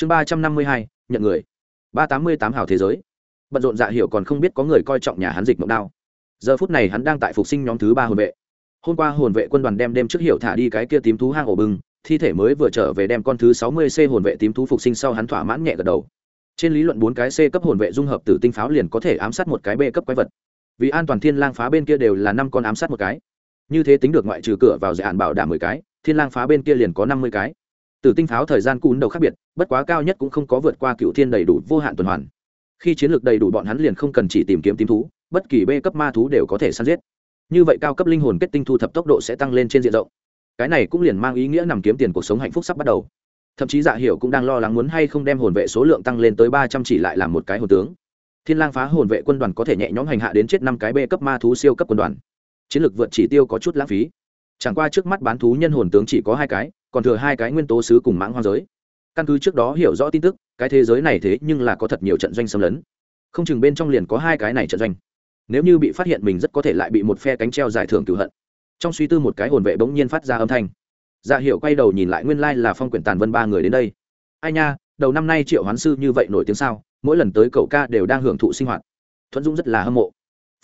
chương ba trăm năm mươi hai, nhận người. Ba tám mươi tám hào thế giới. Bận rộn dạ hiểu còn không biết có người coi trọng nhà hắn dịch mộng đao. Giờ phút này hắn đang tại phục sinh nhóm thứ ba hồn vệ. Hôm qua hồn vệ quân đoàn đem đêm trước hiểu thả đi cái kia tím thú hang ổ bưng thi thể mới vừa trở về đem con thứ sáu mươi c hồn vệ tím thú phục sinh sau hắn thỏa mãn nhẹ gật đầu. Trên lý luận bốn cái c cấp hồn vệ dung hợp tử tinh pháo liền có thể ám sát một cái b cấp quái vật. Vì an toàn thiên lang phá bên kia đều là năm con ám sát một cái. Như thế tính được ngoại trừ cửa vào dự án bảo đảm mười cái, thiên lang phá bên kia liền có năm mươi cái tử tinh pháo thời gian cún đầu khác biệt, bất quá cao nhất cũng không có vượt qua cựu thiên đầy đủ vô hạn tuần hoàn. Khi chiến lược đầy đủ bọn hắn liền không cần chỉ tìm kiếm tím thú, bất kỳ b cấp ma thú đều có thể săn giết. Như vậy cao cấp linh hồn kết tinh thu thập tốc độ sẽ tăng lên trên diện rộng. Cái này cũng liền mang ý nghĩa nằm kiếm tiền cuộc sống hạnh phúc sắp bắt đầu. Thậm chí dạ hiểu cũng đang lo lắng muốn hay không đem hồn vệ số lượng tăng lên tới ba trăm chỉ lại làm một cái hồn tướng. Thiên lang phá hồn vệ quân đoàn có thể nhẹ nhõm hành hạ đến chết năm cái b cấp ma thú siêu cấp quân đoàn. Chiến lược vượt chỉ tiêu có chút lãng phí. Chẳng qua trước mắt bán thú nhân hồn tướng chỉ có hai cái còn thừa hai cái nguyên tố sứ cùng mãng hoang giới. Căn cứ trước đó hiểu rõ tin tức, cái thế giới này thế nhưng là có thật nhiều trận doanh xâm lấn. Không chừng bên trong liền có hai cái này trận doanh. Nếu như bị phát hiện mình rất có thể lại bị một phe cánh treo giải thưởng cửu hận. Trong suy tư một cái hồn vệ bỗng nhiên phát ra âm thanh. Dạ hiệu quay đầu nhìn lại nguyên lai là phong quyển tàn vân ba người đến đây. Ai nha, đầu năm nay triệu hoán sư như vậy nổi tiếng sao, mỗi lần tới cậu ca đều đang hưởng thụ sinh hoạt. Thuận dũng rất là hâm mộ.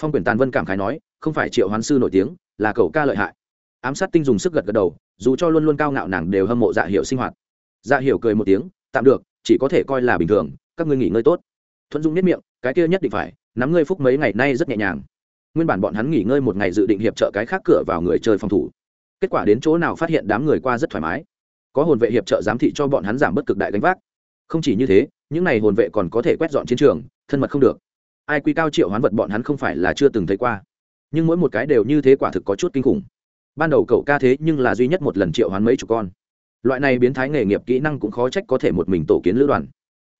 Phong quyển tàn vân cảm khái nói, không phải triệu hoán sư nổi tiếng, là cậu ca lợi hại. Ám sát tinh dùng sức gật gật đầu dù cho luôn luôn cao ngạo nàng đều hâm mộ dạ hiệu sinh hoạt. Dạ hiệu cười một tiếng, tạm được, chỉ có thể coi là bình thường, các ngươi nghỉ ngơi tốt. Thuận dung nếp miệng, cái kia nhất định phải, nắm ngươi phúc mấy ngày nay rất nhẹ nhàng. Nguyên bản bọn hắn nghỉ ngơi một ngày dự định hiệp trợ cái khác cửa vào người chơi phòng thủ. Kết quả đến chỗ nào phát hiện đám người qua rất thoải mái. Có hồn vệ hiệp trợ giám thị cho bọn hắn giảm bất cực đại gánh vác. Không chỉ như thế, những n à y hồn vệ còn có thể quét dọn chiến trường, thân mật không được. Ai quy cao triệu hoán vật bọn hắn không phải là chưa từng thấy qua. Nhưng mỗi một cái đều như thế quả thực có chút kinh khủng ban đầu cậu ca thế nhưng là duy nhất một lần triệu hoán mấy chục con. Loại này biến thái nghề nghiệp kỹ năng cũng khó trách có thể một mình tổ kiến lữ đoàn.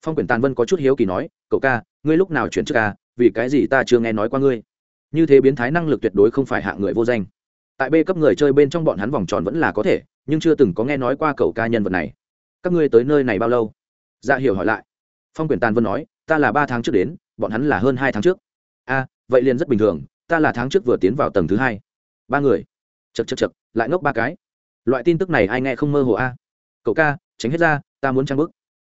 Phong quyển tàn vân có chút hiếu kỳ nói, cậu ca, ngươi lúc nào chuyển trước ca à? vì cái gì ta chưa nghe nói qua ngươi? Như thế biến thái năng lực tuyệt đối không phải hạ người vô danh. Tại b cấp người chơi bên trong bọn hắn vòng tròn vẫn là có thể, nhưng chưa từng có nghe nói qua cậu ca nhân vật này. Các ngươi tới nơi này bao lâu? Dạ hiểu hỏi lại. Phong quyển tàn vân nói, ta là ba tháng trước đến, bọn hắn là hơn hai tháng trước. A, vậy liền rất bình thường, ta là tháng trước vừa tiến vào tầng thứ hai. Ba người chật chật chật, lại ngốc ba cái. Loại tin tức này ai nghe không mơ hồ a? Cậu ca, tránh hết ra, ta muốn trang bức.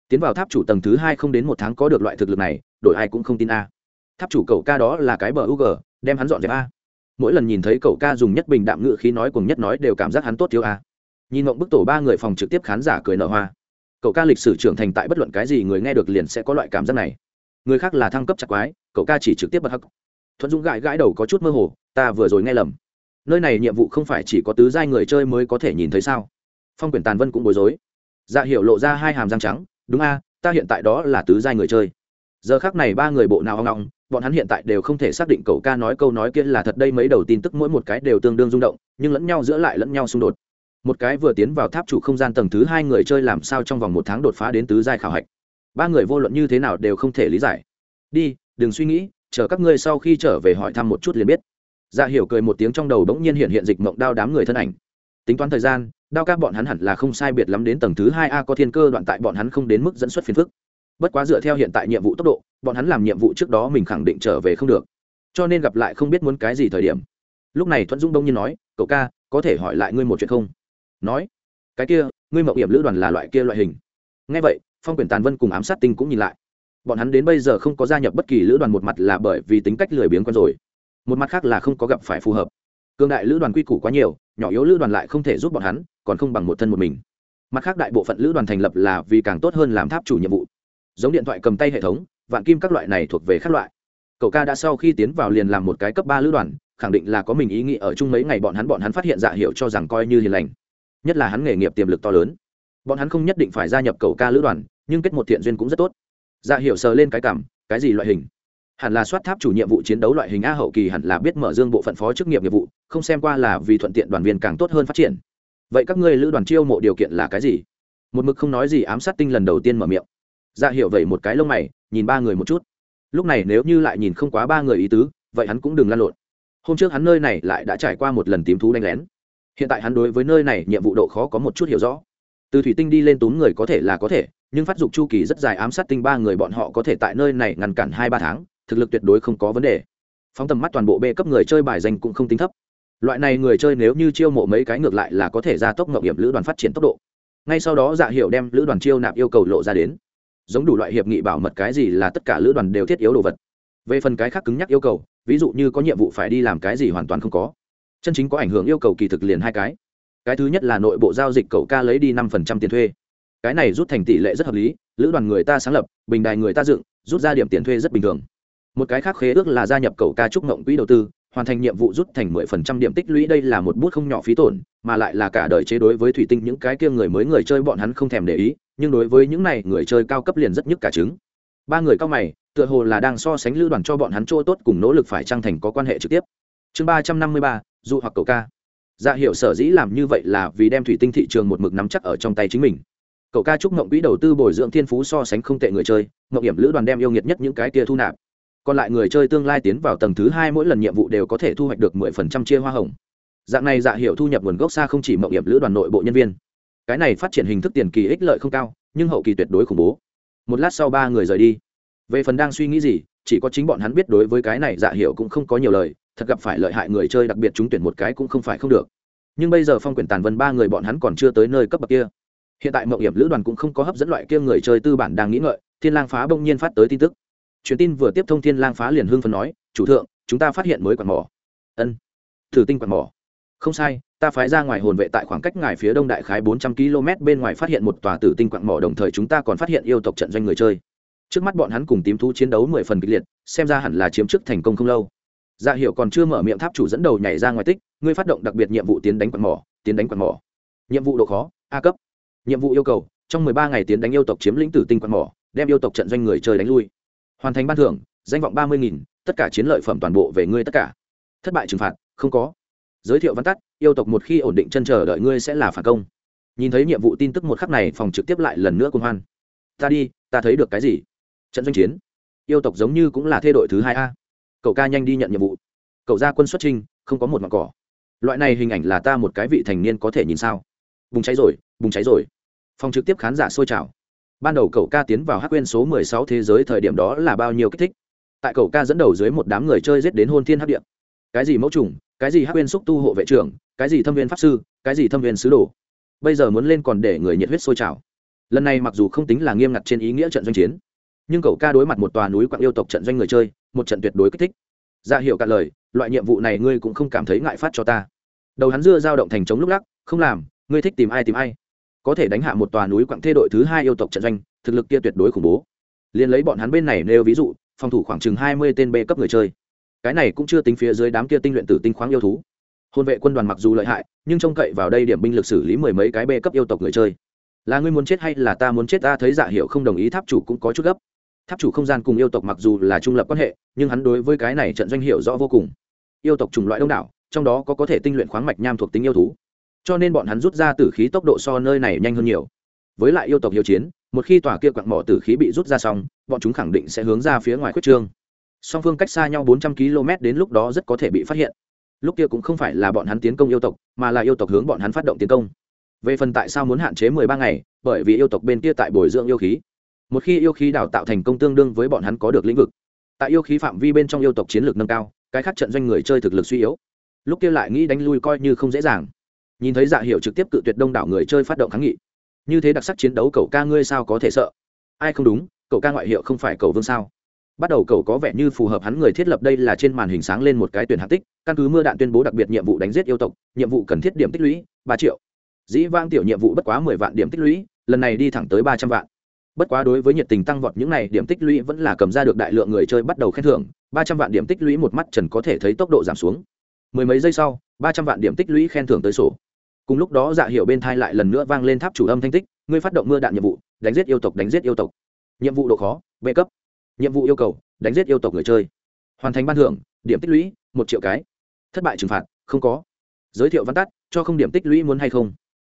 Tiến vào tháp chủ tầng thứ hai không đến một tháng có được loại thực lực này, đổi ai cũng không tin a. Tháp chủ cậu ca đó là cái bờ u g đem hắn dọn dẹp a. Mỗi lần nhìn thấy cậu ca dùng nhất bình đạm ngự khí nói cùng nhất nói đều cảm giác hắn tốt thiếu a. Nhìn mộng bức tổ ba người phòng trực tiếp khán giả cười nở hoa. Cậu ca lịch sử trưởng thành tại bất luận cái gì người nghe được liền sẽ có loại cảm giác này. Người khác là thăng cấp chặt quái, cậu ca chỉ trực tiếp bật hắc. Thuận dũng gãi gãi đầu có chút mơ hồ, ta vừa rồi nghe lầm nơi này nhiệm vụ không phải chỉ có tứ giai người chơi mới có thể nhìn thấy sao? Phong quyển tàn vân cũng bối rối. Dạ hiểu lộ ra hai hàm răng trắng, đúng a, ta hiện tại đó là tứ giai người chơi. Giờ khác này ba người bộ nào hoang ngọng, bọn hắn hiện tại đều không thể xác định cậu ca nói câu nói kia là thật đây mấy đầu tin tức mỗi một cái đều tương đương rung động, nhưng lẫn nhau giữa lại lẫn nhau xung đột. Một cái vừa tiến vào tháp chủ không gian tầng thứ hai người chơi làm sao trong vòng một tháng đột phá đến tứ giai khảo hạch. Ba người vô luận như thế nào đều không thể lý giải. Đi, đừng suy nghĩ, chờ các ngươi sau khi trở về hỏi thăm một chút liền biết dạ hiểu cười một tiếng trong đầu bỗng nhiên hiện hiện dịch mộng đao đám người thân ảnh. Tính toán thời gian, đao các bọn hắn hẳn là không sai biệt lắm đến tầng thứ hai a có thiên cơ đoạn tại bọn hắn không đến mức dẫn xuất phiền phức. Bất quá dựa theo hiện tại nhiệm vụ tốc độ, bọn hắn làm nhiệm vụ trước đó mình khẳng định trở về không được. Cho nên gặp lại không biết muốn cái gì thời điểm. Lúc này thuận dung đông nhiên nói, cậu ca, có thể hỏi lại ngươi một chuyện không? Nói, cái kia, ngươi mậu hiểm lữ đoàn là loại kia loại hình. Ngay vậy, phong quyển tàn vân cùng ám sát tinh cũng nhìn lại. Bọn hắn đến bây giờ không có gia nhập bất kỳ lữ đoàn một mặt là bởi vì tính cách lười biếng quen rồi một mặt khác là không có gặp phải phù hợp. Cương đại lữ đoàn quy củ quá nhiều, nhỏ yếu lữ đoàn lại không thể giúp bọn hắn, còn không bằng một thân một mình. Mặt khác đại bộ phận lữ đoàn thành lập là vì càng tốt hơn làm tháp chủ nhiệm vụ. Giống điện thoại cầm tay hệ thống, vạn kim các loại này thuộc về các loại. Cậu ca đã sau khi tiến vào liền làm một cái cấp ba lữ đoàn, khẳng định là có mình ý nghĩ ở chung mấy ngày bọn hắn bọn hắn phát hiện dạ hiệu cho rằng coi như hiền lành. Nhất là hắn nghề nghiệp tiềm lực to lớn. Bọn hắn không nhất định phải gia nhập cầu ca lữ đoàn, nhưng kết một thiện duyên cũng rất tốt. Dạ hiệu sờ lên cái cảm, cái gì loại hình? Hẳn là soát tháp chủ nhiệm vụ chiến đấu loại hình a hậu kỳ hẳn là biết mở dương bộ phận phó chức nghiệp nghiệp vụ, không xem qua là vì thuận tiện đoàn viên càng tốt hơn phát triển. Vậy các ngươi lữ đoàn chiêu mộ điều kiện là cái gì? Một mực không nói gì ám sát tinh lần đầu tiên mở miệng. Dạ hiểu vậy một cái lông mày, nhìn ba người một chút. Lúc này nếu như lại nhìn không quá ba người ý tứ, vậy hắn cũng đừng lan lộn. Hôm trước hắn nơi này lại đã trải qua một lần tím thú đánh lén. Hiện tại hắn đối với nơi này nhiệm vụ độ khó có một chút hiểu rõ. Từ thủy tinh đi lên túm người có thể là có thể, nhưng phát dục chu kỳ rất dài ám sát tinh ba người bọn họ có thể tại nơi này ngăn cản hai ba tháng thực lực tuyệt đối không có vấn đề. Phóng tầm mắt toàn bộ b cấp người chơi bài danh cũng không tính thấp. Loại này người chơi nếu như chiêu mộ mấy cái ngược lại là có thể ra tốc ngậm hiểm lữ đoàn phát triển tốc độ. Ngay sau đó dạ hiệu đem lữ đoàn chiêu nạp yêu cầu lộ ra đến. Giống đủ loại hiệp nghị bảo mật cái gì là tất cả lữ đoàn đều thiết yếu đồ vật. Về phần cái khác cứng nhắc yêu cầu, ví dụ như có nhiệm vụ phải đi làm cái gì hoàn toàn không có. Chân chính có ảnh hưởng yêu cầu kỳ thực liền hai cái. Cái thứ nhất là nội bộ giao dịch cậu ca lấy đi năm phần trăm tiền thuê. Cái này rút thành tỷ lệ rất hợp lý, lữ đoàn người ta sáng lập, bình đài người ta dựng, rút ra điểm tiền thuê rất bình thường một cái khác khế ước là gia nhập cầu ca trúc ngộng quỹ đầu tư, hoàn thành nhiệm vụ rút thành mười phần trăm điểm tích lũy. Đây là một bút không nhỏ phí tổn, mà lại là cả đời chế đối với thủy tinh những cái kia người mới người chơi bọn hắn không thèm để ý, nhưng đối với những này người chơi cao cấp liền rất nhức cả trứng. Ba người cao mày, tựa hồ là đang so sánh lữ đoàn cho bọn hắn chỗ tốt cùng nỗ lực phải trang thành có quan hệ trực tiếp. Chương ba trăm năm mươi ba, dụ hoặc cầu ca. Dạ hiệu sở dĩ làm như vậy là vì đem thủy tinh thị trường một mực nắm chắc ở trong tay chính mình. Cậu ca chúc ngộng quỹ đầu tư bồi dưỡng thiên phú so sánh không tệ người chơi ngộng hiểm lữ đoàn đem yêu nghiệt nhất những cái kia thu nạp còn lại người chơi tương lai tiến vào tầng thứ hai mỗi lần nhiệm vụ đều có thể thu hoạch được mười phần trăm chia hoa hồng. Dạng này dạ hiệu thu nhập nguồn gốc xa không chỉ mậu hiểm lữ đoàn nội bộ nhân viên. Cái này phát triển hình thức tiền kỳ ích lợi không cao, nhưng hậu kỳ tuyệt đối khủng bố. Một lát sau ba người rời đi. Về phần đang suy nghĩ gì, chỉ có chính bọn hắn biết đối với cái này dạ hiệu cũng không có nhiều lời, thật gặp phải lợi hại người chơi đặc biệt chúng tuyển một cái cũng không phải không được. Nhưng bây giờ phong quyển tàn vân ba người bọn hắn còn chưa tới nơi cấp bậc kia. Hiện tại mậu hiểm lữ đoàn cũng không có hấp dẫn loại kia người chơi tư bản đang nghĩ ngợi, thiên lang phá bỗng nhiên phát tới tin tức truyền tin vừa tiếp thông thiên lang phá liền hương phấn nói, chủ thượng, chúng ta phát hiện mới quạt mỏ. Ân, thử tinh quạt mỏ. Không sai, ta phái ra ngoài hồn vệ tại khoảng cách ngài phía đông đại khái bốn trăm km bên ngoài phát hiện một tòa tử tinh quặng mỏ, đồng thời chúng ta còn phát hiện yêu tộc trận doanh người chơi. Trước mắt bọn hắn cùng tím thú chiến đấu mười phần kịch liệt, xem ra hẳn là chiếm chức thành công không lâu. Dạ hiệu còn chưa mở miệng tháp chủ dẫn đầu nhảy ra ngoài tích, ngươi phát động đặc biệt nhiệm vụ tiến đánh quặng mỏ, tiến đánh quặng mỏ. Nhiệm vụ độ khó, a cấp. Nhiệm vụ yêu cầu, trong mười ba ngày tiến đánh yêu tộc chiếm lĩnh tử tinh quặng mỏ, đem yêu tộc trận doanh người chơi đánh lui hoàn thành ban thưởng, danh vọng ba mươi nghìn, tất cả chiến lợi phẩm toàn bộ về ngươi tất cả. Thất bại trừng phạt, không có. Giới thiệu văn tắt, yêu tộc một khi ổn định chân chờ đợi ngươi sẽ là phản công. Nhìn thấy nhiệm vụ tin tức một khắc này, phòng trực tiếp lại lần nữa công hoan. Ta đi, ta thấy được cái gì? Trận doanh chiến. Yêu tộc giống như cũng là thê đội thứ hai a. Cậu ca nhanh đi nhận nhiệm vụ. Cậu ra quân xuất trinh, không có một mặt cỏ. Loại này hình ảnh là ta một cái vị thành niên có thể nhìn sao? Bùng cháy rồi, bùng cháy rồi. Phòng trực tiếp khán giả sôi trào ban đầu cậu ca tiến vào hắc quên số mười sáu thế giới thời điểm đó là bao nhiêu kích thích? Tại cậu ca dẫn đầu dưới một đám người chơi giết đến hôn thiên hắc điện cái gì mẫu trùng cái gì hắc quên xúc tu hộ vệ trưởng? Cái gì thâm viên pháp sư? Cái gì thâm viên sứ đồ? Bây giờ muốn lên còn để người nhiệt huyết sôi trào. Lần này mặc dù không tính là nghiêm ngặt trên ý nghĩa trận doanh chiến, nhưng cậu ca đối mặt một tòa núi quặng yêu tộc trận doanh người chơi, một trận tuyệt đối kích thích. Ra dạ hiệu cả lời, loại nhiệm vụ này ngươi cũng không cảm thấy ngại phát cho ta. Đầu hắn dưa dao động thành chống lúc lắc, không làm, ngươi thích tìm ai tìm ai có thể đánh hạ một tòa núi quặng thê đội thứ hai yêu tộc trận doanh, thực lực kia tuyệt đối khủng bố. Liền lấy bọn hắn bên này nêu ví dụ, phòng thủ khoảng chừng hai mươi tên b cấp người chơi. Cái này cũng chưa tính phía dưới đám kia tinh luyện tử tinh khoáng yêu thú. Hôn vệ quân đoàn mặc dù lợi hại, nhưng trông cậy vào đây điểm binh lực xử lý mười mấy cái b cấp yêu tộc người chơi. Là ngươi muốn chết hay là ta muốn chết, ta thấy dạ hiệu không đồng ý, tháp chủ cũng có chút gấp. Tháp chủ không gian cùng yêu tộc mặc dù là trung lập quan hệ, nhưng hắn đối với cái này trận doanh hiệu rõ vô cùng. Yêu tộc chủng loại đông đảo, trong đó có có thể tinh luyện khoáng mạch nham thuộc tính yêu thú cho nên bọn hắn rút ra tử khí tốc độ so nơi này nhanh hơn nhiều. Với lại yêu tộc hiếu chiến, một khi tòa kia quặng mỏ tử khí bị rút ra xong, bọn chúng khẳng định sẽ hướng ra phía ngoài khuyết trương. Song phương cách xa nhau bốn trăm km đến lúc đó rất có thể bị phát hiện. Lúc kia cũng không phải là bọn hắn tiến công yêu tộc, mà là yêu tộc hướng bọn hắn phát động tiến công. Về phần tại sao muốn hạn chế mười ba ngày, bởi vì yêu tộc bên kia tại bồi dưỡng yêu khí. Một khi yêu khí đào tạo thành công tương đương với bọn hắn có được lĩnh vực, tại yêu khí phạm vi bên trong yêu tộc chiến lược nâng cao, cái khác trận doanh người chơi thực lực suy yếu. Lúc kia lại nghĩ đánh lui coi như không dễ dàng nhìn thấy dạ hiệu trực tiếp cự tuyệt đông đảo người chơi phát động kháng nghị. Như thế đặc sắc chiến đấu cậu ca ngươi sao có thể sợ? Ai không đúng, cậu ca ngoại hiệu không phải cậu vương sao? Bắt đầu cậu có vẻ như phù hợp hắn người thiết lập đây là trên màn hình sáng lên một cái tuyển hạng tích, căn cứ mưa đạn tuyên bố đặc biệt nhiệm vụ đánh giết yêu tộc, nhiệm vụ cần thiết điểm tích lũy, ba triệu. Dĩ vang tiểu nhiệm vụ bất quá mười vạn điểm tích lũy, lần này đi thẳng tới ba trăm vạn. Bất quá đối với nhiệt tình tăng vọt những này, điểm tích lũy vẫn là cầm ra được đại lượng người chơi bắt đầu khen thưởng, ba trăm vạn điểm tích lũy một mắt trần có thể thấy tốc độ giảm xuống. Mười mấy giây sau, ba trăm vạn điểm tích lũy khen thưởng tới sổ cùng lúc đó dạ hiệu bên thai lại lần nữa vang lên tháp chủ âm thanh tích, ngươi phát động mưa đạn nhiệm vụ, đánh giết yêu tộc, đánh giết yêu tộc. Nhiệm vụ độ khó, b cấp. Nhiệm vụ yêu cầu, đánh giết yêu tộc người chơi. Hoàn thành ban thưởng, điểm tích lũy, một triệu cái. Thất bại trừng phạt, không có. Giới thiệu văn tắt, cho không điểm tích lũy muốn hay không?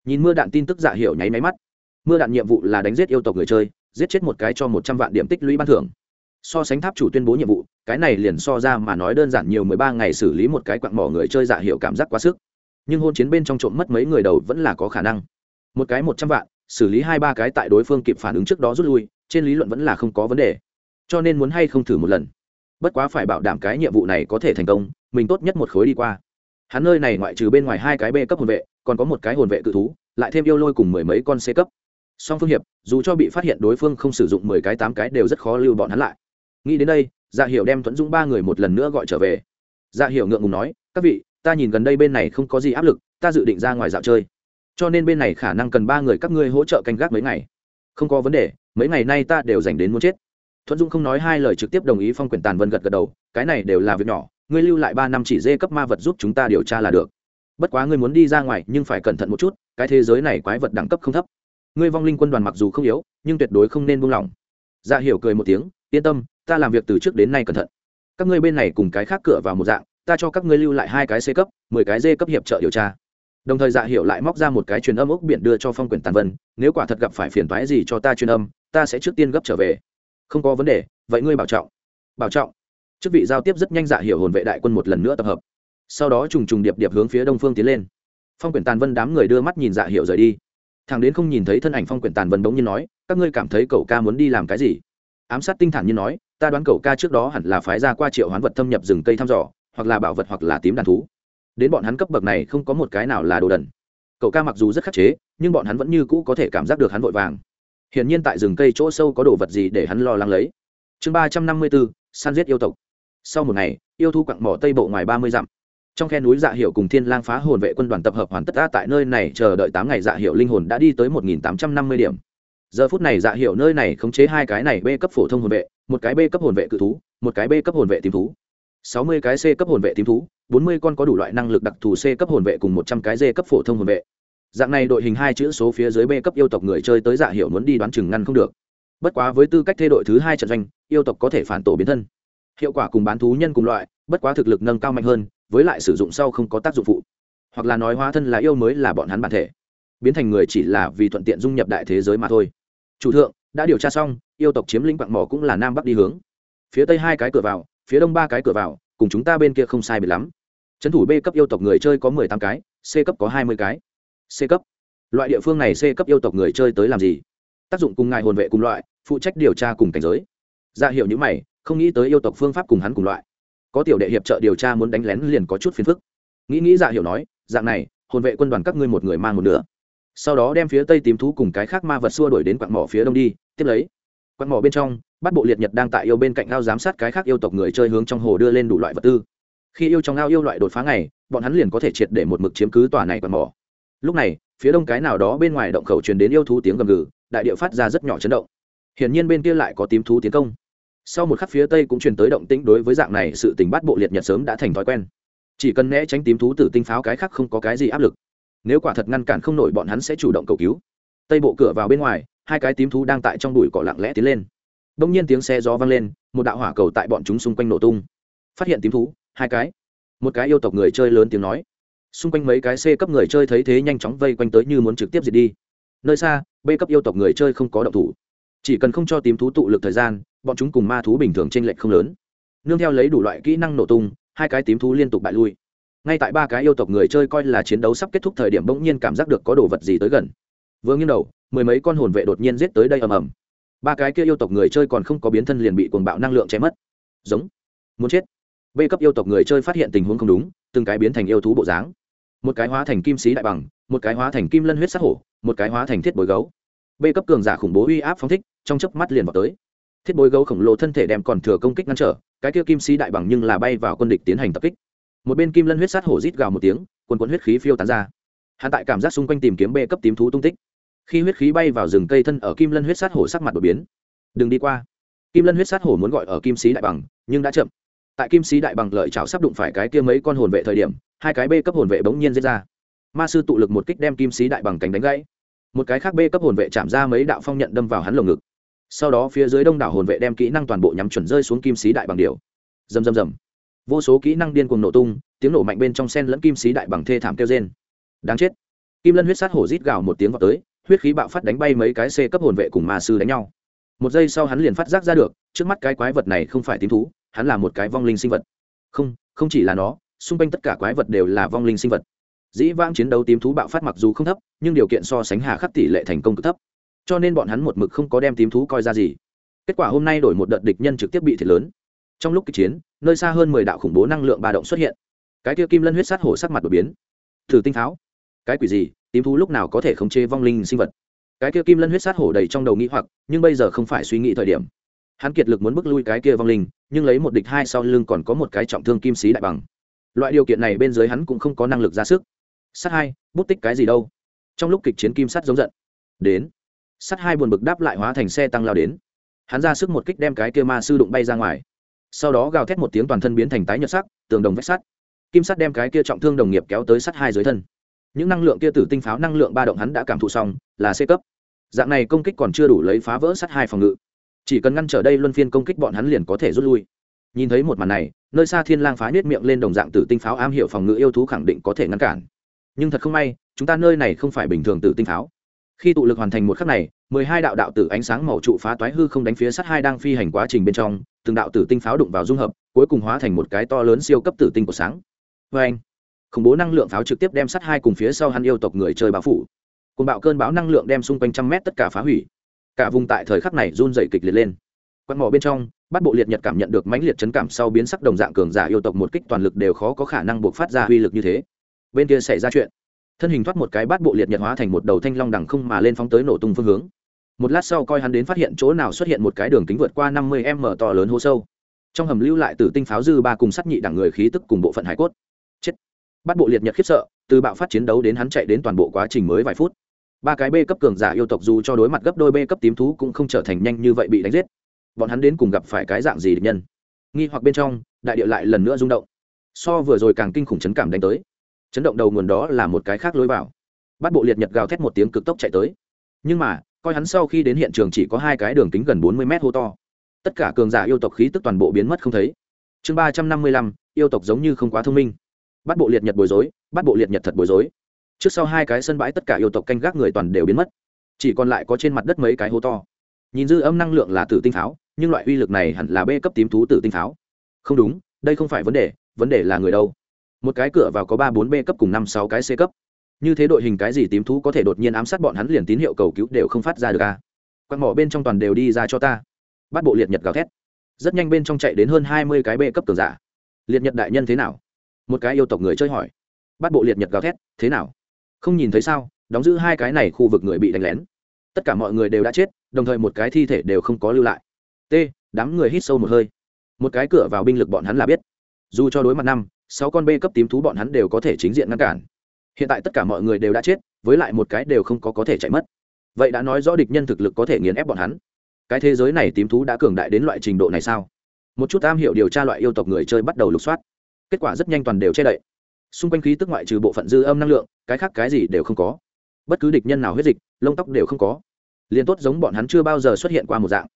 Nhìn mưa đạn tin tức dạ hiệu nháy máy mắt. Mưa đạn nhiệm vụ là đánh giết yêu tộc người chơi, giết chết một cái cho một trăm vạn điểm tích lũy ban thưởng. So sánh tháp chủ tuyên bố nhiệm vụ, cái này liền so ra mà nói đơn giản nhiều mười ba ngày xử lý một cái quặng mỏ người chơi dạ hiệu cảm giác quá sức nhưng hôn chiến bên trong trộm mất mấy người đầu vẫn là có khả năng. Một cái một trăm vạn, xử lý hai ba cái tại đối phương kịp phản ứng trước đó rút lui, trên lý luận vẫn là không có vấn đề. Cho nên muốn hay không thử một lần. Bất quá phải bảo đảm cái nhiệm vụ này có thể thành công, mình tốt nhất một khối đi qua. Hắn nơi này ngoại trừ bên ngoài hai cái b cấp hồn vệ, còn có một cái hồn vệ cự thú, lại thêm yêu lôi cùng mười mấy con c cấp. Song phương hiệp, dù cho bị phát hiện đối phương không sử dụng mười cái tám cái đều rất khó lưu bọn hắn lại. Nghĩ đến đây dạ hiểu đem thuẫn dũng ba người một lần nữa gọi trở về. Dạ hiểu ngượng ngùng nói, các vị ta nhìn gần đây bên này không có gì áp lực, ta dự định ra ngoài dạo chơi. Cho nên bên này khả năng cần ba người các ngươi hỗ trợ canh gác mấy ngày. Không có vấn đề, mấy ngày nay ta đều dành đến muốn chết. Thuận dung không nói hai lời trực tiếp đồng ý phong quyền tàn vân gật gật đầu, cái này đều là việc nhỏ, ngươi lưu lại ba năm chỉ dê cấp ma vật giúp chúng ta điều tra là được. Bất quá ngươi muốn đi ra ngoài nhưng phải cẩn thận một chút, cái thế giới này quái vật đẳng cấp không thấp. Ngươi vong linh quân đoàn mặc dù không yếu, nhưng tuyệt đối không nên buông lỏng. Dạ hiểu cười một tiếng, yên tâm, ta làm việc từ trước đến nay cẩn thận. Các ngươi bên này cùng cái khác cửa vào một dạng ta cho các ngươi lưu lại hai cái c cấp, mười cái d cấp hiệp trợ điều tra. Đồng thời dạ hiểu lại móc ra một cái truyền âm ốc biển đưa cho phong quyền tàn vân, nếu quả thật gặp phải phiền toái gì cho ta truyền âm, ta sẽ trước tiên gấp trở về. Không có vấn đề, vậy ngươi bảo trọng. Bảo trọng. Chức vị giao tiếp rất nhanh dạ hiểu hồn vệ đại quân một lần nữa tập hợp. Sau đó trùng trùng điệp điệp hướng phía đông phương tiến lên. Phong quyền tàn vân đám người đưa mắt nhìn dạ hiểu rời đi. Thằng đến không nhìn thấy thân ảnh phong quyền tàn vân bỗng nhiên nói, các ngươi cảm thấy cậu ca muốn đi làm cái gì? Ám sát tinh thản như nói, ta đoán cậu ca trước đó hẳn là phái ra qua triệu hoán vật thâm nhập rừng cây thăm dò hoặc là bảo vật hoặc là tím đàn thú. Đến bọn hắn cấp bậc này không có một cái nào là đồ đần. Cậu ca mặc dù rất khắc chế, nhưng bọn hắn vẫn như cũ có thể cảm giác được hắn vội vàng. Hiển nhiên tại rừng cây chỗ sâu có đồ vật gì để hắn lo lắng lấy. Chương ba trăm năm mươi bốn săn giết yêu tộc. Sau một ngày, yêu thu quặng mỏ tây bộ ngoài ba mươi dặm. Trong khe núi dạ hiệu cùng thiên lang phá hồn vệ quân đoàn tập hợp hoàn tất đã tại nơi này, chờ đợi tám ngày dạ hiệu linh hồn đã đi tới một nghìn tám trăm năm mươi điểm. Giờ phút này dạ hiệu nơi này khống chế hai cái này b cấp phổ thông hồn vệ, một cái b cấp hồn vệ cự thú, một cái b cấp hồn vệ tím thú sáu mươi cái c cấp hồn vệ tím thú, bốn mươi con có đủ loại năng lực đặc thù c cấp hồn vệ cùng một trăm cái d cấp phổ thông hồn vệ. Dạng này đội hình hai chữ số phía dưới b cấp yêu tộc người chơi tới dạ hiểu muốn đi đoán chừng ngăn không được. Bất quá với tư cách thay đội thứ hai trận doanh, yêu tộc có thể phản tổ biến thân. Hiệu quả cùng bán thú nhân cùng loại, bất quá thực lực nâng cao mạnh hơn, với lại sử dụng sau không có tác dụng phụ. Hoặc là nói hóa thân là yêu mới là bọn hắn bản thể. Biến thành người chỉ là vì thuận tiện dung nhập đại thế giới mà thôi. Chủ thượng, đã điều tra xong, yêu tộc chiếm lĩnh quặng mỏ cũng là nam bắc đi hướng. Phía tây hai cái cửa vào phía đông ba cái cửa vào, cùng chúng ta bên kia không sai biệt lắm. Trấn thủ b cấp yêu tộc người chơi có mười tám cái, c cấp có hai mươi cái. C cấp. Loại địa phương này c cấp yêu tộc người chơi tới làm gì? Tác dụng cùng ngài hồn vệ cùng loại, phụ trách điều tra cùng cảnh giới. Ra dạ hiệu những mày, không nghĩ tới yêu tộc phương pháp cùng hắn cùng loại. Có tiểu đệ hiệp trợ điều tra muốn đánh lén liền có chút phiền phức. Nghĩ nghĩ dạ hiệu nói, dạng này, hồn vệ quân đoàn các ngươi một người mang một nửa. Sau đó đem phía tây tìm thú cùng cái khác ma vật xua đuổi đến quặng mỏ phía đông đi, tiếp lấy. Quặng mỏ bên trong bắt bộ liệt nhật đang tại yêu bên cạnh ao giám sát cái khác yêu tộc người chơi hướng trong hồ đưa lên đủ loại vật tư. Khi yêu trong ao yêu loại đột phá này, bọn hắn liền có thể triệt để một mực chiếm cứ tòa này còn mỏ. Lúc này phía đông cái nào đó bên ngoài động khẩu truyền đến yêu thú tiếng gầm gừ đại địa phát ra rất nhỏ chấn động. Hiển nhiên bên kia lại có tím thú tiến công. Sau một khắc phía tây cũng truyền tới động tĩnh đối với dạng này sự tình bắt bộ liệt nhật sớm đã thành thói quen. Chỉ cần né tránh tím thú tử tinh pháo cái khác không có cái gì áp lực. Nếu quả thật ngăn cản không nổi bọn hắn sẽ chủ động cầu cứu. Tây bộ cửa vào bên ngoài hai cái tím thú đang tại trong đùi cỏ lặng lẽ tiến lên đông nhiên tiếng xe gió vang lên, một đạo hỏa cầu tại bọn chúng xung quanh nổ tung. Phát hiện tím thú, hai cái. Một cái yêu tộc người chơi lớn tiếng nói. Xung quanh mấy cái c cấp người chơi thấy thế nhanh chóng vây quanh tới như muốn trực tiếp diệt đi. Nơi xa, b cấp yêu tộc người chơi không có động thủ. Chỉ cần không cho tím thú tụ lực thời gian, bọn chúng cùng ma thú bình thường t r ê n lệch không lớn. Nương theo lấy đủ loại kỹ năng nổ tung, hai cái tím thú liên tục bại lui. Ngay tại ba cái yêu tộc người chơi coi là chiến đấu sắp kết thúc thời điểm bỗng nhiên cảm giác được có đồ vật gì tới gần. Vừa nghiêng đầu, mười mấy con hồn vệ đột nhiên giết tới đây ầm ầm ba cái kia yêu tộc người chơi còn không có biến thân liền bị cuồng bạo năng lượng che mất. Giống. Muốn chết. B cấp yêu tộc người chơi phát hiện tình huống không đúng, từng cái biến thành yêu thú bộ dáng. Một cái hóa thành kim sĩ đại bằng, một cái hóa thành kim lân huyết sát hổ, một cái hóa thành thiết bối gấu. B cấp cường giả khủng bố uy áp phóng thích, trong chớp mắt liền vào tới. Thiết bối gấu khổng lồ thân thể đem còn thừa công kích ngăn trở, cái kia kim sĩ đại bằng nhưng là bay vào quân địch tiến hành tập kích. Một bên kim lân huyết sát hổ rít gào một tiếng quần quần huyết khí phiêu tán ra. Hạn tại cảm giác xung quanh tìm kiếm bê cấp tím thú tung tích khi huyết khí bay vào rừng cây thân ở kim lân huyết sát hổ sắc mặt đột biến. Đừng đi qua. Kim lân huyết sát hổ muốn gọi ở kim sĩ đại bằng, nhưng đã chậm. Tại kim sĩ đại bằng lợi chảo sắp đụng phải cái kia mấy con hồn vệ thời điểm, hai cái bê cấp hồn vệ bỗng nhiên diễn ra. Ma sư tụ lực một kích đem kim sĩ đại bằng cánh đánh gãy. Một cái khác bê cấp hồn vệ chạm ra mấy đạo phong nhận đâm vào hắn lồng ngực. Sau đó phía dưới đông đảo hồn vệ đem kỹ năng toàn bộ nhắm chuẩn rơi xuống kim sĩ đại bằng điều. Rầm rầm rầm. Vô số kỹ năng điên cuồng nổ tung, tiếng nổ mạnh bên trong sen lẫn kim sĩ đại bằng thê thảm kêu trên đáng chết. Kim lân huyết sát hổ rít gào một tiếng vào tới huyết khí bạo phát đánh bay mấy cái c cấp hồn vệ cùng ma sư đánh nhau. Một giây sau hắn liền phát giác ra được trước mắt cái quái vật này không phải tím thú hắn là một cái vong linh sinh vật. Không không chỉ là nó xung quanh tất cả quái vật đều là vong linh sinh vật. Dĩ vãng chiến đấu tím thú bạo phát mặc dù không thấp nhưng điều kiện so sánh hà khắc tỷ lệ thành công cực thấp. Cho nên bọn hắn một mực không có đem tím thú coi ra gì. Kết quả hôm nay đổi một đợt địch nhân trực tiếp bị thiệt lớn. Trong lúc kịch chiến nơi xa hơn mười đạo khủng bố năng lượng ba động xuất hiện. Cái kia kim lân huyết sát hổ sắc mặt đột biến. Thử tinh tháo, cái quỷ gì? Tím thú lúc nào có thể khống chế vong linh sinh vật? Cái kia kim lân huyết sát hổ đầy trong đầu nghĩ hoặc, nhưng bây giờ không phải suy nghĩ thời điểm. Hắn kiệt lực muốn bước lui cái kia vong linh, nhưng lấy một địch hai sau lưng còn có một cái trọng thương kim sĩ đại bằng. Loại điều kiện này bên dưới hắn cũng không có năng lực ra sức. Sát hai, bút tích cái gì đâu? Trong lúc kịch chiến kim sắt giống giận. Đến. Sắt hai buồn bực đáp lại hóa thành xe tăng lao đến. Hắn ra sức một kích đem cái kia ma sư đụng bay ra ngoài. Sau đó gào thét một tiếng toàn thân biến thành tái nhật sắc, tường đồng vách sắt. Kim sắt đem cái kia trọng thương đồng nghiệp kéo tới sắt hai dưới thân những năng lượng kia tử tinh pháo năng lượng ba động hắn đã cảm thụ xong, là c cấp. Dạng này công kích còn chưa đủ lấy phá vỡ sắt hai phòng ngự. Chỉ cần ngăn trở đây luân phiên công kích bọn hắn liền có thể rút lui. Nhìn thấy một màn này, nơi xa thiên lang phá nhét miệng lên đồng dạng tử tinh pháo am hiểu phòng ngự yêu thú khẳng định có thể ngăn cản. Nhưng thật không may, chúng ta nơi này không phải bình thường tử tinh pháo. Khi tụ lực hoàn thành một khắc này, mười hai đạo đạo tử ánh sáng màu trụ phá toái hư không đánh phía sát hai đang phi hành quá trình bên trong, từng đạo tử tinh pháo đụng vào dung hợp, cuối cùng hóa thành một cái to lớn siêu cấp tử tinh của sáng. Vê anh khủng bố năng lượng pháo trực tiếp đem sát hai cùng phía sau hắn yêu tộc người chơi báo phủ. Cùng bạo cơn bão năng lượng đem xung quanh trăm mét tất cả phá hủy. Cả vùng tại thời khắc này run dày kịch liệt lên. Quạt mỏ bên trong, bắt bộ liệt nhật cảm nhận được mãnh liệt chấn cảm sau biến sắc đồng dạng cường giả yêu tộc một kích toàn lực đều khó có khả năng buộc phát ra uy lực như thế. Bên kia xảy ra chuyện. Thân hình thoát một cái bát bộ liệt nhật hóa thành một đầu thanh long đằng không mà lên phóng tới nổ tung phương hướng. Một lát sau coi hắn đến phát hiện chỗ nào xuất hiện một cái đường kính vượt qua năm mươi m to lớn hố sâu. Trong hầm lưu lại từ tinh pháo dư ba cùng sắt nhị đẳng người khí tức cùng bộ phận hải cốt bắt bộ liệt nhật khiếp sợ, từ bạo phát chiến đấu đến hắn chạy đến toàn bộ quá trình mới vài phút. Ba cái b cấp cường giả yêu tộc dù cho đối mặt gấp đôi b cấp tím thú cũng không trở thành nhanh như vậy bị đánh giết. Bọn hắn đến cùng gặp phải cái dạng gì địch nhân? Nghi hoặc bên trong, đại địa lại lần nữa rung động. So vừa rồi càng kinh khủng chấn cảm đánh tới. Chấn động đầu nguồn đó là một cái khác lối vào. Bắt bộ liệt nhật gào thét một tiếng cực tốc chạy tới. Nhưng mà, coi hắn sau khi đến hiện trường chỉ có hai cái đường kính gần bốn mươi mét hô to. Tất cả cường giả yêu tộc khí tức toàn bộ biến mất không thấy. Chương ba trăm năm mươi lăm, yêu tộc giống như không quá thông minh bắt bộ liệt nhật bối rối, bắt bộ liệt nhật thật bối rối. Trước sau hai cái sân bãi tất cả yêu tộc canh gác người toàn đều biến mất. Chỉ còn lại có trên mặt đất mấy cái hố to. Nhìn dư âm năng lượng là tử tinh pháo, nhưng loại uy lực này hẳn là b cấp tím thú tử tinh pháo. Không đúng, đây không phải vấn đề vấn đề là người đâu. Một cái cửa vào có ba bốn b cấp cùng năm sáu cái c cấp. Như thế đội hình cái gì tím thú có thể đột nhiên ám sát bọn hắn liền tín hiệu cầu cứu đều không phát ra được à? quạt mỏ bên trong toàn đều đi ra cho ta. Bắt bộ liệt nhật gào thét. Rất nhanh bên trong chạy đến hơn hai mươi cái b cấp cường giả. Liệt nhật đại nhân thế nào? Một cái yêu tộc người chơi hỏi. Bắt bộ liệt nhật gào thét, thế nào? Không nhìn thấy sao? Đóng giữ hai cái này khu vực người bị đánh lén. Tất cả mọi người đều đã chết, đồng thời một cái thi thể đều không có lưu lại. T, đám người hít sâu một hơi. Một cái cửa vào binh lực bọn hắn là biết. Dù cho đối mặt năm, sáu con b cấp tím thú bọn hắn đều có thể chính diện ngăn cản. Hiện tại tất cả mọi người đều đã chết, với lại một cái đều không có có thể chạy mất. Vậy đã nói rõ địch nhân thực lực có thể nghiền ép bọn hắn. Cái thế giới này tím thú đã cường đại đến loại trình độ này sao? Một chút am hiểu điều tra loại yêu tộc người chơi bắt đầu lục soát kết quả rất nhanh toàn đều che đậy. Xung quanh khí tức ngoại trừ bộ phận dư âm năng lượng, cái khác cái gì đều không có. Bất cứ địch nhân nào huyết dịch, lông tóc đều không có. Liền tốt giống bọn hắn chưa bao giờ xuất hiện qua một dạng.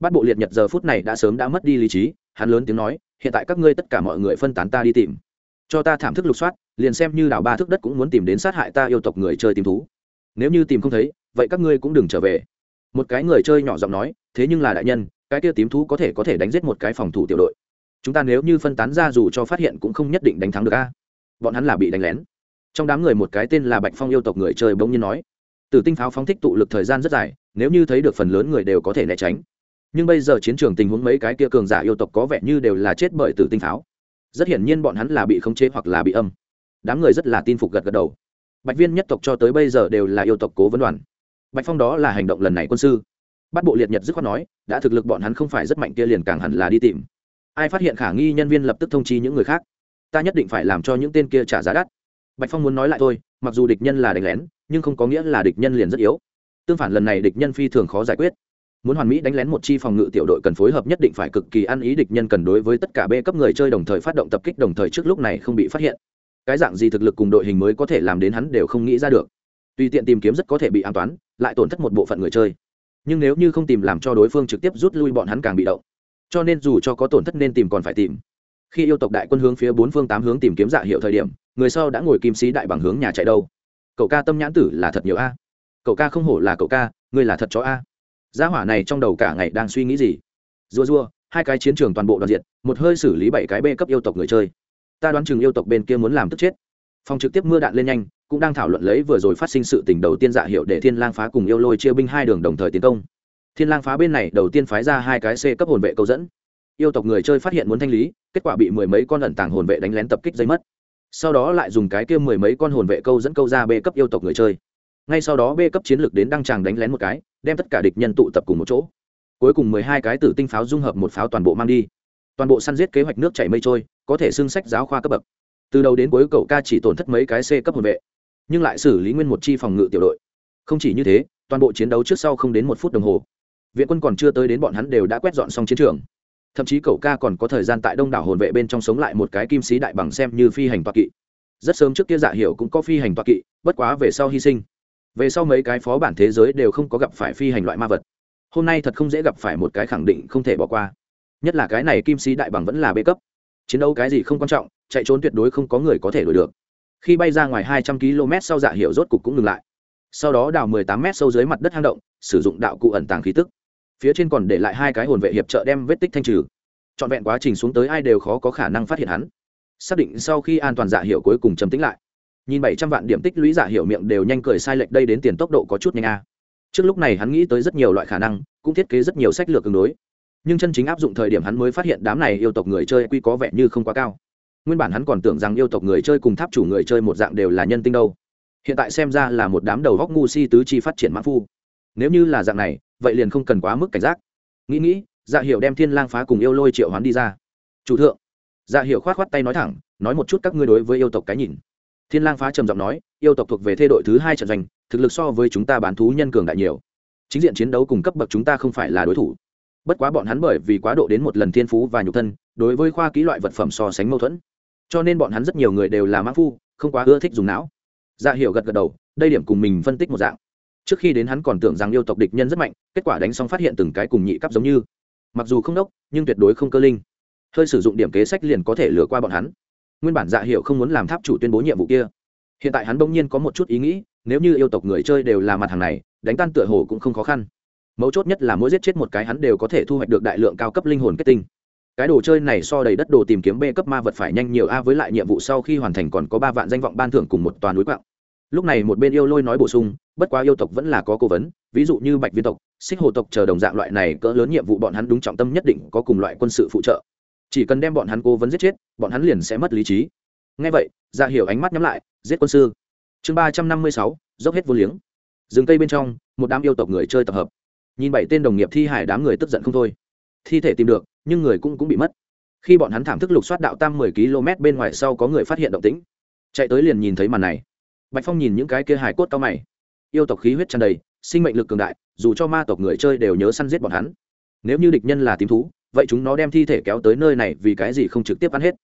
Bắt bộ liệt nhật giờ phút này đã sớm đã mất đi lý trí, hắn lớn tiếng nói, hiện tại các ngươi tất cả mọi người phân tán ta đi tìm. Cho ta thảm thức lục soát, liền xem như đảo ba thước đất cũng muốn tìm đến sát hại ta yêu tộc người chơi tìm thú. Nếu như tìm không thấy, vậy các ngươi cũng đừng trở về. Một cái người chơi nhỏ giọng nói, thế nhưng là đại nhân, cái kia tím thú có thể có thể đánh giết một cái phòng thủ tiểu đội chúng ta nếu như phân tán ra dù cho phát hiện cũng không nhất định đánh thắng được a. Bọn hắn là bị đánh lén. Trong đám người một cái tên là bạch phong yêu tộc người chơi bỗng nhiên nói, tử tinh pháo phóng thích tụ lực thời gian rất dài, nếu như thấy được phần lớn người đều có thể né tránh. Nhưng bây giờ chiến trường tình huống mấy cái kia cường giả yêu tộc có vẻ như đều là chết bởi tử tinh pháo. Rất hiển nhiên bọn hắn là bị khống chế hoặc là bị âm. Đám người rất là tin phục gật gật đầu. Bạch viên nhất tộc cho tới bây giờ đều là yêu tộc cố vấn đoàn. Bạch phong đó là hành động lần này quân sư. Bắt bộ liệt nhật dứt khoát nói, đã thực lực bọn hắn không phải rất mạnh kia liền càng hẳn là đi tìm ai phát hiện khả nghi nhân viên lập tức thông chi những người khác? Ta nhất định phải làm cho những tên kia trả giá đắt. Bạch phong muốn nói lại thôi, mặc dù địch nhân là đánh lén, nhưng không có nghĩa là địch nhân liền rất yếu. Tương phản lần này địch nhân phi thường khó giải quyết. Muốn hoàn mỹ đánh lén một chi phòng ngự tiểu đội cần phối hợp nhất định phải cực kỳ ăn ý địch nhân cần đối với tất cả b cấp người chơi đồng thời phát động tập kích đồng thời trước lúc này không bị phát hiện. Cái dạng gì thực lực cùng đội hình mới có thể làm đến hắn đều không nghĩ ra được. Tùy tiện tìm kiếm rất có thể bị an toán, lại tổn thất một bộ phận người chơi. Nhưng nếu như không tìm làm cho đối phương trực tiếp rút lui, bọn hắn càng bị động cho nên dù cho có tổn thất nên tìm còn phải tìm. Khi yêu tộc đại quân hướng phía bốn phương tám hướng tìm kiếm dạ hiệu thời điểm, người sau đã ngồi kim sĩ đại bằng hướng nhà chạy đâu. Cậu ca tâm nhãn tử là thật nhiều a. Cậu ca không hổ là cậu ca, ngươi là thật chó a. Gia hỏa này trong đầu cả ngày đang suy nghĩ gì? Rua rua, hai cái chiến trường toàn bộ đoàn diện, một hơi xử lý bảy cái bê cấp yêu tộc người chơi. Ta đoán chừng yêu tộc bên kia muốn làm tức chết. Phòng trực tiếp mưa đạn lên nhanh, cũng đang thảo luận lấy vừa rồi phát sinh sự tình đầu tiên dạ hiệu để thiên lang phá cùng yêu lôi chia binh hai đường đồng thời tiến công thiên lang phá bên này đầu tiên phái ra hai cái c cấp hồn vệ câu dẫn. Yêu tộc người chơi phát hiện muốn thanh lý, kết quả bị mười mấy con ẩn tàng hồn vệ đánh lén tập kích dây mất. Sau đó lại dùng cái kia mười mấy con hồn vệ câu dẫn câu ra B cấp yêu tộc người chơi. Ngay sau đó b cấp chiến lược đến đăng tràng đánh lén một cái, đem tất cả địch nhân tụ tập cùng một chỗ. Cuối cùng mười hai cái tử tinh pháo dung hợp một pháo toàn bộ mang đi. Toàn bộ săn giết kế hoạch nước chảy mây trôi, có thể xưng sách giáo khoa cấp bậc. Từ đầu đến cuối cậu ca chỉ tổn thất mấy cái c cấp hồn vệ, nhưng lại xử lý nguyên một chi phòng ngự tiểu đội. Không chỉ như thế, toàn bộ chiến đấu trước sau không đến một phút đồng hồ viện quân còn chưa tới đến bọn hắn đều đã quét dọn xong chiến trường. Thậm chí cậu ca còn có thời gian tại đông đảo hồn vệ bên trong sống lại một cái kim sĩ đại bằng xem như phi hành toa kỵ. Rất sớm trước kia dạ hiểu cũng có phi hành toa kỵ, bất quá về sau hy sinh. Về sau mấy cái phó bản thế giới đều không có gặp phải phi hành loại ma vật. Hôm nay thật không dễ gặp phải một cái khẳng định không thể bỏ qua. Nhất là cái này kim sĩ đại bằng vẫn là bê cấp. Chiến đấu cái gì không quan trọng, chạy trốn tuyệt đối không có người có thể đuổi được. Khi bay ra ngoài hai trăm km sau dạ hiệu rốt cục cũng ngừng lại. Sau đó đào mười tám m sâu dưới mặt đất hang động, sử dụng đạo cụ ẩn tàng khí tức phía trên còn để lại hai cái hồn vệ hiệp trợ đem vết tích thanh trừ. Trọn vẹn quá trình xuống tới ai đều khó có khả năng phát hiện hắn. Xác định sau khi an toàn dạ giả hiệu cuối cùng chấm tính lại. Nhìn bảy trăm vạn điểm tích lũy dạ giả hiệu miệng đều nhanh cười sai lệch đây đến tiền tốc độ có chút nhanh a. Trước lúc này hắn nghĩ tới rất nhiều loại khả năng, cũng thiết kế rất nhiều sách lược tương đối. Nhưng chân chính áp dụng thời điểm hắn mới phát hiện đám này yêu tộc người chơi quy có vẻ như không quá cao. Nguyên bản hắn còn tưởng rằng yêu tộc người chơi cùng tháp chủ người chơi một dạng đều là nhân tinh đâu. Hiện tại xem ra là một đám đầu góc ngu si tứ chi phát triển mãn phu. Nếu như là dạng này vậy liền không cần quá mức cảnh giác. Nghĩ nghĩ dạ hiệu đem thiên lang phá cùng yêu lôi triệu hoán đi ra. Chủ thượng. Dạ hiệu khoát khoát tay nói thẳng, nói một chút các ngươi đối với yêu tộc cái nhìn. Thiên lang phá trầm giọng nói, yêu tộc thuộc về thê đội thứ hai trận giành thực lực so với chúng ta bán thú nhân cường đại nhiều. Chính diện chiến đấu cùng cấp bậc chúng ta không phải là đối thủ. Bất quá bọn hắn bởi vì quá độ đến một lần thiên phú và nhục thân, đối với khoa kỹ loại vật phẩm so sánh mâu thuẫn. Cho nên bọn hắn rất nhiều người đều là mã phu, không quá ưa thích dùng não. Dạ hiểu gật gật đầu, đây điểm cùng mình phân tích một dạng trước khi đến hắn còn tưởng rằng yêu tộc địch nhân rất mạnh, kết quả đánh xong phát hiện từng cái cùng nhị cấp giống như. Mặc dù không đốc, nhưng tuyệt đối không cơ linh. Hơi sử dụng điểm kế sách liền có thể lừa qua bọn hắn. Nguyên bản dạ hiệu không muốn làm tháp chủ tuyên bố nhiệm vụ kia. Hiện tại hắn bỗng nhiên có một chút ý nghĩ, nếu như yêu tộc người chơi đều là mặt hàng này, đánh tan tựa hồ cũng không khó khăn. Mấu chốt nhất là mỗi giết chết một cái hắn đều có thể thu hoạch được đại lượng cao cấp linh hồn kết tinh. Cái đồ chơi này so đầy đất đồ tìm kiếm b cấp ma vật phải nhanh nhiều a với lại nhiệm vụ sau khi hoàn thành còn có ba vạn danh vọng ban thưởng cùng một toàn núi quạng lúc này một bên yêu lôi nói bổ sung, bất quá yêu tộc vẫn là có cố vấn, ví dụ như bạch viên tộc, xích hồ tộc chờ đồng dạng loại này cỡ lớn nhiệm vụ bọn hắn đúng trọng tâm nhất định có cùng loại quân sự phụ trợ. Chỉ cần đem bọn hắn cố vấn giết chết, bọn hắn liền sẽ mất lý trí. Ngay vậy ra hiểu ánh mắt nhắm lại, giết quân sư. Chương ba trăm năm mươi sáu, dốc hết vô liếng. Rừng cây bên trong, một đám yêu tộc người chơi tập hợp. Nhìn bảy tên đồng nghiệp thi hải đám người tức giận không thôi. Thi thể tìm được, nhưng người cũng cũng bị mất. Khi bọn hắn thảm thức lục soát đạo tam mười km bên ngoài sau có người phát hiện động tĩnh. Chạy tới liền nhìn thấy màn này bạch phong nhìn những cái kia hải cốt cao mày. Yêu tộc khí huyết tràn đầy, sinh mệnh lực cường đại, dù cho ma tộc người chơi đều nhớ săn giết bọn hắn. Nếu như địch nhân là tím thú, vậy chúng nó đem thi thể kéo tới nơi này vì cái gì không trực tiếp ăn hết?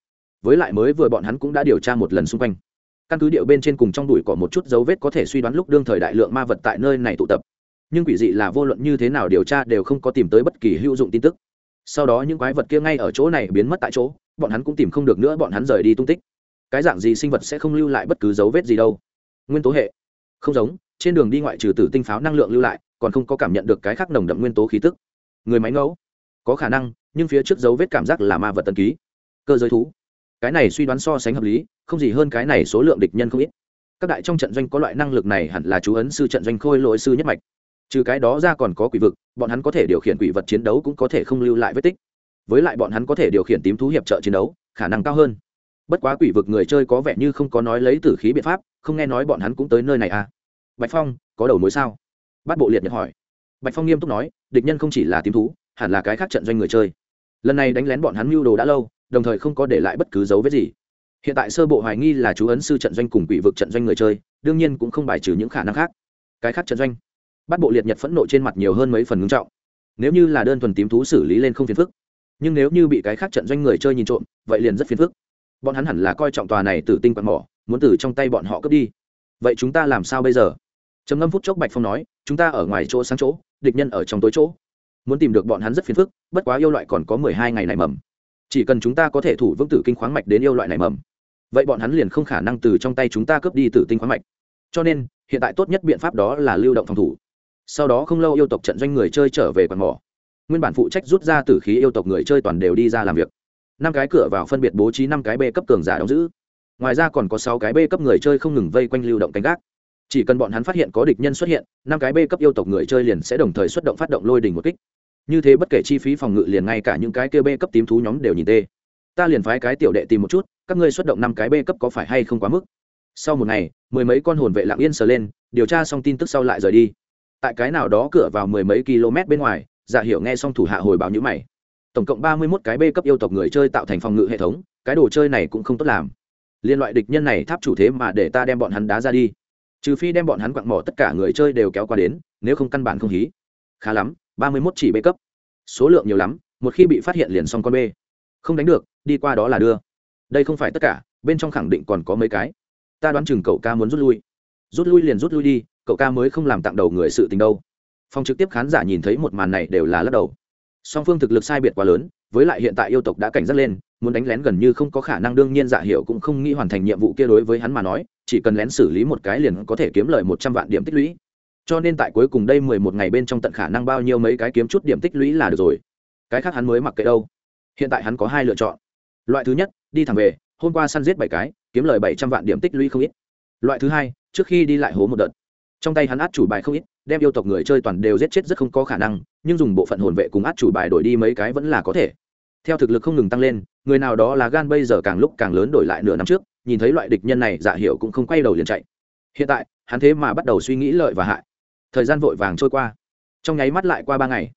Với lại mới vừa bọn hắn cũng đã điều tra một lần xung quanh. Căn cứ điệu bên trên cùng trong đùi có một chút dấu vết có thể suy đoán lúc đương thời đại lượng ma vật tại nơi này tụ tập. Nhưng quỷ dị là vô luận như thế nào điều tra đều không có tìm tới bất kỳ hữu dụng tin tức. Sau đó những quái vật kia ngay ở chỗ này biến mất tại chỗ, bọn hắn cũng tìm không được nữa, bọn hắn rời đi tung tích. Cái dạng gì sinh vật sẽ không lưu lại bất cứ dấu vết gì đâu? Nguyên tố hệ. Không giống, trên đường đi ngoại trừ tử tinh pháo năng lượng lưu lại, còn không có cảm nhận được cái khác nồng đậm nguyên tố khí tức. Người máy ngẫu. Có khả năng, nhưng phía trước dấu vết cảm giác là ma vật tân ký. Cơ giới thú. Cái này suy đoán so sánh hợp lý, không gì hơn cái này số lượng địch nhân không ít. Các đại trong trận doanh có loại năng lực này hẳn là chú ấn sư trận doanh khôi lỗi sư nhất mạch. Trừ cái đó ra còn có quỷ vực, bọn hắn có thể điều khiển quỷ vật chiến đấu cũng có thể không lưu lại vết tích. Với lại bọn hắn có thể điều khiển tím thú hiệp trợ chiến đấu, khả năng cao hơn bất quá quỷ vực người chơi có vẻ như không có nói lấy tử khí biện pháp, không nghe nói bọn hắn cũng tới nơi này à? Bạch phong, có đầu mối sao? Bắt bộ liệt nhật hỏi. Bạch phong nghiêm túc nói, địch nhân không chỉ là tím thú, hẳn là cái khác trận doanh người chơi. Lần này đánh lén bọn hắn mưu đồ đã lâu, đồng thời không có để lại bất cứ dấu vết gì. Hiện tại sơ bộ hoài nghi là chú ấn sư trận doanh cùng quỷ vực trận doanh người chơi, đương nhiên cũng không bài trừ những khả năng khác. Cái khác trận doanh. Bắt bộ liệt nhật phẫn nộ trên mặt nhiều hơn mấy phần ngưng trọng. Nếu như là đơn thuần tím thú xử lý lên không phiền phức, nhưng nếu như bị cái khác trận doanh người chơi nhìn trộm, vậy liền rất phiền phức bọn hắn hẳn là coi trọng tòa này từ tinh quạt mỏ, muốn từ trong tay bọn họ cướp đi. Vậy chúng ta làm sao bây giờ? Trầm ngâm phút chốc bạch phong nói, chúng ta ở ngoài chỗ sáng chỗ, địch nhân ở trong tối chỗ. Muốn tìm được bọn hắn rất phiền phức, bất quá yêu loại còn có mười hai ngày này mầm. Chỉ cần chúng ta có thể thủ vững tử kinh khoáng mạch đến yêu loại này mầm, vậy bọn hắn liền không khả năng từ trong tay chúng ta cướp đi tử tinh khoáng mạch. Cho nên, hiện tại tốt nhất biện pháp đó là lưu động phòng thủ. Sau đó không lâu yêu tộc trận doanh người chơi trở về quạt mỏ. Nguyên bản phụ trách rút ra tử khí yêu tộc người chơi toàn đều đi ra làm việc năm cái cửa vào phân biệt bố trí năm cái b cấp cường giả đóng giữ. Ngoài ra còn có sáu cái b cấp người chơi không ngừng vây quanh lưu động canh gác. Chỉ cần bọn hắn phát hiện có địch nhân xuất hiện, năm cái b cấp yêu tộc người chơi liền sẽ đồng thời xuất động phát động lôi đình một kích. Như thế bất kể chi phí phòng ngự liền ngay cả những cái kia b cấp tím thú nhóm đều nhìn tê. Ta liền phái cái tiểu đệ tìm một chút, các ngươi xuất động năm cái b cấp có phải hay không quá mức? Sau một ngày, mười mấy con hồn vệ lặng yên sờ lên, điều tra xong tin tức sau lại rời đi. Tại cái nào đó cửa vào mười mấy km bên ngoài dạ hiểu nghe xong thủ hạ hồi báo nhữ mày tổng cộng ba mươi mốt cái b cấp yêu tộc người chơi tạo thành phòng ngự hệ thống, cái đồ chơi này cũng không tốt làm. Liên loại địch nhân này tháp chủ thế mà để ta đem bọn hắn đá ra đi. Trừ phi đem bọn hắn quặng mỏ tất cả người chơi đều kéo qua đến, nếu không căn bản không hí. Khá lắm, ba mươi mốt chỉ b cấp. Số lượng nhiều lắm, một khi bị phát hiện liền xong con b không đánh được, đi qua đó là đưa. Đây không phải tất cả, bên trong khẳng định còn có mấy cái. Ta đoán chừng cậu ca muốn rút lui. Rút lui liền rút lui đi, cậu ca mới không làm tặng đầu người sự tình đâu. Phòng trực tiếp khán giả nhìn thấy một màn này đều là lắc đầu song phương thực lực sai biệt quá lớn, với lại hiện tại yêu tộc đã cảnh giác lên, muốn đánh lén gần như không có khả năng, đương nhiên dạ hiệu cũng không nghĩ hoàn thành nhiệm vụ kia đối với hắn mà nói, chỉ cần lén xử lý một cái liền có thể kiếm lời một trăm vạn điểm tích lũy. Cho nên tại cuối cùng đây mười một ngày bên trong tận khả năng bao nhiêu mấy cái kiếm chút điểm tích lũy là được rồi. Cái khác hắn mới mặc kệ đâu. Hiện tại hắn có hai lựa chọn. Loại thứ nhất, đi thẳng về, hôm qua săn giết bảy cái, kiếm lời bảy trăm vạn điểm tích lũy không ít. Loại thứ hai, trước khi đi lại hố một đợt. Trong tay hắn át chủ bài không ít đem yêu tộc người chơi toàn đều giết chết rất không có khả năng, nhưng dùng bộ phận hồn vệ cùng át chủ bài đổi đi mấy cái vẫn là có thể. Theo thực lực không ngừng tăng lên, người nào đó là gan bây giờ càng lúc càng lớn đổi lại nửa năm trước, nhìn thấy loại địch nhân này dạ hiệu cũng không quay đầu liền chạy. Hiện tại, hắn thế mà bắt đầu suy nghĩ lợi và hại. Thời gian vội vàng trôi qua. Trong nháy mắt lại qua ba ngày.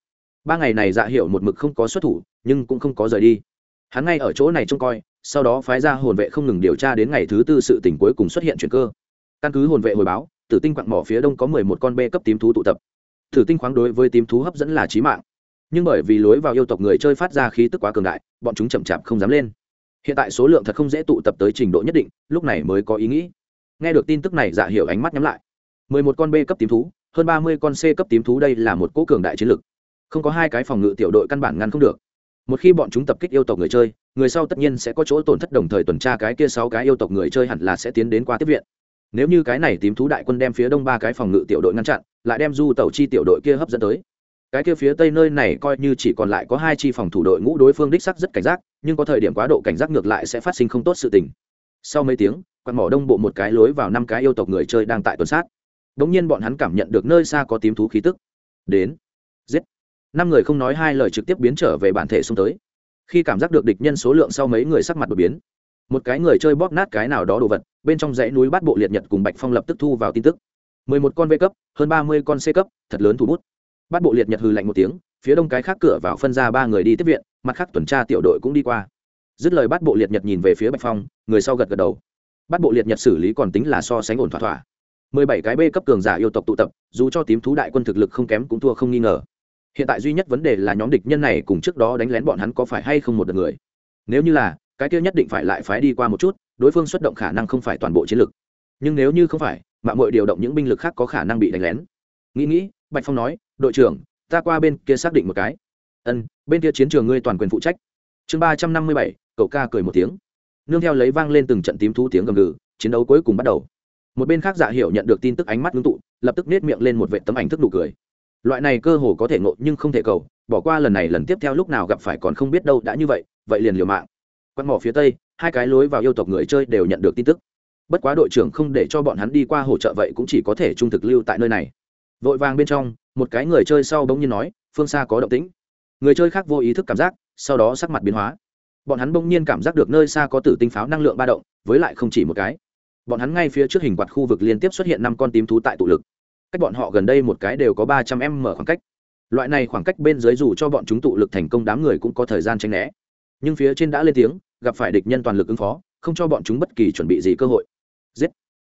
Ba ngày này dạ hiệu một mực không có xuất thủ, nhưng cũng không có rời đi. Hắn ngay ở chỗ này trông coi, sau đó phái ra hồn vệ không ngừng điều tra đến ngày thứ tư sự tỉnh cuối cùng xuất hiện chuyện cơ. Căn cứ hồn vệ hồi báo tử tinh quặng mỏ phía đông có mười một con bê cấp tím thú tụ tập. Tử tinh khoáng đối với tím thú hấp dẫn là trí mạng. Nhưng bởi vì lối vào yêu tộc người chơi phát ra khí tức quá cường đại, bọn chúng chậm chạp không dám lên. Hiện tại số lượng thật không dễ tụ tập tới trình độ nhất định, lúc này mới có ý nghĩ. Nghe được tin tức này dạ hiểu ánh mắt nhắm lại. mười một con b cấp tím thú, hơn ba mươi con c cấp tím thú đây là một cỗ cường đại chiến lực. Không có hai cái phòng ngự tiểu đội căn bản ngăn không được. Một khi bọn chúng tập kích yêu tộc người chơi, người sau tất nhiên sẽ có chỗ tổn thất đồng thời tuần tra cái kia sáu cái yêu tộc người chơi hẳn là sẽ tiến đến qua tiếp viện nếu như cái này tím thú đại quân đem phía đông ba cái phòng ngự tiểu đội ngăn chặn, lại đem du tàu chi tiểu đội kia hấp dẫn tới. Cái kia phía tây nơi này coi như chỉ còn lại có hai chi phòng thủ đội ngũ đối phương đích sắc rất cảnh giác, nhưng có thời điểm quá độ cảnh giác ngược lại sẽ phát sinh không tốt sự tình. Sau mấy tiếng quan mỏ đông bộ một cái lối vào năm cái yêu tộc người chơi đang tại tuần sát. Đ ỗ n g nhiên bọn hắn cảm nhận được nơi xa có tím thú khí tức. Đến. Giết. Năm người không nói hai lời trực tiếp biến trở về bản thể xung tới. Khi cảm giác được địch nhân số lượng sau mấy người sắc mặt đột biến một cái người chơi bóp nát cái nào đó đồ vật, bên trong dãy núi bát bộ liệt nhật cùng bạch phong lập tức thu vào tin tức. mười một con v cấp, hơn ba mươi con c cấp, thật lớn thủ bút. Bát bộ liệt nhật hừ lạnh một tiếng, phía đông cái khác cửa vào phân ra ba người đi tiếp viện, mặt khác tuần tra tiểu đội cũng đi qua. Dứt lời bát bộ liệt nhật nhìn về phía bạch phong, người sau gật gật đầu. Bát bộ liệt nhật xử lý còn tính là so sánh ổn thỏa thỏa. mười bảy cái b cấp cường giả yêu tộc tụ tập, dù cho tím thú đại quân thực lực không kém cũng thua không nghi ngờ. Hiện tại duy nhất vấn đề là nhóm địch nhân này cùng trước đó đánh lén bọn hắn có phải hay không một đợt người. Nếu như là cái kia nhất định phải lại phái đi qua một chút, đối phương xuất động khả năng không phải toàn bộ chiến lực. Nhưng nếu như không phải mạng mội điều động những binh lực khác có khả năng bị đánh lén. Nghĩ nghĩ, bạch phong nói, đội trưởng, ta qua bên kia xác định một cái. Ân, bên kia chiến trường ngươi toàn quyền phụ trách. Chương ba trăm năm mươi bảy, cậu ca cười một tiếng. Nương theo lấy vang lên từng trận tím thú tiếng gầm gừ, chiến đấu cuối cùng bắt đầu. Một bên khác dạ hiểu nhận được tin tức ánh mắt ngưng tụ, lập tức nết miệng lên một vệ tấm ảnh thức nụ cười. Loại này cơ hồ có thể ngộ nhưng không thể cầu, bỏ qua lần này lần tiếp theo lúc nào gặp phải còn không biết đâu đã như vậy vậy liền liều mạng quạt mỏ phía tây, hai cái lối vào yêu tộc người chơi đều nhận được tin tức. Bất quá đội trưởng không để cho bọn hắn đi qua hỗ trợ vậy cũng chỉ có thể trung thực lưu tại nơi này. Vội vàng bên trong, một cái người chơi sau bỗng nhiên nói, phương xa có động tĩnh. Người chơi khác vô ý thức cảm giác, sau đó sắc mặt biến hóa. Bọn hắn bỗng nhiên cảm giác được nơi xa có tử tinh pháo năng lượng ba động, với lại không chỉ một cái. Bọn hắn ngay phía trước hình quạt khu vực liên tiếp xuất hiện năm con tím thú tại tụ lực. Cách bọn họ gần đây một cái đều có ba trăm m khoảng cách. Loại này khoảng cách bên dưới dù cho bọn chúng tụ lực thành công đám người cũng có thời gian tranh né. Nhưng phía trên đã lên tiếng gặp phải địch nhân toàn lực ứng phó, không cho bọn chúng bất kỳ chuẩn bị gì cơ hội. Giết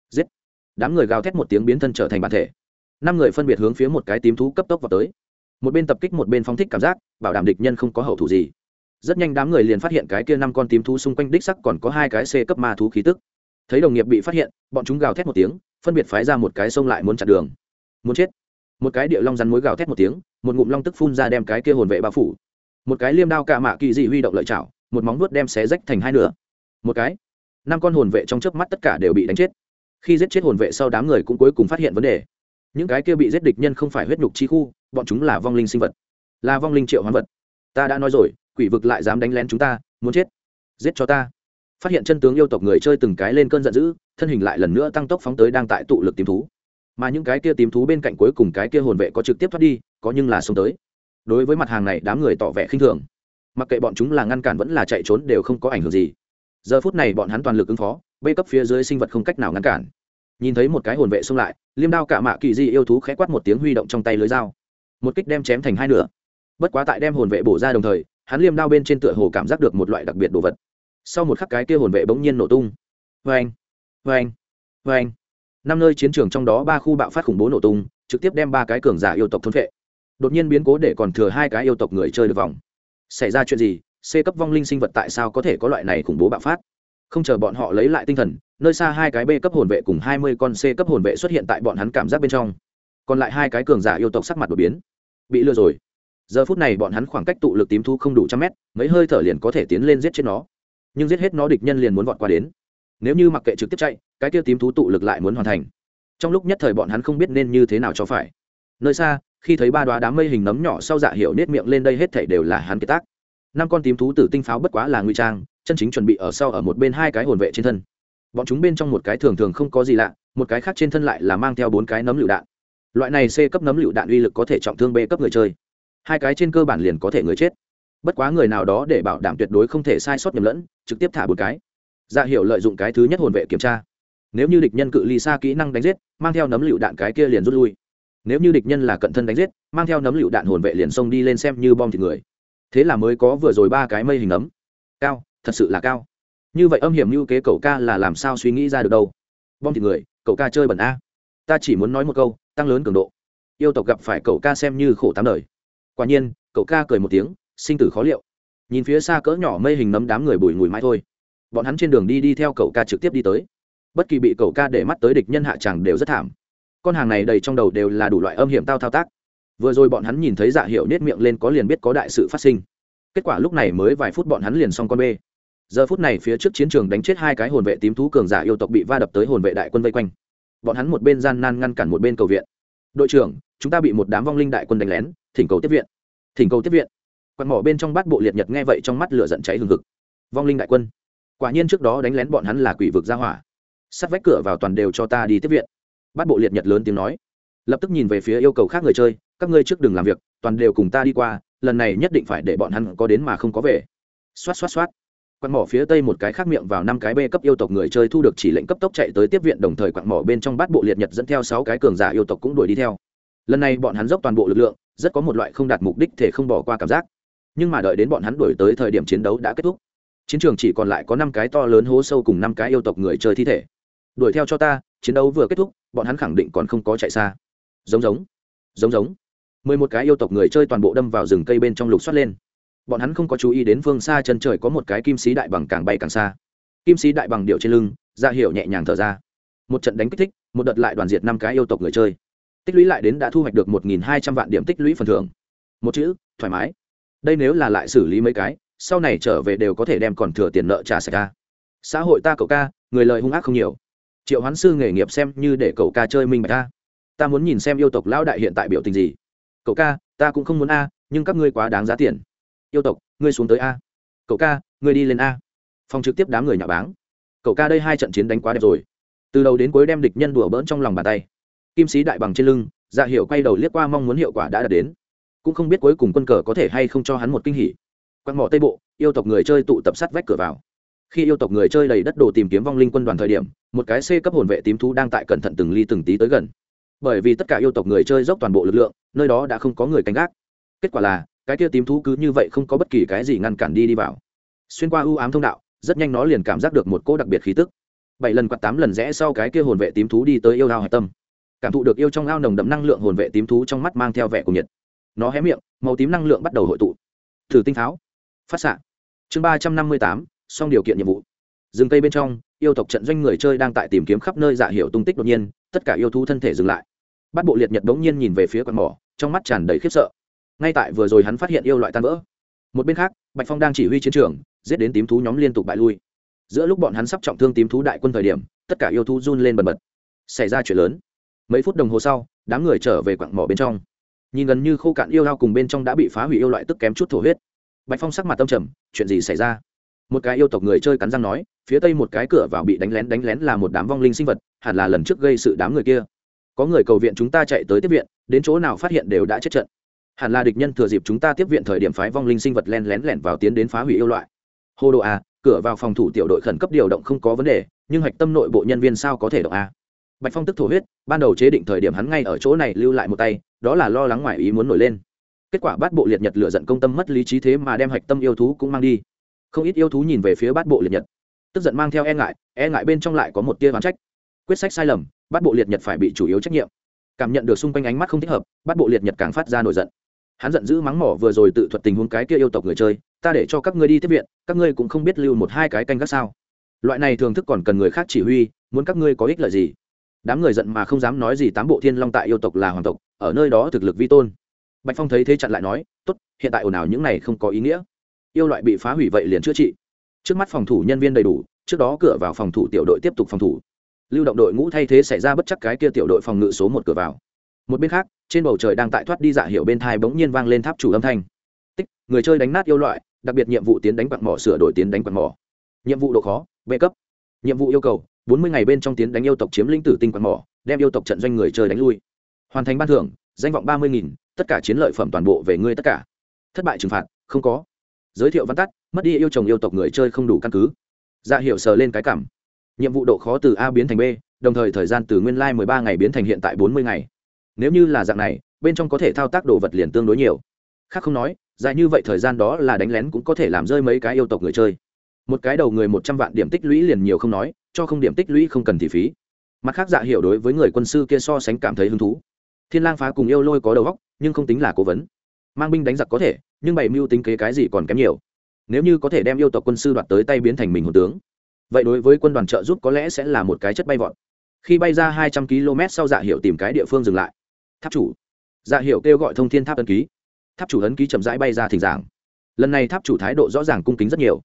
giết. Đám người gào thét một tiếng biến thân trở thành bản thể. Năm người phân biệt hướng phía một cái tím thú cấp tốc vào tới. Một bên tập kích một bên phóng thích cảm giác, bảo đảm địch nhân không có hậu thủ gì. Rất nhanh đám người liền phát hiện cái kia năm con tím thú xung quanh đích sắc còn có hai cái c cấp ma thú khí tức. Thấy đồng nghiệp bị phát hiện, bọn chúng gào thét một tiếng, phân biệt phái ra một cái sông lại muốn chặn đường. Muốn chết. Một cái địa long rắn mối gào thét một tiếng, một ngụm long tức phun ra đem cái kia hồn vệ bao phủ. Một cái liêm đao cạ mạ kỳ dị huy động lợi chảo một móng vuốt đem xé rách thành hai nửa. Một cái. Năm con hồn vệ trong chớp mắt tất cả đều bị đánh chết. Khi giết chết hồn vệ sau đám người cũng cuối cùng phát hiện vấn đề. Những cái kia bị giết địch nhân không phải huyết nhục chi khu, bọn chúng là vong linh sinh vật. Là vong linh triệu hoán vật. Ta đã nói rồi, quỷ vực lại dám đánh lén chúng ta, muốn chết. Giết cho ta. Phát hiện chân tướng yêu tộc người chơi từng cái lên cơn giận dữ, thân hình lại lần nữa tăng tốc phóng tới đang tại tụ lực tìm thú. Mà những cái kia tìm thú bên cạnh cuối cùng cái kia hồn vệ có trực tiếp thoát đi, có nhưng là xuống tới. Đối với mặt hàng này đám người tỏ vẻ khinh thường mặc kệ bọn chúng là ngăn cản vẫn là chạy trốn đều không có ảnh hưởng gì. Giờ phút này bọn hắn toàn lực ứng phó, bê cấp phía dưới sinh vật không cách nào ngăn cản. Nhìn thấy một cái hồn vệ xông lại, liêm đao cả mạ kỳ di yêu thú khẽ quát một tiếng huy động trong tay lưới dao. Một kích đem chém thành hai nửa. Bất quá tại đem hồn vệ bổ ra đồng thời, hắn liêm đao bên trên tựa hồ cảm giác được một loại đặc biệt đồ vật. Sau một khắc cái kia hồn vệ bỗng nhiên nổ tung. Vê anh vê anh vê anh năm nơi chiến trường trong đó ba khu bạo phát khủng bố nổ tung, trực tiếp đem ba cái cường giả yêu tộc thôn vệ đột nhiên biến cố để còn thừa hai cái yêu tộc người chơi được vòng xảy ra chuyện gì? C cấp vong linh sinh vật tại sao có thể có loại này khủng bố bạo phát? Không chờ bọn họ lấy lại tinh thần, nơi xa hai cái b cấp hồn vệ cùng hai mươi con c cấp hồn vệ xuất hiện tại bọn hắn cảm giác bên trong. Còn lại hai cái cường giả yêu tộc sắc mặt đột biến. Bị lừa rồi. Giờ phút này bọn hắn khoảng cách tụ lực tím thu không đủ trăm mét, mấy hơi thở liền có thể tiến lên giết chết nó. Nhưng giết hết nó địch nhân liền muốn vọt qua đến. Nếu như mặc kệ trực tiếp chạy, cái kia tím thú tụ lực lại muốn hoàn thành. Trong lúc nhất thời bọn hắn không biết nên như thế nào cho phải. Nơi xa khi thấy ba đoá đám mây hình nấm nhỏ sau dạ hiệu nết miệng lên đây hết thảy đều là hắn kế tác. Năm con tím thú tử tinh pháo bất quá là nguy trang, chân chính chuẩn bị ở sau ở một bên hai cái hồn vệ trên thân. Bọn chúng bên trong một cái thường thường không có gì lạ, một cái khác trên thân lại là mang theo bốn cái nấm lựu đạn. Loại này c cấp nấm lựu đạn uy lực có thể trọng thương b cấp người chơi. Hai cái trên cơ bản liền có thể người chết. Bất quá người nào đó để bảo đảm tuyệt đối không thể sai sót nhầm lẫn, trực tiếp thả một cái. Dạ hiệu lợi dụng cái thứ nhất hồn vệ kiểm tra. Nếu như địch nhân cự ly xa kỹ năng đánh giết, mang theo nấm lựu đạn cái kia liền rút lui nếu như địch nhân là cận thân đánh giết, mang theo nấm lựu đạn hồn vệ liền xông đi lên xem như bom thịt người. Thế là mới có vừa rồi ba cái mây hình nấm cao, thật sự là cao. Như vậy âm hiểm như kế cậu ca là làm sao suy nghĩ ra được đâu? Bom thịt người, cậu ca chơi bẩn a. Ta chỉ muốn nói một câu, tăng lớn cường độ. Yêu tộc gặp phải cậu ca xem như khổ tám đời. Quả nhiên, cậu ca cười một tiếng, sinh tử khó liệu. Nhìn phía xa cỡ nhỏ mây hình nấm đám người bùi ngùi mãi thôi. Bọn hắn trên đường đi đi theo cậu ca trực tiếp đi tới. Bất kỳ bị cậu ca để mắt tới địch nhân hạ tràng đều rất thảm con hàng này đầy trong đầu đều là đủ loại âm hiểm tao thao tác. Vừa rồi bọn hắn nhìn thấy dạ hiệu nết miệng lên có liền biết có đại sự phát sinh. Kết quả lúc này mới vài phút bọn hắn liền xong con bê. Giờ phút này phía trước chiến trường đánh chết hai cái hồn vệ tím thú cường giả yêu tộc bị va đập tới hồn vệ đại quân vây quanh. Bọn hắn một bên gian nan ngăn cản một bên cầu viện. Đội trưởng, chúng ta bị một đám vong linh đại quân đánh lén, thỉnh cầu tiếp viện. Thỉnh cầu tiếp viện. Quạt mỏ bên trong bát bộ liệt nhật nghe vậy trong mắt lửa giận cháy hừng hực. Vong linh đại quân, quả nhiên trước đó đánh lén bọn hắn là quỷ vực ra hỏa. Sắt vách cửa vào toàn đều cho ta đi tiếp viện bát bộ liệt nhật lớn tiếng nói. Lập tức nhìn về phía yêu cầu khác người chơi, các ngươi trước đừng làm việc, toàn đều cùng ta đi qua, lần này nhất định phải để bọn hắn có đến mà không có về. Xoát xoát xoát. Quặn mỏ phía tây một cái khác miệng vào năm cái b cấp yêu tộc người chơi thu được chỉ lệnh cấp tốc chạy tới tiếp viện, đồng thời quặn mỏ bên trong bát bộ liệt nhật dẫn theo sáu cái cường giả yêu tộc cũng đuổi đi theo. Lần này bọn hắn dốc toàn bộ lực lượng, rất có một loại không đạt mục đích thể không bỏ qua cảm giác. Nhưng mà đợi đến bọn hắn đuổi tới thời điểm chiến đấu đã kết thúc. Chiến trường chỉ còn lại có năm cái to lớn hố sâu cùng năm cái yêu tộc người chơi thi thể. Đuổi theo cho ta chiến đấu vừa kết thúc, bọn hắn khẳng định còn không có chạy xa. Giống giống giống giống. Mười một cái yêu tộc người chơi toàn bộ đâm vào rừng cây bên trong lục xoát lên. Bọn hắn không có chú ý đến phương xa chân trời có một cái kim sĩ đại bằng càng bay càng xa. Kim sĩ đại bằng điệu trên lưng dạ ra hiệu nhẹ nhàng thở ra. Một trận đánh kích thích, một đợt lại đoàn diệt năm cái yêu tộc người chơi. Tích lũy lại đến đã thu hoạch được một nghìn hai trăm vạn điểm tích lũy phần thưởng. Một chữ, thoải mái. Đây nếu là lại xử lý mấy cái, sau này trở về đều có thể đem còn thừa tiền nợ trả sạch ca xã hội ta cậu ca, người lời hung ác không nhiều triệu hoán sư nghề nghiệp xem như để cậu ca chơi minh bạch ta. Ta muốn nhìn xem yêu tộc lão đại hiện tại biểu tình gì. Cậu ca, ta cũng không muốn a, nhưng các ngươi quá đáng giá tiền. Yêu tộc, ngươi xuống tới a. Cậu ca, ngươi đi lên a. Phòng trực tiếp đám người nhà báng. Cậu ca đây hai trận chiến đánh quá đẹp rồi. Từ đầu đến cuối đem địch nhân đùa bỡn trong lòng bàn tay. Kim sĩ đại bằng trên lưng dạ hiệu quay đầu liếc qua mong muốn hiệu quả đã đạt đến. Cũng không biết cuối cùng quân cờ có thể hay không cho hắn một kinh hỉ. Quăng mỏ tây bộ, yêu tộc người chơi tụ tập sắt vách cửa vào khi yêu tộc người chơi đầy đất đồ tìm kiếm vong linh quân đoàn thời điểm một cái c cấp hồn vệ tím thú đang tại cẩn thận từng ly từng tí tới gần. Bởi vì tất cả yêu tộc người chơi dốc toàn bộ lực lượng nơi đó đã không có người canh gác. Kết quả là cái kia tím thú cứ như vậy không có bất kỳ cái gì ngăn cản đi đi vào. Xuyên qua ưu ám thông đạo rất nhanh nó liền cảm giác được một cỗ đặc biệt khí tức. Bảy lần quạt tám lần rẽ sau cái kia hồn vệ tím thú đi tới yêu ao hạch tâm. Cảm thụ được yêu trong ao nồng đậm năng lượng hồn vệ tím thú trong mắt mang theo vẻ của nhiệt. Nó hé miệng màu tím năng lượng bắt đầu hội tụ. Thử tinh tháo, phát xạ. Chương ba trăm năm mươi tám xong điều kiện nhiệm vụ. Rừng cây bên trong, yêu tộc trận doanh người chơi đang tại tìm kiếm khắp nơi dạ hiểu tung tích đột nhiên, tất cả yêu thú thân thể dừng lại. Bắt bộ liệt nhật bỗng nhiên nhìn về phía quan mỏ, trong mắt tràn đầy khiếp sợ. Ngay tại vừa rồi hắn phát hiện yêu loại tan vỡ. Một bên khác, bạch phong đang chỉ huy chiến trường, giết đến tím thú nhóm liên tục bại lui. Giữa lúc bọn hắn sắp trọng thương tím thú đại quân thời điểm, tất cả yêu thú run lên bần bật. Xảy ra chuyện lớn. Mấy phút đồng hồ sau, đám người trở về quặng mỏ bên trong. Nhìn gần như khô cạn yêu lao cùng bên trong đã bị phá hủy yêu loại tức kém chút thổ huyết. Bạch phong sắc mặt tâm trầm, chuyện gì xảy ra? Một cái yêu tộc người chơi cắn răng nói, phía tây một cái cửa vào bị đánh lén đánh lén là một đám vong linh sinh vật, hẳn là lần trước gây sự đám người kia. Có người cầu viện chúng ta chạy tới tiếp viện, đến chỗ nào phát hiện đều đã chết trận. Hẳn là địch nhân thừa dịp chúng ta tiếp viện thời điểm phái vong linh sinh vật len lén lẻn vào tiến đến phá hủy yêu loại. Hô đồ a cửa vào phòng thủ tiểu đội khẩn cấp điều động không có vấn đề, nhưng hạch tâm nội bộ nhân viên sao có thể động a bạch phong tức thổ huyết, ban đầu chế định thời điểm hắn ngay ở chỗ này lưu lại một tay, đó là lo lắng ngoài ý muốn nổi lên. Kết quả bắt bộ liệt nhật lựa giận công tâm mất lý trí thế mà đem hạch tâm yêu thú cũng mang đi không ít yêu thú nhìn về phía bát bộ liệt nhật. Tức giận mang theo e ngại e ngại bên trong lại có một tia ván trách. Quyết sách sai lầm, bát bộ liệt nhật phải bị chủ yếu trách nhiệm. Cảm nhận được xung quanh ánh mắt không thích hợp, bát bộ liệt nhật càng phát ra nổi giận. Hắn giận dữ mắng mỏ vừa rồi tự thuật tình huống cái kia yêu tộc người chơi, ta để cho các ngươi đi tiếp viện, các ngươi cũng không biết lưu một hai cái canh gác sao. Loại này thường thức còn cần người khác chỉ huy, muốn các ngươi có ích lợi gì? Đám người giận mà không dám nói gì, tám bộ thiên long tại yêu tộc là hoàng tộc, ở nơi đó thực lực vi tôn. Bạch phong thấy thế chặn lại nói, tốt, hiện tại ồn ào những này không có ý nghĩa yêu loại bị phá hủy vậy liền chữa trị. Trước mắt phòng thủ nhân viên đầy đủ, trước đó cửa vào phòng thủ tiểu đội tiếp tục phòng thủ. Lưu động đội ngũ thay thế xảy ra bất chắc cái kia tiểu đội phòng ngự số một cửa vào. Một bên khác, trên bầu trời đang tại thoát đi dạ hiệu bên thai bỗng nhiên vang lên tháp chủ âm thanh. Tích, người chơi đánh nát yêu loại, đặc biệt nhiệm vụ tiến đánh quặng mỏ sửa đổi tiến đánh quặng mỏ. Nhiệm vụ độ khó, b cấp. Nhiệm vụ yêu cầu, bốn mươi ngày bên trong tiến đánh yêu tộc chiếm lĩnh tử tinh quặng mỏ, đem yêu tộc trận doanh người chơi đánh lui. Hoàn thành ban thưởng, danh vọng ba mươi nghìn, tất cả chiến lợi phẩm toàn bộ về ngươi tất cả. Thất bại trừng phạt, không có giới thiệu văn tắt, mất đi yêu chồng yêu tộc người chơi không đủ căn cứ. Dạ hiệu sờ lên cái cảm. Nhiệm vụ độ khó từ a biến thành b, đồng thời thời gian từ nguyên lai mười ba ngày biến thành hiện tại bốn mươi ngày. Nếu như là dạng này, bên trong có thể thao tác đồ vật liền tương đối nhiều. Khác không nói, dài như vậy thời gian đó là đánh lén cũng có thể làm rơi mấy cái yêu tộc người chơi. Một cái đầu người một trăm vạn điểm tích lũy liền nhiều không nói, cho không điểm tích lũy không cần thì phí. Mặt khác dạ hiểu đối với người quân sư kia so sánh cảm thấy hứng thú. Thiên lang phá cùng yêu lôi có đầu góc nhưng không tính là cố vấn. Mang binh đánh giặc có thể nhưng bày mưu tính kế cái gì còn kém nhiều. Nếu như có thể đem yêu tộc quân sư đoạt tới tay biến thành mình hồn tướng, vậy đối với quân đoàn trợ giúp có lẽ sẽ là một cái chất bay vọt. Khi bay ra hai trăm km sau dạ hiệu tìm cái địa phương dừng lại. Tháp chủ. Dạ hiệu kêu gọi thông thiên tháp ấn ký. Tháp chủ ấn ký chậm rãi bay ra thỉnh giảng. Lần này tháp chủ thái độ rõ ràng cung kính rất nhiều.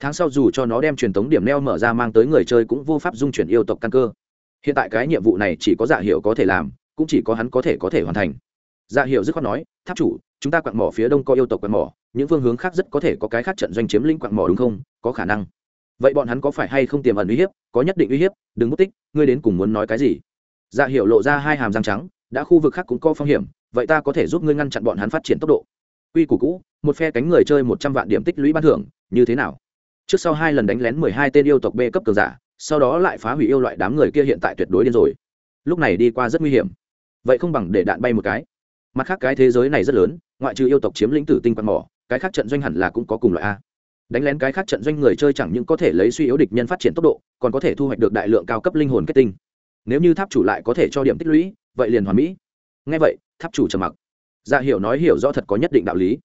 Tháng sau dù cho nó đem truyền thống điểm neo mở ra mang tới người chơi cũng vô pháp dung chuyển yêu tộc căn cơ. Hiện tại cái nhiệm vụ này chỉ có dạ hiệu có thể làm, cũng chỉ có hắn có thể có thể hoàn thành dạ hiệu dứt khoát nói, tháp chủ, chúng ta quặng mỏ phía đông có yêu tộc quặng mỏ, những phương hướng khác rất có thể có cái khác trận doanh chiếm lĩnh quặng mỏ đúng không? Có khả năng. Vậy bọn hắn có phải hay không tiềm ẩn uy hiếp? Có nhất định uy hiếp, đừng mất tích, ngươi đến cùng muốn nói cái gì? Dạ hiệu lộ ra hai hàm răng trắng, đã khu vực khác cũng có phong hiểm, vậy ta có thể giúp ngươi ngăn chặn bọn hắn phát triển tốc độ. Quy củ cũ, một phe cánh người chơi một trăm vạn điểm tích lũy ban thưởng, như thế nào? Trước sau hai lần đánh lén mười hai tên yêu tộc b cấp cường giả, sau đó lại phá hủy yêu loại đám người kia hiện tại tuyệt đối điên rồi. Lúc này đi qua rất nguy hiểm. Vậy không bằng để đạn bay một cái mặt khác cái thế giới này rất lớn, ngoại trừ yêu tộc chiếm lĩnh tử tinh quan mỏ, cái khác trận doanh hẳn là cũng có cùng loại a. Đánh lén cái khác trận doanh người chơi chẳng những có thể lấy suy yếu địch nhân phát triển tốc độ, còn có thể thu hoạch được đại lượng cao cấp linh hồn kết tinh. Nếu như tháp chủ lại có thể cho điểm tích lũy, vậy liền hoàn mỹ. Ngay vậy, tháp chủ trầm mặc. Dạ hiểu nói hiểu rõ thật có nhất định đạo lý.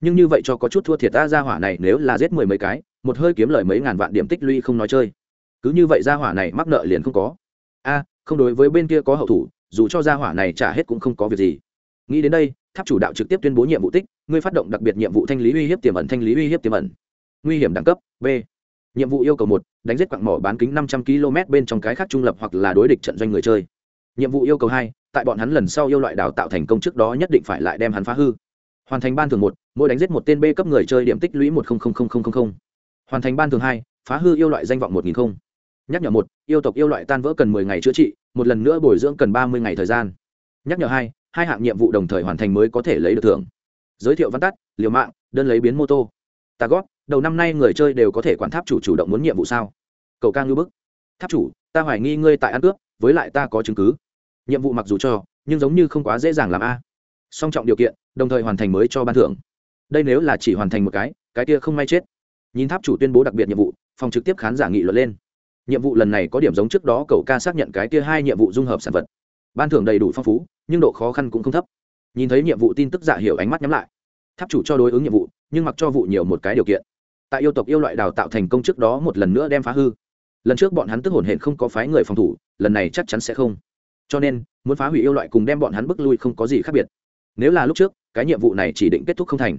Nhưng như vậy cho có chút thua thiệt ta ra hỏa này nếu là giết mười mấy cái, một hơi kiếm lời mấy ngàn vạn điểm tích lũy không nói chơi. Cứ như vậy ra hỏa này mắc nợ liền không có. A, không đối với bên kia có hậu thủ, dù cho ra hỏa này trả hết cũng không có việc gì nghĩ đến đây, tháp chủ đạo trực tiếp tuyên bố nhiệm vụ tích, ngươi phát động đặc biệt nhiệm vụ thanh lý uy hiếp tiềm ẩn, thanh lý uy hiếp tiềm ẩn. Nguy hiểm đẳng cấp, b. Nhiệm vụ yêu cầu một, đánh giết quặng mỏ bán kính năm trăm km bên trong cái khác trung lập hoặc là đối địch trận doanh người chơi. Nhiệm vụ yêu cầu hai, tại bọn hắn lần sau yêu loại đào tạo thành công trước đó nhất định phải lại đem hắn phá hư. Hoàn thành ban thường một, mỗi đánh giết một tên b cấp người chơi điểm tích lũy một hoàn thành ban thường hai, phá hư yêu loại danh vọng một nghìn không. Nhắc nhở một, yêu tộc yêu loại tan vỡ cần mười ngày chữa trị, một lần nữa bồi dưỡng cần ba mươi ngày thời gian. Nhắc nhở hai hai hạng nhiệm vụ đồng thời hoàn thành mới có thể lấy được thưởng. Giới thiệu văn tắt, liều mạng, đơn lấy biến mô tô. Ta gót đầu năm nay người chơi đều có thể quản tháp chủ chủ động muốn nhiệm vụ sao? Cậu ca ngư bức. Tháp chủ, ta hoài nghi ngươi tại ăn cướp, với lại ta có chứng cứ. Nhiệm vụ mặc dù cho, nhưng giống như không quá dễ dàng làm a. Song trọng điều kiện, đồng thời hoàn thành mới cho ban thưởng. Đây nếu là chỉ hoàn thành một cái cái kia không may chết. Nhìn tháp chủ tuyên bố đặc biệt nhiệm vụ, phòng trực tiếp khán giả nghị luận lên. Nhiệm vụ lần này có điểm giống trước đó, cậu ca xác nhận cái kia hai nhiệm vụ dung hợp sản vật. Ban thưởng đầy đủ phong phú nhưng độ khó khăn cũng không thấp. Nhìn thấy nhiệm vụ tin tức giả hiểu ánh mắt nhắm lại. Tháp chủ cho đối ứng nhiệm vụ, nhưng mặc cho vụ nhiều một cái điều kiện. Tại yêu tộc yêu loại đào tạo thành công trước đó một lần nữa đem phá hư. Lần trước bọn hắn tức hồn hển không có phái người phòng thủ, lần này chắc chắn sẽ không. Cho nên, muốn phá hủy yêu loại cùng đem bọn hắn bước lui không có gì khác biệt. Nếu là lúc trước, cái nhiệm vụ này chỉ định kết thúc không thành.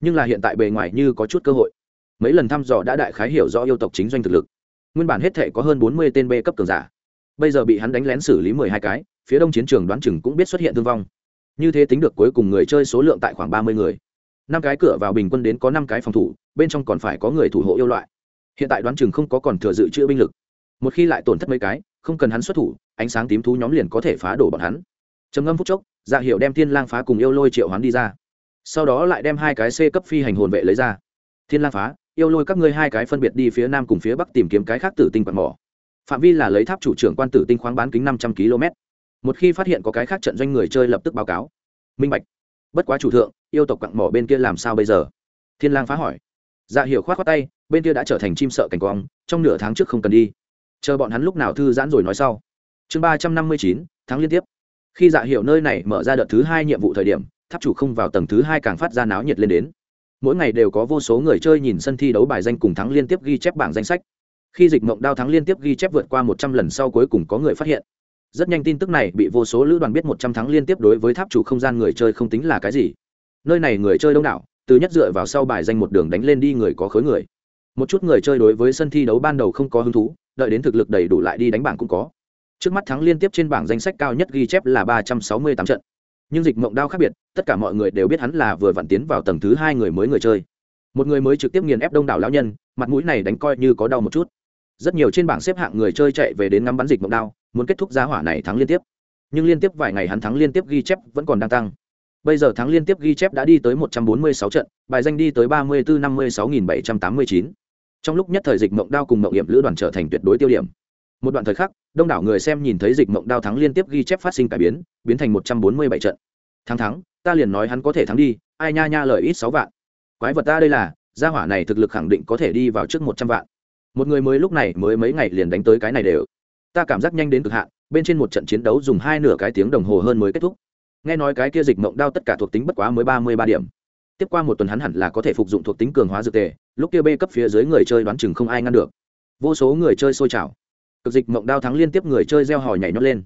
Nhưng là hiện tại bề ngoài như có chút cơ hội. Mấy lần thăm dò đã đại khái hiểu rõ yêu tộc chính doanh thực lực. Nguyên bản hết thể có hơn bốn mươi tên b cấp cường giả bây giờ bị hắn đánh lén xử lý mười hai cái, phía đông chiến trường đoán chừng cũng biết xuất hiện thương vong. Như thế tính được cuối cùng người chơi số lượng tại khoảng ba mươi người. Năm cái cửa vào bình quân đến có năm cái phòng thủ, bên trong còn phải có người thủ hộ yêu loại. Hiện tại đoán chừng không có còn thừa dự trữ binh lực. Một khi lại tổn thất mấy cái, không cần hắn xuất thủ, ánh sáng tím thú nhóm liền có thể phá đổ bọn hắn. Trầm ngâm phút chốc dạ hiệu đem thiên lang phá cùng yêu lôi triệu hoán đi ra. Sau đó lại đem hai cái c cấp phi hành hồn vệ lấy ra. Thiên lang phá, yêu lôi các ngươi hai cái phân biệt đi phía nam cùng phía bắc tìm kiếm cái khác tử tinh quạt mỏ phạm vi là lấy tháp chủ trưởng quan tử tinh khoáng bán kính năm trăm km. Một khi phát hiện có cái khác trận doanh người chơi lập tức báo cáo. Minh bạch. Bất quá chủ thượng, yêu tộc quặng mỏ bên kia làm sao bây giờ? Thiên lang phá hỏi. Dạ hiểu khoát khoát tay, bên kia đã trở thành chim sợ cảnh quang, trong nửa tháng trước không cần đi. Chờ bọn hắn lúc nào thư giãn rồi nói sau. Chương ba trăm năm mươi chín tháng liên tiếp. Khi dạ hiểu nơi này mở ra đợt thứ hai nhiệm vụ thời điểm, tháp chủ không vào tầng thứ hai càng phát ra náo nhiệt lên đến. Mỗi ngày đều có vô số người chơi nhìn sân thi đấu bài danh cùng thắng liên tiếp ghi chép bảng danh sách khi dịch mộng đao thắng liên tiếp ghi chép vượt qua một trăm lần sau cuối cùng có người phát hiện. Rất nhanh tin tức này bị vô số lữ đoàn biết một trăm thắng liên tiếp đối với tháp chủ không gian người chơi không tính là cái gì. Nơi này người chơi đông đảo, từ nhất dựa vào sau bài danh một đường đánh lên đi người có khối người. Một chút người chơi đối với sân thi đấu ban đầu không có hứng thú, đợi đến thực lực đầy đủ lại đi đánh bảng cũng có. Trước mắt thắng liên tiếp trên bảng danh sách cao nhất ghi chép là ba trăm sáu mươi tám trận. Nhưng dịch mộng đao khác biệt, tất cả mọi người đều biết hắn là vừa vặn tiến vào tầng thứ hai người mới người chơi. Một người mới trực tiếp nghiền ép đông đảo lão nhân, mặt mũi này đánh coi như có đau một chút rất nhiều trên bảng xếp hạng người chơi chạy về đến ngắm bắn dịch mộng đao, muốn kết thúc giá hỏa này thắng liên tiếp. Nhưng liên tiếp vài ngày hắn thắng liên tiếp ghi chép vẫn còn đang tăng. Bây giờ thắng liên tiếp ghi chép đã đi tới một trăm bốn mươi sáu trận, bài danh đi tới ba mươi bốn năm mươi sáu nghìn bảy trăm tám mươi chín. Trong lúc nhất thời dịch mộng đao cùng mộng hiểm lữ đoàn trở thành tuyệt đối tiêu điểm. Một đoạn thời khắc, đông đảo người xem nhìn thấy dịch mộng đao thắng liên tiếp ghi chép phát sinh cải biến biến thành một trăm bốn mươi bảy trận. Thắng thắng, ta liền nói hắn có thể thắng đi, ai nha nha lời ít sáu vạn. Quái vật ta đây là, gia hỏa này thực lực khẳng định có thể đi vào trước một trăm vạn một người mới lúc này mới mấy ngày liền đánh tới cái này đều. Ta cảm giác nhanh đến cực hạn, bên trên một trận chiến đấu dùng hai nửa cái tiếng đồng hồ hơn mới kết thúc. Nghe nói cái kia dịch mộng đao tất cả thuộc tính bất quá mới ba mươi ba điểm. Tiếp qua một tuần hắn hẳn là có thể phục dụng thuộc tính cường hóa dược tề, lúc kia b cấp phía dưới người chơi đoán chừng không ai ngăn được. Vô số người chơi sôi trào. Cực dịch mộng đao thắng liên tiếp người chơi gieo hò nhảy nhót lên.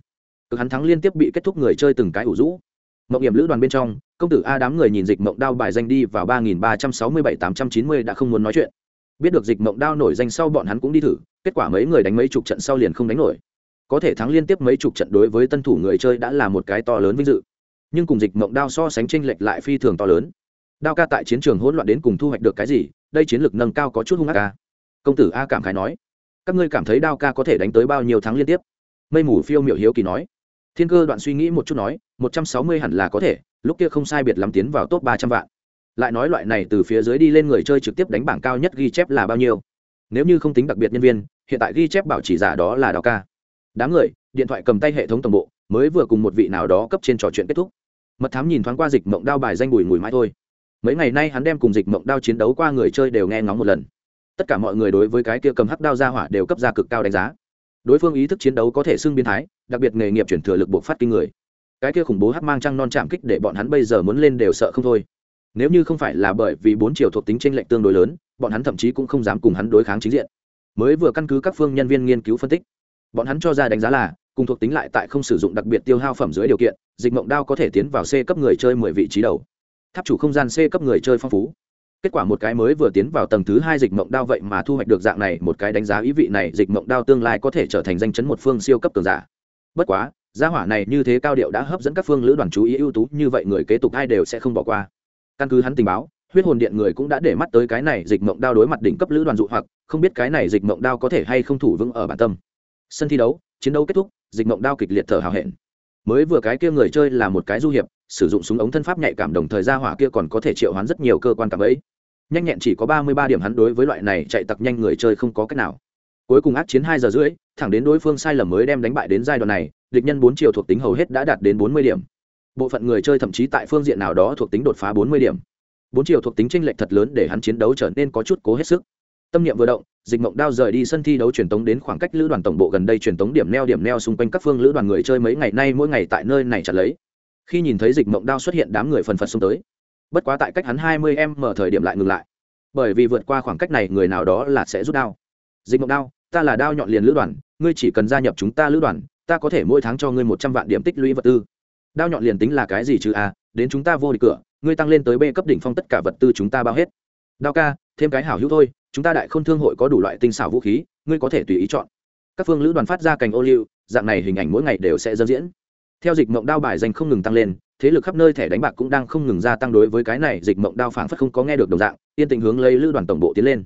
Cực hắn thắng liên tiếp bị kết thúc người chơi từng cái ủ rũ. Mộng hiểm lữ đoàn bên trong, công tử a đám người nhìn dịch mộng đao bài danh đi vào ba nghìn ba trăm sáu mươi bảy tám trăm chín mươi đã không muốn nói chuyện biết được dịch mộng đao nổi danh sau bọn hắn cũng đi thử, kết quả mấy người đánh mấy chục trận sau liền không đánh nổi. Có thể thắng liên tiếp mấy chục trận đối với tân thủ người chơi đã là một cái to lớn vinh dự. Nhưng cùng dịch mộng đao so sánh tranh lệch lại phi thường to lớn. Đao ca tại chiến trường hỗn loạn đến cùng thu hoạch được cái gì, đây chiến lược nâng cao có chút hung ác ca công tử a cảm khái nói. Các ngươi cảm thấy đao ca có thể đánh tới bao nhiêu tháng liên tiếp? Mây mù phiêu miểu hiếu kỳ nói. Thiên cơ đoạn suy nghĩ một chút nói, một trăm sáu mươi hẳn là có thể, lúc kia không sai biệt lắm tiến vào top ba trăm vạn lại nói loại này từ phía dưới đi lên người chơi trực tiếp đánh bảng cao nhất ghi chép là bao nhiêu. Nếu như không tính đặc biệt nhân viên, hiện tại ghi chép bảo chỉ giả đó là đào ca. Đám người, điện thoại cầm tay hệ thống tổng bộ, mới vừa cùng một vị nào đó cấp trên trò chuyện kết thúc. Mật thám nhìn thoáng qua dịch mộng đao bài danh bùi mùi mãi thôi. Mấy ngày nay hắn đem cùng dịch mộng đao chiến đấu qua người chơi đều nghe ngóng một lần. Tất cả mọi người đối với cái kia cầm hắc đao ra hỏa đều cấp ra cực cao đánh giá. Đối phương ý thức chiến đấu có thể xưng biến thái, đặc biệt nghề nghiệp chuyển thừa lực buộc phát kinh người. Cái kia khủng bố hắc mang trăng non chạm kích để bọn hắn bây giờ muốn lên đều sợ không thôi nếu như không phải là bởi vì bốn chiều thuộc tính tranh lệch tương đối lớn, bọn hắn thậm chí cũng không dám cùng hắn đối kháng chính diện. Mới vừa căn cứ các phương nhân viên nghiên cứu phân tích, bọn hắn cho ra đánh giá là, cùng thuộc tính lại tại không sử dụng đặc biệt tiêu hao phẩm dưới điều kiện, dịch mộng đao có thể tiến vào c cấp người chơi mười vị trí đầu. Tháp chủ không gian c cấp người chơi phong phú. Kết quả một cái mới vừa tiến vào tầng thứ hai dịch mộng đao vậy mà thu hoạch được dạng này, một cái đánh giá ý vị này, dịch mộng đao tương lai có thể trở thành danh chấn một phương siêu cấp cường giả. Bất quá, gia hỏa này như thế cao điệu đã hấp dẫn các phương lữ đoàn chú ý ưu tú, như vậy người kế tục ai đều sẽ không bỏ qua căn cứ hắn tình báo, huyết hồn điện người cũng đã để mắt tới cái này dịch mộng đao đối mặt đỉnh cấp lữ đoàn dụ hoặc, không biết cái này dịch mộng đao có thể hay không thủ vững ở bản tâm. Sân thi đấu, chiến đấu kết thúc, dịch mộng đao kịch liệt thở hào hẹn. Mới vừa cái kia người chơi là một cái du hiệp, sử dụng súng ống thân pháp nhạy cảm đồng thời ra hỏa kia còn có thể triệu hoán rất nhiều cơ quan cảm ấy. Nhanh nhẹn chỉ có ba mươi ba điểm hắn đối với loại này chạy tặc nhanh người chơi không có cách nào. Cuối cùng ác chiến hai giờ rưỡi, thẳng đến đối phương sai lầm mới đem đánh bại đến giai đoạn này, địch nhân bốn chiều thuộc tính hầu hết đã đạt đến bốn mươi điểm bộ phận người chơi thậm chí tại phương diện nào đó thuộc tính đột phá bốn mươi điểm. Bốn chiều thuộc tính tranh lệch thật lớn để hắn chiến đấu trở nên có chút cố hết sức. Tâm niệm vừa động, dịch mộng đao rời đi sân thi đấu truyền tống đến khoảng cách lữ đoàn tổng bộ gần đây truyền tống điểm neo điểm neo xung quanh các phương lữ đoàn người chơi mấy ngày nay mỗi ngày tại nơi này chặt lấy. Khi nhìn thấy dịch mộng đao xuất hiện, đám người phần phật xung tới. Bất quá tại cách hắn hai mươi em mở thời điểm lại ngừng lại. Bởi vì vượt qua khoảng cách này, người nào đó là sẽ rút đao. Dịch mộng đao, ta là đao nhọn liền lữ đoàn, ngươi chỉ cần gia nhập chúng ta lữ đoàn, ta có thể mỗi tháng cho ngươi một trăm vạn điểm tích lũy vật tư đao nhọn liền tính là cái gì chứ? A đến chúng ta vô địch cửa, ngươi tăng lên tới b cấp đỉnh phong tất cả vật tư chúng ta bao hết. Đao ca, thêm cái hảo hữu thôi, chúng ta đại k h ô n thương hội có đủ loại tinh xảo vũ khí, ngươi có thể tùy ý chọn. Các phương lữ đoàn phát ra cành ô liu, dạng này hình ảnh mỗi ngày đều sẽ dâng diễn. Theo dịch mộng đao bài danh không ngừng tăng lên, thế lực khắp nơi thẻ đánh bạc cũng đang không ngừng gia tăng đối với cái này dịch mộng đao phảng phất không có nghe được đồng dạng, yên tình hướng lấy lữ đoàn tổng bộ tiến lên.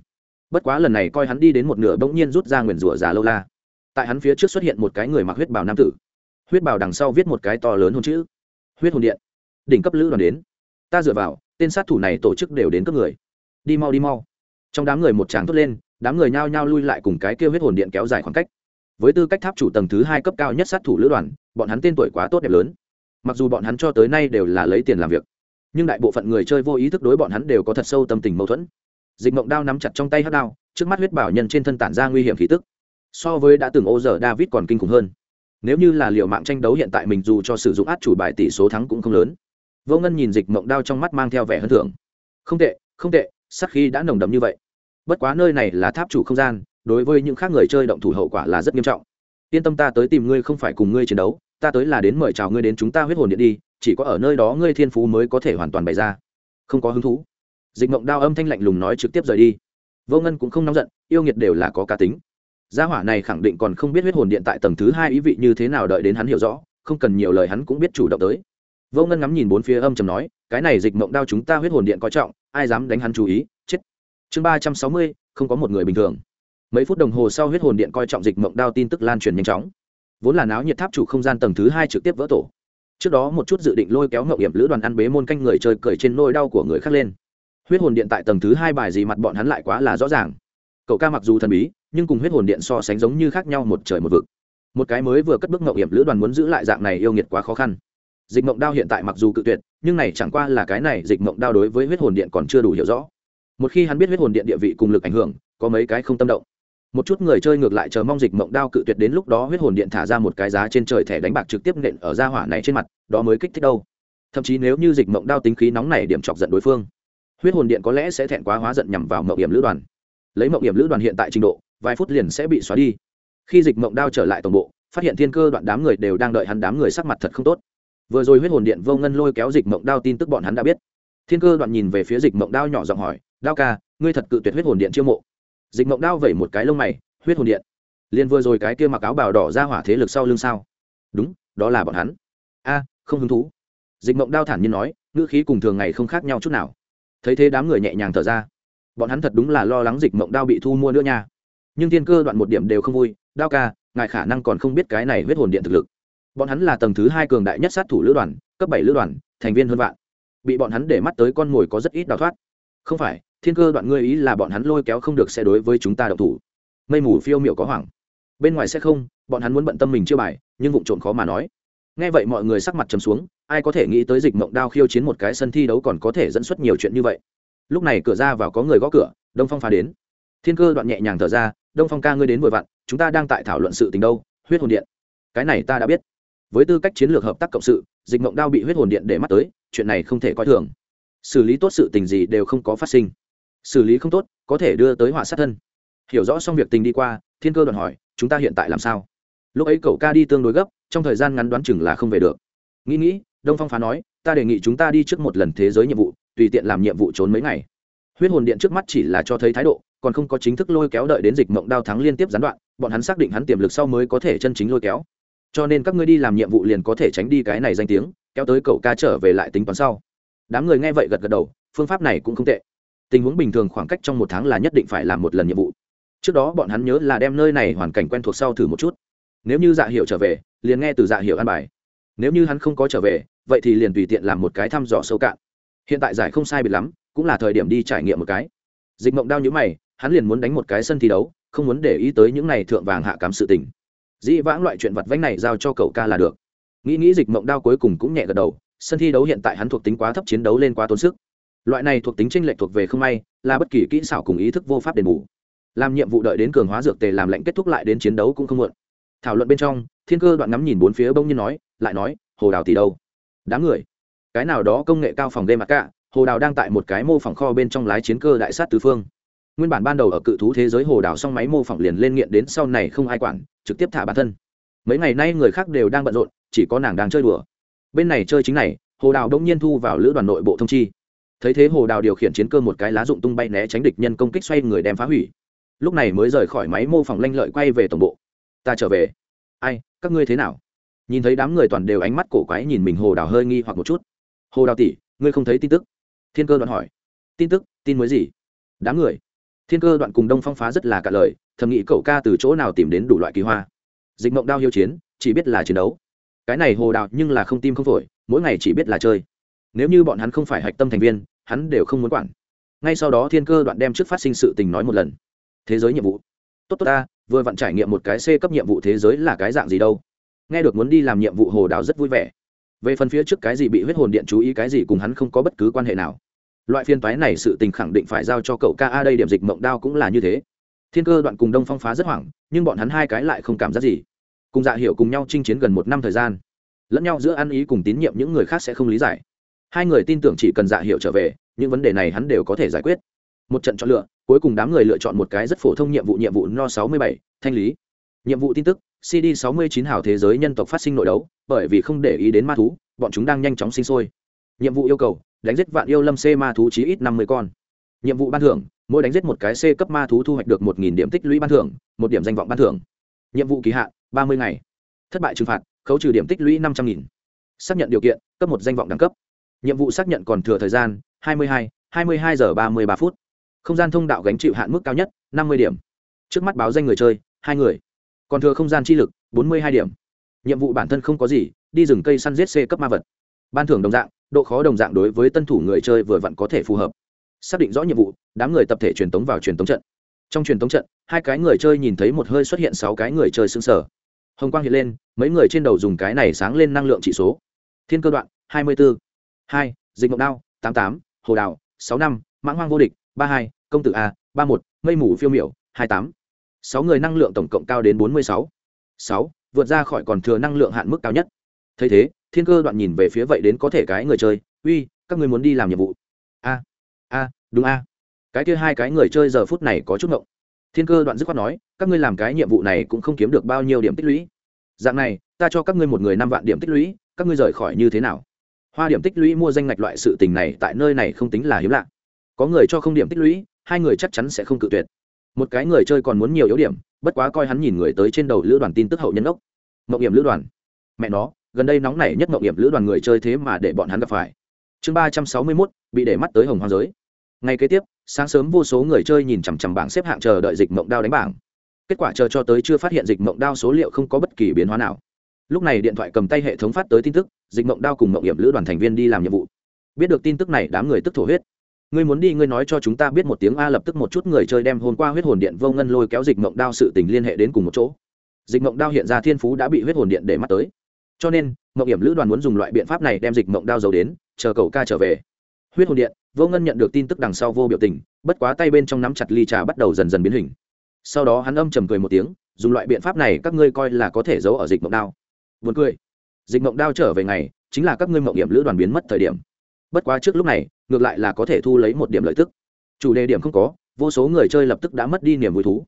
Bất quá lần này coi hắn đi đến một nửa bỗng nhiên rút ra nguyền rủa già lâu la. Tại hắn phía trước xuất hiện một cái người mặc huyết bào nam tử huyết bào đằng sau viết một cái to lớn hôn chữ. Huyết hồn điện. Đỉnh cấp lữ đoàn đến. Ta dựa vào, tên sát thủ này tổ chức đều đến cấp người. Đi mau đi mau. Trong đám người một tràng thốt lên, đám người nhao nhao lui lại cùng cái kêu huyết hồn điện kéo dài khoảng cách. Với tư cách tháp chủ tầng thứ hai cấp cao nhất sát thủ lữ đoàn, bọn hắn tên tuổi quá tốt đẹp lớn. Mặc dù bọn hắn cho tới nay đều là lấy tiền làm việc, nhưng đại bộ phận người chơi vô ý thức đối bọn hắn đều có thật sâu tâm tình mâu thuẫn. Dịch mộng đao nắm chặt trong tay hát đao, trước mắt huyết bảo nhân trên thân tản ra nguy hiểm khí tức. So với đã từng ô giờ david còn kinh khủng hơn nếu như là liệu mạng tranh đấu hiện tại mình dù cho sử dụng át chủ bài tỷ số thắng cũng không lớn. Vô ngân nhìn dịch mộng đao trong mắt mang theo vẻ hơn thưởng. Không tệ không tệ sắc khi đã nồng đậm như vậy. Bất quá nơi này là tháp chủ không gian, đối với những khác người chơi động thủ hậu quả là rất nghiêm trọng. Yên tâm ta tới tìm ngươi không phải cùng ngươi chiến đấu, ta tới là đến mời chào ngươi đến chúng ta huyết hồn điện đi, chỉ có ở nơi đó ngươi thiên phú mới có thể hoàn toàn bày ra. Không có hứng thú. Dịch mộng đao âm thanh lạnh lùng nói trực tiếp rời đi. Vô ngân cũng không nóng giận, yêu nghiệt đều là có cá tính gia hỏa này khẳng định còn không biết huyết hồn điện tại tầng thứ hai ý vị như thế nào đợi đến hắn hiểu rõ, không cần nhiều lời hắn cũng biết chủ động tới. Vô ngân ngắm nhìn bốn phía âm chầm nói, cái này dịch mộng đao chúng ta huyết hồn điện coi trọng, ai dám đánh hắn chú ý, chết. Chương ba trăm sáu mươi, không có một người bình thường. Mấy phút đồng hồ sau huyết hồn điện coi trọng dịch mộng đao tin tức lan truyền nhanh chóng. Vốn là náo nhiệt tháp chủ không gian tầng thứ hai trực tiếp vỡ tổ. Trước đó một chút dự định lôi kéo ngậu hiểm lữ đoàn ăn bế môn canh người chơi cởi trên nôi đau của người khác lên. Huyết hồn điện tại tầng thứ hai bài gì mặt bọn hắn lại quá là rõ ràng. Cậu ca mặc dù thần bí nhưng cùng huyết hồn điện so sánh giống như khác nhau một trời một vực. Một cái mới vừa cất bước mậu hiểm lữ đoàn muốn giữ lại dạng này yêu nghiệt quá khó khăn. Dịch mộng đao hiện tại mặc dù cự tuyệt, nhưng này chẳng qua là cái này dịch mộng đao đối với huyết hồn điện còn chưa đủ hiểu rõ. Một khi hắn biết huyết hồn điện địa vị cùng lực ảnh hưởng, có mấy cái không tâm động. Một chút người chơi ngược lại chờ mong dịch mộng đao cự tuyệt đến lúc đó huyết hồn điện thả ra một cái giá trên trời thẻ đánh bạc trực tiếp nện ở gia hỏa này trên mặt, đó mới kích thích đâu. Thậm chí nếu như dịch mộng đao tính khí nóng này điểm chọc giận đối phương, huyết hồn điện có lẽ sẽ thẹn quá hóa giận nhằm vào mậu hiểm lữ đoàn. Lấy mậu hiểm lữ đoàn hiện tại trình độ vài phút liền sẽ bị xóa đi. Khi dịch mộng đao trở lại tổng bộ, phát hiện thiên cơ đoạn đám người đều đang đợi hắn đám người sắc mặt thật không tốt. Vừa rồi huyết hồn điện vô ngân lôi kéo dịch mộng đao tin tức bọn hắn đã biết. Thiên cơ đoạn nhìn về phía dịch mộng đao nhỏ giọng hỏi, đao ca, ngươi thật cự tuyệt huyết hồn điện chiêu mộ? Dịch mộng đao vẩy một cái lông mày, huyết hồn điện? Liền vừa rồi cái kia mặc áo bào đỏ ra hỏa thế lực sau lưng sao? Đúng, đó là bọn hắn. A, không hứng thú. Dịch mộng đao thản nhiên nói, ngữ khí cùng thường ngày không khác nhau chút nào. Thấy thế đám người nhẹ nhàng thở ra. Bọn hắn thật đúng là lo lắng dịch mộng đao bị thu mua nữa nha nhưng thiên cơ đoạn một điểm đều không vui, đao ca, ngài khả năng còn không biết cái này huyết hồn điện thực lực. Bọn hắn là tầng thứ hai cường đại nhất sát thủ lữ đoàn, cấp bảy lữ đoàn, thành viên hơn vạn. Bị bọn hắn để mắt tới con mồi có rất ít đào thoát. Không phải, thiên cơ đoạn ngươi ý là bọn hắn lôi kéo không được sẽ đối với chúng ta đậu thủ. Mây mù phiêu miệu có hoảng. Bên ngoài sẽ không, bọn hắn muốn bận tâm mình chưa bài, nhưng vụ trộm khó mà nói. Nghe vậy mọi người sắc mặt trầm xuống, ai có thể nghĩ tới dịch mộng đao khiêu chiến một cái sân thi đấu còn có thể dẫn xuất nhiều chuyện như vậy. Lúc này cửa ra vào có người gõ cửa, đông phong phá đến. Thiên cơ đoạn nhẹ nhàng thở ra đông phong ca ngươi đến vội vặn, chúng ta đang tại thảo luận sự tình đâu, huyết hồn điện. Cái này ta đã biết. Với tư cách chiến lược hợp tác cộng sự, dịch mộng đao bị huyết hồn điện để mắt tới, chuyện này không thể coi thường. Xử lý tốt sự tình gì đều không có phát sinh. Xử lý không tốt, có thể đưa tới họa sát thân. Hiểu rõ xong việc tình đi qua, thiên cơ đoàn hỏi, chúng ta hiện tại làm sao? Lúc ấy cậu ca đi tương đối gấp, trong thời gian ngắn đoán chừng là không về được. Nghĩ nghĩ, đông phong phá nói, ta đề nghị chúng ta đi trước một lần thế giới nhiệm vụ, tùy tiện làm nhiệm vụ trốn mấy ngày huyết hồn điện trước mắt chỉ là cho thấy thái độ, còn không có chính thức lôi kéo đợi đến dịch mộng đao thắng liên tiếp gián đoạn, bọn hắn xác định hắn tiềm lực sau mới có thể chân chính lôi kéo. Cho nên các ngươi đi làm nhiệm vụ liền có thể tránh đi cái này danh tiếng, kéo tới cậu ca trở về lại tính toán sau. Đám người nghe vậy gật gật đầu, phương pháp này cũng không tệ. Tình huống bình thường khoảng cách trong một tháng là nhất định phải làm một lần nhiệm vụ. Trước đó bọn hắn nhớ là đem nơi này hoàn cảnh quen thuộc sau thử một chút. Nếu như dạ hiệu trở về, liền nghe từ dạ hiệu ăn bài. Nếu như hắn không có trở về, vậy thì liền tùy tiện làm một cái thăm dò sâu cạn. Hiện tại giải không sai biệt lắm cũng là thời điểm đi trải nghiệm một cái. Dịch mộng Đao nhữ mày, hắn liền muốn đánh một cái sân thi đấu, không muốn để ý tới những này thượng vàng hạ cám sự tình. Dĩ vãng loại chuyện vặt vánh này giao cho cậu ca là được. Nghĩ nghĩ dịch mộng đao cuối cùng cũng nhẹ gật đầu, sân thi đấu hiện tại hắn thuộc tính quá thấp chiến đấu lên quá tốn sức. Loại này thuộc tính tranh lệch thuộc về không may, là bất kỳ kỹ xảo cùng ý thức vô pháp đền bù. Làm nhiệm vụ đợi đến cường hóa dược tề làm lệnh kết thúc lại đến chiến đấu cũng không muộn. Thảo luận bên trong, thiên cơ đoạn ngắm nhìn bốn phía bông nhiên nói, lại nói, hồ đào tỷ đâu? Đáng người, cái nào đó công nghệ cao phòng game mặt cả hồ đào đang tại một cái mô phỏng kho bên trong lái chiến cơ đại sát tứ phương. Nguyên bản ban đầu ở cự thú thế giới hồ đào xong máy mô phỏng liền lên nghiện đến sau này không ai quản, trực tiếp thả bản thân. Mấy ngày nay người khác đều đang bận rộn, chỉ có nàng đang chơi đùa. Bên này chơi chính này, hồ đào đông nhiên thu vào lữ đoàn nội bộ thông chi. Thấy thế hồ đào điều khiển chiến cơ một cái lá dụng tung bay né tránh địch nhân công kích xoay người đem phá hủy. Lúc này mới rời khỏi máy mô phỏng lanh lợi quay về tổng bộ. Ta trở về. Ai, các ngươi thế nào? Nhìn thấy đám người toàn đều ánh mắt cổ quái nhìn mình hồ đào hơi nghi hoặc một chút. Hồ đào tỷ, ngươi không thấy tin tức? Thiên cơ đoạn hỏi. Tin tức, tin mới gì? Đám người. Thiên cơ đoạn cùng đông phong phá rất là cả lời, thầm nghĩ cậu ca từ chỗ nào tìm đến đủ loại kỳ hoa. Dịch mộng đao hiếu chiến, chỉ biết là chiến đấu. Cái này hồ đạo nhưng là không tim không phổi, mỗi ngày chỉ biết là chơi. Nếu như bọn hắn không phải hạch tâm thành viên, hắn đều không muốn quản. Ngay sau đó thiên cơ đoạn đem trước phát sinh sự tình nói một lần. Thế giới nhiệm vụ. Tốt tốt ta, vừa vặn trải nghiệm một cái c cấp nhiệm vụ thế giới là cái dạng gì đâu. Nghe được muốn đi làm nhiệm vụ hồ đào rất vui vẻ về phần phía trước cái gì bị huyết hồn điện chú ý cái gì cùng hắn không có bất cứ quan hệ nào. Loại phiên toái này sự tình khẳng định phải giao cho cậu ca a đây điểm dịch mộng đao cũng là như thế. Thiên cơ đoạn cùng đông phong phá rất hoảng, nhưng bọn hắn hai cái lại không cảm giác gì. Cùng dạ hiểu cùng nhau chinh chiến gần một năm thời gian, lẫn nhau giữa ăn ý cùng tín nhiệm những người khác sẽ không lý giải. Hai người tin tưởng chỉ cần dạ hiểu trở về, những vấn đề này hắn đều có thể giải quyết. Một trận chọn lựa, cuối cùng đám người lựa chọn một cái rất phổ thông nhiệm vụ nhiệm vụ no sáu mươi bảy, thanh lý. Nhiệm vụ tin tức cd sáu mươi chín hào thế giới nhân tộc phát sinh nội đấu, bởi vì không để ý đến ma thú, bọn chúng đang nhanh chóng sinh sôi. Nhiệm vụ yêu cầu, đánh giết vạn yêu lâm c ma thú chí ít năm mươi con. Nhiệm vụ ban thưởng, mỗi đánh giết một cái c cấp ma thú thu hoạch được một điểm tích lũy ban thưởng, một điểm danh vọng ban thưởng. Nhiệm vụ kỳ hạn, ba mươi ngày. Thất bại trừng phạt, khấu trừ điểm tích lũy năm trăm nghìn. Xác nhận điều kiện, cấp một danh vọng đẳng cấp. Nhiệm vụ xác nhận còn thừa thời gian, hai mươi hai hai mươi hai giờ ba mươi ba phút. Không gian thông đạo gánh chịu hạn mức cao nhất, năm mươi điểm. Trước mắt báo danh người chơi, hai người còn thừa không gian chi lực, bốn mươi hai điểm. Nhiệm vụ bản thân không có gì, đi rừng cây săn giết c cấp ma vật. Ban thưởng đồng dạng, độ khó đồng dạng đối với tân thủ người chơi vừa vặn có thể phù hợp. Xác định rõ nhiệm vụ, đám người tập thể truyền tống vào truyền tống trận. Trong truyền tống trận, hai cái người chơi nhìn thấy một hơi xuất hiện sáu cái người chơi xứng sở hồng quang hiện lên, mấy người trên đầu dùng cái này sáng lên năng lượng chỉ số. Thiên cơ đoạn, hai mươi bốn hai, dịch mộng đao, tám tám, hồ đào, sáu năm, mãng hoang vô địch, ba hai, công tử a, ba một mây mù phiêu miểu, hai tám sáu người năng lượng tổng cộng cao đến bốn mươi sáu. Sáu, vượt ra khỏi còn thừa năng lượng hạn mức cao nhất. Thấy thế, thiên cơ đoạn nhìn về phía vậy đến có thể cái người chơi, uy, các người muốn đi làm nhiệm vụ? A a, đúng a. Cái kia hai cái người chơi giờ phút này có chút ngộng. Thiên cơ đoạn dứt khoát nói, các ngươi làm cái nhiệm vụ này cũng không kiếm được bao nhiêu điểm tích lũy. Dạng này, ta cho các ngươi một người năm vạn điểm tích lũy, các ngươi rời khỏi như thế nào? Hoa điểm tích lũy mua danh ngạch loại sự tình này tại nơi này không tính là hiếm lạ. Có người cho không điểm tích lũy, hai người chắc chắn sẽ không cự tuyệt một cái người chơi còn muốn nhiều yếu điểm, bất quá coi hắn nhìn người tới trên đầu lữ đoàn tin tức hậu nhân ốc. Mậu hiểm lữ đoàn. Mẹ nó, gần đây nóng nảy nhất mậu hiểm lữ đoàn người chơi thế mà để bọn hắn gặp phải. Chương ba trăm sáu mươi mốt, bị để mắt tới hồng hoang giới. Ngay kế tiếp, sáng sớm vô số người chơi nhìn chằm chằm bảng xếp hạng chờ đợi dịch mộng đao đánh bảng. Kết quả chờ cho tới chưa phát hiện dịch mộng đao số liệu không có bất kỳ biến hóa nào. Lúc này điện thoại cầm tay hệ thống phát tới tin tức, dịch mộng đao cùng mộng hiểm lữ đoàn thành viên đi làm nhiệm vụ. Biết được tin tức này, đám người tức thổ huyết ngươi muốn đi, ngươi nói cho chúng ta biết một tiếng a, lập tức một chút người chơi đem hôm qua huyết hồn điện vô ngân lôi kéo dịch mộng đao sự tình liên hệ đến cùng một chỗ. Dịch mộng đao hiện ra thiên phú đã bị huyết hồn điện để mắt tới. Cho nên, mộng hiểm lữ đoàn muốn dùng loại biện pháp này đem dịch mộng đao giấu đến, chờ cầu ca trở về. Huyết hồn điện, vô ngân nhận được tin tức đằng sau vô biểu tình, bất quá tay bên trong nắm chặt ly trà bắt đầu dần dần biến hình. Sau đó hắn âm trầm cười một tiếng, dùng loại biện pháp này các ngươi coi là có thể giấu ở dịch mộng đao. Vượt cười. Dịch mộng đao trở về ngày, chính là các ngươi mộng hiểm lữ đoàn biến mất thời điểm bất quá trước lúc này, ngược lại là có thể thu lấy một điểm lợi tức. Chủ đề điểm không có, vô số người chơi lập tức đã mất đi niềm vui thú.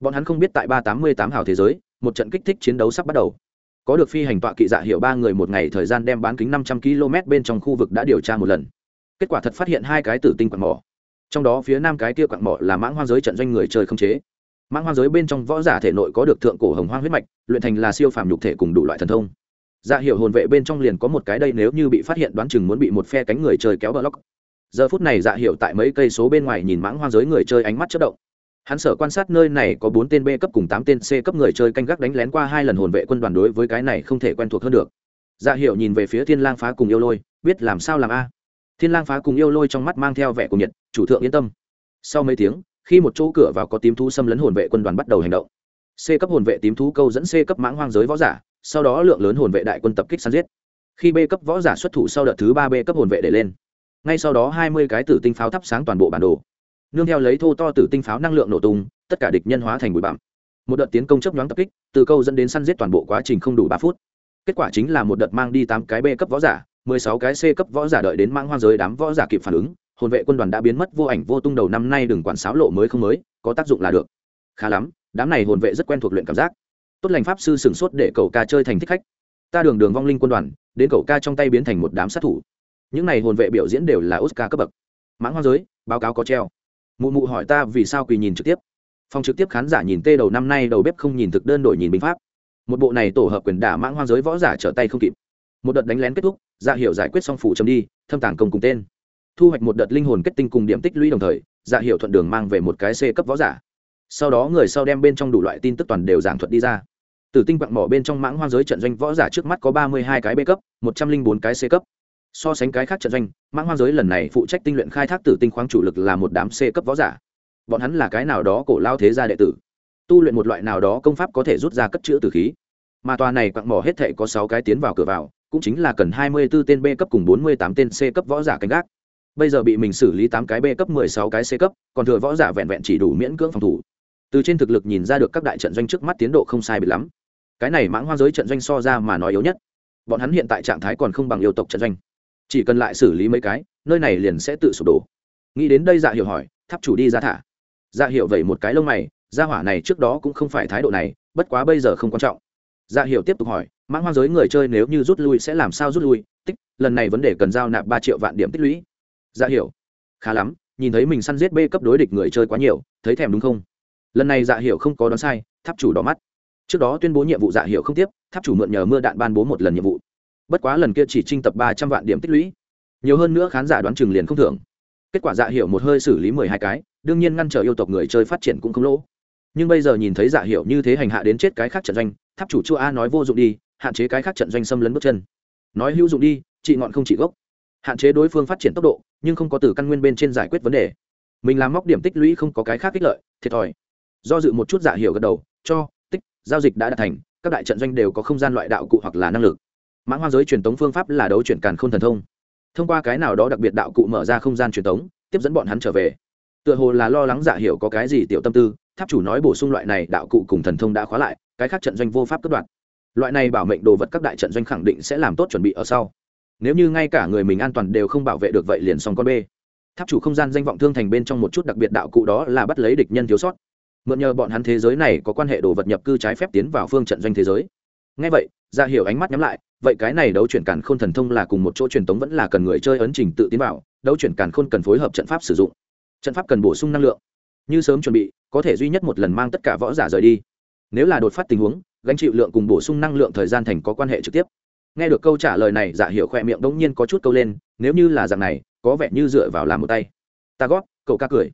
Bọn hắn không biết tại ba tám mươi tám hào thế giới, một trận kích thích chiến đấu sắp bắt đầu. Có được phi hành tọa kỵ dạ hiệu ba người một ngày thời gian đem bán kính năm trăm km bên trong khu vực đã điều tra một lần. Kết quả thật phát hiện hai cái tử tinh quặng mỏ. Trong đó phía nam cái kia quặng mỏ là mãng hoang giới trận doanh người chơi không chế. Mãng hoang giới bên trong võ giả thể nội có được thượng cổ hồng hoang huyết mạch, luyện thành là siêu phàm nhục thể cùng đủ loại thần thông dạ hiệu hồn vệ bên trong liền có một cái đây nếu như bị phát hiện đoán chừng muốn bị một phe cánh người chơi kéo bờ lóc. Giờ phút này dạ hiệu tại mấy cây số bên ngoài nhìn mãng hoang giới người chơi ánh mắt chất động. Hắn sở quan sát nơi này có bốn tên b cấp cùng tám tên c cấp người chơi canh gác đánh lén qua hai lần hồn vệ quân đoàn đối với cái này không thể quen thuộc hơn được. Dạ hiệu nhìn về phía thiên lang phá cùng yêu lôi, biết làm sao làm a? Thiên lang phá cùng yêu lôi trong mắt mang theo vẻ cùng nhiệt, chủ thượng yên tâm. Sau mấy tiếng, khi một chỗ cửa vào có tím thú xâm lấn hồn vệ quân đoàn bắt đầu hành động. C cấp hồn vệ tím thú câu dẫn c cấp mãng hoang giới võ giả sau đó lượng lớn hồn vệ đại quân tập kích săn giết. Khi b cấp võ giả xuất thủ sau đợt thứ ba b cấp hồn vệ để lên. Ngay sau đó hai mươi cái tử tinh pháo thắp sáng toàn bộ bản đồ. Nương theo lấy thô to tử tinh pháo năng lượng nổ tung, tất cả địch nhân hóa thành bụi bặm. Một đợt tiến công chấp nhoáng tập kích, từ câu dẫn đến săn giết toàn bộ quá trình không đủ ba phút. Kết quả chính là một đợt mang đi tám cái b cấp võ giả, mười sáu cái c cấp võ giả đợi đến mang hoang giới đám võ giả kịp phản ứng, hồn vệ quân đoàn đã biến mất vô ảnh vô tung đầu năm nay đừng quản sáo lộ mới không mới, có tác dụng là được. Khá lắm, đám này hồn vệ rất quen thuộc luyện cảm giác tốt lành pháp sư sửng sốt để cậu ca chơi thành thích khách. Ta đường đường vong linh quân đoàn, đến cậu ca trong tay biến thành một đám sát thủ. Những n à y hồn vệ biểu diễn đều là oscar cấp bậc. Mãng hoang giới, báo cáo có treo. Mụ mụ hỏi ta vì sao quỳ nhìn trực tiếp. Phòng trực tiếp khán giả nhìn tê đầu năm nay đầu bếp không nhìn thực đơn đổi nhìn binh pháp. Một bộ này tổ hợp quyền đả mãng hoang giới võ giả trở tay không kịp. Một đợt đánh lén kết thúc dạ hiệu giải quyết xong phủ chấm đi, thâm tàng công cùng tên. Thu hoạch một đợt linh hồn kết tinh cùng điểm tích lũy đồng thời dạ hiệu thuận đường mang về một cái c cấp võ giả. Sau đó người sau đem bên trong đủ loại tin tức toàn đều giảng thuật đi ra tử tinh quặng mỏ bên trong mãng hoang giới trận doanh võ giả trước mắt có ba mươi hai cái b cấp, một trăm linh bốn cái c cấp. So sánh cái khác trận doanh, mãng hoang giới lần này phụ trách tinh luyện khai thác tử tinh khoáng chủ lực là một đám c cấp võ giả. Bọn hắn là cái nào đó cổ lao thế gia đệ tử. Tu luyện một loại nào đó công pháp có thể rút ra cất chữ tử khí. Mà tòa này quặng mỏ hết thể có sáu cái tiến vào cửa vào, cũng chính là cần hai mươi 24 tên b cấp cùng bốn mươi tám tên c cấp võ giả canh gác. Bây giờ bị mình xử lý tám cái b cấp, mười sáu cái c cấp, còn thừa võ giả vẹn vẹn chỉ đủ miễn cưỡng phòng thủ. Từ trên thực lực nhìn ra được các đại trận doanh trước mắt tiến độ không sai biệt lắm cái này mãng hoa giới trận doanh so ra mà nói yếu nhất. Bọn hắn hiện tại trạng thái còn không bằng yêu tộc trận doanh. Chỉ cần lại xử lý mấy cái, nơi này liền sẽ tự sụp đổ. Nghĩ đến đây dạ hiểu hỏi, tháp chủ đi ra thả. Dạ hiểu vậy một cái lông mày, gia hỏa này trước đó cũng không phải thái độ này, bất quá bây giờ không quan trọng. Dạ hiểu tiếp tục hỏi, mãng hoang giới người chơi nếu như rút lui sẽ làm sao rút lui? Tích, lần này vấn đề cần giao nạp ba triệu vạn điểm tích lũy. Dạ hiểu, khá lắm, nhìn thấy mình săn giết b cấp đối địch người chơi quá nhiều, thấy thèm đúng không? Lần này dạ hiểu không có đoán sai, tháp chủ đỏ mắt trước đó tuyên bố nhiệm vụ dạ hiểu không tiếp, tháp chủ mượn nhờ mưa đạn ban bố một lần nhiệm vụ. Bất quá lần kia chỉ trinh tập ba trăm vạn điểm tích lũy. Nhiều hơn nữa khán giả đoán chừng liền không thưởng. Kết quả dạ hiểu một hơi xử lý mười hai cái, đương nhiên ngăn trở yêu tộc người chơi phát triển cũng không lỗ. Nhưng bây giờ nhìn thấy dạ hiểu như thế hành hạ đến chết cái khác trận doanh, tháp chủ chua a nói vô dụng đi, hạn chế cái khác trận doanh xâm lấn bước chân. Nói hữu dụng đi trị ngọn không trị gốc. Hạn chế đối phương phát triển tốc độ, nhưng không có từ căn nguyên bên trên giải quyết vấn đề. Mình làm móc điểm tích lũy không có cái khác ích lợi, thiệt thòi. Do dự một chút dạ hiểu gật đầu, cho giao dịch đã đạt thành, các đại trận doanh đều có không gian loại đạo cụ hoặc là năng lực. Mãng hoang giới truyền tống phương pháp là đấu chuyển càn k h ô n thần thông. Thông qua cái nào đó đặc biệt đạo cụ mở ra không gian truyền tống, tiếp dẫn bọn hắn trở về. Tựa hồ là lo lắng giả hiểu có cái gì tiểu tâm tư, tháp chủ nói bổ sung loại này đạo cụ cùng thần thông đã khóa lại, cái khác trận doanh vô pháp cất đoạn. Loại này bảo mệnh đồ vật các đại trận doanh khẳng định sẽ làm tốt chuẩn bị ở sau. Nếu như ngay cả người mình an toàn đều không bảo vệ được vậy liền xong con b tháp chủ không gian danh vọng thương thành bên trong một chút đặc biệt đạo cụ đó là bắt lấy địch nhân thiếu sót mượn nhờ bọn hắn thế giới này có quan hệ đồ vật nhập cư trái phép tiến vào phương trận doanh thế giới. Ngay vậy ra hiểu ánh mắt nhắm lại, vậy cái này đấu chuyển càn khôn thần thông là cùng một chỗ truyền tống vẫn là cần người chơi ấn trình tự tiến vào, đấu chuyển càn khôn cần phối hợp trận pháp sử dụng. Trận pháp cần bổ sung năng lượng. Như sớm chuẩn bị, có thể duy nhất một lần mang tất cả võ giả rời đi. Nếu là đột phát tình huống, gánh chịu lượng cùng bổ sung năng lượng thời gian thành có quan hệ trực tiếp. Nghe được câu trả lời này giả hiểu khỏe miệng đống nhiên có chút câu lên, nếu như là dạng này, có vẻ như dựa vào làm một tay. Ta gót cậu ca cười.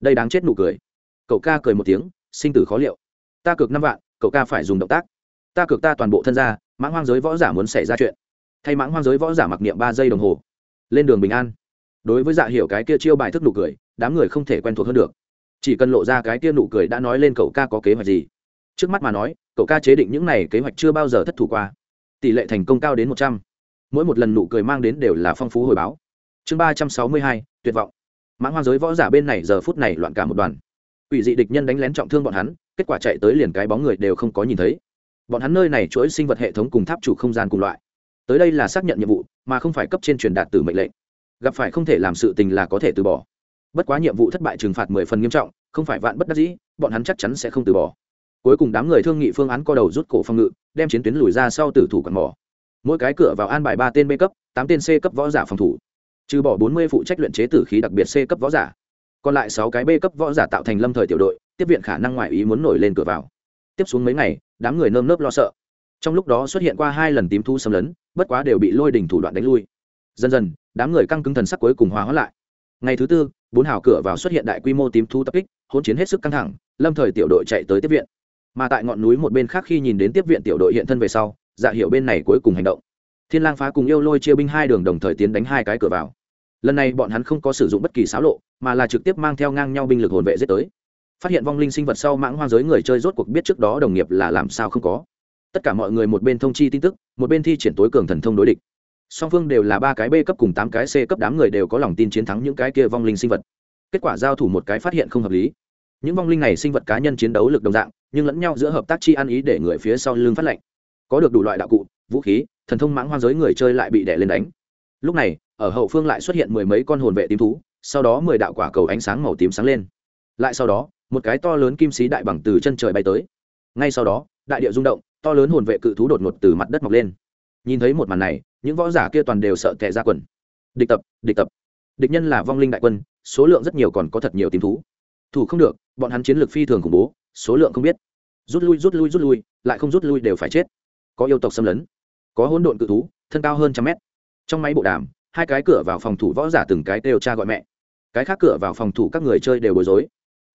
Đây đáng chết nụ cười cậu ca cười một tiếng, sinh tử khó liệu. Ta cược năm vạn, cậu ca phải dùng động tác. Ta cược ta toàn bộ thân ra, mãng hoang giới võ giả muốn xảy ra chuyện. Thay mãng hoang giới võ giả mặc niệm ba giây đồng hồ. Lên đường bình an. Đối với dạ hiểu cái kia chiêu bài thức nụ cười, đám người không thể quen thuộc hơn được. Chỉ cần lộ ra cái kia nụ cười đã nói lên cậu ca có kế hoạch gì. Trước mắt mà nói, cậu ca chế định những này kế hoạch chưa bao giờ thất thủ qua. Tỷ lệ thành công cao đến một trăm. Mỗi một lần nụ cười mang đến đều là phong phú hồi báo. Chương ba trăm sáu mươi hai, tuyệt vọng. Mãng hoang giới võ giả bên này giờ phút này loạn cả một đoàn quỷ dị địch nhân đánh lén trọng thương bọn hắn, kết quả chạy tới liền cái bóng người đều không có nhìn thấy. Bọn hắn nơi này chuỗi sinh vật hệ thống cùng tháp chủ không gian cùng loại. Tới đây là xác nhận nhiệm vụ, mà không phải cấp trên truyền đạt từ mệnh lệnh. Gặp phải không thể làm sự tình là có thể từ bỏ. Bất quá nhiệm vụ thất bại trừng phạt mười phần nghiêm trọng, không phải vạn bất đắc dĩ, bọn hắn chắc chắn sẽ không từ bỏ. Cuối cùng đám người thương nghị phương án co đầu rút cổ phòng ngự, đem chiến tuyến lùi ra sau tử thủ quạt mỏ. Mỗi cái cửa vào an bài ba tên b cấp, tám tên c cấp võ giả phòng thủ. Trừ bỏ bốn mươi phụ trách luyện chế tử khí đặc biệt c cấp võ giả còn lại sáu cái b cấp võ giả tạo thành lâm thời tiểu đội, tiếp viện khả năng ngoại ý muốn nổi lên cửa vào. Tiếp xuống mấy ngày, đám người nơm nớp lo sợ. Trong lúc đó xuất hiện qua hai lần tím thu xâm lấn, bất quá đều bị lôi đình thủ đoạn đánh lui. Dần dần, đám người căng cứng thần sắc cuối cùng hòa hóa lại. Ngày thứ tư, bốn hào cửa vào xuất hiện đại quy mô tím thu tập kích, hỗn chiến hết sức căng thẳng, lâm thời tiểu đội chạy tới tiếp viện. Mà tại ngọn núi một bên khác khi nhìn đến tiếp viện tiểu đội hiện thân về sau dạ hiệu bên này cuối cùng hành động. Thiên lang phá cùng yêu lôi chia binh hai đường đồng thời tiến đánh hai cái cửa vào. Lần này bọn hắn không có sử dụng bất kỳ xáo lộ mà là trực tiếp mang theo ngang nhau binh lực hồn vệ giết tới. Phát hiện vong linh sinh vật sau mãng hoang giới người chơi rốt cuộc biết trước đó đồng nghiệp là làm sao không có. Tất cả mọi người một bên thông chi tin tức, một bên thi triển tối cường thần thông đối địch. Song phương đều là ba cái b cấp cùng tám cái c cấp đám người đều có lòng tin chiến thắng những cái kia vong linh sinh vật. Kết quả giao thủ một cái phát hiện không hợp lý. Những vong linh này sinh vật cá nhân chiến đấu lực đồng dạng, nhưng lẫn nhau giữa hợp tác chi ăn ý để người phía sau lưng phát lệnh. Có được đủ loại đạo cụ, vũ khí, thần thông mãng hoang giới người chơi lại bị đè lên đánh. Lúc này, ở hậu phương lại xuất hiện mười mấy con hồn vệ tím thú sau đó mười đạo quả cầu ánh sáng màu tím sáng lên. Lại sau đó, một cái to lớn kim sĩ đại bằng từ chân trời bay tới. Ngay sau đó, đại địa rung động, to lớn hồn vệ cự thú đột ngột từ mặt đất mọc lên. Nhìn thấy một màn này, những võ giả kia toàn đều sợ tệ ra quần. Địch tập địch tập. Địch nhân là vong linh đại quân, số lượng rất nhiều còn có thật nhiều tím thú. Thủ không được, bọn hắn chiến lược phi thường khủng bố, số lượng không biết. Rút lui rút lui rút lui, lại không rút lui đều phải chết. Có yêu tộc xâm lấn, có hỗn độn cự thú, thân cao hơn trăm mét. Trong máy bộ đàm, hai cái cửa vào phòng thủ võ giả từng cái đều cha gọi mẹ cái khác cửa vào phòng thủ các người chơi đều bối rối.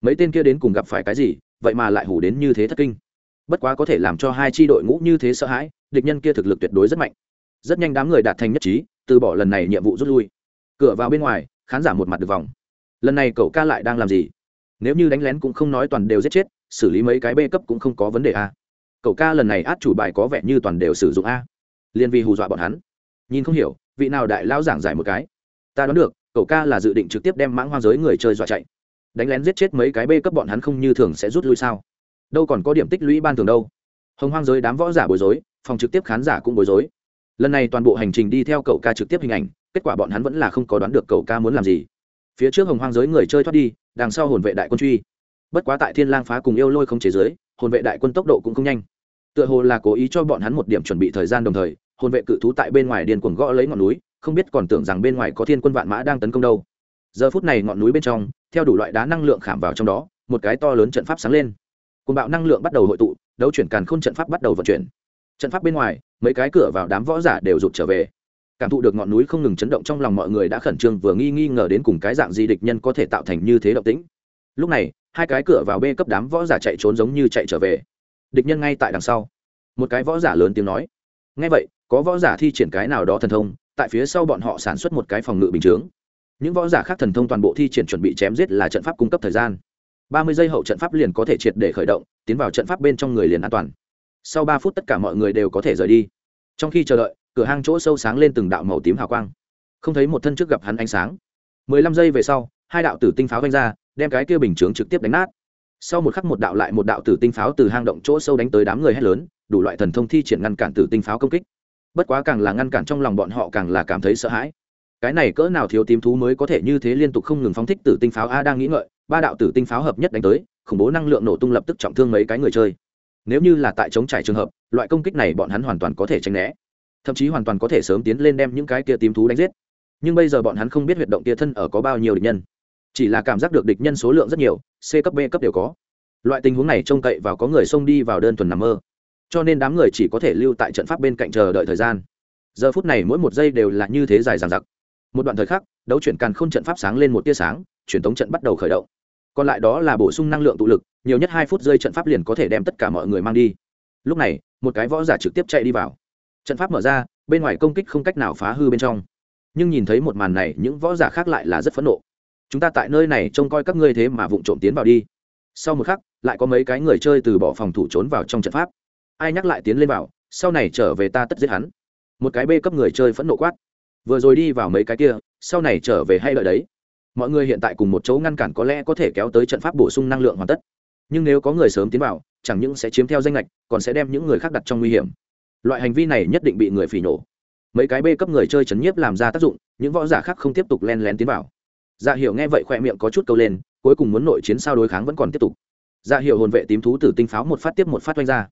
Mấy tên kia đến cùng gặp phải cái gì, vậy mà lại hủ đến như thế thất kinh. Bất quá có thể làm cho hai tri đội ngũ như thế sợ hãi, địch nhân kia thực lực tuyệt đối rất mạnh. Rất nhanh đám người đạt thành nhất trí, từ bỏ lần này nhiệm vụ rút lui. Cửa vào bên ngoài, khán giả một mặt được vòng. Lần này cậu ca lại đang làm gì? Nếu như đánh lén cũng không nói toàn đều giết chết, xử lý mấy cái b cấp cũng không có vấn đề a. Cậu ca lần này át chủ bài có vẻ như toàn đều sử dụng a. Liên vi hù dọa bọn hắn. Nhìn không hiểu, vị nào đại lao giảng giải một cái? Ta đoán được cậu ca là dự định trực tiếp đem mãng hoang giới người chơi dọa chạy. Đánh lén giết chết mấy cái b cấp bọn hắn không như thường sẽ rút lui sao? Đâu còn có điểm tích lũy ban thường đâu. Hồng hoang giới đám võ giả bối rối, phòng trực tiếp khán giả cũng bối rối. Lần này toàn bộ hành trình đi theo cậu ca trực tiếp hình ảnh, kết quả bọn hắn vẫn là không có đoán được cậu ca muốn làm gì. Phía trước hồng hoang giới người chơi thoát đi, đằng sau hồn vệ đại quân truy. Bất quá tại thiên lang phá cùng yêu lôi không chế giới hồn vệ đại quân tốc độ cũng không nhanh. Tựa hồ là cố ý cho bọn hắn một điểm chuẩn bị thời gian đồng thời, hồn vệ cự thú tại bên ngoài điền cuồng gõ lấy ngọn núi không biết còn tưởng rằng bên ngoài có thiên quân vạn mã đang tấn công đâu. Giờ phút này ngọn núi bên trong, theo đủ loại đá năng lượng khảm vào trong đó, một cái to lớn trận pháp sáng lên. Côn bạo năng lượng bắt đầu hội tụ, đấu chuyển càn khôn trận pháp bắt đầu vận chuyển. Trận pháp bên ngoài, mấy cái cửa vào đám võ giả đều rụt trở về. Cảm thụ được ngọn núi không ngừng chấn động trong lòng mọi người đã khẩn trương vừa nghi nghi ngờ đến cùng cái dạng gì địch nhân có thể tạo thành như thế động tĩnh. Lúc này, hai cái cửa vào b cấp đám võ giả chạy trốn giống như chạy trở về. Địch nhân ngay tại đằng sau. Một cái võ giả lớn tiếng nói. Ngay vậy, có võ giả thi triển cái nào đó thần thông tại phía sau bọn họ sản xuất một cái phòng ngự bình chướng. Những võ giả khác thần thông toàn bộ thi triển chuẩn bị chém giết là trận pháp cung cấp thời gian. Ba mươi giây hậu trận pháp liền có thể triệt để khởi động, tiến vào trận pháp bên trong người liền an toàn. Sau ba phút tất cả mọi người đều có thể rời đi. Trong khi chờ đợi, cửa hang chỗ sâu sáng lên từng đạo màu tím hào quang. Không thấy một thân trước gặp hắn ánh sáng. Mười lăm giây về sau, hai đạo tử tinh pháo vanh ra, đem cái kia bình chướng trực tiếp đánh nát. Sau một khắc một đạo lại một đạo tử tinh pháo từ hang động chỗ sâu đánh tới đám người hét lớn, đủ loại thần thông thi triển ngăn cản tử tinh pháo công kích bất quá càng là ngăn cản trong lòng bọn họ càng là cảm thấy sợ hãi. Cái này cỡ nào thiếu tím thú mới có thể như thế liên tục không ngừng phóng thích tử tinh pháo a đang nghĩ ngợi, ba đạo tử tinh pháo hợp nhất đánh tới, khủng bố năng lượng nổ tung lập tức trọng thương mấy cái người chơi. Nếu như là tại chống trải trường hợp, loại công kích này bọn hắn hoàn toàn có thể tránh né. Thậm chí hoàn toàn có thể sớm tiến lên đem những cái kia tím thú đánh giết. Nhưng bây giờ bọn hắn không biết huyệt động kia thân ở có bao nhiêu địch nhân. Chỉ là cảm giác được địch nhân số lượng rất nhiều, c cấp b cấp đều có. Loại tình huống này trông cậy vào có người xông đi vào đơn thuần nằm mơ cho nên đám người chỉ có thể lưu tại trận pháp bên cạnh chờ đợi thời gian. Giờ phút này mỗi một giây đều là như thế dài dằng dặc. Một đoạn thời khắc, đấu chuyển càn k h ô n trận pháp sáng lên một tia sáng, truyền thống trận bắt đầu khởi động. Còn lại đó là bổ sung năng lượng tụ lực, nhiều nhất hai phút rơi trận pháp liền có thể đem tất cả mọi người mang đi. Lúc này, một cái võ giả trực tiếp chạy đi vào. Trận pháp mở ra, bên ngoài công kích không cách nào phá hư bên trong. Nhưng nhìn thấy một màn này, những võ giả khác lại là rất phẫn nộ. Chúng ta tại nơi này trông coi các ngươi thế mà vụng trộm tiến vào đi. Sau một khắc, lại có mấy cái người chơi từ bỏ phòng thủ trốn vào trong trận pháp ai nhắc lại tiến lên vào, sau này trở về ta tất giết hắn. Một cái bê cấp người chơi phẫn nộ quát. Vừa rồi đi vào mấy cái kia, sau này trở về hay lợi đấy. Mọi người hiện tại cùng một chỗ ngăn cản có lẽ có thể kéo tới trận pháp bổ sung năng lượng hoàn tất. Nhưng nếu có người sớm tiến vào, chẳng những sẽ chiếm theo danh lệch còn sẽ đem những người khác đặt trong nguy hiểm. Loại hành vi này nhất định bị người phỉ nổ mấy cái bê cấp người chơi chấn nhiếp làm ra tác dụng, những võ giả khác không tiếp tục len lén tiến vào. Dạ hiểu nghe vậy khoe miệng có chút câu lên, cuối cùng muốn nội chiến sao đối kháng vẫn còn tiếp tục. Dạ hiểu hồn vệ tím thú tử tinh pháo một phát tiếp một phát oanh ra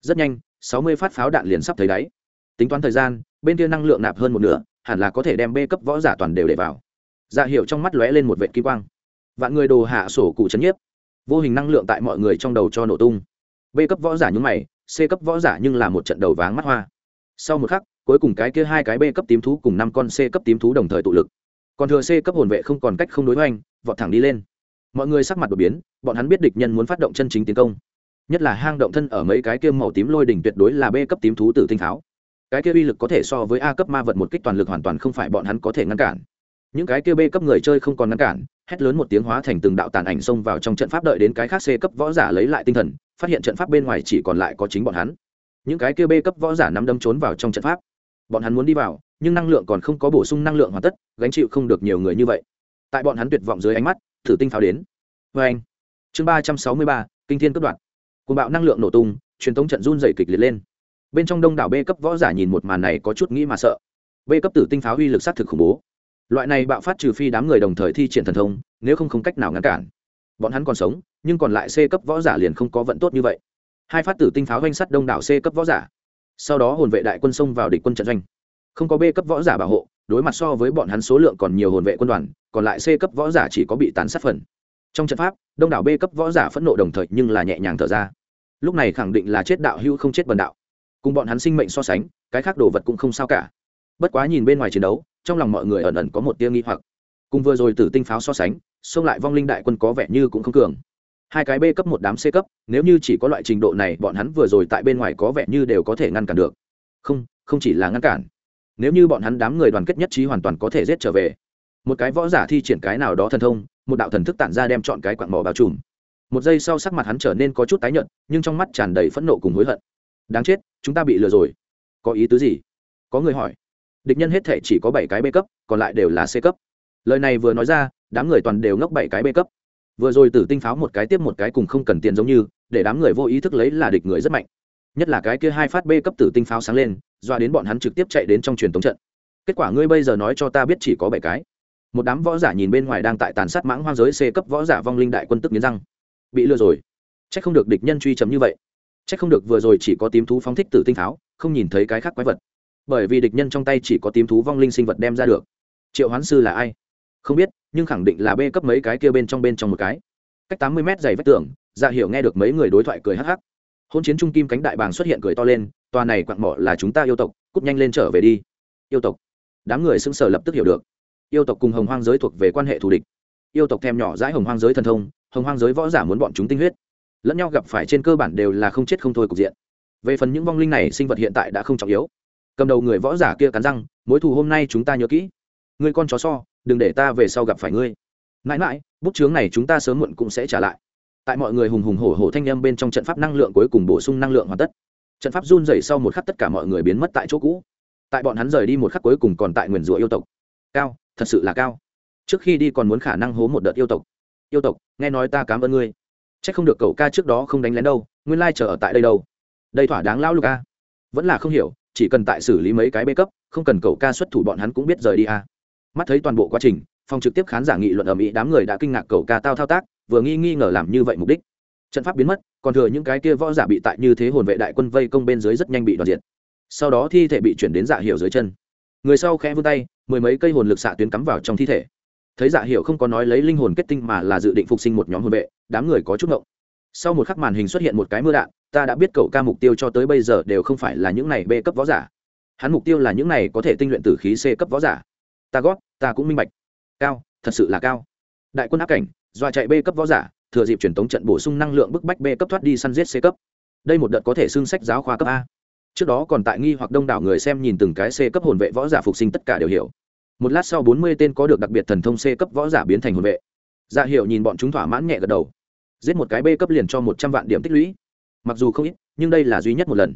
rất nhanh, sáu mươi phát pháo đạn liền sắp thấy đáy. Tính toán thời gian, bên kia năng lượng nạp hơn một nửa, hẳn là có thể đem b cấp võ giả toàn đều để vào. Dạ hiệu trong mắt lóe lên một vệ kỳ quang. Vạn người đồ hạ sổ cụ chấn nhiếp. Vô hình năng lượng tại mọi người trong đầu cho nổ tung. B cấp võ giả nhúng mày, c cấp võ giả nhưng là một trận đầu váng mắt hoa. Sau một khắc, cuối cùng cái kia hai cái b cấp tím thú cùng năm con c cấp tím thú đồng thời tụ lực. Còn thừa c cấp hồn vệ không còn cách không đối hoành, vọt thẳng đi lên. Mọi người sắc mặt đột biến, bọn hắn biết địch nhân muốn phát động chân chính tiến công nhất là hang động thân ở mấy cái kia màu tím lôi đỉnh tuyệt đối là b cấp tím thú tử tinh pháo. Cái kia uy lực có thể so với a cấp ma vật một kích toàn lực hoàn toàn không phải bọn hắn có thể ngăn cản. Những cái kia b cấp người chơi không còn ngăn cản, hét lớn một tiếng hóa thành từng đạo tàn ảnh xông vào trong trận pháp đợi đến cái khác c cấp võ giả lấy lại tinh thần, phát hiện trận pháp bên ngoài chỉ còn lại có chính bọn hắn. Những cái kia b cấp võ giả nắm đâm trốn vào trong trận pháp. Bọn hắn muốn đi vào, nhưng năng lượng còn không có bổ sung năng lượng hoàn tất, gánh chịu không được nhiều người như vậy. Tại bọn hắn tuyệt vọng dưới ánh mắt, thử tinh pháo đến. Vê anh chương ba trăm sáu mươi ba, kinh thiên cấp đoạn cùng bạo năng lượng nổ tung, truyền thống trận run dày kịch liệt lên. Bên trong đông đảo b cấp võ giả nhìn một màn này có chút nghĩ mà sợ. B cấp tử tinh pháo uy lực s á t thực khủng bố. Loại này bạo phát trừ phi đám người đồng thời thi triển thần thông, nếu không không cách nào ngăn cản. Bọn hắn còn sống, nhưng còn lại c cấp võ giả liền không có vận tốt như vậy. Hai phát tử tinh pháo doanh sắt đông đảo c cấp võ giả. Sau đó hồn vệ đại quân xông vào địch quân trận doanh. Không có b cấp võ giả bảo hộ, đối mặt so với bọn hắn số lượng còn nhiều hồn vệ quân đoàn, còn lại c cấp võ giả chỉ có bị tàn sát phần trong trận pháp, đông đảo b cấp võ giả phẫn nộ đồng thời nhưng là nhẹ nhàng thở ra. Lúc này khẳng định là chết đạo hữu không chết bần đạo. Cùng bọn hắn sinh mệnh so sánh, cái khác đồ vật cũng không sao cả. Bất quá nhìn bên ngoài chiến đấu, trong lòng mọi người ẩn ẩn có một tia nghi hoặc. Cùng vừa rồi tử tinh pháo so sánh, xông lại vong linh đại quân có vẻ như cũng không cường. Hai cái b cấp một đám c cấp, nếu như chỉ có loại trình độ này, bọn hắn vừa rồi tại bên ngoài có vẻ như đều có thể ngăn cản được. Không không chỉ là ngăn cản. Nếu như bọn hắn đám người đoàn kết nhất trí hoàn toàn có thể giết trở về, một cái võ giả thi triển cái nào đó thần thông một đạo thần thức tản ra đem chọn cái quặng mỏ bao trùm. Một giây sau sắc mặt hắn trở nên có chút tái nhợt, nhưng trong mắt tràn đầy phẫn nộ cùng hối hận. Đáng chết, chúng ta bị lừa rồi. Có ý tứ gì? Có người hỏi. Địch nhân hết thể chỉ có bảy cái b cấp, còn lại đều là c cấp. Lời này vừa nói ra, đám người toàn đều ngốc bảy cái b cấp. Vừa rồi tử tinh pháo một cái tiếp một cái cùng không cần tiền giống như, để đám người vô ý thức lấy là địch người rất mạnh. Nhất là cái kia hai phát b cấp tử tinh pháo sáng lên, doa đến bọn hắn trực tiếp chạy đến trong truyền thống trận. Kết quả ngươi bây giờ nói cho ta biết chỉ có bảy cái một đám võ giả nhìn bên ngoài đang tại tàn sát mãng hoang giới c cấp võ giả vong linh đại quân tức nghiến răng. Bị lừa rồi. C h ắ c không được địch nhân truy chấm như vậy. C h ắ c không được vừa rồi chỉ có tím thú phóng thích tử tinh tháo, không nhìn thấy cái khác quái vật. Bởi vì địch nhân trong tay chỉ có tím thú vong linh sinh vật đem ra được. Triệu hoán sư là ai? Không biết, nhưng khẳng định là b cấp mấy cái kia bên trong bên trong một cái. Cách tám mươi mét dày vách tường ra hiểu nghe được mấy người đối thoại cười hắc hắc. Hôn chiến trung kim cánh đại bàng xuất hiện cười to lên, tòa này quặn mỏ là chúng ta yêu tộc, cút nhanh lên trở về đi. Yêu tộc. Đám người xưng sở lập tức hiểu được yêu tộc cùng hồng hoang giới thuộc về quan hệ thù địch. Yêu tộc thèm nhỏ dãi hồng hoang giới thần thông, hồng hoang giới võ giả muốn bọn chúng tinh huyết. Lẫn nhau gặp phải trên cơ bản đều là không chết không thôi cục diện. Về phần những vong linh này, sinh vật hiện tại đã không trọng yếu. Cầm đầu người võ giả kia cắn răng, mối thù hôm nay chúng ta nhớ kỹ. Người con chó so, đừng để ta về sau gặp phải ngươi. Mãi mãi, bút chướng này chúng ta sớm muộn cũng sẽ trả lại. Tại mọi người hùng hùng hổ hổ thanh â m bên trong trận pháp năng lượng cuối cùng bổ sung năng lượng hoàn tất. Trận pháp run dày sau một khắc tất cả mọi người biến mất tại chỗ cũ. Tại bọn hắn rời đi một khắc cuối cùng còn tại nguyền rủa yêu tộc. Cao thật sự là cao. Trước khi đi còn muốn khả năng hố một đợt yêu tộc. Yêu tộc, nghe nói ta cảm ơn ngươi. C h ắ c không được cậu ca trước đó không đánh lén đâu, nguyên lai chờ ở tại đây đâu. Đây thỏa đáng lão lục a. Vẫn là không hiểu, chỉ cần tại xử lý mấy cái bê cấp, không cần cậu ca xuất thủ bọn hắn cũng biết rời đi a. Mắt thấy toàn bộ quá trình, phòng trực tiếp khán giả nghị luận ở mỹ đám người đã kinh ngạc cậu ca tao thao tác, vừa nghi nghi ngờ làm như vậy mục đích. Trận pháp biến mất, còn thừa những cái kia võ giả bị tại như thế hồn vệ đại quân vây công bên dưới rất nhanh bị đoạt diệt. Sau đó thi thể bị chuyển đến dạ hiểu dưới chân người sau khẽ vươn tay, mười mấy cây hồn lực xạ tuyến cắm vào trong thi thể. Thấy dạ hiệu không có nói lấy linh hồn kết tinh mà là dự định phục sinh một nhóm hồn vệ, đám người có chút ngộng. Sau một khắc màn hình xuất hiện một cái mưa đạn, ta đã biết cậu ca mục tiêu cho tới bây giờ đều không phải là những này b cấp võ giả. Hắn mục tiêu là những này có thể tinh luyện tử khí c cấp võ giả. Ta gót ta cũng minh bạch. Cao, thật sự là cao. Đại quân áp cảnh, doa chạy b cấp võ giả, thừa dịp truyền tống trận bổ sung năng lượng bức bách b cấp thoát đi săn giết c cấp. Đây một đợt có thể xưng sách giáo khoa cấp a trước đó còn tại nghi hoặc đông đảo người xem nhìn từng cái c cấp hồn vệ võ giả phục sinh tất cả đều hiểu. Một lát sau bốn mươi tên có được đặc biệt thần thông c cấp võ giả biến thành hồn vệ. Dạ hiệu nhìn bọn chúng thỏa mãn nhẹ gật đầu. Giết một cái b cấp liền cho một trăm vạn điểm tích lũy. Mặc dù không ít, nhưng đây là duy nhất một lần.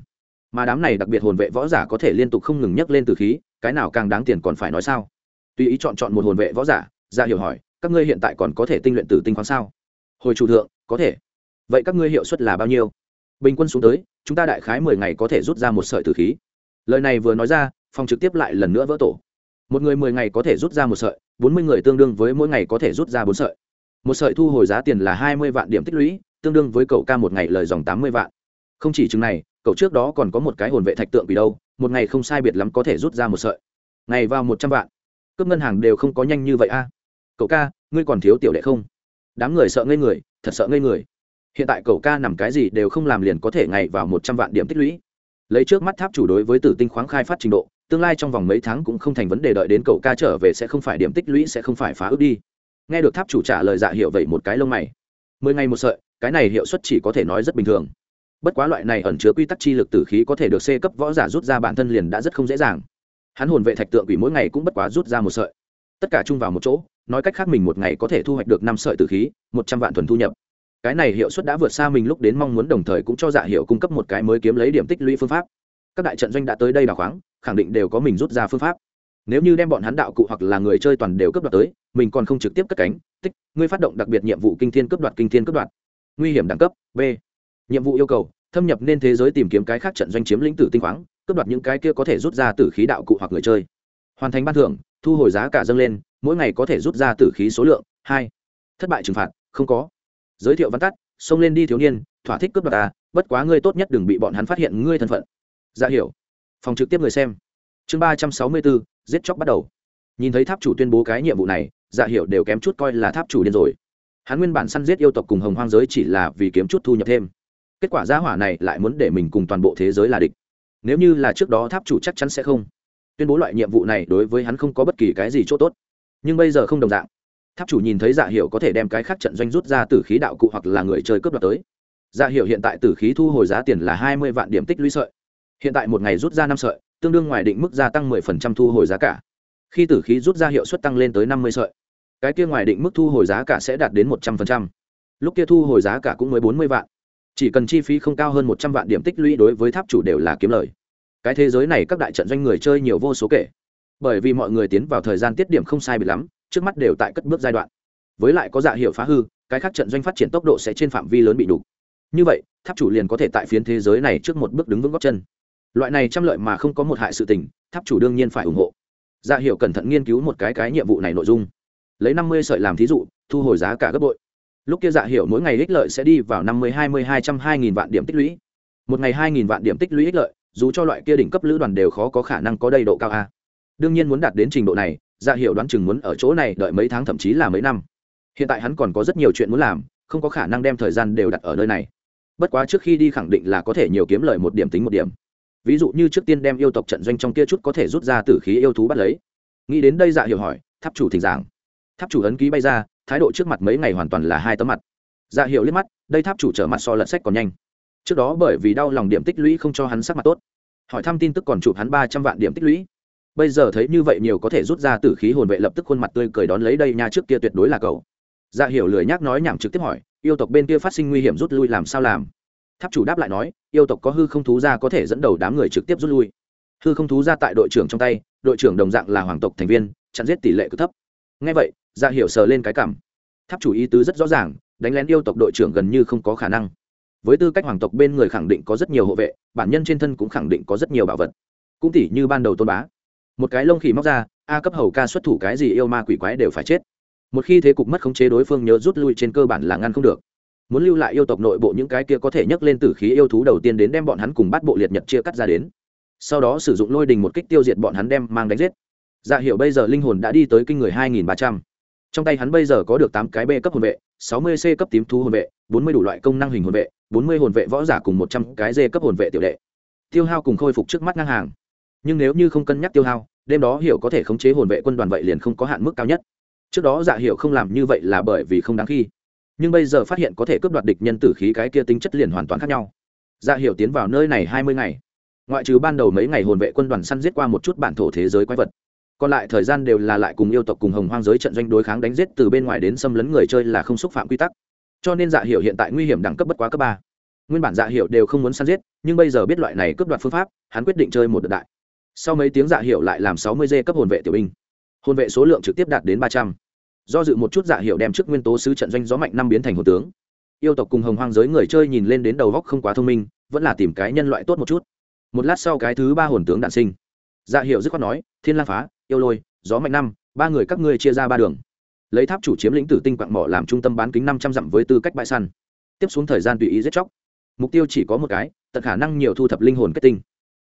Mà đám này đặc biệt hồn vệ võ giả có thể liên tục không ngừng nhấc lên từ khí, cái nào càng đáng tiền còn phải nói sao? Tùy ý chọn chọn một hồn vệ võ giả dạ hiệu hỏi, các ngươi hiện tại còn có thể tinh luyện từ tinh khoáng sao? Hồi chủ thượng, có thể. Vậy các ngươi hiệu suất là bao nhiêu? Bình quân xuống tới, chúng ta đại khái mười ngày có thể rút ra một sợi tử khí. Lời này vừa nói ra, phòng trực tiếp lại lần nữa vỡ tổ. Một người mười ngày có thể rút ra một sợi, bốn mươi người tương đương với mỗi ngày có thể rút ra bốn sợi. Một sợi thu hồi giá tiền là hai mươi vạn điểm tích lũy, tương đương với cậu ca một ngày lời dòng tám mươi vạn. Không chỉ chừng này, cậu trước đó còn có một cái hồn vệ thạch tượng vì đâu, một ngày không sai biệt lắm có thể rút ra một sợi. Ngày vào một trăm vạn. Cướp ngân hàng đều không có nhanh như vậy a. Cậu ca, ngươi còn thiếu tiểu đệ không? Đám người sợ ngây người, thật sợ ngây người hiện tại cậu ca nằm cái gì đều không làm liền có thể ngày vào một trăm vạn điểm tích lũy. Lấy trước mắt tháp chủ đối với tử tinh khoáng khai phát trình độ, tương lai trong vòng mấy tháng cũng không thành vấn đề đợi đến cậu ca trở về sẽ không phải điểm tích lũy sẽ không phải phá ước đi. Nghe được tháp chủ trả lời dạ hiệu vậy một cái lông mày. Mười ngày một sợi, cái này hiệu suất chỉ có thể nói rất bình thường. Bất quá loại này ẩn chứa quy tắc chi lực tử khí có thể được c cấp võ giả rút ra bản thân liền đã rất không dễ dàng. Hắn hồn vệ thạch tượng quỷ mỗi ngày cũng bất quá rút ra một sợi. Tất cả chung vào một chỗ, nói cách khác mình một ngày có thể thu hoạch được năm sợi tử khí, một trăm vạn thuần thu nhập cái này hiệu suất đã vượt xa mình lúc đến mong muốn, đồng thời cũng cho dạ hiệu cung cấp một cái mới kiếm lấy điểm tích lũy phương pháp. Các đại trận doanh đã tới đây đào khoáng, khẳng định đều có mình rút ra phương pháp. Nếu như đem bọn hắn đạo cụ hoặc là người chơi toàn đều cướp đoạt tới, mình còn không trực tiếp cất cánh, tích, ngươi phát động đặc biệt nhiệm vụ kinh thiên cướp đoạt, kinh thiên cướp đoạt. Nguy hiểm đẳng cấp, b. Nhiệm vụ yêu cầu, thâm nhập nên thế giới tìm kiếm cái khác trận doanh chiếm lĩnh tử tinh khoáng, cướp đoạt những cái kia có thể rút ra tử khí đạo cụ hoặc người chơi. Hoàn thành ban thưởng, thu hồi giá cả dâng lên, mỗi ngày có thể rút ra tử khí số lượng, hai. Thất bại trừng phạt, không có giới thiệu văn tắt, xông lên đi thiếu niên, thỏa thích cướp đoạt ta, bất quá ngươi tốt nhất đừng bị bọn hắn phát hiện ngươi thân phận. Ra dạ hiểu. Phòng trực tiếp người xem. Chương ba trăm sáu mươi bốn, giết chóc bắt đầu. Nhìn thấy tháp chủ tuyên bố cái nhiệm vụ này dạ hiểu đều kém chút coi là tháp chủ điên rồi. Hắn nguyên bản săn giết yêu tộc cùng hồng hoang giới chỉ là vì kiếm chút thu nhập thêm. Kết quả gia hỏa này lại muốn để mình cùng toàn bộ thế giới là địch. Nếu như là trước đó tháp chủ chắc chắn sẽ không. Tuyên bố loại nhiệm vụ này đối với hắn không có bất kỳ cái gì c h ỗ t ố t nhưng bây giờ không đồng dạng tháp chủ nhìn thấy dạ hiệu có thể đem cái khác trận doanh rút ra từ khí đạo cụ hoặc là người chơi cướp đoạt tới. Dạ hiệu hiện tại từ khí thu hồi giá tiền là hai mươi vạn điểm tích lũy sợi. Hiện tại một ngày rút ra năm sợi, tương đương ngoài định mức gia tăng mười phần trăm thu hồi giá cả. Khi tử khí rút ra hiệu suất tăng lên tới năm mươi sợi, cái kia ngoài định mức thu hồi giá cả sẽ đạt đến một trăm phần trăm. Lúc kia thu hồi giá cả cũng mới bốn mươi vạn. Chỉ cần chi phí không cao hơn một trăm vạn điểm tích lũy đối với tháp chủ đều là kiếm lời. Cái thế giới này các đại trận doanh người chơi nhiều vô số kể. Bởi vì mọi người tiến vào thời gian tiết điểm không sai bị lắm trước mắt đều tại cất bước giai đoạn. Với lại có dạ hiệu phá hư, cái khác trận doanh phát triển tốc độ sẽ trên phạm vi lớn bị đủ như vậy, tháp chủ liền có thể tại phiến thế giới này trước một bước đứng vững góc chân. Loại này trăm lợi mà không có một hại sự tình, tháp chủ đương nhiên phải ủng hộ. Dạ hiệu cẩn thận nghiên cứu một cái cái nhiệm vụ này nội dung. Lấy năm mươi sợi làm thí dụ, thu hồi giá cả gấp bội. Lúc kia dạ hiệu mỗi ngày ích lợi sẽ đi vào năm mươi, hai mươi, hai trăm, hai nghìn vạn điểm tích lũy. Một ngày hai nghìn vạn điểm tích lũy ích lợi, dù cho loại kia đỉnh cấp lữ đoàn đều khó có khả năng có đầy độ cao a. Đương nhiên muốn đạt đến trình độ này dạ hiệu đoán chừng muốn ở chỗ này đợi mấy tháng thậm chí là mấy năm. Hiện tại hắn còn có rất nhiều chuyện muốn làm, không có khả năng đem thời gian đều đặt ở nơi này. Bất quá trước khi đi khẳng định là có thể nhiều kiếm lời một điểm tính một điểm. Ví dụ như trước tiên đem yêu tộc trận doanh trong kia chút có thể rút ra tử khí yêu thú bắt lấy. Nghĩ đến đây dạ hiệu hỏi, tháp chủ thỉnh giảng. Tháp chủ ấn ký bay ra, thái độ trước mặt mấy ngày hoàn toàn là hai tấm mặt. Dạ hiệu liếc mắt, đây tháp chủ trở mặt so lật sách còn nhanh. Trước đó bởi vì đau lòng điểm tích lũy không cho hắn sắc mặt tốt. Hỏi thăm tin tức còn chụp hắn ba trăm vạn điểm tích lũy bây giờ thấy như vậy nhiều có thể rút ra tử khí hồn vệ lập tức khuôn mặt tươi cười đón lấy đây nha trước kia tuyệt đối là cậu. Dạ hiểu lười nhác nói nhảm trực tiếp hỏi, yêu tộc bên kia phát sinh nguy hiểm rút lui làm sao làm? Tháp chủ đáp lại nói, yêu tộc có hư không thú ra có thể dẫn đầu đám người trực tiếp rút lui. Hư không thú ra tại đội trưởng trong tay, đội trưởng đồng dạng là hoàng tộc thành viên, chặn giết tỷ lệ cực thấp. Ngay vậy dạ hiểu sờ lên cái cảm. Tháp chủ ý tứ rất rõ ràng, đánh lén yêu tộc đội trưởng gần như không có khả năng. Với tư cách hoàng tộc bên người khẳng định có rất nhiều hộ vệ, bản nhân trên thân cũng khẳng định có rất nhiều bảo vật. Cũng tỷ như ban đầu tôn bá một cái lông khỉ móc ra, a cấp hầu ca xuất thủ cái gì yêu ma quỷ quái đều phải chết. Một khi thế cục mất khống chế đối phương nhớ rút lui trên cơ bản là ngăn không được. Muốn lưu lại yêu tộc nội bộ những cái kia có thể nhấc lên tử khí yêu thú đầu tiên đến đem bọn hắn cùng bắt bộ liệt nhật chia cắt ra đến. Sau đó sử dụng lôi đình một kích tiêu diệt bọn hắn đem mang đánh giết. Dạ hiệu bây giờ linh hồn đã đi tới kinh người hai nghìn ba trăm. Trong tay hắn bây giờ có được tám cái b cấp hồn vệ, sáu mươi c cấp tím thú hồn vệ, bốn mươi đủ loại công năng hình hồn vệ, bốn mươi hồn vệ võ giả cùng một trăm cái d cấp hồn vệ tiểu đệ. Tiêu hao cùng khôi phục trước mắt ngang hàng nhưng nếu như không cân nhắc tiêu hao, đêm đó hiểu có thể khống chế hồn vệ quân đoàn vậy liền không có hạn mức cao nhất. Trước đó dạ hiểu không làm như vậy là bởi vì không đáng khi. Nhưng bây giờ phát hiện có thể cướp đoạt địch nhân tử khí cái kia tính chất liền hoàn toàn khác nhau. Dạ hiểu tiến vào nơi này hai mươi ngày. Ngoại trừ ban đầu mấy ngày hồn vệ quân đoàn săn giết qua một chút bản thổ thế giới quái vật, còn lại thời gian đều là lại cùng yêu tộc cùng hồng hoang giới trận doanh đối kháng đánh giết từ bên ngoài đến xâm lấn người chơi là không xúc phạm quy tắc. Cho nên dạ hiểu hiện tại nguy hiểm đẳng cấp bất quá cấp ba. Nguyên bản dạ hiểu đều không muốn săn giết, nhưng bây giờ biết loại này cướp đoạt phương pháp, hắn quyết định chơi một đợt đại sau mấy tiếng dạ hiệu lại làm sáu mươi dê cấp hồn vệ tiểu binh. Hồn vệ số lượng trực tiếp đạt đến ba trăm. Do dự một chút dạ hiệu đem trước nguyên tố sứ trận doanh gió mạnh năm biến thành hồn tướng. Yêu tộc cùng hồng hoang giới người chơi nhìn lên đến đầu góc không quá thông minh, vẫn là tìm cái nhân loại tốt một chút. Một lát sau cái thứ ba hồn tướng đạn sinh. Dạ hiệu dứt khoát nói, thiên lang phá, yêu lôi, gió mạnh năm, ba người các ngươi chia ra ba đường. Lấy tháp chủ chiếm lĩnh tử tinh quạng mỏ làm trung tâm bán kính năm trăm dặm với tư cách bãi săn. Tiếp xuống thời gian tùy ý giết chóc. Mục tiêu chỉ có một cái, tận khả năng nhiều thu thập linh hồn kết tinh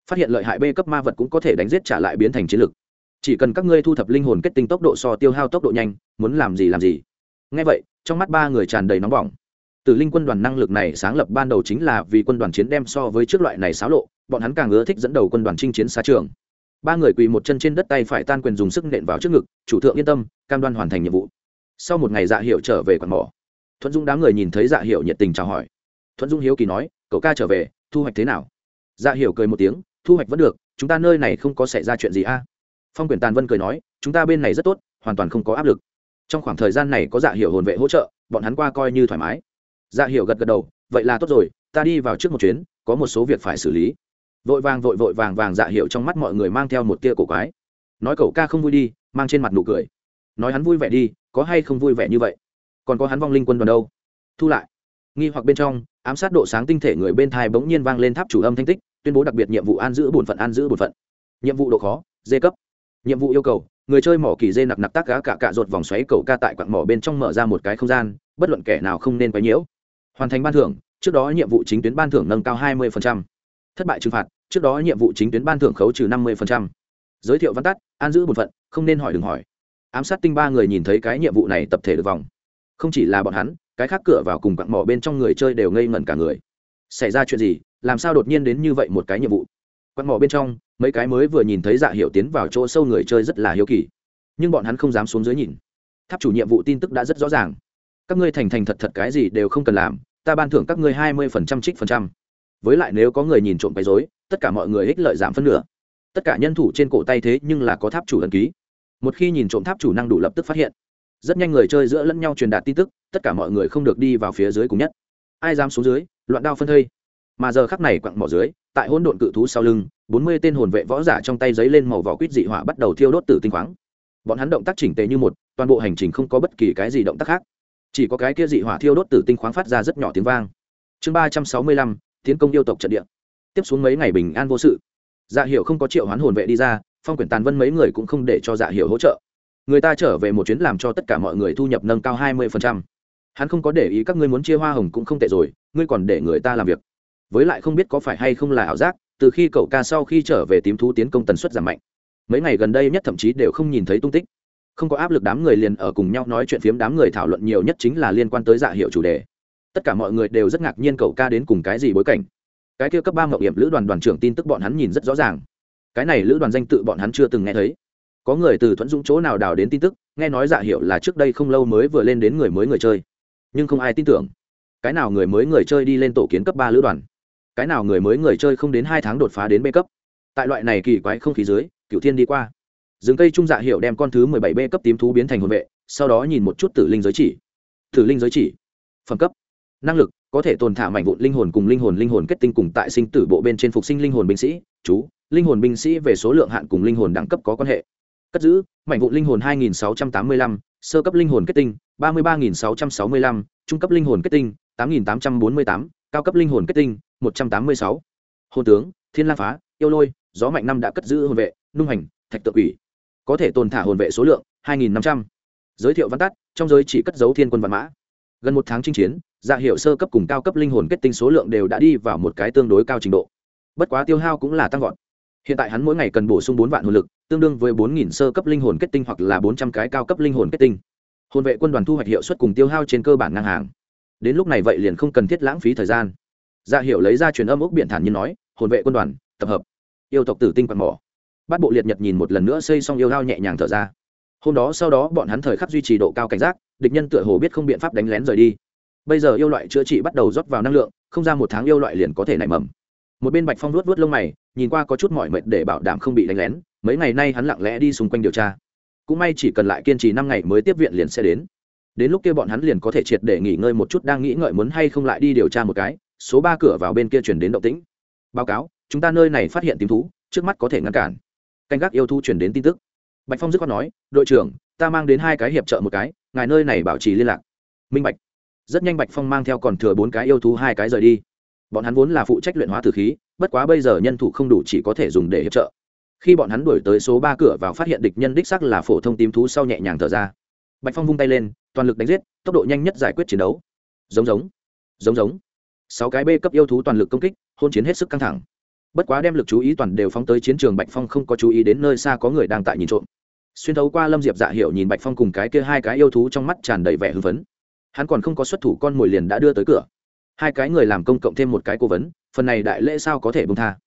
phát hiện lợi hại b cấp ma vật cũng có thể đánh giết trả lại biến thành chiến lực. Chỉ cần các ngươi thu thập linh hồn kết tinh tốc độ so tiêu hao tốc độ nhanh, muốn làm gì làm gì. Ngay vậy, trong mắt ba người tràn đầy nóng bỏng. Từ linh quân đoàn năng lực này sáng lập ban đầu chính là vì quân đoàn chiến đem so với trước loại này xáo lộ, bọn hắn càng ưa thích dẫn đầu quân đoàn chinh chiến xa trường. Ba người quỳ một chân trên đất tay phải tan quyền dùng sức nện vào trước ngực, chủ thượng yên tâm, cam đoan hoàn thành nhiệm vụ. Sau một ngày dạ hiệu trở về quạt mỏ, thuận dung đám người nhìn thấy dạ hiệu nhiệt tình chào hỏi. Thuận dung hiếu kỳ nói, cậu ca trở về, thu hoạch thế nào? Dạ hiệu cười một tiếng thu hoạch vẫn được, chúng ta nơi này không có xảy ra chuyện gì a. À? Phong quyển tàn vân cười nói, chúng ta bên này rất tốt, hoàn toàn không có áp lực. Trong khoảng thời gian này có dạ hiệu hồn vệ hỗ trợ, bọn hắn qua coi như thoải mái. Dạ hiệu gật gật đầu, vậy là tốt rồi, ta đi vào trước một chuyến, có một số việc phải xử lý. Vội vàng, vội vội vàng vàng dạ hiệu trong mắt mọi người mang theo một tia cổ quái. Nói cậu ca không vui đi, mang trên mặt nụ cười. Nói hắn vui vẻ đi, có hay không vui vẻ như vậy? Còn có hắn vong linh quân đoàn đâu? Thu lại. Nghi hoặc bên trong, ám sát độ sáng tinh thể người bên thai bỗng nhiên vang lên tháp chủ âm thanh tích tuyên bố đặc biệt nhiệm vụ an giữ bổn phận, an giữ bổn phận. Nhiệm vụ độ khó dê cấp. Nhiệm vụ yêu cầu, người chơi mỏ kỳ dê nặc nặc tác cá cả cạ rột vòng xoáy cầu ca tại quặng mỏ bên trong mở ra một cái không gian, bất luận kẻ nào không nên quấy nhiễu. Hoàn thành ban thưởng, trước đó nhiệm vụ chính tuyến ban thưởng nâng cao 20%. thất bại trừng phạt, trước đó nhiệm vụ chính tuyến ban thưởng khấu trừ 50%. giới thiệu văn tắt, an giữ bổn phận, không nên hỏi đừng hỏi. Ám sát tinh ba người nhìn thấy cái nhiệm vụ này tập thể được vòng. Không chỉ là bọn hắn, cái khác cửa vào cùng quặng mỏ bên trong người chơi đều ngây ngẩn cả người. Xảy ra chuyện gì? Làm sao đột nhiên đến như vậy một cái nhiệm vụ? Quặng mỏ bên trong, mấy cái mới vừa nhìn thấy dạ hiệu tiến vào chỗ sâu người chơi rất là hiếu kỳ. Nhưng bọn hắn không dám xuống dưới nhìn. Tháp chủ nhiệm vụ tin tức đã rất rõ ràng. Các ngươi thành thành thật thật cái gì đều không cần làm, ta ban thưởng các ngươi hai mươi phần trăm trích phần trăm. Với lại nếu có người nhìn trộm quấy dối tất cả mọi người ích lợi giảm phân nửa. Tất cả nhân thủ trên cổ tay thế nhưng là có tháp chủ ẩn ký. Một khi nhìn trộm tháp chủ năng đủ lập tức phát hiện. Rất nhanh người chơi giữa lẫn nhau truyền đạt tin tức, tất cả mọi người không được đi vào phía dưới cùng nhất. Ai dám xuống dưới, loạn đao phân thây mà giờ khắc này quặng mỏ dưới, tại hỗn độn cự thú sau lưng, bốn mươi tên hồn vệ võ giả trong tay giấy lên màu vỏ quýt dị hỏa bắt đầu thiêu đốt tử tinh khoáng. Bọn hắn động tác chỉnh tề như một, toàn bộ hành trình không có bất kỳ cái gì động tác khác. Chỉ có cái kia dị hỏa thiêu đốt tử tinh khoáng phát ra rất nhỏ tiếng vang. Chương ba trăm sáu mươi lăm, tiến công yêu tộc trận địa. Tiếp xuống mấy ngày bình an vô sự. Dạ hiệu không có triệu hoán hồn vệ đi ra, phong quyển tàn vân mấy người cũng không để cho dạ hiệu hỗ trợ. Người ta trở về một chuyến làm cho tất cả mọi người thu nhập nâng cao hai mươi hắn không có để ý các ngươi muốn chia hoa hồng cũng không tệ rồi, ngươi còn để người ta làm việc với lại không biết có phải hay không là ảo giác, từ khi cậu ca sau khi trở về tím thú tiến công tần suất giảm mạnh. Mấy ngày gần đây nhất thậm chí đều không nhìn thấy tung tích. Không có áp lực đám người liền ở cùng nhau nói chuyện phiếm đám người thảo luận nhiều nhất chính là liên quan tới dạ hiệu chủ đề. Tất cả mọi người đều rất ngạc nhiên cậu ca đến cùng cái gì bối cảnh. Cái kia cấp ba mậu hiểm lữ đoàn đoàn trưởng tin tức bọn hắn nhìn rất rõ ràng. Cái này lữ đoàn danh tự bọn hắn chưa từng nghe thấy. Có người từ thuẫn dũng chỗ nào đào đến tin tức, nghe nói dạ hiệu là trước đây không lâu mới vừa lên đến người mới người chơi. Nhưng không ai tin tưởng. Cái nào người mới người chơi đi lên tổ kiến cấp ba lữ đoàn? Cái nào người mới người chơi không đến hai tháng đột phá đến b cấp tại loại này kỳ quái không khí dưới cựu thiên đi qua rừng cây trung dạ hiệu đem con thứ mười bảy b cấp tím thú biến thành hồn vệ sau đó nhìn một chút tử linh giới chỉ tử linh giới chỉ phẩm cấp năng lực có thể tồn thả mảnh vụn linh hồn cùng linh hồn linh hồn kết tinh cùng tại sinh tử bộ bên trên phục sinh linh hồn binh sĩ chú linh hồn binh sĩ về số lượng hạn cùng linh hồn đẳng cấp có quan hệ cất giữ mảnh vụn linh hồn 2685, sơ cấp linh hồn kết tinh 33665, trung cấp linh hồn kết tinh 8848, cao cấp linh hồn kết tinh 186. hồn tướng, thiên lang phá, yêu lôi, gió mạnh năm đã cất giữ hồn vệ, nung hành, thạch tự ủy có thể tồn thả hồn vệ số lượng 2500. giới thiệu văn tắt, trong giới chỉ cất dấu thiên quân văn mã. Gần một tháng chinh chiến dạ hiệu sơ cấp cùng cao cấp linh hồn kết tinh số lượng đều đã đi vào một cái tương đối cao trình độ. Bất quá tiêu hao cũng là tăng vọt. Hiện tại hắn mỗi ngày cần bổ sung bốn vạn hồn lực, tương đương với bốn nghìn sơ cấp linh hồn kết tinh hoặc là bốn trăm cái cao cấp linh hồn kết tinh. Hồn vệ quân đoàn thu hoạch hiệu suất cùng tiêu hao trên cơ bản ngang hàng. Đến lúc này vậy liền không cần thiết lãng phí thời gian dạ hiệu lấy ra truyền âm ốc biện thản nhiên nói, hồn vệ quân đoàn, tập hợp. Yêu tộc tử tinh quạt mỏ. Bắt bộ liệt nhật nhìn một lần nữa xây xong yêu hao nhẹ nhàng thở ra. Hôm đó sau đó bọn hắn thời khắc duy trì độ cao cảnh giác, địch nhân tựa hồ biết không biện pháp đánh lén rời đi. Bây giờ yêu loại chữa trị bắt đầu rót vào năng lượng, không ra một tháng yêu loại liền có thể nảy mầm. Một bên bạch phong luốt vớt lông mày, nhìn qua có chút mỏi mệt để bảo đảm không bị đánh lén, mấy ngày nay hắn lặng lẽ đi xung quanh điều tra. Cũng may chỉ cần lại kiên trì năm ngày mới tiếp viện liền sẽ đến. Đến lúc kia bọn hắn liền có thể triệt để nghỉ ngơi một chút, đang nghĩ ngợi muốn hay không lại đi điều tra một cái số ba cửa vào bên kia chuyển đến động tĩnh. Báo cáo, chúng ta nơi này phát hiện tím thú, trước mắt có thể ngăn cản. Canh gác yêu thu chuyển đến tin tức. Bạch phong dứt khoát nói, đội trưởng, ta mang đến hai cái hiệp trợ một cái, ngài nơi này bảo trì liên lạc. Minh bạch. Rất nhanh bạch phong mang theo còn thừa bốn cái yêu thú hai cái rời đi. Bọn hắn vốn là phụ trách luyện hóa tử khí, bất quá bây giờ nhân thủ không đủ chỉ có thể dùng để hiệp trợ. Khi bọn hắn đuổi tới số ba cửa vào phát hiện địch nhân đích sắc là phổ thông tím thú sau nhẹ nhàng thở ra. Bạch phong vung tay lên, toàn lực đánh giết, tốc độ nhanh nhất giải quyết chiến đấu. Giống giống. Giống giống sáu cái b cấp yêu thú toàn lực công kích, hôn chiến hết sức căng thẳng. Bất quá đem lực chú ý toàn đều phóng tới chiến trường bạch phong không có chú ý đến nơi xa có người đang tại nhìn trộm. Xuyên thấu qua lâm diệp dạ hiệu nhìn bạch phong cùng cái kia hai cái yêu thú trong mắt tràn đầy vẻ hưng phấn. Hắn còn không có xuất thủ, con mồi liền đã đưa tới cửa. Hai cái người làm công cộng thêm một cái cố vấn, phần này đại lễ sao có thể bông tha?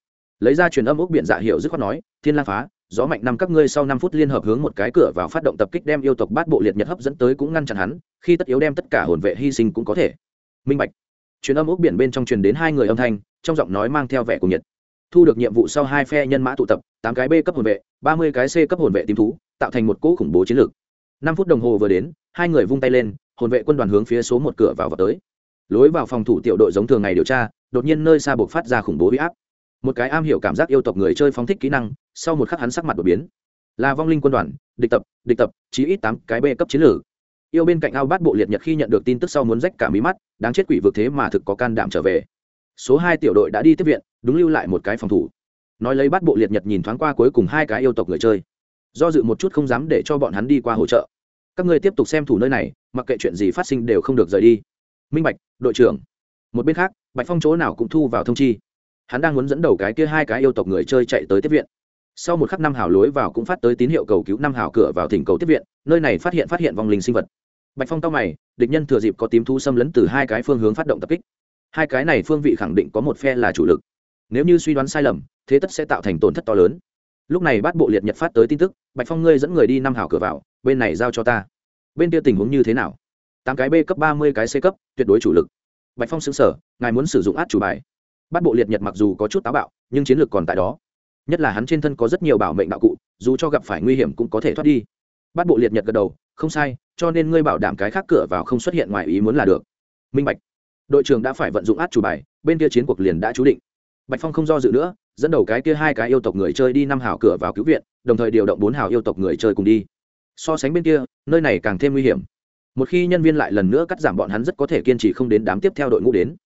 Lấy ra truyền âm ốc biện dạ hiệu dứt khoát nói, thiên lang phá, gió mạnh năm các ngươi sau năm phút liên hợp hướng một cái cửa vào phát động tập kích đem yêu tộc bát bộ liệt nhật hấp dẫn tới cũng ngăn chặn hắn, khi tất yếu đem tất cả hồn vệ hy sinh cũng có thể. Minh bạch truyền âm ốc biển bên trong truyền đến hai người âm thanh, trong giọng nói mang theo vẻ của nhiệt. Thu được nhiệm vụ sau hai phe nhân mã tụ tập, tám cái b cấp hồn vệ, ba mươi cái c cấp hồn vệ tím thú, tạo thành một cỗ khủng bố chiến lược. Năm phút đồng hồ vừa đến, hai người vung tay lên, hồn vệ quân đoàn hướng phía số một cửa vào vào tới. Lối vào phòng thủ tiểu đội giống thường ngày điều tra, đột nhiên nơi xa buộc phát ra khủng bố huy áp. Một cái am hiểu cảm giác yêu tộc người chơi phóng thích kỹ năng, sau một khắc hắn sắc mặt đột biến. Là vong linh quân đoàn, địch tập địch tập, chí ít tám cái b cấp chiến lược yêu bên cạnh ao bát bộ liệt nhật khi nhận được tin tức sau muốn rách cả mí mắt, đáng chết quỷ vực thế mà thực có can đảm trở về. Số hai tiểu đội đã đi tiếp viện, đúng lưu lại một cái phòng thủ. Nói lấy bát bộ liệt nhật nhìn thoáng qua cuối cùng hai cái yêu tộc người chơi. Do dự một chút không dám để cho bọn hắn đi qua hỗ trợ. Các ngươi tiếp tục xem thủ nơi này, mặc kệ chuyện gì phát sinh đều không được rời đi. Minh bạch, đội trưởng. Một bên khác, bạch phong chỗ nào cũng thu vào thông chi. Hắn đang muốn dẫn đầu cái kia hai cái yêu tộc người chơi chạy tới tiếp viện sau một khắc năm hào lối vào cũng phát tới tín hiệu cầu cứu năm hào cửa vào thỉnh cầu tiếp viện, nơi này phát hiện phát hiện vong linh sinh vật. Bạch phong tao mày, địch nhân thừa dịp có tím thu xâm lấn từ hai cái phương hướng phát động tập kích. Hai cái này phương vị khẳng định có một phe là chủ lực. Nếu như suy đoán sai lầm, thế tất sẽ tạo thành tổn thất to lớn. Lúc này bát bộ liệt nhật phát tới tin tức, bạch phong ngươi dẫn người đi năm hào cửa vào, bên này giao cho ta. Bên kia tình huống như thế nào? Tám cái b cấp ba mươi cái c cấp, tuyệt đối chủ lực. Bạch phong xứng sở ngài muốn sử dụng át chủ bài. Bát bộ liệt nhật mặc dù có chút táo bạo, nhưng chiến lược còn tại đó nhất là hắn trên thân có rất nhiều bảo mệnh đạo cụ, dù cho gặp phải nguy hiểm cũng có thể thoát đi. Bắt bộ liệt nhật gật đầu, không sai, cho nên ngươi bảo đảm cái khác cửa vào không xuất hiện ngoài ý muốn là được. Minh bạch, đội trưởng đã phải vận dụng át chủ bài, bên kia chiến cuộc liền đã chú định. Bạch phong không do dự nữa, dẫn đầu cái kia hai cái yêu tộc người chơi đi năm hào cửa vào cứu viện, đồng thời điều động bốn hào yêu tộc người chơi cùng đi. So sánh bên kia, nơi này càng thêm nguy hiểm. Một khi nhân viên lại lần nữa cắt giảm bọn hắn rất có thể kiên trì không đến đám tiếp theo đội ngũ đến.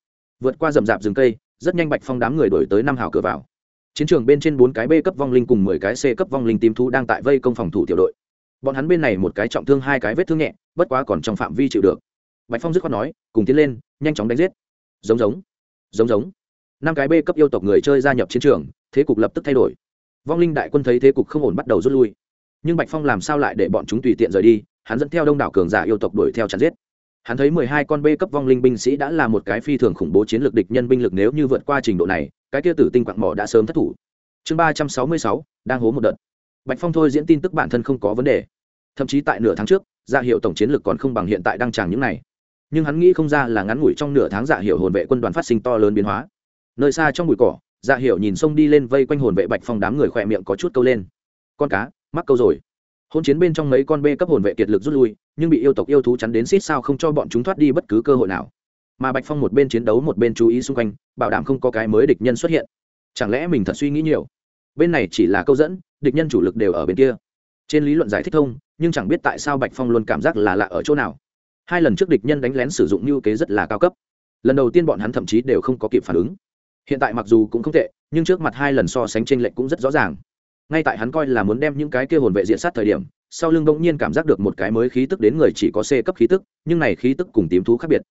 Vượt qua rầm rạp rừng cây, rất nhanh bạch phong đám người đổi tới năm hào cửa vào chiến trường bên trên bốn cái b cấp vong linh cùng mười cái c cấp vong linh tím thú đang tại vây công phòng thủ tiểu đội. Bọn hắn bên này một cái trọng thương, hai cái vết thương nhẹ, bất quá còn trong phạm vi chịu được. Bạch phong dứt khoát nói, cùng tiến lên, nhanh chóng đánh giết. Giống giống giống giống. Năm cái b cấp yêu tộc người chơi gia nhập chiến trường, thế cục lập tức thay đổi. Vong linh đại quân thấy thế cục không ổn bắt đầu rút lui. Nhưng bạch phong làm sao lại để bọn chúng tùy tiện rời đi? Hắn dẫn theo đông đảo cường giả yêu tộc đuổi theo chặt giết hắn thấy mười hai con b cấp vong linh binh sĩ đã là một cái phi thường khủng bố chiến lược địch nhân binh lực nếu như vượt qua trình độ này, cái kia tử tinh quạng mỏ đã sớm thất thủ. Chương ba trăm sáu mươi sáu, đang hố một đợt. Bạch phong thôi diễn tin tức bản thân không có vấn đề. Thậm chí tại nửa tháng trước dạ hiệu tổng chiến lược còn không bằng hiện tại đang tràng những này. Nhưng hắn nghĩ không ra là ngắn ngủi trong nửa tháng dạ hiệu hồn vệ quân đoàn phát sinh to lớn biến hóa. Nơi xa trong bụi cỏ dạ hiệu nhìn sông đi lên vây quanh hồn vệ bạch phong đám người khỏe miệng có chút câu lên. Con cá, mắc câu rồi hôn chiến bên trong mấy con bê cấp hồn vệ kiệt lực rút lui, nhưng bị yêu tộc yêu thú chắn đến xít sao không cho bọn chúng thoát đi bất cứ cơ hội nào. Mà bạch phong một bên chiến đấu một bên chú ý xung quanh, bảo đảm không có cái mới địch nhân xuất hiện. Chẳng lẽ mình thật suy nghĩ nhiều? Bên này chỉ là câu dẫn, địch nhân chủ lực đều ở bên kia. Trên lý luận giải thích thông, nhưng chẳng biết tại sao bạch phong luôn cảm giác là lạ ở chỗ nào. Hai lần trước địch nhân đánh lén sử dụng như kế rất là cao cấp. Lần đầu tiên bọn hắn thậm chí đều không có kịp phản ứng. Hiện tại mặc dù cũng không tệ, nhưng trước mặt hai lần so sánh tranh lệch cũng rất rõ ràng ngay tại hắn coi là muốn đem những cái kia hồn vệ diện sát thời điểm, sau lưng bỗng nhiên cảm giác được một cái mới khí tức đến người chỉ có c cấp khí tức, nhưng này khí tức cùng tím thú khác biệt.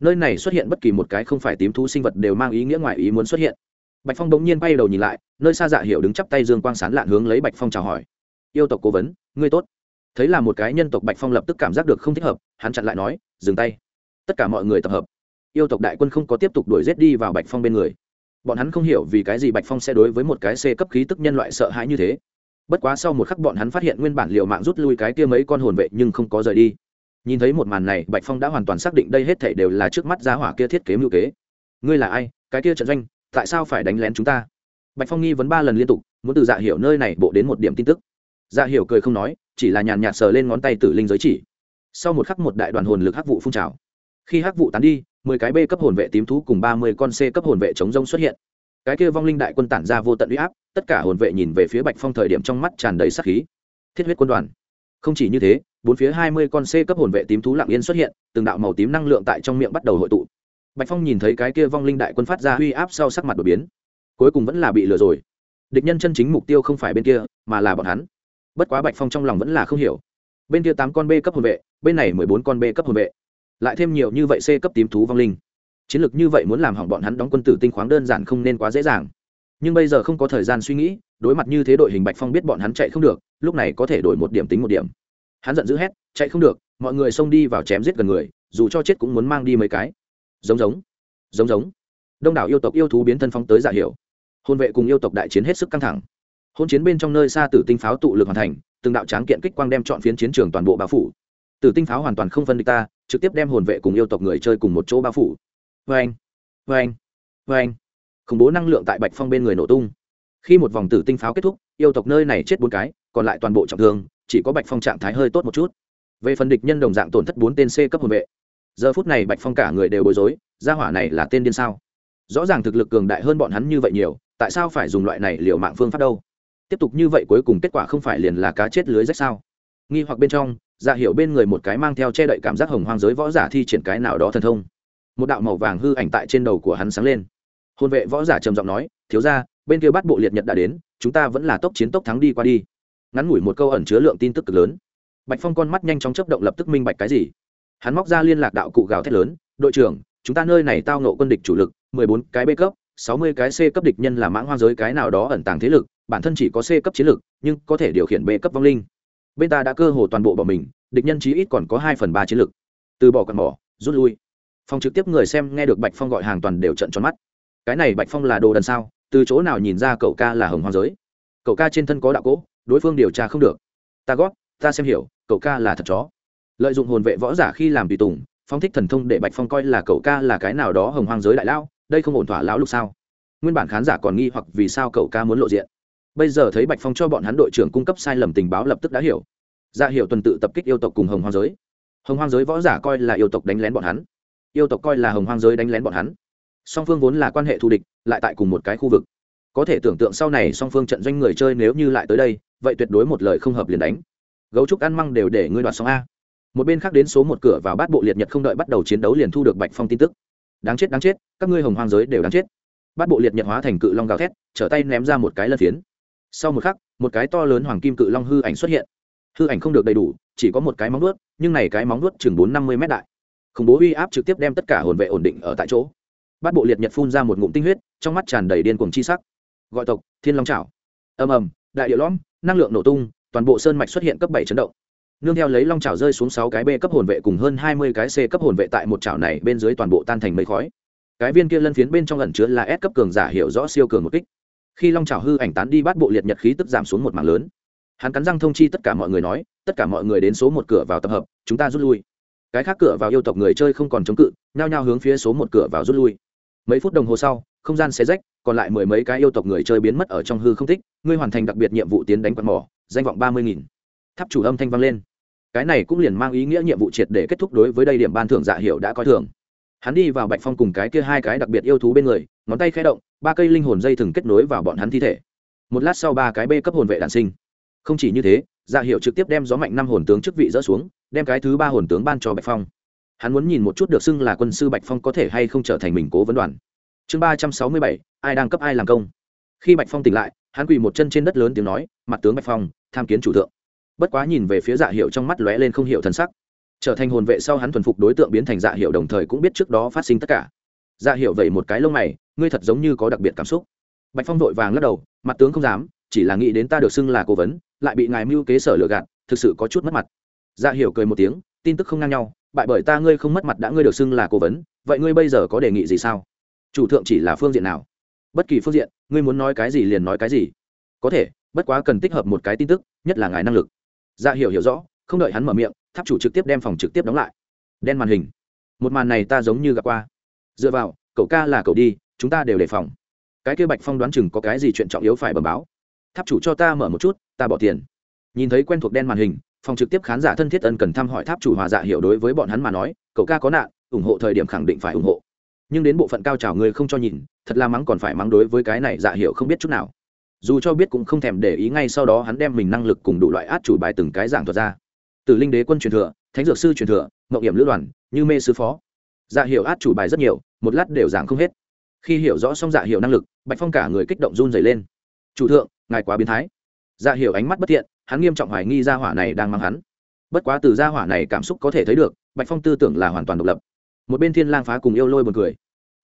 Nơi này xuất hiện bất kỳ một cái không phải tím thú sinh vật đều mang ý nghĩa ngoài ý muốn xuất hiện. Bạch phong bỗng nhiên bay đầu nhìn lại, nơi xa dạ hiệu đứng chắp tay dương quang sán lạn hướng lấy bạch phong chào hỏi. Yêu tộc cố vấn, ngươi tốt. Thấy là một cái nhân tộc, bạch phong lập tức cảm giác được không thích hợp, hắn chặn lại nói, dừng tay. Tất cả mọi người tập hợp. Yêu tộc đại quân không có tiếp tục đuổi rét đi vào bạch phong bên người bọn hắn không hiểu vì cái gì bạch phong sẽ đối với một cái c cấp khí tức nhân loại sợ hãi như thế. Bất quá sau một khắc bọn hắn phát hiện nguyên bản liệu mạng rút lui cái kia mấy con hồn vệ nhưng không có rời đi. Nhìn thấy một màn này, bạch phong đã hoàn toàn xác định đây hết thể đều là trước mắt giá hỏa kia thiết kế mưu kế. Ngươi là ai? Cái kia trận doanh, tại sao phải đánh lén chúng ta? Bạch phong nghi vấn ba lần liên tục, muốn từ dạ hiểu nơi này bộ đến một điểm tin tức. Dạ hiểu cười không nói, chỉ là nhàn nhạt sờ lên ngón tay tử linh giới chỉ. Sau một khắc một đại đoàn hồn lực hắc vụ phun trào. Khi hắc vụ tán đi mười cái b cấp hồn vệ tím thú cùng ba mươi con c cấp hồn vệ chống rông xuất hiện. Cái kia vong linh đại quân tản ra vô tận uy áp, tất cả hồn vệ nhìn về phía bạch phong thời điểm trong mắt tràn đầy sắc khí. Thiết huyết quân đoàn. Không chỉ như thế, bốn phía hai mươi con c cấp hồn vệ tím thú lặng yên xuất hiện, từng đạo màu tím năng lượng tại trong miệng bắt đầu hội tụ. Bạch phong nhìn thấy cái kia vong linh đại quân phát ra uy áp sau sắc mặt đột biến. Cuối cùng vẫn là bị lừa rồi. Địch nhân chân chính mục tiêu không phải bên kia, mà là bọn hắn. Bất quá bạch phong trong lòng vẫn là không hiểu. Bên kia tám con b cấp hồn vệ, bên này mười bốn con b cấp hồn vệ lại thêm nhiều như vậy c cấp tím thú vong linh. Chiến lược như vậy muốn làm hỏng bọn hắn đóng quân tử tinh khoáng đơn giản không nên quá dễ dàng. Nhưng bây giờ không có thời gian suy nghĩ, đối mặt như thế đội hình bạch phong biết bọn hắn chạy không được, lúc này có thể đổi một điểm tính một điểm. Hắn giận dữ hét, chạy không được, mọi người xông đi vào chém giết gần người, dù cho chết cũng muốn mang đi mấy cái. Giống giống giống giống. Đông đảo yêu tộc yêu thú biến thân phong tới giả hiểu hôn vệ cùng yêu tộc đại chiến hết sức căng thẳng. Hôn chiến bên trong nơi xa tử tinh pháo tụ lực hoàn thành, từng đạo tráng kiện kích quang đem chọn phiến chiến trường toàn bộ bao phủ. Tử tinh pháo hoàn toàn không phân địch ta trực tiếp đem hồn vệ cùng yêu tộc người chơi cùng một chỗ bao phủ. Vê anh vê anh vê anh khủng bố năng lượng tại bạch phong bên người nổ tung. Khi một vòng tử tinh pháo kết thúc, yêu tộc nơi này chết bốn cái, còn lại toàn bộ trọng thương, chỉ có bạch phong trạng thái hơi tốt một chút. Về phần địch nhân đồng dạng tổn thất bốn tên c cấp hồn vệ. Giờ phút này bạch phong cả người đều bối rối, gia hỏa này là tên điên sao? Rõ ràng thực lực cường đại hơn bọn hắn như vậy nhiều, tại sao phải dùng loại này liều mạng phương pháp đâu? Tiếp tục như vậy cuối cùng kết quả không phải liền là cá chết lưới rách sao? Nghi hoặc bên trong dạ hiểu bên người một cái mang theo che đậy cảm giác hồng hoang giới võ giả thi triển cái nào đó thần thông. Một đạo màu vàng hư ảnh tại trên đầu của hắn sáng lên. Hôn vệ võ giả trầm giọng nói, thiếu ra bên kia bắt bộ liệt nhật đã đến, chúng ta vẫn là tốc chiến tốc thắng đi qua đi. Ngắn ngủi một câu ẩn chứa lượng tin tức cực lớn. Bạch phong con mắt nhanh chóng chấp động lập tức minh bạch cái gì. Hắn móc ra liên lạc đạo cụ gào thét lớn, đội trưởng, chúng ta nơi này tao nộ quân địch chủ lực, mười bốn cái b cấp, sáu mươi cái c cấp địch nhân là mãng hoang giới cái nào đó ẩn tàng thế lực, bản thân chỉ có c cấp chiến lực, nhưng có thể điều khiển b cấp vong linh bên ta đã cơ hồ toàn bộ bỏ mình, địch nhân chí ít còn có hai phần ba chiến lực. Từ bỏ cặn bỏ, rút lui. Phòng trực tiếp người xem nghe được bạch phong gọi hàng toàn đều trận tròn mắt. Cái này bạch phong là đồ đần sao? Từ chỗ nào nhìn ra cậu ca là hồng hoàng giới? Cậu ca trên thân có đạo cỗ, đối phương điều tra không được. Ta gót ta xem hiểu, cậu ca là thật chó. Lợi dụng hồn vệ võ giả khi làm tùy tùng, phong thích thần thông để bạch phong coi là cậu ca là cái nào đó hồng hoàng giới đại lão đây không ổn thỏa lão lục sao? Nguyên bản khán giả còn nghi hoặc vì sao cậu ca muốn lộ diện bây giờ thấy bạch phong cho bọn hắn đội trưởng cung cấp sai lầm tình báo lập tức đã hiểu. Dạ ra hiệu tuần tự tập kích yêu tộc cùng hồng hoang giới. Hồng hoang giới võ giả coi là yêu tộc đánh lén bọn hắn. Yêu tộc coi là hồng hoang giới đánh lén bọn hắn. Song phương vốn là quan hệ thù địch, lại tại cùng một cái khu vực. Có thể tưởng tượng sau này song phương trận doanh người chơi nếu như lại tới đây, vậy tuyệt đối một lời không hợp liền đánh. Gấu trúc ăn măng đều để ngươi đoạt xong a. Một bên khác đến số một cửa vào bát bộ liệt nhật không đợi bắt đầu chiến đấu liền thu được bạch phong tin tức. Đáng chết đáng chết, các ngươi hồng hoang giới đều đáng chết. Bát bộ liệt nhật hóa thành cự long gào thét, trở tay ném ra một cái lân phiến sau một khắc, một cái to lớn hoàng kim cự long hư ảnh xuất hiện. Hư ảnh không được đầy đủ, chỉ có một cái móng nuốt nhưng này cái móng nuốt chừng bốn năm mươi mét đại. Khủng bố uy áp trực tiếp đem tất cả hồn vệ ổn định ở tại chỗ. Bát bộ liệt nhật phun ra một ngụm tinh huyết, trong mắt tràn đầy điên cuồng chi sắc. Gọi tộc, thiên long trảo. Ầm ầm, đại địa lõm, năng lượng nổ tung, toàn bộ sơn mạch xuất hiện cấp bảy chấn động. Nương theo lấy long trảo rơi xuống sáu cái b cấp hồn vệ cùng hơn hai mươi cái c cấp hồn vệ tại một trảo này bên dưới toàn bộ tan thành mây khói. Cái viên kia lân phiến bên trong ẩn chứa là S cấp cường giả hiểu rõ siêu cường một kích khi long trào hư ảnh tán đi bắt bộ liệt nhật khí tức giảm xuống một mảng lớn. Hắn cắn răng thông chi tất cả mọi người nói, tất cả mọi người đến số một cửa vào tập hợp, chúng ta rút lui. Cái khác cửa vào yêu tộc người chơi không còn chống cự, nhao nhao hướng phía số một cửa vào rút lui. Mấy phút đồng hồ sau, không gian xé rách, còn lại mười mấy cái yêu tộc người chơi biến mất ở trong hư không thích ngươi hoàn thành đặc biệt nhiệm vụ tiến đánh quạt mỏ, danh vọng ba mươi nghìn. Tháp chủ âm thanh vang lên. Cái này cũng liền mang ý nghĩa nhiệm vụ triệt để kết thúc đối với đây điểm ban thưởng dạ hiệu đã coi thường. Hắn đi vào bạch phong cùng cái kia hai cái đặc biệt yêu thú bên người ngón tay khẽ động, ba cây linh hồn dây thừng kết nối vào bọn hắn thi thể. Một lát sau ba cái bê cấp hồn vệ đản sinh. Không chỉ như thế dạ hiệu trực tiếp đem gió mạnh năm hồn tướng chức vị dỡ xuống, đem cái thứ ba hồn tướng ban cho bạch phong. Hắn muốn nhìn một chút được xưng là quân sư bạch phong có thể hay không trở thành mình cố vấn đoàn. Chương ba trăm sáu mươi bảy, ai đang cấp ai làm công? Khi bạch phong tỉnh lại, hắn quỳ một chân trên đất lớn tiếng nói, mặt tướng bạch phong, tham kiến chủ thượng. Bất quá nhìn về phía dạ hiệu trong mắt lóe lên không hiểu n sắc. Trở thành hồn vệ sau hắn thuần phục đối tượng biến thành dạ hiệu đồng thời cũng biết trước đó phát sinh tất cả dạ hiệu vậy một cái lông mày, ngươi thật giống như có đặc biệt cảm xúc. Bạch phong vội vàng lắc đầu, mặt tướng không dám, chỉ là nghĩ đến ta được xưng là cố vấn, lại bị ngài mưu kế sở lừa gạt, thực sự có chút mất mặt. Dạ hiệu cười một tiếng, tin tức không ngang nhau, bại bởi ta ngươi không mất mặt đã ngươi được xưng là cố vấn, vậy ngươi bây giờ có đề nghị gì sao? Chủ thượng chỉ là phương diện nào? Bất kỳ phương diện, ngươi muốn nói cái gì liền nói cái gì. Có thể, bất quá cần tích hợp một cái tin tức, nhất là ngài năng lực. Dạ hiểu hiểu rõ, không đợi hắn mở miệng, tháp chủ trực tiếp đem phòng trực tiếp đóng lại. Đen màn hình. Một màn này ta giống như gặp qua dựa vào, cậu ca là cậu đi, chúng ta đều đề phòng. Cái kia bạch phong đoán chừng có cái gì chuyện trọng yếu phải bẩm báo. Tháp chủ cho ta mở một chút, ta bỏ tiền. Nhìn thấy quen thuộc đen màn hình, phòng trực tiếp khán giả thân thiết ân cần thăm hỏi tháp chủ hòa dạ hiểu đối với bọn hắn mà nói, cậu ca có nạn, ủng hộ thời điểm khẳng định phải ủng hộ. Nhưng đến bộ phận cao trào người không cho nhìn, thật là mắng còn phải mắng đối với cái này dạ hiểu không biết chút nào. Dù cho biết cũng không thèm để ý ngay sau đó hắn đem mình năng lực cùng đủ loại át chủ bài từng cái giảng thuật ra. Từ linh đế quân truyền thừa, thánh dược sư truyền thừa mậu hiểm lữ đoàn, như mê sư phó. Dạ hiệu át chủ bài rất nhiều một lát đều giảng không hết. Khi hiểu rõ xong dạ hiểu năng lực, bạch phong cả người kích động run dày lên. Chủ thượng, ngài quá biến thái. Dạ hiểu ánh mắt bất thiện, hắn nghiêm trọng hoài nghi gia hỏa này đang mang hắn. Bất quá từ gia hỏa này cảm xúc có thể thấy được, bạch phong tư tưởng là hoàn toàn độc lập. Một bên thiên lang phá cùng yêu lôi buồn cười.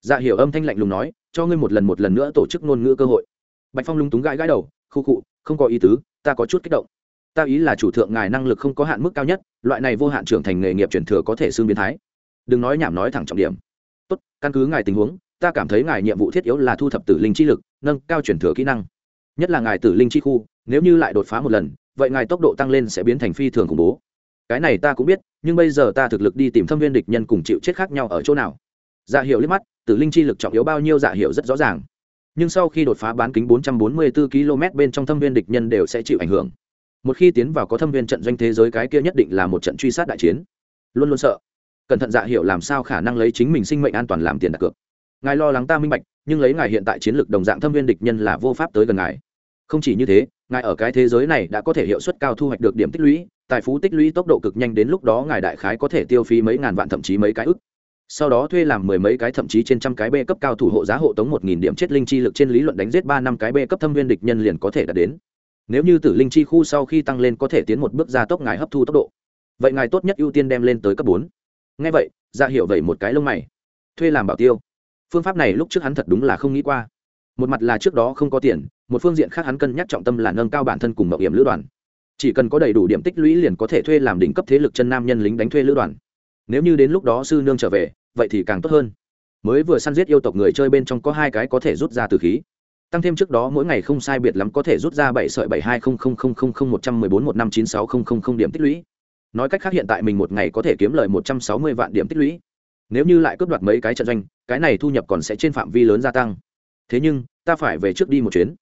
Dạ hiểu âm thanh lạnh lùng nói, cho ngươi một lần một lần nữa tổ chức ngôn ngữ cơ hội. Bạch phong lúng túng gãi gãi đầu, khu khụ, không có ý tứ, ta có chút kích động. Ta ý là chủ thượng ngài năng lực không có hạn mức cao nhất, loại này vô hạn trưởng thành nghề nghiệp truyền thừa có thể xương biến thái. Đừng nói nhảm nói thẳng trọng điểm tốt, căn cứ ngài tình huống, ta cảm thấy ngài nhiệm vụ thiết yếu là thu thập tử linh chi lực, nâng cao chuyển thừa kỹ năng. Nhất là ngài tử linh chi khu, nếu như lại đột phá một lần, vậy ngài tốc độ tăng lên sẽ biến thành phi thường khủng bố. Cái này ta cũng biết, nhưng bây giờ ta thực lực đi tìm thâm viên địch nhân cùng chịu chết khác nhau ở chỗ nào. Dạ hiệu liếc mắt, tử linh chi lực trọng yếu bao nhiêu dạ hiệu rất rõ ràng. Nhưng sau khi đột phá bán kính 444 km bên trong thâm viên địch nhân đều sẽ chịu ảnh hưởng. Một khi tiến vào có thâm viên trận doanh thế giới cái kia nhất định là một trận truy sát đại chiến. Luôn luôn sợ cẩn thận dạ hiểu làm sao khả năng lấy chính mình sinh mệnh an toàn làm tiền đặt cược. Ngài lo lắng ta minh bạch, nhưng lấy ngài hiện tại chiến lược đồng dạng thâm viên địch nhân là vô pháp tới gần ngài. Không chỉ như thế, ngài ở cái thế giới này đã có thể hiệu suất cao thu hoạch được điểm tích lũy, tài phú tích lũy tốc độ cực nhanh đến lúc đó ngài đại khái có thể tiêu phí mấy ngàn vạn thậm chí mấy cái ức. Sau đó thuê làm mười mấy cái thậm chí trên trăm cái b cấp cao thủ hộ giá hộ tống một nghìn điểm chết linh chi lực trên lý luận đánh giết ba năm cái b cấp thâm viên địch nhân liền có thể đạt đến. Nếu như tử linh chi khu sau khi tăng lên có thể tiến một bước gia tốc ngài hấp thu tốc độ. Vậy ngài tốt nhất ưu tiên đem lên tới cấp bốn ngay vậy dạ ra hiệu vậy một cái lông mày. Thuê làm bảo tiêu. Phương pháp này lúc trước hắn thật đúng là không nghĩ qua. Một mặt là trước đó không có tiền, một phương diện khác hắn cân nhắc trọng tâm là nâng cao bản thân cùng mậu hiểm lữ đoàn. Chỉ cần có đầy đủ điểm tích lũy liền có thể thuê làm đỉnh cấp thế lực chân nam nhân lính đánh thuê lữ đoàn. Nếu như đến lúc đó sư nương trở về, vậy thì càng tốt hơn. Mới vừa săn giết yêu tộc người chơi bên trong có hai cái có thể rút ra từ khí. Tăng thêm trước đó mỗi ngày không sai biệt lắm có thể rút ra bảy sợi bảy hai không không không không không một trăm mười bốn một năm chín sáu không không không điểm tích lũy nói cách khác hiện tại mình một ngày có thể kiếm lời một trăm sáu mươi vạn điểm tích lũy. Nếu như lại cướp đoạt mấy cái trận doanh, cái này thu nhập còn sẽ trên phạm vi lớn gia tăng. Thế nhưng, ta phải về trước đi một chuyến.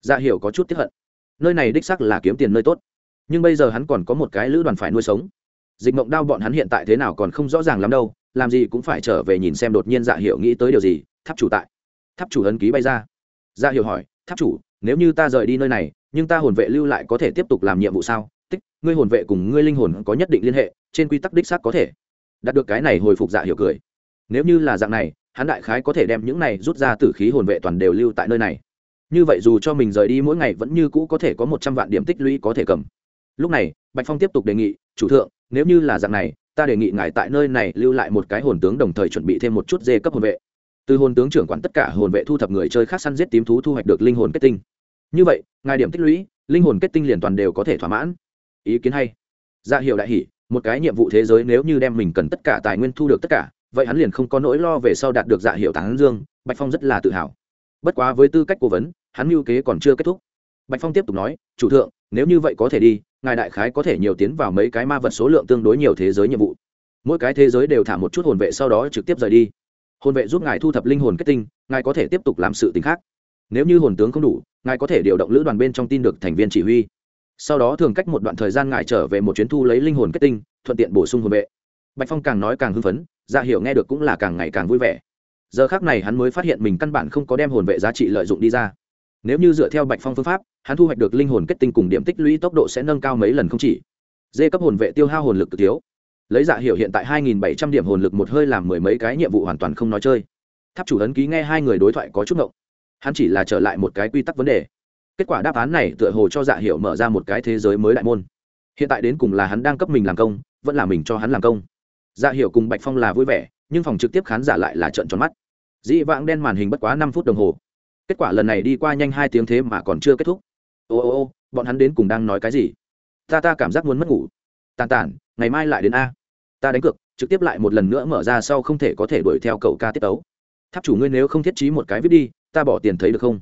Dạ hiểu có chút tiếp hận. Nơi này đích sắc là kiếm tiền nơi tốt. Nhưng bây giờ hắn còn có một cái lữ đoàn phải nuôi sống. Dịch mộng đao bọn hắn hiện tại thế nào còn không rõ ràng lắm đâu, làm gì cũng phải trở về nhìn xem đột nhiên dạ hiểu nghĩ tới điều gì, tháp chủ tại. Tháp chủ ấn ký bay ra. Dạ hiểu hỏi, tháp chủ, nếu như ta rời đi nơi này, nhưng ta hồn vệ lưu lại có thể tiếp tục làm nhiệm vụ sao? Tích, ngươi hồn vệ cùng ngươi linh hồn có nhất định liên hệ, trên quy tắc đích xác có thể. Đạt được cái này hồi phục dạ hiểu cười. Nếu như là dạng này, hắn đại khái có thể đem những này rút ra từ khí hồn vệ toàn đều lưu tại nơi này. Như vậy dù cho mình rời đi mỗi ngày vẫn như cũ có thể có một trăm vạn điểm tích lũy có thể cầm. Lúc này, bạch phong tiếp tục đề nghị, chủ thượng, nếu như là dạng này, ta đề nghị ngài tại nơi này lưu lại một cái hồn tướng đồng thời chuẩn bị thêm một chút dê cấp hồn vệ. Từ hồn tướng trưởng quản tất cả hồn vệ thu thập người chơi khác săn giết tím thú thu hoạch được linh hồn kết tinh. Như vậy, ngài điểm tích lũy, linh hồn kết tinh liền toàn đều có thể thỏa mãn ý kiến hay. Ra dạ hiệu đại hỷ một cái nhiệm vụ thế giới nếu như đem mình cần tất cả tài nguyên thu được tất cả, vậy hắn liền không có nỗi lo về sau đạt được dạ hiệu tán dương, bạch phong rất là tự hào. Bất quá với tư cách cố vấn, hắn mưu kế còn chưa kết thúc. Bạch phong tiếp tục nói, chủ thượng, nếu như vậy có thể đi, ngài đại khái có thể nhiều tiến vào mấy cái ma vật số lượng tương đối nhiều thế giới nhiệm vụ. Mỗi cái thế giới đều thả một chút hồn vệ sau đó trực tiếp rời đi. Hồn vệ giúp ngài thu thập linh hồn kết tinh, ngài có thể tiếp tục làm sự t khác. Nếu như hồn tướng không đủ, ngài có thể điều động lữ đoàn bên trong tin được thành viên chỉ huy sau đó thường cách một đoạn thời gian ngài trở về một chuyến thu lấy linh hồn kết tinh, thuận tiện bổ sung hồn vệ. Bạch phong càng nói càng hưng phấn ra dạ hiểu nghe được cũng là càng ngày càng vui vẻ. Giờ khác này hắn mới phát hiện mình căn bản không có đem hồn vệ giá trị lợi dụng đi ra. Nếu như dựa theo bạch phong phương pháp, hắn thu hoạch được linh hồn kết tinh cùng điểm tích lũy tốc độ sẽ nâng cao mấy lần không chỉ. Dê cấp hồn vệ tiêu hao hồn lực cực thiếu lấy dạ hiểu hiện tại hai nghìn bảy trăm điểm hồn lực một hơi làm mười mấy cái nhiệm vụ hoàn toàn không nói chơi. Tháp chủ ấn ký nghe hai người đối thoại có chút ngộng. Hắn chỉ là trở lại một cái quy tắc vấn đề kết quả đáp án này tựa hồ cho dạ Hiệu mở ra một cái thế giới mới đại môn. Hiện tại đến cùng là hắn đang cấp mình làm công, vẫn là mình cho hắn làm công. Dạ Hiệu cùng bạch phong là vui vẻ, nhưng phòng trực tiếp khán giả lại là trận tròn mắt. Dĩ vãng đen màn hình bất quá năm phút đồng hồ. Kết quả lần này đi qua nhanh hai tiếng thế mà còn chưa kết thúc. Ô ô ô, bọn hắn đến cùng đang nói cái gì? Ta ta cảm giác muốn mất ngủ. Tàn tản ngày mai lại đến a. Ta đánh cược, trực tiếp lại một lần nữa mở ra sau không thể có thể đuổi theo cậu ca tiết tấu. Tháp chủ ngươi nếu không thiết trí một cái viết đi, ta bỏ tiền thấy được không?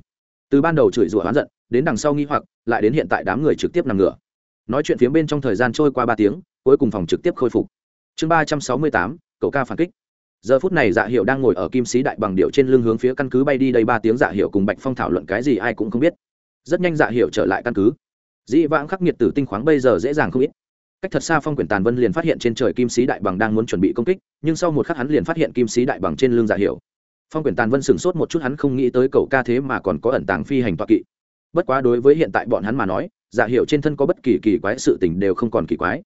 Từ ban đầu chửi rủa oán giận đến đằng sau nghi hoặc, lại đến hiện tại đám người trực tiếp nằm ngửa. Nói chuyện phía bên trong thời gian trôi qua ba tiếng, cuối cùng phòng trực tiếp khôi phục. Chương ba trăm sáu mươi tám, cậu ca phản kích. Giờ phút này dạ hiệu đang ngồi ở kim sĩ đại bằng điệu trên lưng hướng phía căn cứ bay đi đây ba tiếng dạ hiệu cùng bạch phong thảo luận cái gì ai cũng không biết. Rất nhanh dạ hiệu trở lại căn cứ. Dĩ vãng khắc nghiệt tử tinh khoáng bây giờ dễ dàng không ít. Cách thật xa phong quyển tàn vân liền phát hiện trên trời kim sĩ đại bằng đang muốn chuẩn bị công kích, nhưng sau một khắc hắn liền phát hiện kim sĩ đại bằng trên lưng dạ hiệu phong quyển tàn vân sửng sốt một chút hắn không nghĩ tới cậu ca thế mà còn có ẩn tàng phi hành toạ kỵ bất quá đối với hiện tại bọn hắn mà nói dạ hiệu trên thân có bất kỳ kỳ quái sự tình đều không còn kỳ quái.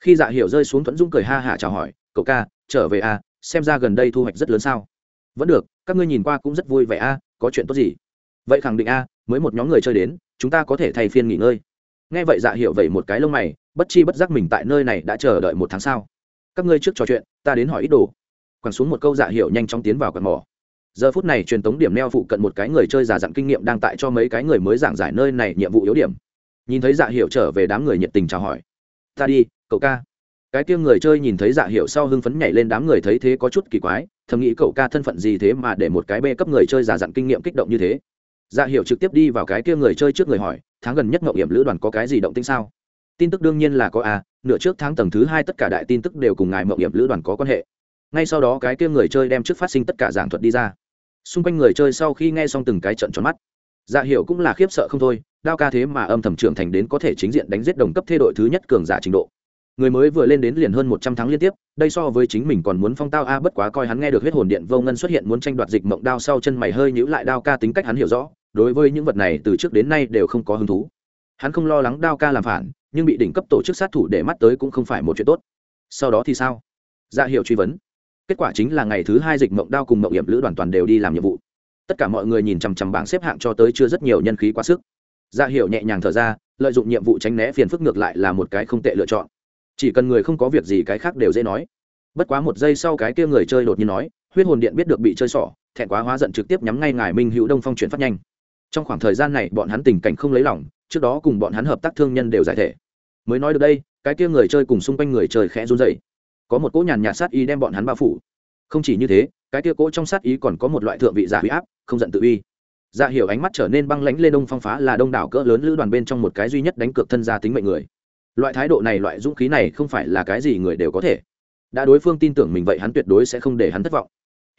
Khi dạ hiệu rơi xuống thuẫn dung cười ha hả chào hỏi, cậu ca, trở về à xem ra gần đây thu hoạch rất lớn sao? Vẫn được, các ngươi nhìn qua cũng rất vui vẻ a có chuyện tốt gì? Vậy khẳng định a mới một nhóm người chơi đến, chúng ta có thể thay phiên nghỉ ngơi. Nghe vậy dạ hiệu vậy một cái lông mày, bất chi bất giác mình tại nơi này đã chờ đợi một tháng sau. Các ngươi trước trò chuyện, ta đến hỏi ít đồ. Quẳng xuống một câu dạ hiệu nhanh chóng tiến vào quạt mỏ giờ phút này truyền tống điểm neo phụ cận một cái người chơi già dặn kinh nghiệm đang tại cho mấy cái người mới giảng giải nơi này nhiệm vụ yếu điểm. Nhìn thấy dạ hiệu trở về đám người nhiệt tình chào hỏi. Ta đi, cậu ca. Cái kia người chơi nhìn thấy dạ hiệu sau hưng phấn nhảy lên đám người thấy thế có chút kỳ quái, thầm nghĩ cậu ca thân phận gì thế mà để một cái bê cấp người chơi giả dặn kinh nghiệm kích động như thế. Dạ hiệu trực tiếp đi vào cái kia người chơi trước người hỏi, tháng gần nhất ngậu hiểm lữ đoàn có cái gì động tinh sao? Tin tức đương nhiên là có a, nửa trước tháng tầng thứ hai tất cả đại tin tức đều cùng ngài mậu hiểm lữ đoàn có quan hệ. Ngay sau đó cái kia người chơi đem trước phát sinh tất cả giảng thuật đi ra xung quanh người chơi sau khi nghe xong từng cái trận tròn mắt. Dạ hiệu cũng là khiếp sợ không thôi, đao ca thế mà âm thầm trưởng thành đến có thể chính diện đánh giết đồng cấp thê đội thứ nhất cường giả trình độ. Người mới vừa lên đến liền hơn một trăm tháng liên tiếp, đây so với chính mình còn muốn phong tao a, bất quá coi hắn nghe được huyết hồn điện vô ngân xuất hiện muốn tranh đoạt dịch mộng đao sau chân mày hơi nhữ lại, đao ca tính cách hắn hiểu rõ, đối với những vật này từ trước đến nay đều không có hứng thú. Hắn không lo lắng đao ca làm phản, nhưng bị đỉnh cấp tổ chức sát thủ để mắt tới cũng không phải một chuyện tốt. Sau đó thì sao? Dạ hiệu truy vấn kết quả chính là ngày thứ hai dịch mộng đao cùng mộng hiểm lữ đoàn toàn đều đi làm nhiệm vụ. Tất cả mọi người nhìn chằm chằm bảng xếp hạng cho tới chưa rất nhiều nhân khí quá sức. Dạ hiệu nhẹ nhàng thở ra, lợi dụng nhiệm vụ tránh né phiền phức ngược lại là một cái không tệ lựa chọn. Chỉ cần người không có việc gì cái khác đều dễ nói. Bất quá một giây sau cái kia người chơi đột nhiên nói, huyết hồn điện biết được bị chơi xỏ, thẹn quá hóa giận trực tiếp nhắm ngay ngài minh hữu đông phong chuyển phát nhanh. Trong khoảng thời gian này bọn hắn tình cảnh không lấy lòng, trước đó cùng bọn hắn hợp tác thương nhân đều giải thể. Mới nói được đây, cái kia người chơi cùng xung quanh người chơi khẽ run dậy có một cỗ nhàn nhạt sát ý đem bọn hắn bao phủ. Không chỉ như thế, cái kia cỗ trong sát ý còn có một loại thượng vị giả huy áp, không giận tự uy. Dạ hiểu ánh mắt trở nên băng lãnh lên đông phong phá là đông đảo cỡ lớn lữ đoàn bên trong một cái duy nhất đánh cược thân gia tính mệnh người. Loại thái độ này, loại dũng khí này không phải là cái gì người đều có thể. Đã đối phương tin tưởng mình vậy hắn tuyệt đối sẽ không để hắn thất vọng.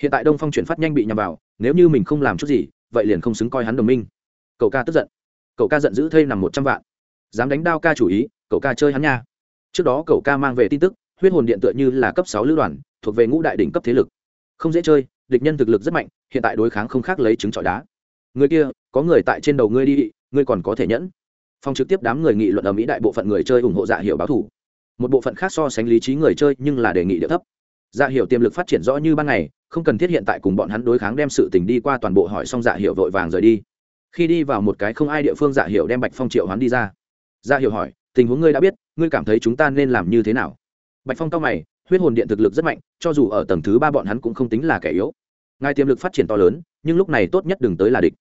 Hiện tại đông phong chuyển phát nhanh bị nhằm vào, nếu như mình không làm chút gì, vậy liền không xứng coi hắn đồng minh. Cậu ca tức giận. Cậu ca giận dữ thây nằm một trăm vạn. Dám đánh đao ca chủ ý, cậu ca chơi hắn nha. Trước đó cậu ca mang về tin tức huyết hồn điện tựa như là cấp sáu lữ đoàn, thuộc về ngũ đại đỉnh cấp thế lực. Không dễ chơi, địch nhân thực lực rất mạnh, hiện tại đối kháng không khác lấy trứng trọi đá. Người kia, có người tại trên đầu ngươi đi, ngươi còn có thể nhẫn. Phong trực tiếp đám người nghị luận ở mỹ đại bộ phận người chơi ủng hộ dạ hiệu báo thủ. Một bộ phận khác so sánh lý trí người chơi, nhưng là đề nghị địa thấp. Dạ hiệu tiềm lực phát triển rõ như ban ngày, không cần thiết hiện tại cùng bọn hắn đối kháng đem sự tình đi qua toàn bộ hỏi xong dạ hiệu vội vàng rời đi. Khi đi vào một cái không ai địa phương dạ hiệu đem bạch phong triệu hoán đi ra. Dạ hiệu hỏi, tình huống ngươi đã biết, ngươi cảm thấy chúng ta nên làm như thế nào? Bạch phong cao mày, huyết hồn điện thực lực rất mạnh, cho dù ở tầng thứ ba bọn hắn cũng không tính là kẻ yếu. Ngài tiềm lực phát triển to lớn, nhưng lúc này tốt nhất đừng tới là địch.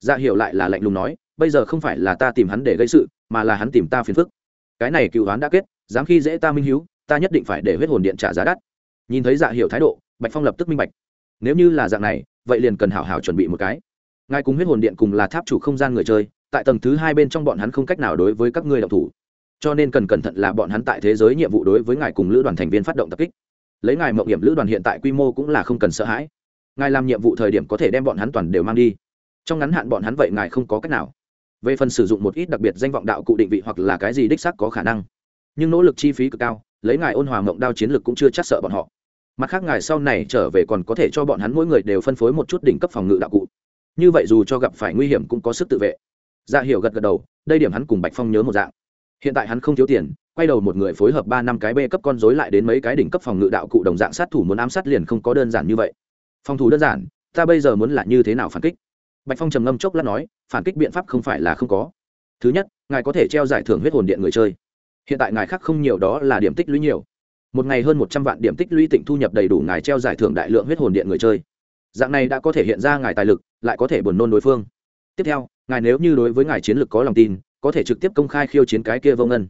Dạ hiệu lại là lạnh lùng nói, bây giờ không phải là ta tìm hắn để gây sự, mà là hắn tìm ta phiền phức. Cái này cựu đoán đã kết, dám khi dễ ta minh hiếu, ta nhất định phải để huyết hồn điện trả giá đắt. Nhìn thấy dạ hiệu thái độ, bạch phong lập tức minh bạch. Nếu như là dạng này, vậy liền cần hảo hảo chuẩn bị một cái. Ngài cùng huyết hồn điện cùng là tháp chủ không gian người chơi, tại tầng thứ hai bên trong bọn hắn không cách nào đối với các ngươi đạo thủ cho nên cần cẩn thận là bọn hắn tại thế giới nhiệm vụ đối với ngài cùng lữ đoàn thành viên phát động tập kích. Lấy ngài mậu hiểm lữ đoàn hiện tại quy mô cũng là không cần sợ hãi. Ngài làm nhiệm vụ thời điểm có thể đem bọn hắn toàn đều mang đi. Trong ngắn hạn bọn hắn vậy ngài không có cách nào. Về phần sử dụng một ít đặc biệt danh vọng đạo cụ định vị hoặc là cái gì đích xác có khả năng. Nhưng nỗ lực chi phí cực cao, lấy ngài ôn hòa mộng đao chiến lược cũng chưa chắc sợ bọn họ. Mặt khác ngài sau này trở về còn có thể cho bọn hắn mỗi người đều phân phối một chút đỉnh cấp phòng ngự đạo cụ. Như vậy dù cho gặp phải nguy hiểm cũng có sức tự vệ. Dạ hiểu gật gật đầu, đây điểm hắn cùng bạch phong nhớ một dạng hiện tại hắn không thiếu tiền, quay đầu một người phối hợp ba năm cái b cấp con dối lại đến mấy cái đỉnh cấp phòng ngự đạo cụ đồng dạng sát thủ muốn ám sát liền không có đơn giản như vậy. Phòng thủ đơn giản, ta bây giờ muốn là như thế nào phản kích? Bạch phong trầm ngâm chốc lát nói, phản kích biện pháp không phải là không có. Thứ nhất, ngài có thể treo giải thưởng huyết hồn điện người chơi. Hiện tại ngài khác không nhiều đó là điểm tích lũy nhiều. Một ngày hơn một trăm vạn điểm tích lũy tịnh thu nhập đầy đủ ngài treo giải thưởng đại lượng huyết hồn điện người chơi. Dạng này đã có thể hiện ra ngài tài lực, lại có thể buồn nôn đối phương. Tiếp theo, ngài nếu như đối với ngài chiến lược có lòng tin có thể trực tiếp công khai khiêu chiến cái kia vô ngân.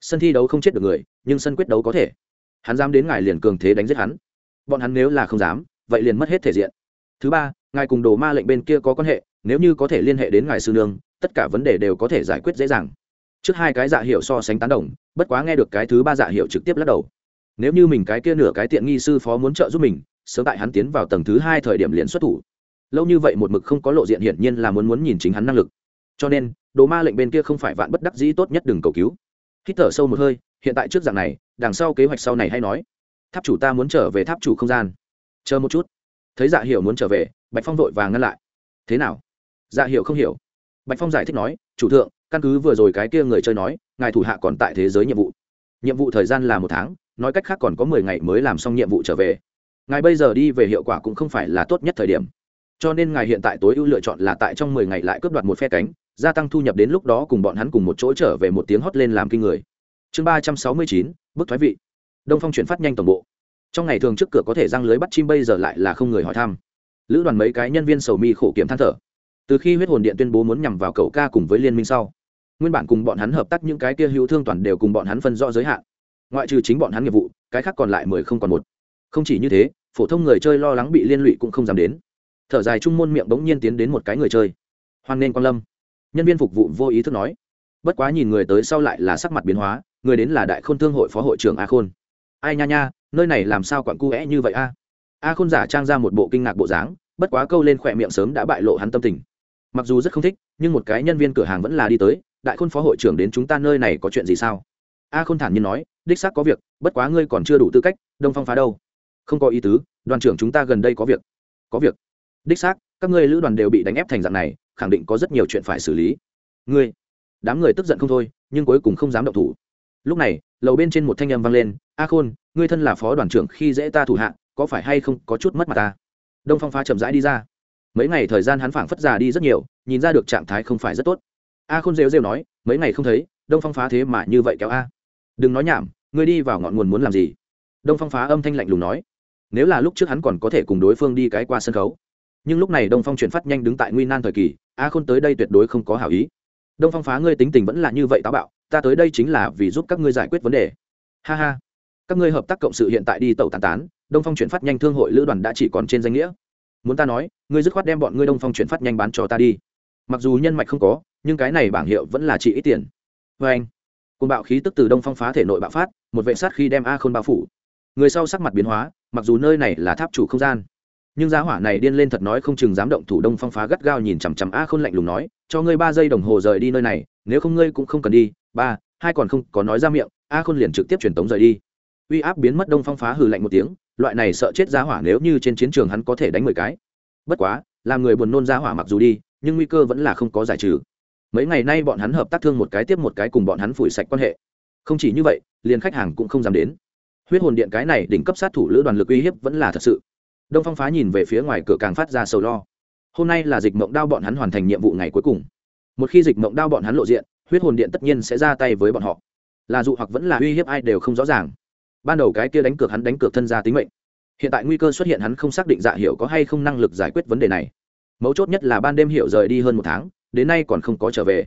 Sân thi đấu không chết được người, nhưng sân quyết đấu có thể. Hắn dám đến ngài liền cường thế đánh giết hắn. Bọn hắn nếu là không dám, vậy liền mất hết thể diện. Thứ ba, ngài cùng đồ ma lệnh bên kia có quan hệ, nếu như có thể liên hệ đến ngài sư nương, tất cả vấn đề đều có thể giải quyết dễ dàng. Trước hai cái dạ hiệu so sánh tán đồng, bất quá nghe được cái thứ ba dạ hiệu trực tiếp lắc đầu. Nếu như mình cái kia nửa cái tiện nghi sư phó muốn trợ giúp mình, sớm tại hắn tiến vào tầng thứ hai thời điểm liền xuất thủ. Lâu như vậy một mực không có lộ diện hiển nhiên là muốn muốn nhìn chính hắn năng lực cho nên, đồ ma lệnh bên kia không phải vạn bất đắc dĩ tốt nhất đừng cầu cứu. Hít thở sâu một hơi, hiện tại trước dạng này, đằng sau kế hoạch sau này hay nói. Tháp chủ ta muốn trở về tháp chủ không gian. Chờ một chút. Thấy dạ hiểu muốn trở về, bạch phong vội và ngăn lại. Thế nào? Dạ hiểu không hiểu. Bạch phong giải thích nói, chủ thượng, căn cứ vừa rồi cái kia người chơi nói, ngài thủ hạ còn tại thế giới nhiệm vụ. Nhiệm vụ thời gian là một tháng, nói cách khác còn có mười ngày mới làm xong nhiệm vụ trở về. Ngài bây giờ đi về hiệu quả cũng không phải là tốt nhất thời điểm. Cho nên ngài hiện tại tối ưu lựa chọn là tại trong mười ngày lại cướp đoạt một phe cánh gia tăng thu nhập đến lúc đó cùng bọn hắn cùng một chỗ trở về một tiếng hót lên làm kinh người. Chương ba trăm sáu mươi chín, bức thoái vị. Đông phong chuyển phát nhanh tổng bộ. Trong ngày thường trước cửa có thể răng lưới bắt chim, bây giờ lại là không người hỏi thăm. Lữ đoàn mấy cái nhân viên sầu mi khổ kiểm than thở. Từ khi huyết hồn điện tuyên bố muốn nhằm vào cậu ca cùng với liên minh sau, nguyên bản cùng bọn hắn hợp tác những cái kia hữu thương toàn đều cùng bọn hắn phân rõ giới hạn. Ngoại trừ chính bọn hắn nghiệp vụ, cái khác còn lại mười không còn một. Không chỉ như thế, phổ thông người chơi lo lắng bị liên lụy cũng không dám đến. Thở dài trung môn miệng bỗng nhiên tiến đến một cái người chơi. Hoan nên quan lâm nhân viên phục vụ vô ý thức nói. Bất quá nhìn người tới sau lại là sắc mặt biến hóa, người đến là đại khôn thương hội phó hội trưởng a khôn. Ai nha nha, nơi này làm sao quặn cu é như vậy a? A khôn giả trang ra một bộ kinh ngạc bộ dáng, bất quá câu lên khỏe miệng sớm đã bại lộ hắn tâm tình. Mặc dù rất không thích, nhưng một cái nhân viên cửa hàng vẫn là đi tới, đại khôn phó hội trưởng đến chúng ta nơi này có chuyện gì sao? A khôn thản nhiên nói, đích xác có việc, bất quá ngươi còn chưa đủ tư cách, đông phong phá đâu? Không có ý tứ, đoàn trưởng chúng ta gần đây có việc. Có việc. Đích xác, các ngươi lữ đoàn đều bị đánh ép thành dạng này khẳng định có rất nhiều chuyện phải xử lý. Ngươi, đám người tức giận không thôi, nhưng cuối cùng không dám động thủ. Lúc này, lầu bên trên một thanh âm vang lên, a khôn, ngươi thân là phó đoàn trưởng khi dễ ta thủ hạ, có phải hay không có chút mất mặt ta? Đông phong phá chậm rãi đi ra. Mấy ngày thời gian hắn phảng phất già đi rất nhiều, nhìn ra được trạng thái không phải rất tốt. A khôn rêu rêu nói, mấy ngày không thấy, đông phong phá thế mà như vậy kéo a. Đừng nói nhảm, ngươi đi vào ngọn nguồn muốn làm gì? Đông phong phá âm thanh lạnh lùng nói, nếu là lúc trước hắn còn có thể cùng đối phương đi cái qua sân khấu nhưng lúc này đông phong chuyển phát nhanh đứng tại nguy nan thời kỳ, a khôn tới đây tuyệt đối không có hảo ý. Đông phong phá ngươi tính tình vẫn là như vậy táo bạo, ta tới đây chính là vì giúp các ngươi giải quyết vấn đề. Ha ha. Các ngươi hợp tác cộng sự hiện tại đi tàu tán tán, đông phong chuyển phát nhanh thương hội lữ đoàn đã chỉ còn trên danh nghĩa. Muốn ta nói, ngươi dứt khoát đem bọn ngươi đông phong chuyển phát nhanh bán cho ta đi. Mặc dù nhân mạch không có, nhưng cái này bảng hiệu vẫn là chỉ ít tiền. Vê anh côn bạo khí tức từ đông phong phá thể nội bạo phát, một vệ sát khi đem a khôn bao phủ. Người sau sắc mặt biến hóa, mặc dù nơi này là tháp chủ không gian nhưng giá hỏa này điên lên thật nói không chừng dám động thủ đông phong phá gắt gao nhìn chằm chằm a khôn lạnh lùng nói, cho ngươi ba giây đồng hồ rời đi nơi này, nếu không ngươi cũng không cần đi. Ba, hai còn không có nói ra miệng, a khôn liền trực tiếp truyền tống rời đi. Uy áp biến mất đông phong phá hừ lạnh một tiếng, loại này sợ chết giá hỏa nếu như trên chiến trường hắn có thể đánh mười cái. Bất quá, làm người buồn nôn giá hỏa mặc dù đi, nhưng nguy cơ vẫn là không có giải trừ. Mấy ngày nay bọn hắn hợp tác thương một cái tiếp một cái cùng bọn hắn phủi sạch quan hệ. Không chỉ như vậy, liền khách hàng cũng không dám đến. Huyết hồn điện cái này đỉnh cấp sát thủ lữ đoàn lực uy hiếp vẫn là thật sự đông phong phá nhìn về phía ngoài cửa càng phát ra sầu lo. Hôm nay là dịch mộng đao bọn hắn hoàn thành nhiệm vụ ngày cuối cùng. Một khi dịch mộng đao bọn hắn lộ diện, huyết hồn điện tất nhiên sẽ ra tay với bọn họ. Là dụ hoặc vẫn là uy hiếp ai đều không rõ ràng. Ban đầu cái kia đánh cược hắn đánh cược thân gia tính mệnh. Hiện tại nguy cơ xuất hiện hắn không xác định dạ hiểu có hay không năng lực giải quyết vấn đề này. Mấu chốt nhất là ban đêm hiểu rời đi hơn một tháng, đến nay còn không có trở về.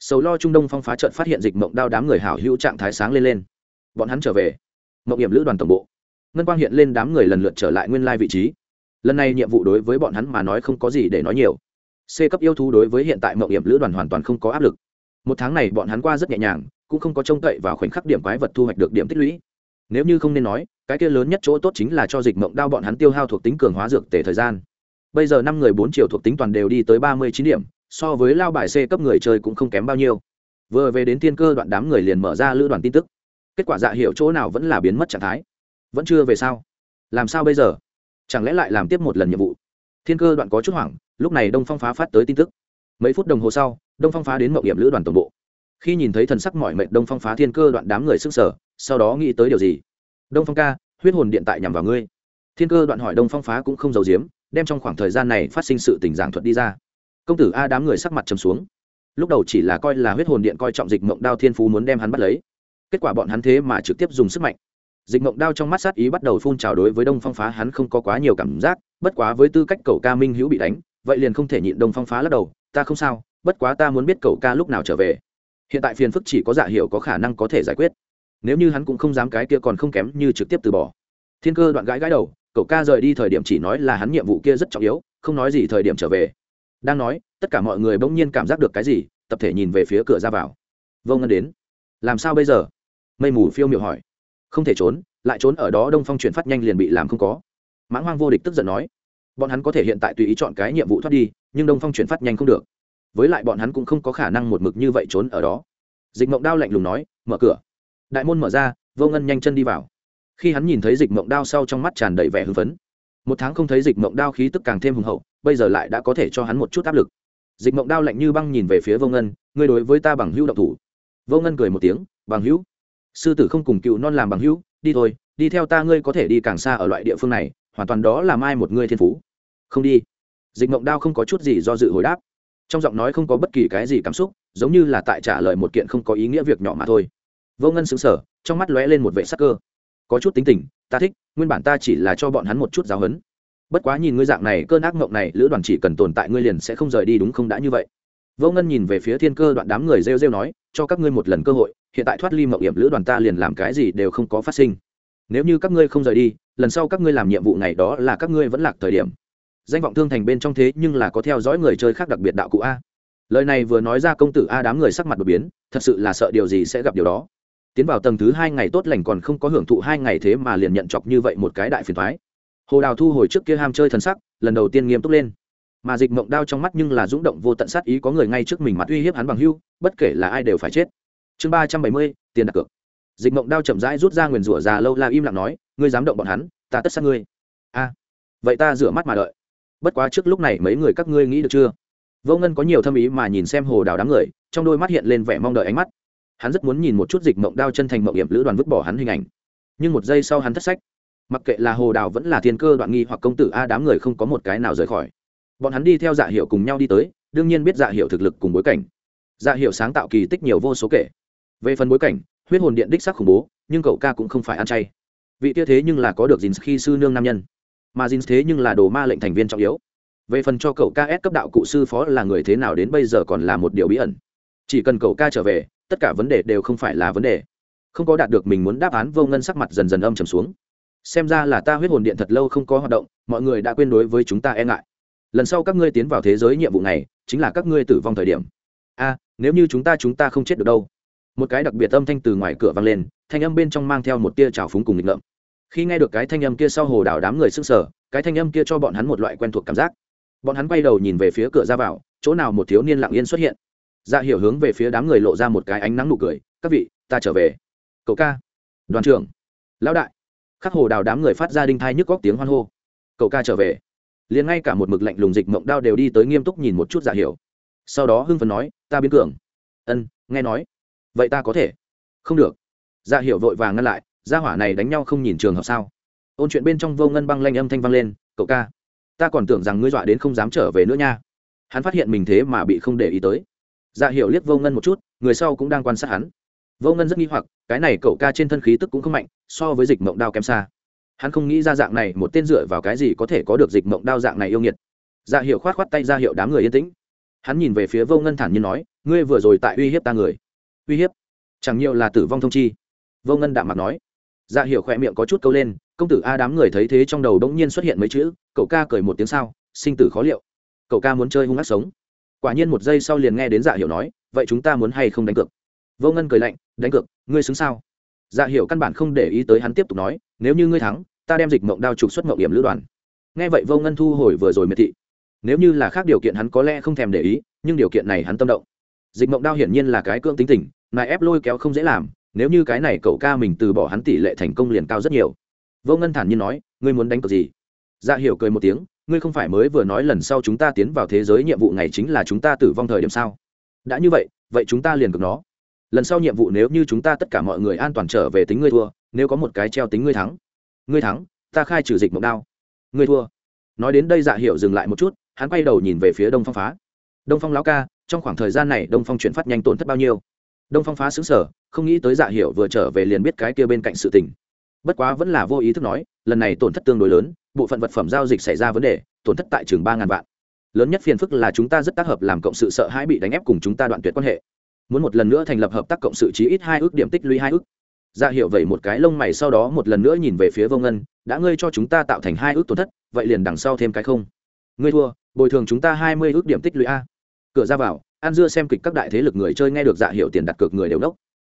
Sầu lo trung đông phong phá trận phát hiện dịch mộng đao đám người hảo hữu trạng thái sáng lên lên. Bọn hắn trở về. Mộng hiểm lữ đoàn tổng bộ ngân quang hiện lên đám người lần lượt trở lại nguyên lai vị trí. Lần này nhiệm vụ đối với bọn hắn mà nói không có gì để nói nhiều. C cấp yêu thú đối với hiện tại mậu hiểm lữ đoàn hoàn toàn không có áp lực. Một tháng này bọn hắn qua rất nhẹ nhàng, cũng không có trông cậy vào khoảnh khắc điểm quái vật thu hoạch được điểm tích lũy. Nếu như không nên nói, cái kia lớn nhất chỗ tốt chính là cho dịch mộng đao bọn hắn tiêu hao thuộc tính cường hóa dược tể thời gian. Bây giờ năm người bốn triệu thuộc tính toàn đều đi tới ba mươi chín điểm, so với lao bài c cấp người chơi cũng không kém bao nhiêu. Vừa về đến tiên cơ đoạn đám người liền mở ra lữ đoàn tin tức. Kết quả dạ hiệu chỗ nào vẫn là biến mất trạng thái vẫn chưa về sao? Làm sao bây giờ? Chẳng lẽ lại làm tiếp một lần nhiệm vụ? Thiên cơ đoạn có chút hoảng, lúc này đông phong phá phát tới tin tức. Mấy phút đồng hồ sau, đông phong phá đến mậu điểm lữ đoàn tổng bộ. Khi nhìn thấy thần sắc mọi mệnh đông phong phá thiên cơ đoạn đám người sức sở sau đó nghĩ tới điều gì? Đông phong ca, huyết hồn điện tại nhằm vào ngươi. Thiên cơ đoạn hỏi đông phong phá cũng không giấu giếm, đem trong khoảng thời gian này phát sinh sự tình giảng thuật đi ra. Công tử a đám người sắc mặt trầm xuống. Lúc đầu chỉ là coi là huyết hồn điện coi trọng dịch mộng đao thiên phú muốn đem hắn bắt lấy. Kết quả bọn hắn thế mà trực tiếp dùng sức mạnh dịch mộng đao trong mắt sát ý bắt đầu phun trào đối với đông phong phá hắn không có quá nhiều cảm giác, bất quá với tư cách cậu ca minh hữu bị đánh, vậy liền không thể nhịn đông phong phá lắc đầu, ta không sao, bất quá ta muốn biết cậu ca lúc nào trở về. Hiện tại phiền phức chỉ có dạ hiệu có khả năng có thể giải quyết. Nếu như hắn cũng không dám cái kia còn không kém như trực tiếp từ bỏ. Thiên cơ đoạn gãi gãi đầu, cậu ca rời đi thời điểm chỉ nói là hắn nhiệm vụ kia rất trọng yếu, không nói gì thời điểm trở về. Đang nói, tất cả mọi người bỗng nhiên cảm giác được cái gì, tập thể nhìn về phía cửa ra vào. Vô ngân đến. Làm sao bây giờ? Mây mù phiêu miệu hỏi không thể trốn, lại trốn ở đó đông phong chuyển phát nhanh liền bị làm không có. Mãng hoang vô địch tức giận nói, bọn hắn có thể hiện tại tùy ý chọn cái nhiệm vụ thoát đi, nhưng đông phong chuyển phát nhanh không được. Với lại bọn hắn cũng không có khả năng một mực như vậy trốn ở đó. Dịch mộng đao lạnh lùng nói, mở cửa. Đại môn mở ra, vô ngân nhanh chân đi vào. Khi hắn nhìn thấy dịch mộng đao sau trong mắt tràn đầy vẻ hưng phấn. Một tháng không thấy dịch mộng đao khí tức càng thêm hùng hậu, bây giờ lại đã có thể cho hắn một chút áp lực. Dịch mộng đao lạnh như băng nhìn về phía vô ngân, ngươi đối với ta bằng hữu độc thủ. Vô ngân cười một tiếng, bằng hữu? Sư tử không cùng cựu non làm bằng hữu, đi thôi, đi theo ta ngươi có thể đi càng xa ở loại địa phương này, hoàn toàn đó là mai một ngươi thiên phú. Không đi. Dịch mộng đao không có chút gì do dự hồi đáp. Trong giọng nói không có bất kỳ cái gì cảm xúc, giống như là tại trả lời một kiện không có ý nghĩa việc nhỏ mà thôi. Vô ngân xứng sở trong mắt lóe lên một vệ sắc cơ. Có chút tính tình, ta thích, nguyên bản ta chỉ là cho bọn hắn một chút giáo hấn bất quá nhìn ngươi dạng này, cơn ác mộng này, lữ đoàn chỉ cần tồn tại ngươi liền sẽ không rời đi, đúng không? Đã như vậy vô ngân nhìn về phía thiên cơ đoạn đám người rêu rêu nói, cho các ngươi một lần cơ hội, hiện tại thoát ly mậu hiểm lữ đoàn ta liền làm cái gì đều không có phát sinh. Nếu như các ngươi không rời đi, lần sau các ngươi làm nhiệm vụ này đó là các ngươi vẫn lạc thời điểm. Danh vọng thương thành bên trong thế nhưng là có theo dõi người chơi khác đặc biệt đạo cụ a. Lời này vừa nói ra công tử a đám người sắc mặt đột biến, thật sự là sợ điều gì sẽ gặp điều đó. Tiến vào tầng thứ hai ngày tốt lành còn không có hưởng thụ hai ngày thế mà liền nhận chọc như vậy một cái đại phiền thoái hồ đào thu hồi trước kia ham chơi thần sắc, lần đầu tiên nghiêm túc lên mà dịch mộng đao trong mắt nhưng là rúng động vô tận sát ý có người ngay trước mình mặt uy hiếp hắn bằng hưu, bất kể là ai đều phải chết. Chương ba trăm bảy mươi, tiền đặt cược. Dịch mộng đao chậm rãi rút ra nguyền rủa già lâu la im lặng nói, ngươi dám động bọn hắn, ta tất sát ngươi. A, vậy ta rửa mắt mà đợi. Bất quá trước lúc này mấy người các ngươi nghĩ được chưa? Vô ngân có nhiều thâm ý mà nhìn xem hồ đào đám người, trong đôi mắt hiện lên vẻ mong đợi ánh mắt. Hắn rất muốn nhìn một chút dịch mộng đao chân thành mộng hiểm lữ đoàn vứt bỏ hắn hình ảnh. Nhưng một giây sau hắn thất sách. Mặc kệ là hồ đào vẫn là thiên cơ đoạn nghi hoặc công tử a, đám người không có một cái nào rời khỏi bọn hắn đi theo dạ hiệu cùng nhau đi tới, đương nhiên biết dạ hiệu thực lực cùng bối cảnh. Dạ hiệu sáng tạo kỳ tích nhiều vô số kể. Về phần bối cảnh, huyết hồn điện đích sắc khủng bố, nhưng cậu ca cũng không phải ăn chay. Vị tia thế nhưng là có được dìn khi sư nương nam nhân. Mà dìn thế nhưng là đồ ma lệnh thành viên trọng yếu. Về phần cho cậu ca ép cấp đạo cụ sư phó là người thế nào đến bây giờ còn là một điều bí ẩn. Chỉ cần cậu ca trở về, tất cả vấn đề đều không phải là vấn đề. Không có đạt được mình muốn đáp án, vô ngân sắc mặt dần dần âm trầm xuống. Xem ra là ta huyết hồn điện thật lâu không có hoạt động, mọi người đã quên đối với chúng ta e ngại lần sau các ngươi tiến vào thế giới nhiệm vụ này, chính là các ngươi tử vong thời điểm. A, nếu như chúng ta chúng ta không chết được đâu. Một cái đặc biệt âm thanh từ ngoài cửa vang lên, thanh âm bên trong mang theo một tia trào phúng cùng nghịch ngợm. Khi nghe được cái thanh âm kia sau, hồ đảo đám người s ư n g sở cái thanh âm kia cho bọn hắn một loại quen thuộc cảm giác. Bọn hắn quay đầu nhìn về phía cửa ra vào, chỗ nào một thiếu niên lặng yên xuất hiện. Dạ hiểu hướng về phía đám người lộ ra một cái ánh nắng nụ cười, các vị, ta trở về. Cậu ca. Đoàn trưởng. Lão đại. Khắc hồ đào đám người phát ra đinh thai nhức góc tiếng hoan hô. Cậu ca trở về liền ngay cả một mực lạnh lùng dịch mộng đao đều đi tới nghiêm túc nhìn một chút giả hiểu. Sau đó hưng phấn nói, ta biến cường. Ân, nghe nói. Vậy ta có thể. Không được. Giả hiểu vội vàng ngăn lại, gia hỏa này đánh nhau không nhìn trường hợp sao? Ôn chuyện bên trong vô ngân băng lanh âm thanh vang lên, cậu ca, ta còn tưởng rằng ngươi dọa đến không dám trở về nữa nha. Hắn phát hiện mình thế mà bị không để ý tới. Dạ hiểu liếc vô ngân một chút, người sau cũng đang quan sát hắn. Vô ngân rất nghi hoặc, cái này cậu ca trên thân khí tức cũng không mạnh, so với dịch mộng đao kém xa hắn không nghĩ ra dạng này, một tên dựa vào cái gì có thể có được dịch mộng đao dạng này yêu nghiệt. Dạ hiệu khoát khoát tay dạ ra hiệu đám người yên tĩnh. Hắn nhìn về phía vô ngân thản nhiên nói, ngươi vừa rồi tại uy hiếp ta người. Uy hiếp? Chẳng nhiều là tử vong thông chi. Vô ngân đạm mặt nói. Dạ hiệu khỏe miệng có chút câu lên, công tử a đám người thấy thế trong đầu đống nhiên xuất hiện mấy chữ, cậu ca cười một tiếng sao, sinh tử khó liệu. Cậu ca muốn chơi hung ác sống. Quả nhiên một giây sau liền nghe đến dạ hiệu nói, vậy chúng ta muốn hay không đánh cược? Vô ngân cười lạnh, đánh cược? Ngươi xứng sao? Dạ hiệu căn bản không để ý tới hắn tiếp tục nói nếu như ngươi thắng, ta đem dịch mộng đao trục xuất mộng điểm lữ đoàn. Nghe vậy vô ngân thu hồi vừa rồi miệt thị. Nếu như là khác điều kiện hắn có lẽ không thèm để ý, nhưng điều kiện này hắn tâm động. Dịch mộng đao hiển nhiên là cái cưỡng tính tình mà ép lôi kéo không dễ làm, nếu như cái này cậu ca mình từ bỏ hắn tỷ lệ thành công liền cao rất nhiều. Vô ngân thản nhiên nói, ngươi muốn đánh cược gì? Dạ hiểu cười một tiếng, ngươi không phải mới vừa nói lần sau chúng ta tiến vào thế giới nhiệm vụ này chính là chúng ta tử vong thời điểm sao? Đã như vậy vậy chúng ta liền cực nó. Lần sau nhiệm vụ nếu như chúng ta tất cả mọi người an toàn trở về tính ngươi thua nếu có một cái treo tính ngươi thắng. Ngươi thắng, ta khai trừ dịch mộng đao. Ngươi thua. Nói đến đây dạ hiểu dừng lại một chút, hắn quay đầu nhìn về phía đông phong phá. Đông phong lão ca, trong khoảng thời gian này đông phong chuyển phát nhanh tổn thất bao nhiêu? Đông phong phá xứng sở không nghĩ tới dạ hiểu vừa trở về liền biết cái kia bên cạnh sự tình. Bất quá vẫn là vô ý thức nói, lần này tổn thất tương đối lớn, bộ phận vật phẩm giao dịch xảy ra vấn đề, tổn thất tại trường ba ngàn vạn. Lớn nhất phiền phức là chúng ta rất tác hợp làm cộng sự sợ hãi bị đánh ép cùng chúng ta đoạn tuyệt quan hệ. Muốn một lần nữa thành lập hợp tác cộng sự chí ít hai ước điểm tích lũy hai ước dạ hiểu vậy một cái lông mày sau đó một lần nữa nhìn về phía vô ngân, đã ngươi cho chúng ta tạo thành hai ước tổn thất, vậy liền đằng sau thêm cái không? Ngươi thua, bồi thường chúng ta hai mươi ước điểm tích lũy a. Cửa ra vào, an dưa xem kịch các đại thế lực người chơi nghe được dạ hiểu tiền đặt cược người đều đốc.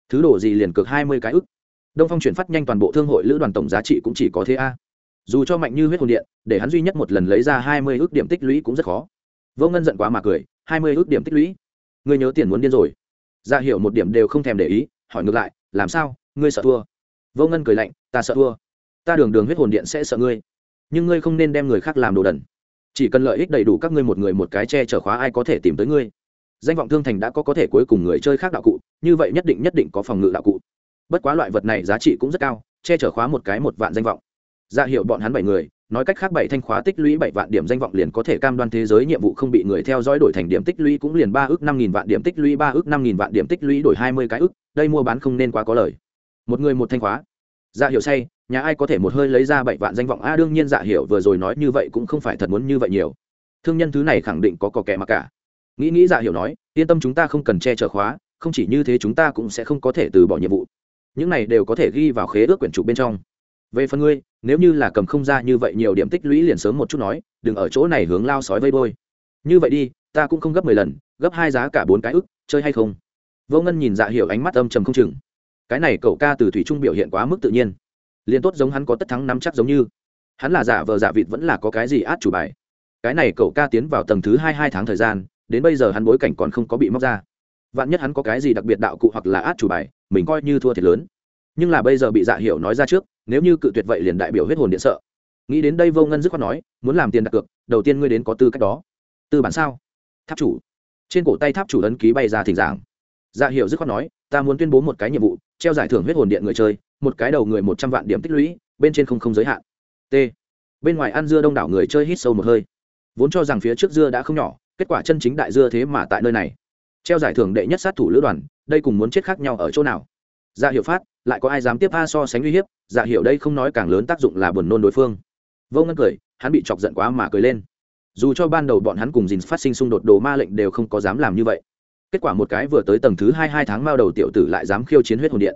Thứ đồ gì liền cược hai mươi cái ước? Đông phong chuyển phát nhanh toàn bộ thương hội lữ đoàn tổng giá trị cũng chỉ có thế a. Dù cho mạnh như huyết hồn điện, để hắn duy nhất một lần lấy ra hai mươi ước điểm tích lũy cũng rất khó. Vô ngân giận quá mà cười, hai mươi ước điểm tích lũy? Ngươi nhớ tiền muốn điên rồi. Dạ hiểu một điểm đều không thèm để ý, hỏi ngược lại, làm sao? Ngươi sợ thua. Vô ngân cười lạnh, ta sợ thua. Ta đường đường huyết hồn điện sẽ sợ ngươi. Nhưng ngươi không nên đem người khác làm đồ đần. Chỉ cần lợi ích đầy đủ các ngươi một người một cái che chở khóa ai có thể tìm tới ngươi. Danh vọng thương thành đã có có thể cuối cùng người chơi khác đạo cụ, như vậy nhất định nhất định có phòng ngự đạo cụ. Bất quá loại vật này giá trị cũng rất cao, che chở khóa một cái một vạn danh vọng. Dạ Ra hiệu bọn hắn bảy người, nói cách khác bảy thanh khóa tích lũy bảy vạn điểm danh vọng liền có thể cam đoan thế giới nhiệm vụ không bị người theo dõi đổi thành điểm tích lũy cũng liền ba ước năm nghìn vạn điểm tích lũy ba ước năm nghìn vạn điểm tích lũy đổi hai mươi cái ước, đây mua bán không nên quá có lời một người một thanh khóa. Dạ hiệu say, nhà ai có thể một hơi lấy ra bảy vạn danh vọng? A, đương nhiên dạ hiệu vừa rồi nói như vậy cũng không phải thật muốn như vậy nhiều. Thương nhân thứ này khẳng định có cò kẻ mà cả. Nghĩ nghĩ dạ hiệu nói, yên tâm chúng ta không cần che chở khóa, không chỉ như thế chúng ta cũng sẽ không có thể từ bỏ nhiệm vụ. Những này đều có thể ghi vào khế ước quyển trục bên trong. Về phần ngươi, nếu như là cầm không ra như vậy nhiều điểm tích lũy liền sớm một chút nói, đừng ở chỗ này hướng lao sói vây bôi. Như vậy đi, ta cũng không gấp mười lần, gấp hai giá cả bốn cái ức, chơi hay không? Vô ngân nhìn dạ hiểu ánh mắt âm trầm không chừng cái này cậu ca từ thủy trung biểu hiện quá mức tự nhiên. Liền tốt giống hắn có tất thắng nắm chắc giống như. Hắn là giả vờ giả vịt vẫn là có cái gì át chủ bài. Cái này cậu ca tiến vào tầng thứ hai hai tháng thời gian, đến bây giờ hắn bối cảnh còn không có bị móc ra. Vạn nhất hắn có cái gì đặc biệt đạo cụ hoặc là át chủ bài, mình coi như thua thiệt lớn. Nhưng là bây giờ bị dạ hiểu nói ra trước, nếu như cự tuyệt vậy liền đại biểu huyết hồn điện sợ. Nghĩ đến đây vô ngân dứt khoát nói, muốn làm tiền đặt cược, đầu tiên ngươi đến có tư cách đó. Tư bản sao? Tháp chủ. Trên cổ tay tháp chủ ấn ký bay ra thỉnh giảng. Dạ hiểu dứt khoát nói, ta muốn tuyên bố một cái nhiệm vụ treo giải thưởng huyết hồn điện người chơi, một cái đầu người một trăm vạn điểm tích lũy, bên trên không không giới hạn. T. Bên ngoài ăn dưa đông đảo người chơi hít sâu một hơi. Vốn cho rằng phía trước dưa đã không nhỏ, kết quả chân chính đại dưa thế mà tại nơi này. Treo giải thưởng đệ nhất sát thủ lữ đoàn, đây cùng muốn chết khác nhau ở chỗ nào? Dạ hiệu phát, lại có ai dám tiếp a so sánh uy hiếp? Dạ hiệu đây không nói càng lớn tác dụng là buồn nôn đối phương. Vô ngân cười, hắn bị chọc giận quá mà cười lên. Dù cho ban đầu bọn hắn cùng dìn phát sinh xung đột đồ ma lệnh đều không có dám làm như vậy kết quả một cái vừa tới tầng thứ hai hai tháng mao đầu tiểu tử lại dám khiêu chiến huyết hồn điện.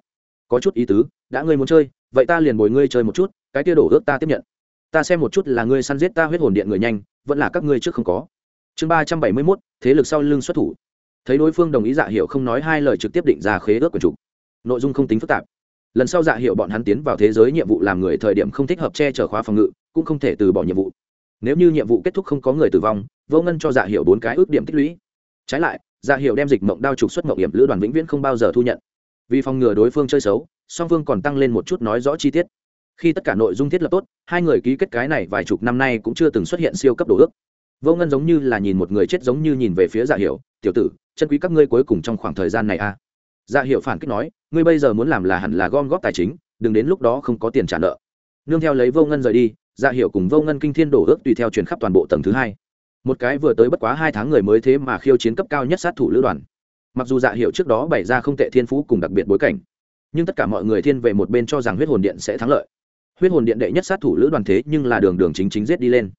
Có chút ý tứ, đã ngươi muốn chơi, vậy ta liền bồi ngươi chơi một chút, cái kia đổ ước ta tiếp nhận. Ta xem một chút là ngươi săn giết ta huyết hồn điện người nhanh, vẫn là các ngươi trước không có. Chương ba trăm bảy mươi mốt, thế lực sau lưng xuất thủ. Thấy đối phương đồng ý dạ hiệu không nói hai lời trực tiếp định ra khế ước của chủ. Nội dung không tính phức tạp. Lần sau dạ hiệu bọn hắn tiến vào thế giới nhiệm vụ làm người thời điểm không thích hợp che chở khóa phòng ngự, cũng không thể từ bỏ nhiệm vụ. Nếu như nhiệm vụ kết thúc không có người tử vong, vô ngân cho dạ hiệu bốn cái ước điểm tích lũy. Trái lại dạ hiệu đem dịch mộng đao trục xuất mộng hiểm lữ đoàn vĩnh viễn không bao giờ thu nhận. Vì phòng ngừa đối phương chơi xấu, song phương còn tăng lên một chút nói rõ chi tiết. Khi tất cả nội dung thiết lập tốt, hai người ký kết cái này vài chục năm nay cũng chưa từng xuất hiện siêu cấp đồ ước. Vô ngân giống như là nhìn một người chết giống như nhìn về phía dạ hiệu tiểu tử, chân quý các ngươi cuối cùng trong khoảng thời gian này a à. dạ hiệu phản kích nói, ngươi bây giờ muốn làm là hẳn là gom góp tài chính, đừng đến lúc đó không có tiền trả nợ. Nương theo lấy vô ngân rời đi dạ hiệu cùng vô ngân kinh thiên đổ ước tùy theo truyền khắp toàn bộ tầng thứ hai một cái vừa tới bất quá hai tháng người mới thế mà khiêu chiến cấp cao nhất sát thủ lữ đoàn. Mặc dù dạ hiệu trước đó bày ra không tệ thiên phú cùng đặc biệt bối cảnh, nhưng tất cả mọi người thiên về một bên cho rằng huyết hồn điện sẽ thắng lợi. Huyết hồn điện đệ nhất sát thủ lữ đoàn thế nhưng là đường đường chính chính giết đi lên.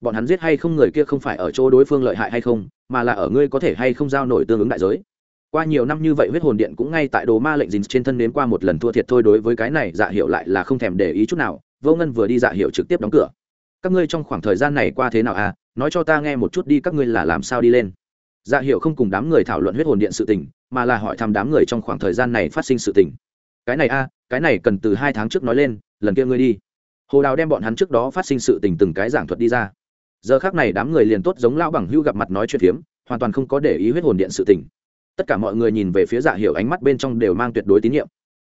Bọn hắn giết hay không người kia không phải ở chỗ đối phương lợi hại hay không, mà là ở ngươi có thể hay không giao nổi tương ứng đại giới. Qua nhiều năm như vậy huyết hồn điện cũng ngay tại đồ ma lệnh dính trên thân đến qua một lần thua thiệt thôi đối với cái này dạ hiệu lại là không thèm để ý chút nào, vô ngân vừa đi dạ hiệu trực tiếp đóng cửa. Các ngươi trong khoảng thời gian này qua thế nào à? Nói cho ta nghe một chút đi, các ngươi là làm sao đi lên? Dạ hiệu không cùng đám người thảo luận huyết hồn điện sự tình, mà là hỏi thăm đám người trong khoảng thời gian này phát sinh sự tình. Cái này a, cái này cần từ hai tháng trước nói lên, lần kia ngươi đi. Hồ đào đem bọn hắn trước đó phát sinh sự tình từng cái giảng thuật đi ra. Giờ khác này đám người liền tốt giống lão bằng hưu gặp mặt nói chuyện phiếm, hoàn toàn không có để ý huyết hồn điện sự tình. Tất cả mọi người nhìn về phía dạ hiệu ánh mắt bên trong đều mang tuyệt đối tín nhiệm.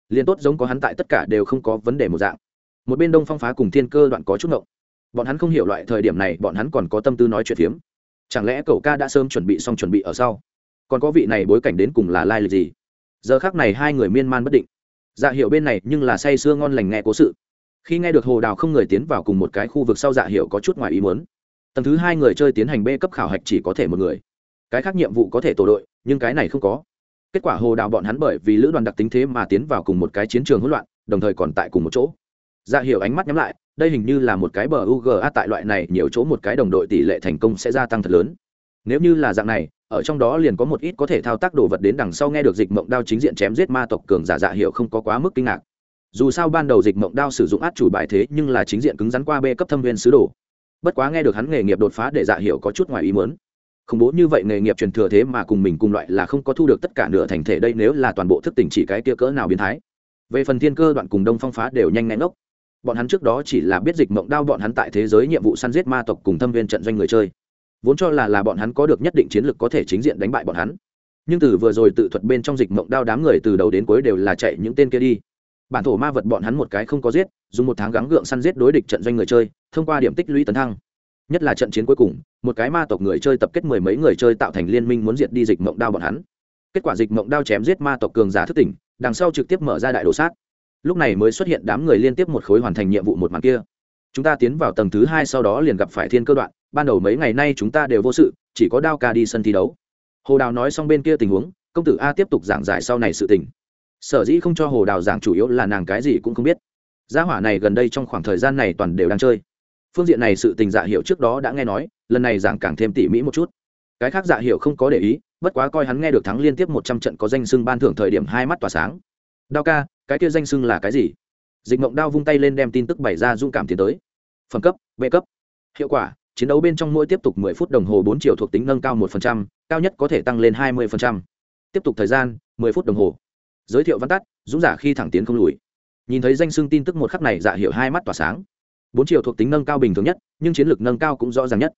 Liền tốt giống có hắn tại tất cả đều không có vấn đề một dạng. Một bên đông phong phá cùng thiên cơ đoạn có chút ngộng bọn hắn không hiểu loại thời điểm này bọn hắn còn có tâm tư nói chuyện phiếm. Chẳng lẽ cậu ca đã sớm chuẩn bị xong chuẩn bị ở sau? Còn có vị này bối cảnh đến cùng là lai lịch gì? Giờ khác này hai người miên man bất định. Dạ hiệu bên này nhưng là say sưa ngon lành nghe cố sự. Khi nghe được hồ đào không người tiến vào cùng một cái khu vực sau dạ hiệu có chút ngoài ý muốn. Tầng thứ hai người chơi tiến hành b cấp khảo hạch chỉ có thể một người. Cái khác nhiệm vụ có thể tổ đội, nhưng cái này không có. Kết quả hồ đào bọn hắn bởi vì lữ đoàn đặc tính thế mà tiến vào cùng một cái chiến trường hỗn loạn, đồng thời còn tại cùng một chỗ. Dạ hiệu ánh mắt nhắm lại đây hình như là một cái bờ uga tại loại này nhiều chỗ một cái đồng đội tỷ lệ thành công sẽ gia tăng thật lớn. Nếu như là dạng này, ở trong đó liền có một ít có thể thao tác đồ vật đến đằng sau nghe được dịch mộng đao chính diện chém giết ma tộc cường giả dạ hiệu không có quá mức kinh ngạc. Dù sao ban đầu dịch mộng đao sử dụng át chủ bài thế nhưng là chính diện cứng rắn qua b cấp thâm viên sứ đồ. Bất quá nghe được hắn nghề nghiệp đột phá để dạ hiệu có chút ngoài ý mớn khủng bố như vậy nghề nghiệp truyền thừa thế mà cùng mình cùng loại là không có thu được tất cả nửa thành thể đây nếu là toàn bộ thức tỉnh chỉ cái kia cỡ nào biến thái. Về phần thiên cơ đoạn cùng đông phong phá đều nhanh nén ốc bọn hắn trước đó chỉ là biết dịch mộng đao bọn hắn tại thế giới nhiệm vụ săn giết ma tộc cùng thâm viên trận doanh người chơi. Vốn cho là là bọn hắn có được nhất định chiến lược có thể chính diện đánh bại bọn hắn. Nhưng từ vừa rồi tự thuật bên trong dịch mộng đao đám người từ đầu đến cuối đều là chạy những tên kia đi. Bản thổ ma vật bọn hắn một cái không có giết, dùng một tháng gắng gượng săn giết đối địch trận doanh người chơi, thông qua điểm tích lũy tấn thăng. Nhất là trận chiến cuối cùng, một cái ma tộc người chơi tập kết mười mấy người chơi tạo thành liên minh muốn diệt đi dịch mộng đao bọn hắn. Kết quả dịch mộng đao chém giết ma tộc cường giả thức tỉnh, đằng sau trực tiếp mở ra đại đồ sát lúc này mới xuất hiện đám người liên tiếp một khối hoàn thành nhiệm vụ một màn kia. Chúng ta tiến vào tầng thứ hai sau đó liền gặp phải thiên cơ đoạn, ban đầu mấy ngày nay chúng ta đều vô sự, chỉ có đao ca đi sân thi đấu. Hồ đào nói xong bên kia tình huống, công tử a tiếp tục giảng giải sau này sự tình. Sở dĩ không cho hồ đào giảng chủ yếu là nàng cái gì cũng không biết. Gia hỏa này gần đây trong khoảng thời gian này toàn đều đang chơi. Phương diện này sự tình dạ hiệu trước đó đã nghe nói, lần này giảng càng thêm tỉ mỹ một chút. Cái khác dạ hiệu không có để ý, bất quá coi hắn nghe được thắng liên tiếp một trăm trận có danh sưng ban thưởng thời điểm hai mắt tỏa sáng đao ca cái kia danh sưng là cái gì dịch mộng đao vung tay lên đem tin tức bày ra dung cảm tiến tới phẩm cấp b cấp hiệu quả chiến đấu bên trong mỗi tiếp tục 10 phút đồng hồ 4 triệu thuộc tính nâng cao 1%, cao nhất có thể tăng lên 20%. Tiếp tục thời gian 10 phút đồng hồ. Giới thiệu văn tắt, dũng giả khi thẳng tiến không lùi. Nhìn thấy danh xưng tin tức một khắc này dạ hiểu hai mắt tỏa sáng. 4 triệu thuộc tính nâng cao bình thường nhất, nhưng chiến lược nâng cao cũng rõ ràng nhất.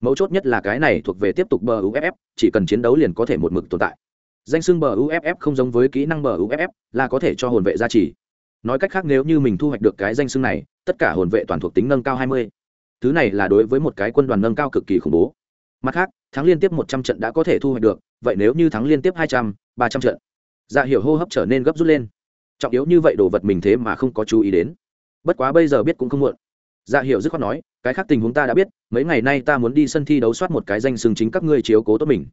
Mấu chốt nhất là cái này thuộc về tiếp tục bờ UFF, chỉ cần chiến đấu liền có thể một mực tồn tại. Danh xưng bờ UFF không giống với kỹ năng bờ UFF, là có thể cho hồn vệ gia trì. Nói cách khác nếu như mình thu hoạch được cái danh xưng này, tất cả hồn vệ toàn thuộc tính nâng cao 20 thứ này là đối với một cái quân đoàn nâng cao cực kỳ khủng bố. Mặt khác thắng liên tiếp một trăm trận đã có thể thu hoạch được vậy nếu như thắng liên tiếp hai trăm ba trăm trận dạ hiểu hô hấp trở nên gấp rút lên. Trọng yếu như vậy đồ vật mình thế mà không có chú ý đến. Bất quá bây giờ biết cũng không muộn. Dạ hiểu dứt khoát nói cái khác tình huống ta đã biết mấy ngày nay ta muốn đi sân thi đấu soát một cái danh xưng chính các ngươi chiếu cố tốt mình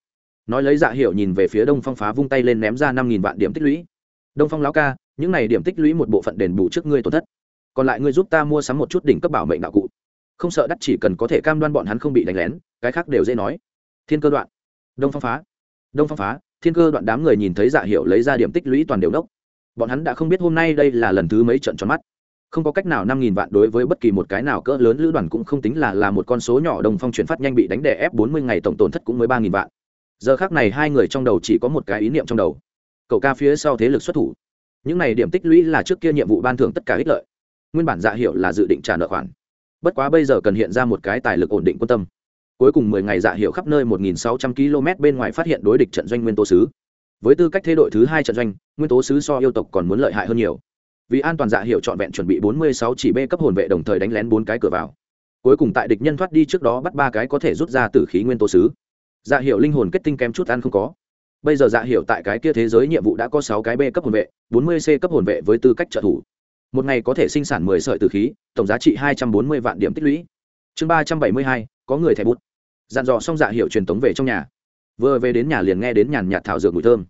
nói lấy dạ hiệu nhìn về phía đông phong phá vung tay lên ném ra năm nghìn vạn điểm tích lũy. Đông phong lão ca, những này điểm tích lũy một bộ phận đền bù trước ngươi tổn thất. Còn lại ngươi giúp ta mua sắm một chút đỉnh cấp bảo mệnh đạo cụ. Không sợ đắt chỉ cần có thể cam đoan bọn hắn không bị đánh lén, cái khác đều dễ nói. Thiên cơ đoạn. Đông phong phá. Đông phong phá, thiên cơ đoạn đám người nhìn thấy dạ hiệu lấy ra điểm tích lũy toàn đều đốc bọn hắn đã không biết hôm nay đây là lần thứ mấy trận tròn mắt. Không có cách nào năm nghìn vạn đối với bất kỳ một cái nào cỡ lớn lữ đoàn cũng không tính là là một con số nhỏ, đông phong chuyển phát nhanh bị đánh đè ép bốn mươi ngày tổng tổn thất cũng mới ba nghìn vạn giờ khác này hai người trong đầu chỉ có một cái ý niệm trong đầu. Cậu ca phía sau thế lực xuất thủ. Những này điểm tích lũy là trước kia nhiệm vụ ban thưởng tất cả ích lợi. Nguyên bản dạ hiệu là dự định trả nợ khoản. Bất quá bây giờ cần hiện ra một cái tài lực ổn định quan tâm. Cuối cùng mười ngày dạ hiệu khắp nơi một nghìn sáu trăm km bên ngoài phát hiện đối địch trận doanh nguyên tố sứ. Với tư cách thế đội thứ hai trận doanh, nguyên tố sứ so yêu tộc còn muốn lợi hại hơn nhiều. Vì an toàn dạ hiệu trọn vẹn chuẩn bị 46 chỉ b cấp hồn vệ đồng thời đánh lén bốn cái cửa vào. Cuối cùng tại địch nhân thoát đi trước đó bắt ba cái có thể rút ra tử khí nguyên tố sứ dạ hiệu linh hồn kết tinh kém chút ăn không có. Bây giờ dạ hiệu tại cái kia thế giới nhiệm vụ đã có sáu cái b cấp hồn vệ 40 c cấp hồn vệ với tư cách trợ thủ. Một ngày có thể sinh sản 10 sợi từ khí tổng giá trị 240 vạn điểm tích lũy. Chương 372, có người thẻ bút. Dặn dò xong dạ hiệu truyền tống về trong nhà. Vừa về đến nhà liền nghe đến nhàn nhạt thảo dược mùi thơm.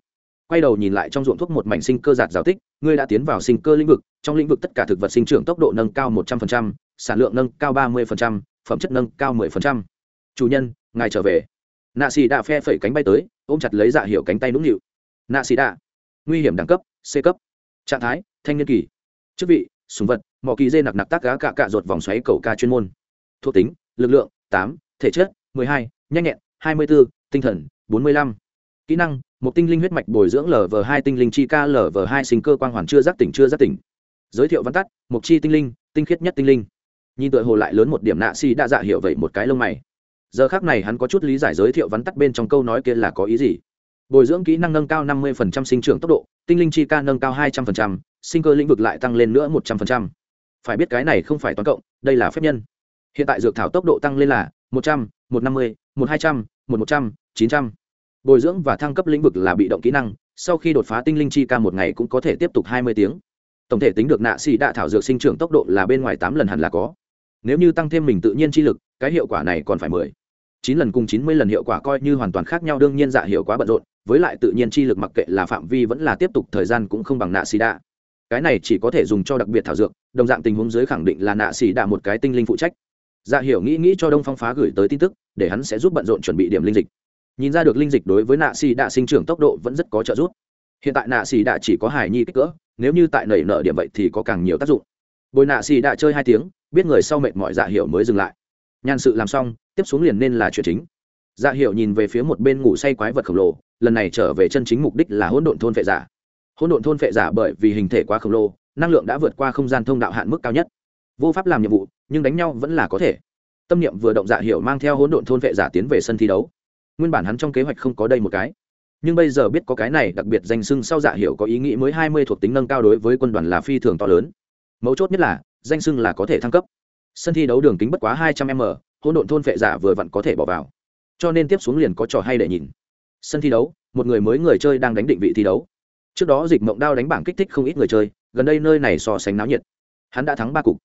Quay đầu nhìn lại trong ruộng thuốc một mảnh sinh cơ giạt giáo tích ngươi đã tiến vào sinh cơ lĩnh vực trong lĩnh vực tất cả thực vật sinh trưởng tốc độ nâng cao một trăm linh sản lượng nâng cao ba mươi phẩm chất nâng cao mười chủ nhân ngài trở về nạ xì đạ phe phẩy cánh bay tới, ôm chặt lấy dạ hiệu cánh tay nũng nịu. Nạ xì đạ, nguy hiểm đẳng cấp, c cấp. Trạng thái, thanh niên kỳ. Chức vị súng vật, mỏ kỳ dê nặc nặc tác gá cạ cạ ruột vòng xoáy cầu ca chuyên môn. Thuộc tính, lực lượng, tám, thể chất, mười hai, nhanh nhẹn, hai mươi bốn tinh thần, bốn mươi lăm. Kỹ năng, một tinh linh huyết mạch bồi dưỡng lv hai tinh linh chi ca lv hai sinh cơ quang hoàn chưa giác tỉnh, chưa giác tỉnh. Giới thiệu văn tắt mục chi tinh linh, tinh khiết nhất tinh linh. Nhìn tựa hồ lại lớn một điểm nạ si đã dạ hiệu vậy một cái lông mày giờ khác này hắn có chút lý giải giới thiệu vắn tắt bên trong câu nói kia là có ý gì. Bồi dưỡng kỹ năng nâng cao năm mươi sinh trưởng tốc độ, tinh linh chi ca nâng cao hai trăm linh sinh cơ lĩnh vực lại tăng lên nữa một trăm linh phải biết cái này không phải toán cộng, đây là phép nhân. Hiện tại dược thảo tốc độ tăng lên là 100 150 1200 1100 900 bồi dưỡng và thăng cấp lĩnh vực là bị động kỹ năng, sau khi đột phá tinh linh chi ca một ngày cũng có thể tiếp tục hai mươi tiếng. Tổng thể tính được nạ xì đạ thảo dược sinh trưởng tốc độ là bên ngoài tám lần hẳn là có. Nếu như tăng thêm mình tự nhiên chi lực, cái hiệu quả này còn phải mười chín lần cùng chín mươi lần hiệu quả coi như hoàn toàn khác nhau, đương nhiên dạ hiệu quá bận rộn, với lại tự nhiên chi lực mặc kệ là phạm vi vẫn là tiếp tục thời gian cũng không bằng nạ xì đạ. Cái này chỉ có thể dùng cho đặc biệt thảo dược, đồng dạng tình huống dưới khẳng định là nạ xì đạ một cái tinh linh phụ trách. Dạ hiểu nghĩ nghĩ cho đông phong phá gửi tới tin tức, để hắn sẽ giúp bận rộn chuẩn bị điểm linh dịch. Nhìn ra được linh dịch đối với nạ xì đạ sinh trưởng tốc độ vẫn rất có trợ giúp. Hiện tại nạ xì đạ chỉ có hài nhi kích cỡ, nếu như tại nảy nợ điểm vậy thì có càng nhiều tác dụng. Bồi nạ xì đạ chơi hai tiếng, biết người sau mệt mỏi dạ hiểu mới dừng lại nhàn sự làm xong, tiếp xuống liền nên là chuyện chính. Dạ Hiệu nhìn về phía một bên ngủ say quái vật khổng lồ, lần này trở về chân chính mục đích là hỗn độn thôn phệ giả. Hỗn độn thôn phệ giả bởi vì hình thể quá khổng lồ, năng lượng đã vượt qua không gian thông đạo hạn mức cao nhất. Vô pháp làm nhiệm vụ, nhưng đánh nhau vẫn là có thể. Tâm niệm vừa động dạ Hiệu mang theo hỗn độn thôn vệ giả tiến về sân thi đấu. Nguyên bản hắn trong kế hoạch không có đây một cái. Nhưng bây giờ biết có cái này, đặc biệt danh sưng sau dạ Hiệu có ý nghĩ mới hai mươi thuộc tính nâng cao đối với quân đoàn là phi thường to lớn. Mấu chốt nhất là, danh sưng là có thể thăng cấp sân thi đấu đường kính bất quá hai trăm m, hỗn độn thôn vệ giả vừa vặn có thể bỏ vào. Cho nên tiếp xuống liền có trò hay để nhìn. Sân thi đấu, một người mới người chơi đang đánh định vị thi đấu. Trước đó dịch mộng đao đánh bảng kích thích không ít người chơi, gần đây nơi này so sánh náo nhiệt. Hắn đã thắng ba cục.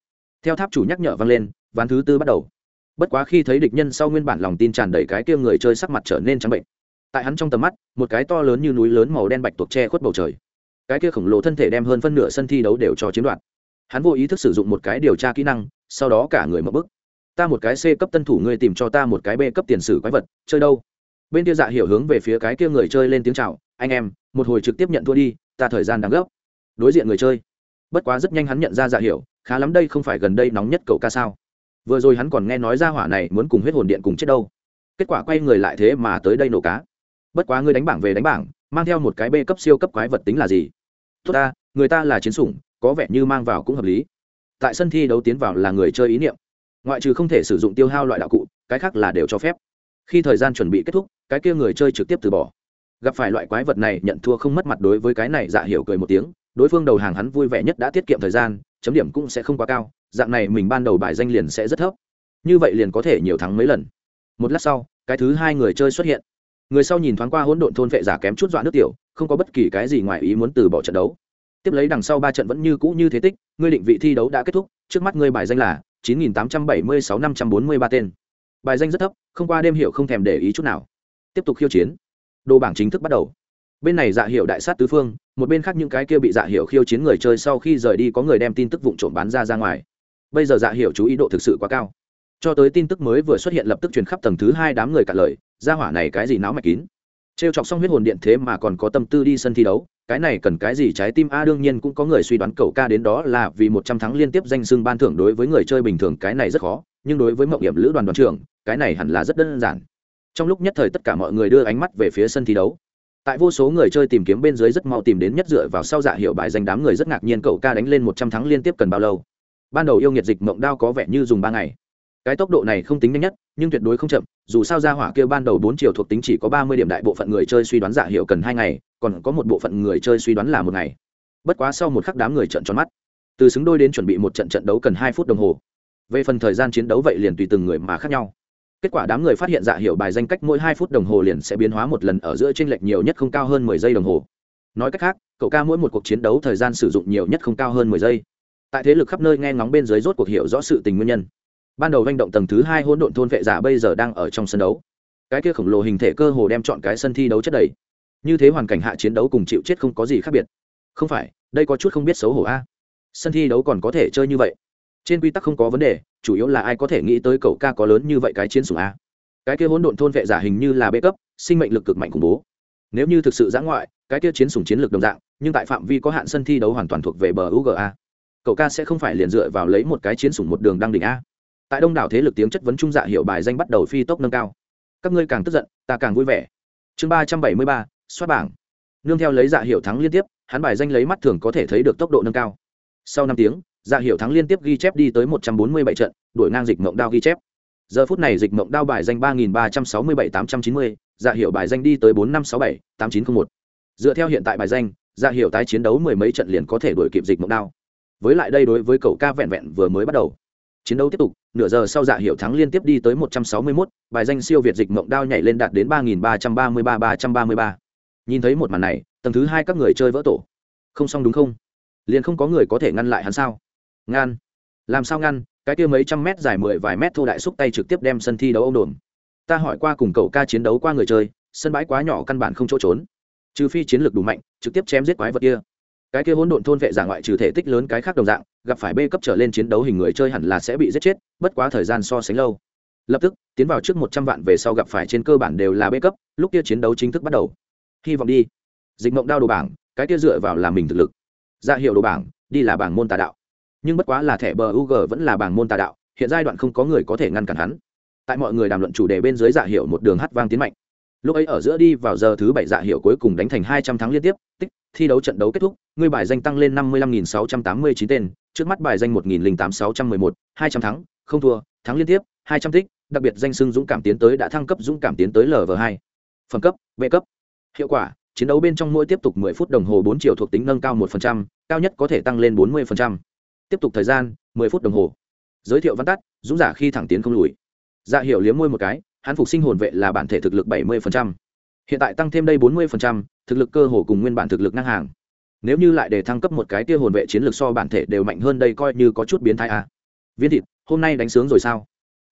Theo tháp chủ nhắc nhở vang lên, ván thứ tư bắt đầu. Bất quá khi thấy địch nhân sau nguyên bản lòng tin tràn đầy cái kia người chơi sắc mặt trở nên trắng bệnh. Tại hắn trong tầm mắt, một cái to lớn như núi lớn màu đen bạch tuộc che khuất bầu trời. Cái kia khổng lồ thân thể đem hơn phân nửa sân thi đấu đều cho chiếm đoạt. Hắn vô ý thức sử dụng một cái điều tra kỹ năng sau đó cả người mở bức. Ta một cái c cấp tân thủ ngươi tìm cho ta một cái b cấp tiền sử quái vật, chơi đâu? Bên kia dạ hiểu hướng về phía cái kia người chơi lên tiếng chào, anh em, một hồi trực tiếp nhận thua đi, ta thời gian đang gấp. Đối diện người chơi. Bất quá rất nhanh hắn nhận ra dạ hiểu, khá lắm đây không phải gần đây nóng nhất cậu ca sao. Vừa rồi hắn còn nghe nói ra hỏa này muốn cùng huyết hồn điện cùng chết đâu. Kết quả quay người lại thế mà tới đây nổ cá. Bất quá ngươi đánh bảng về đánh bảng, mang theo một cái b cấp siêu cấp quái vật tính là gì? Tốt ta, người ta là chiến sủng, có vẻ như mang vào cũng hợp lý tại sân thi đấu tiến vào là người chơi ý niệm. Ngoại trừ không thể sử dụng tiêu hao loại đạo cụ, cái khác là đều cho phép. Khi thời gian chuẩn bị kết thúc, cái kia người chơi trực tiếp từ bỏ. Gặp phải loại quái vật này, nhận thua không mất mặt đối với cái này dạ hiểu cười một tiếng, đối phương đầu hàng hắn vui vẻ nhất đã tiết kiệm thời gian, chấm điểm cũng sẽ không quá cao, dạng này mình ban đầu bài danh liền sẽ rất thấp. Như vậy liền có thể nhiều thắng mấy lần. Một lát sau, cái thứ hai người chơi xuất hiện. Người sau nhìn thoáng qua hỗn độn thôn vệ giả kém chút dọa nước tiểu, không có bất kỳ cái gì ngoài ý muốn từ bỏ trận đấu tiếp lấy đằng sau ba trận vẫn như cũ như thế tích, ngươi định vị thi đấu đã kết thúc, trước mắt ngươi bài danh là chín nghìn tám trăm bảy mươi sáu năm trăm bốn mươi ba tên. Bài danh rất thấp, không qua đêm hiểu không thèm để ý chút nào. Tiếp tục khiêu chiến. Đồ bảng chính thức bắt đầu. Bên này dạ hiệu đại sát tứ phương, một bên khác những cái kia bị dạ hiệu khiêu chiến người chơi sau khi rời đi có người đem tin tức vụ trộm bán ra ra ngoài. Bây giờ dạ hiệu chú ý độ thực sự quá cao. Cho tới tin tức mới vừa xuất hiện lập tức truyền khắp tầng thứ hai đám người cả lời ra hỏa này cái gì não mạch kín trêu chọc xong huyết hồn điện thế mà còn có tâm tư đi sân thi đấu, cái này cần cái gì trái tim a đương nhiên cũng có người suy đoán cầu ca đến đó là vì một trăm tháng liên tiếp danh xưng ban thưởng đối với người chơi bình thường cái này rất khó, nhưng đối với mậu điểm lữ đoàn đoàn trưởng, cái này hẳn là rất đơn giản. Trong lúc nhất thời tất cả mọi người đưa ánh mắt về phía sân thi đấu. Tại vô số người chơi tìm kiếm bên dưới rất mau tìm đến nhất dựa vào sau dạ hiệu bài danh đám người rất ngạc nhiên cậu ca đánh lên một trăm tháng liên tiếp cần bao lâu. Ban đầu yêu nghiệt dịch mộng đao có vẻ như dùng ba ngày cái tốc độ này không tính nhanh nhất, nhưng tuyệt đối không chậm, dù sao ra hỏa kia ban đầu bốn chiều thuộc tính chỉ có ba mươi điểm đại bộ phận người chơi suy đoán giả hiệu cần hai ngày, còn có một bộ phận người chơi suy đoán là một ngày. Bất quá sau một khắc đám người trận tròn mắt. Từ xứng đôi đến chuẩn bị một trận trận đấu cần hai phút đồng hồ. Về phần thời gian chiến đấu vậy liền tùy từng người mà khác nhau. Kết quả đám người phát hiện dạ hiệu bài danh cách mỗi hai phút đồng hồ liền sẽ biến hóa một lần ở giữa t r ê n lệch nhiều nhất không cao hơn mười giây đồng hồ. Nói cách khác, cậu ca mỗi một cuộc chiến đấu thời gian sử dụng nhiều nhất không cao hơn mười giây. Tại thế lực khắp nơi nghe ngóng bên dưới rốt cuộc hiểu rõ sự tình nguyên nhân ban đầu manh động tầng thứ hai hỗn độn thôn vệ giả bây giờ đang ở trong sân đấu. Cái kia khổng lồ hình thể cơ hồ đem chọn cái sân thi đấu chất đầy. Như thế hoàn cảnh hạ chiến đấu cùng chịu chết không có gì khác biệt. Không phải, đây có chút không biết xấu hổ a. Sân thi đấu còn có thể chơi như vậy? Trên quy tắc không có vấn đề, chủ yếu là ai có thể nghĩ tới cậu ca có lớn như vậy cái chiến sủng a. Cái kia hỗn độn thôn vệ giả hình như là bê cấp, sinh mệnh lực cực mạnh khủng bố. Nếu như thực sự giã ngoại, cái kia chiến sủng chiến lược đồng dạng, nhưng tại phạm vi có hạn sân thi đấu hoàn toàn thuộc về bờ uga cậu ca sẽ không phải liền dựa vào lấy một cái chiến sủng một đường đăng đỉnh a tại đông đảo thế lực tiếng chất vấn trung dạ hiệu bài danh bắt đầu phi tốc nâng cao. Các ngươi càng tức giận, ta càng vui vẻ. Chương ba trăm bảy mươi ba xoát bảng. Nương theo lấy dạ hiệu thắng liên tiếp, hắn bài danh lấy mắt thường có thể thấy được tốc độ nâng cao. Sau năm tiếng dạ hiệu thắng liên tiếp ghi chép đi tới một trăm bốn mươi bảy trận, đuổi ngang dịch mộng đao ghi chép. Giờ phút này dịch mộng đao bài danh ba nghìn ba trăm sáu mươi bảy tám trăm chín mươi dạ hiệu bài danh đi tới bốn năm sáu bảy, tám chín t r ă n h một. Dựa theo hiện tại bài danh dạ hiệu tái chiến đấu mười mấy trận liền có thể đuổi kịp dịch mộng đao. Với lại đây đối với cậu ca vẹn vẹn vừa mới bắt đầu. Chiến đấu tiếp tục nửa giờ sau dạ hiệu thắng liên tiếp đi tới một trăm sáu mươi mốt, bài danh siêu việt dịch mộng đao nhảy lên đạt đến ba nghìn ba trăm ba mươi ba ba trăm ba mươi ba. Nhìn thấy một màn này, tầng thứ hai các người chơi vỡ tổ. Không xong đúng không? Liền không có người có thể ngăn lại hắn sao? Ngăn làm sao ngăn? Cái kia mấy trăm mét dài mười vài mét thô đại xúc tay trực tiếp đem sân thi đấu ôm đồn. Ta hỏi qua cùng cậu ca chiến đấu qua người chơi, sân bãi quá nhỏ căn bản không chỗ trốn. Trừ phi chiến lược đủ mạnh, trực tiếp chém giết quái vật kia cái kia hỗn độn thôn vệ giả ngoại trừ thể tích lớn cái khác đồng dạng, gặp phải b cấp trở lên chiến đấu hình người chơi hẳn là sẽ bị giết chết, bất quá thời gian so sánh lâu. Lập tức, tiến vào trước một trăm vạn về sau gặp phải trên cơ bản đều là b cấp, lúc kia chiến đấu chính thức bắt đầu. Hy vọng đi. Dịch mộng đao đồ bảng, cái kia dựa vào là mình thực lực. Dạ Ra hiệu đồ bảng, đi là bảng môn tà đạo. Nhưng bất quá là thẻ bờ g vẫn là bảng môn tà đạo, hiện giai đoạn không có người có thể ngăn cản hắn. Tại mọi người đàm luận chủ đề bên dưới dạ hiệu một đường hát vang tiến mạnh. Lúc ấy ở giữa đi vào giờ thứ bảy dạ hiệu cuối cùng đánh thành hai trăm thắng liên tiếp, tích thi đấu trận đấu kết thúc người bài danh tăng lên năm mươi lăm nghìn sáu trăm tám mươi chín tên trước mắt bài danh một nghìn linh tám sáu trăm mười một hai trăm thắng không thua thắng liên tiếp hai trăm tích đặc biệt danh sưng dũng cảm tiến tới đã thăng cấp dũng cảm tiến tới lv hai phẩm cấp vệ cấp hiệu quả chiến đấu bên trong mỗi tiếp tục 10 phút đồng hồ 4 triệu thuộc tính nâng cao 1%, cao nhất có thể tăng lên 40%. Tiếp tục thời gian, 10 phút đồng hồ. Giới thiệu văn tắt, dũng giả khi thẳng tiến không lùi. Dạ hiểu liếm môi một cái, hắn phục sinh hồn vệ là bản thể thực lực 70%. Hiện tại tăng thêm đây 40%, thực lực cơ hồ cùng nguyên bản thực lực ngang hàng. Nếu như lại để thăng cấp một cái tia hồn vệ chiến lược so bản thể đều mạnh hơn đây coi như có chút biến thái à. Viên thịt, hôm nay đánh sướng rồi sao?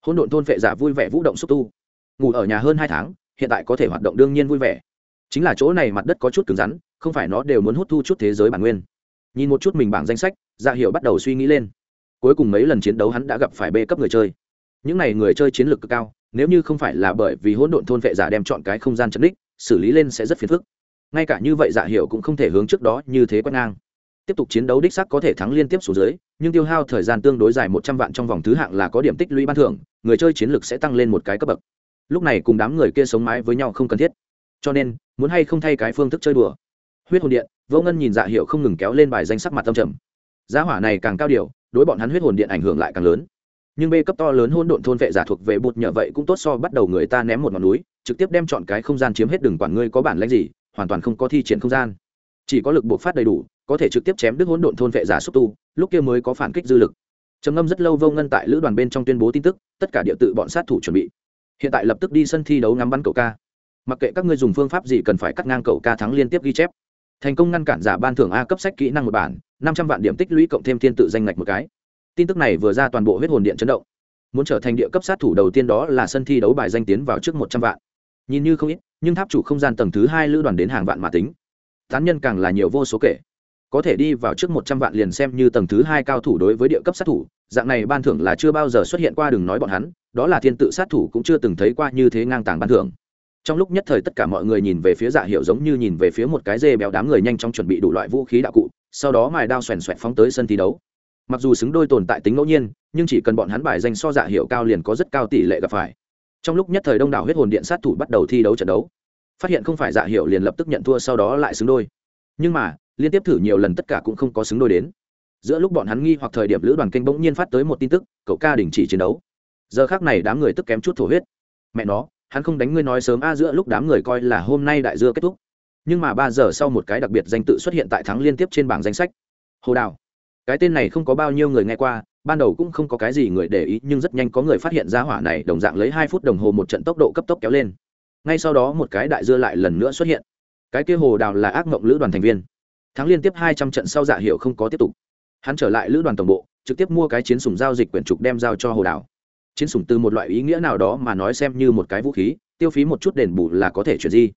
Hỗn độn thôn vệ giả vui vẻ vũ động xúc tu. Ngủ ở nhà hơn hai tháng, hiện tại có thể hoạt động đương nhiên vui vẻ chính là chỗ này mặt đất có chút cứng rắn không phải nó đều muốn hút thu chút thế giới bản nguyên nhìn một chút mình bảng danh sách dạ hiệu bắt đầu suy nghĩ lên cuối cùng mấy lần chiến đấu hắn đã gặp phải bê cấp người chơi những n à y người chơi chiến lược cực cao nếu như không phải là bởi vì hỗn độn thôn vệ giả đem chọn cái không gian chấn đích xử lý lên sẽ rất phiền phức. Ngay cả như vậy dạ hiệu cũng không thể hướng trước đó như thế quét ngang. Tiếp tục chiến đấu đích sắc có thể thắng liên tiếp xuống dưới, nhưng tiêu hao thời gian tương đối dài một trăm vạn trong vòng thứ hạng là có điểm tích lũy ban thưởng, người chơi chiến lược sẽ tăng lên một cái cấp bậc. Lúc này cùng đám người kia sống mái với nhau không cần thiết. Cho nên, muốn hay không thay cái phương thức chơi đùa. Huyết hồn điện, vô ngân nhìn dạ hiệu không ngừng kéo lên bài danh sắc mặt tâm trầm. Giá hỏa này càng cao điều, đối bọn hắn huyết hồn điện ảnh hưởng lại càng lớn. Nhưng b cấp to lớn hôn độn thôn vệ giả thuộc về bụt nhờ vậy cũng tốt so bắt đầu người ta ném một ngọn núi trực tiếp đem chọn cái không gian chiếm hết đừng quản ngươi có bản lãnh gì, hoàn toàn không có thi triển không gian. Chỉ có lực buộc phát đầy đủ, có thể trực tiếp chém đứt hỗn độn thôn vệ giả xúc tu, lúc kia mới có phản kích dư lực. Trầm ngâm rất lâu vô ngân tại lữ đoàn bên trong tuyên bố tin tức, tất cả địa tự bọn sát thủ chuẩn bị. Hiện tại lập tức đi sân thi đấu ngắm bắn cậu ca. Mặc kệ các ngươi dùng phương pháp gì cần phải cắt ngang cậu ca thắng liên tiếp ghi chép. Thành công ngăn cản giả ban thưởng a cấp sách kỹ năng một bản, năm trăm vạn điểm tích lũy cộng thêm thiên tự danh ngạch một cái. Tin tức này vừa ra toàn bộ huyết hồn điện chấn động. Muốn trở thành địa cấp sát thủ đầu tiên đó là sân thi đấu bài danh tiến vào trước một trăm vạn nhìn như không ít, nhưng tháp chủ không gian tầng thứ hai lữ đoàn đến hàng vạn mà tính. Tán nhân càng là nhiều vô số kể. Có thể đi vào trước một trăm vạn liền xem như tầng thứ hai cao thủ đối với địa cấp sát thủ, dạng này ban thưởng là chưa bao giờ xuất hiện qua, đừng nói bọn hắn, đó là thiên tự sát thủ cũng chưa từng thấy qua như thế ngang tàng ban thưởng. Trong lúc nhất thời tất cả mọi người nhìn về phía dạ hiệu giống như nhìn về phía một cái dê béo đám người nhanh chóng chuẩn bị đủ loại vũ khí đạo cụ, sau đó mài đao xoèn xoẹt phóng tới sân thi đấu. Mặc dù xứng đôi tồn tại tính ngẫu nhiên, nhưng chỉ cần bọn hắn bài danh so dạ hiệu cao liền có rất cao tỷ lệ gặp phải trong lúc nhất thời đông đảo huyết hồn điện sát thủ bắt đầu thi đấu trận đấu. Phát hiện không phải dạ hiệu liền lập tức nhận thua sau đó lại xứng đôi. Nhưng mà, liên tiếp thử nhiều lần tất cả cũng không có xứng đôi đến. Giữa lúc bọn hắn nghi hoặc thời điểm lữ đoàn kênh bỗng nhiên phát tới một tin tức, cậu ca đình chỉ chiến đấu. Giờ khác này đám người tức kém chút thổ huyết. Mẹ nó, hắn không đánh ngươi nói sớm a, giữa lúc đám người coi là hôm nay đại dưa kết thúc. Nhưng mà ba giờ sau một cái đặc biệt danh tự xuất hiện tại thắng liên tiếp trên bảng danh sách. Hồ đào. Cái tên này không có bao nhiêu người nghe qua ban đầu cũng không có cái gì người để ý, nhưng rất nhanh có người phát hiện ra hỏa này, đồng dạng lấy hai phút đồng hồ một trận tốc độ cấp tốc kéo lên. Ngay sau đó một cái đại dưa lại lần nữa xuất hiện. Cái kia hồ đào là ác mộng lữ đoàn thành viên. Thắng liên tiếp hai trăm trận sau dạ hiệu không có tiếp tục. Hắn trở lại lữ đoàn tổng bộ, trực tiếp mua cái chiến sùng giao dịch quyển trục đem giao cho hồ đào. Chiến sùng từ một loại ý nghĩa nào đó mà nói xem như một cái vũ khí, tiêu phí một chút đền bù là có thể chuyển di.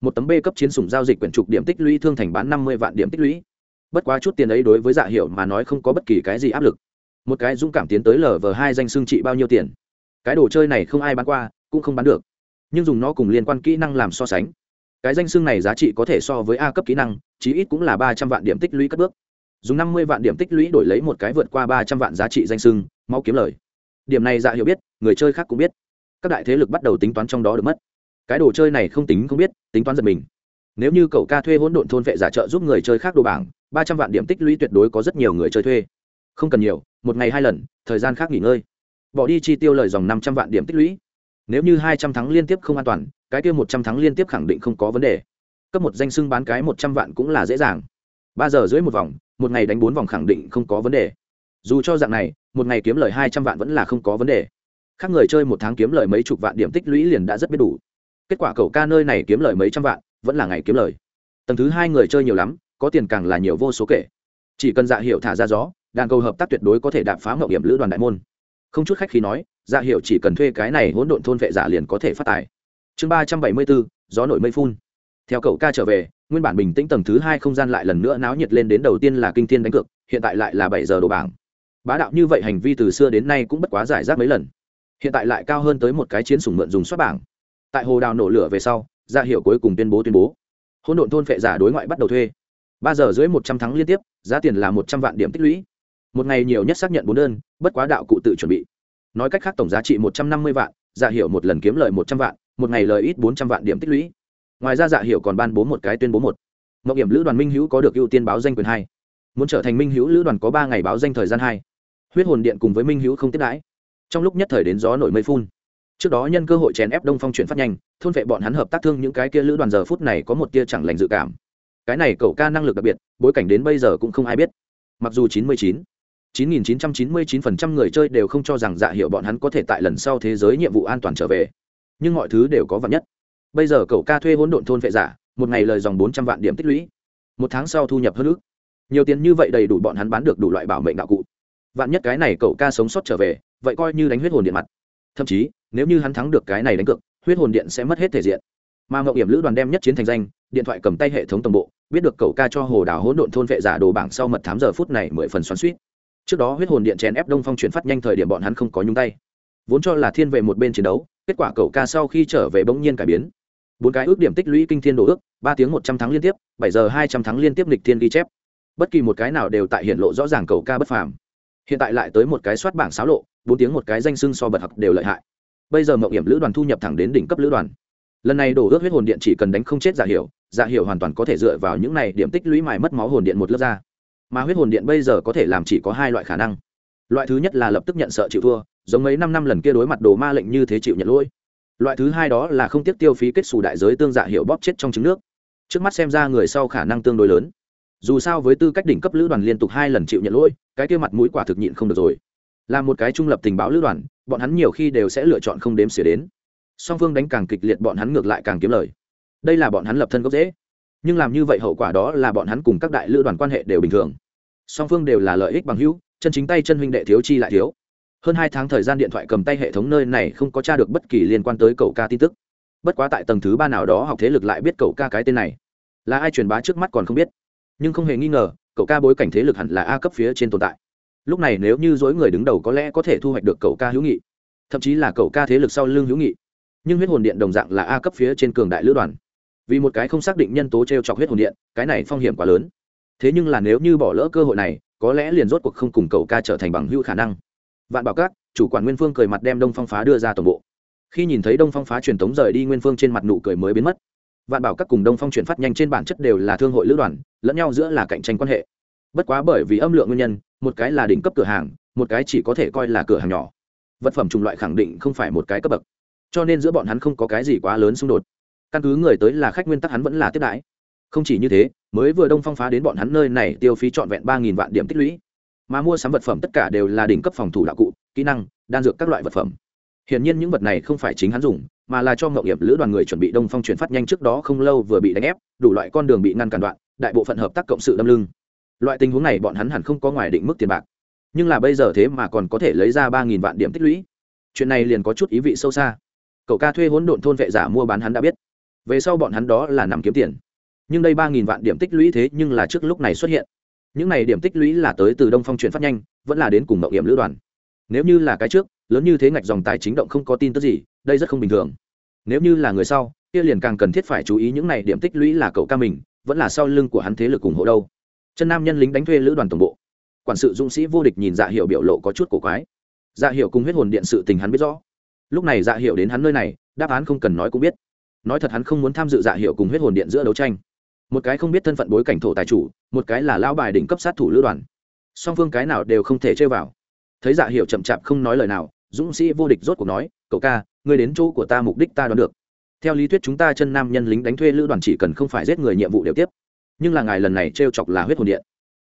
Một tấm b cấp chiến sùng giao dịch quyển trục điểm tích lũy thương thành bán năm mươi vạn điểm tích lũy. Bất quá chút tiền ấy đối với dạ hiệu mà nói không có bất kỳ cái gì áp lực một cái dũng cảm tiến tới lờ vờ hai danh xương trị bao nhiêu tiền. Cái đồ chơi này không ai bán qua, cũng không bán được. Nhưng dùng nó cùng liên quan kỹ năng làm so sánh. Cái danh xương này giá trị có thể so với a cấp kỹ năng, chí ít cũng là ba trăm vạn điểm tích lũy cất bước. Dùng năm mươi vạn điểm tích lũy đổi lấy một cái vượt qua ba trăm vạn giá trị danh xưng mau kiếm lời. Điểm này dạ hiểu biết, người chơi khác cũng biết. Các đại thế lực bắt đầu tính toán trong đó được mất. Cái đồ chơi này không tính không biết, tính toán giật mình. Nếu như cậu ca thuê hỗn độn thôn vệ giả trợ giúp người chơi khác đồ bảng, ba trăm vạn điểm tích lũy tuyệt đối có rất nhiều người chơi thuê không cần nhiều, một ngày hai lần, thời gian khác nghỉ ngơi. Bỏ đi chi tiêu lời dòng năm trăm vạn điểm tích lũy. Nếu như hai trăm tháng liên tiếp không an toàn, cái kia một trăm tháng liên tiếp khẳng định không có vấn đề. Cấp một danh sưng bán cái một trăm vạn cũng là dễ dàng. Ba giờ dưới một vòng, một ngày đánh bốn vòng khẳng định không có vấn đề. Dù cho dạng này, một ngày kiếm lời hai trăm vạn vẫn là không có vấn đề. Khác người chơi một tháng kiếm lời mấy chục vạn điểm tích lũy liền đã rất biết đủ. Kết quả cậu ca nơi này kiếm lời mấy trăm vạn, vẫn là ngày kiếm lời. Tầng thứ hai người chơi nhiều lắm, có tiền càng là nhiều vô số kể. Chỉ cần dạ hiệu thả ra gió đàn cầu hợp tác tuyệt đối có thể đạp phá mậu điểm lữ đoàn đại môn. Không chút khách khi nói dạ hiệu chỉ cần thuê cái này hỗn độn thôn vệ giả liền có thể phát tài. Chương ba trăm bảy mươi bốn, gió nổi mây phun. Theo cậu ca trở về, nguyên bản bình tĩnh tầng thứ hai không gian lại lần nữa náo nhiệt lên đến đầu tiên là kinh thiên đánh cược, hiện tại lại là bảy giờ đồ bảng. Bá đạo như vậy hành vi từ xưa đến nay cũng bất quá giải rác mấy lần. Hiện tại lại cao hơn tới một cái chiến sủng mượn dùng xuất bảng. Tại hồ đào nổ lửa về sau dạ ra hiệu cuối cùng tuyên bố tuyên bố. Hỗn độn thôn phệ giả đối ngoại bắt đầu thuê. Ba giờ dưới một trăm tháng liên tiếp, giá tiền là một trăm vạn điểm tích lũy một ngày nhiều nhất xác nhận bốn đơn, bất quá đạo cụ tự chuẩn bị. Nói cách khác tổng giá trị một trăm năm mươi vạn dạ giả hiệu một lần kiếm lời một trăm vạn, một ngày lời ít bốn trăm vạn điểm tích lũy. Ngoài ra dạ hiệu còn ban bố một cái tuyên bố một. Mậu hiểm lữ đoàn minh hữu có được ưu tiên báo danh quyền hai. Muốn trở thành minh hữu lữ đoàn có ba ngày báo danh thời gian hai. Huyết hồn điện cùng với minh hữu không tiếp đãi. Trong lúc nhất thời đến gió nổi mây phun. Trước đó nhân cơ hội chèn ép đông phong chuyển phát nhanh, thôn vệ bọn hắn hợp tác thương những cái kia lữ đoàn giờ phút này có một tia chẳng lành dự cảm. Cái này cậu ca năng lực đặc biệt, bối cảnh đến bây giờ cũng không ai biết. Mặc dù chín mươi chín chín nghìn chín trăm chín mươi chín phần trăm người chơi đều không cho rằng dạ hiệu bọn hắn có thể tại lần sau thế giới nhiệm vụ an toàn trở về. Nhưng mọi thứ đều có vật nhất. Bây giờ cậu ca thuê hỗn độn thôn vệ giả, một ngày lời dòng bốn trăm vạn điểm tích lũy. Một tháng sau thu nhập hơn ước. Nhiều tiền như vậy đầy đủ bọn hắn bán được đủ loại bảo mệnh đạo cụ. Vạn nhất cái này cậu ca sống sót trở về, vậy coi như đánh huyết hồn điện mặt. Thậm chí, nếu như hắn thắng được cái này đánh cược, huyết hồn điện sẽ mất hết thể diện. Mà mậu hiểm lữ đoàn đem nhất chiến thành danh, điện thoại cầm tay hệ thống tổng bộ, biết được cậu ca cho hồ đào hỗn độn thôn vệ giả đồ bảng sau mật thám giờ phút này mười phần xoắn suýt trước đó huyết hồn điện chèn ép đông phong chuyển phát nhanh thời điểm bọn hắn không có nhúng tay. Vốn cho là thiên về một bên chiến đấu, kết quả cậu ca sau khi trở về bỗng nhiên cải biến. Bốn cái ước điểm tích lũy kinh thiên đồ ước, ba tiếng một trăm tháng liên tiếp, bảy giờ hai trăm tháng liên tiếp lịch thiên ghi chép. Bất kỳ một cái nào đều tại hiện lộ rõ ràng cầu ca bất phàm. Hiện tại lại tới một cái soát bảng xáo lộ, bốn tiếng một cái danh sưng so bật học đều lợi hại. Bây giờ mậu hiểm lữ đoàn thu nhập thẳng đến đỉnh cấp lữ đoàn. Lần này đổ ước huyết hồn điện chỉ cần đánh không chết giả hiểu giả hiểu hoàn toàn có thể dựa vào những này điểm tích lũy mài mất máu hồn điện một lớp ra mà huyết hồn điện bây giờ có thể làm chỉ có hai loại khả năng. Loại thứ nhất là lập tức nhận sợ chịu thua, giống mấy năm năm lần kia đối mặt đồ ma lệnh như thế chịu nhận lỗi. Loại thứ hai đó là không tiếc tiêu phí kết xù đại giới tương dạ hiệu bóp chết trong trứng nước. Trước mắt xem ra người sau khả năng tương đối lớn. Dù sao với tư cách đỉnh cấp lữ đoàn liên tục hai lần chịu nhận lỗi, cái kia mặt mũi quả thực nhịn không được rồi. Là một cái trung lập tình báo lữ đoàn, bọn hắn nhiều khi đều sẽ lựa chọn không đếm xỉa đến. Song phương đánh càng kịch liệt bọn hắn ngược lại càng kiếm lời. Đây là bọn hắn lập thân gốc dễ nhưng làm như vậy hậu quả đó là bọn hắn cùng các đại lữ đoàn quan hệ đều bình thường. Song phương đều là lợi ích bằng hữu, chân chính tay chân huynh đệ thiếu chi lại thiếu. Hơn hai tháng thời gian điện thoại cầm tay hệ thống nơi này không có tra được bất kỳ liên quan tới cậu ca tin tức. Bất quá tại tầng thứ ba nào đó học thế lực lại biết cậu ca cái tên này. Là ai truyền bá trước mắt còn không biết. Nhưng không hề nghi ngờ, cậu ca bối cảnh thế lực hẳn là a cấp phía trên tồn tại. Lúc này nếu như dối người đứng đầu có lẽ có thể thu hoạch được cậu ca hữu nghị. Thậm chí là cậu ca thế lực sau lưng hữu nghị. Nhưng huyết hồn điện đồng dạng là a cấp phía trên cường đại lữ đoàn vì một cái không xác định nhân tố t r e o chọc huyết hồn điện, cái này phong hiểm quá lớn. Thế nhưng là nếu như bỏ lỡ cơ hội này, có lẽ liền rốt cuộc không cùng cậu ca trở thành bằng hữu khả năng. Vạn bảo các, chủ quản nguyên phương cười mặt đem đông phong phá đưa ra toàn bộ. Khi nhìn thấy đông phong phá truyền thống rời đi nguyên phương trên mặt nụ cười mới biến mất. Vạn bảo các cùng đông phong chuyển phát nhanh trên bản chất đều là thương hội lữ đoàn, lẫn nhau giữa là cạnh tranh quan hệ. Bất quá bởi vì âm lượng nguyên nhân, một cái là đỉnh cấp cửa hàng, một cái chỉ có thể coi là cửa hàng nhỏ. Vật phẩm chủng loại khẳng định không phải một cái cấp bậc. Cho nên giữa bọn hắn không có cái gì quá lớn xung đột căn cứ người tới là khách nguyên tắc hắn vẫn là tiếp đãi. Không chỉ như thế, mới vừa đông phong phá đến bọn hắn nơi này tiêu phí trọn vẹn ba nghìn vạn điểm tích lũy. Mà mua sắm vật phẩm tất cả đều là đỉnh cấp phòng thủ đạo cụ, kỹ năng, đan dược các loại vật phẩm. Hiển nhiên những vật này không phải chính hắn dùng, mà là cho ngậu nghiệp lữ đoàn người chuẩn bị đông phong chuyển phát nhanh trước đó không lâu vừa bị đánh ép, đủ loại con đường bị ngăn cản đoạn, đại bộ phận hợp tác cộng sự đâm lưng. Loại tình huống này bọn hắn hẳn không có ngoài định mức tiền bạc. Nhưng là bây giờ thế mà còn có thể lấy ra ba nghìn vạn điểm tích lũy. Chuyện này liền có chút ý vị sâu xa. Cậu ca thuê hỗn độn thôn vệ giả mua bán hắn đã biết về sau bọn hắn đó là nằm kiếm tiền. Nhưng đây ba nghìn vạn điểm tích lũy thế nhưng là trước lúc này xuất hiện. Những này điểm tích lũy là tới từ đông phong chuyển phát nhanh, vẫn là đến cùng mậu hiểm lữ đoàn. Nếu như là cái trước, lớn như thế ngạch dòng tài chính động không có tin tức gì, đây rất không bình thường. Nếu như là người sau, kia liền càng cần thiết phải chú ý những này điểm tích lũy là cậu ca mình, vẫn là sau lưng của hắn thế lực ủng hộ đâu. Chân nam nhân lính đánh thuê lữ đoàn tổng bộ. Quản sự dũng sĩ vô địch nhìn dạ hiệu biểu lộ có chút cổ quái. Dạ hiệu cùng huyết hồn điện sự tình hắn biết rõ. Lúc này dạ hiệu đến hắn nơi này, đáp án không cần nói cũng biết nói thật hắn không muốn tham dự dạ hiệu cùng huyết hồn điện giữa đấu tranh. Một cái không biết thân phận bối cảnh thổ tài chủ, một cái là lao bài đỉnh cấp sát thủ lữ đoàn. Song phương cái nào đều không thể chơi vào. Thấy dạ hiệu chậm chạp không nói lời nào, dũng sĩ vô địch rốt cuộc nói, cậu ca, ngươi đến chỗ của ta mục đích ta đoán được. Theo lý thuyết chúng ta chân nam nhân lính đánh thuê lữ đoàn chỉ cần không phải giết người nhiệm vụ đều tiếp. Nhưng là ngài lần này t r e o chọc là huyết hồn điện.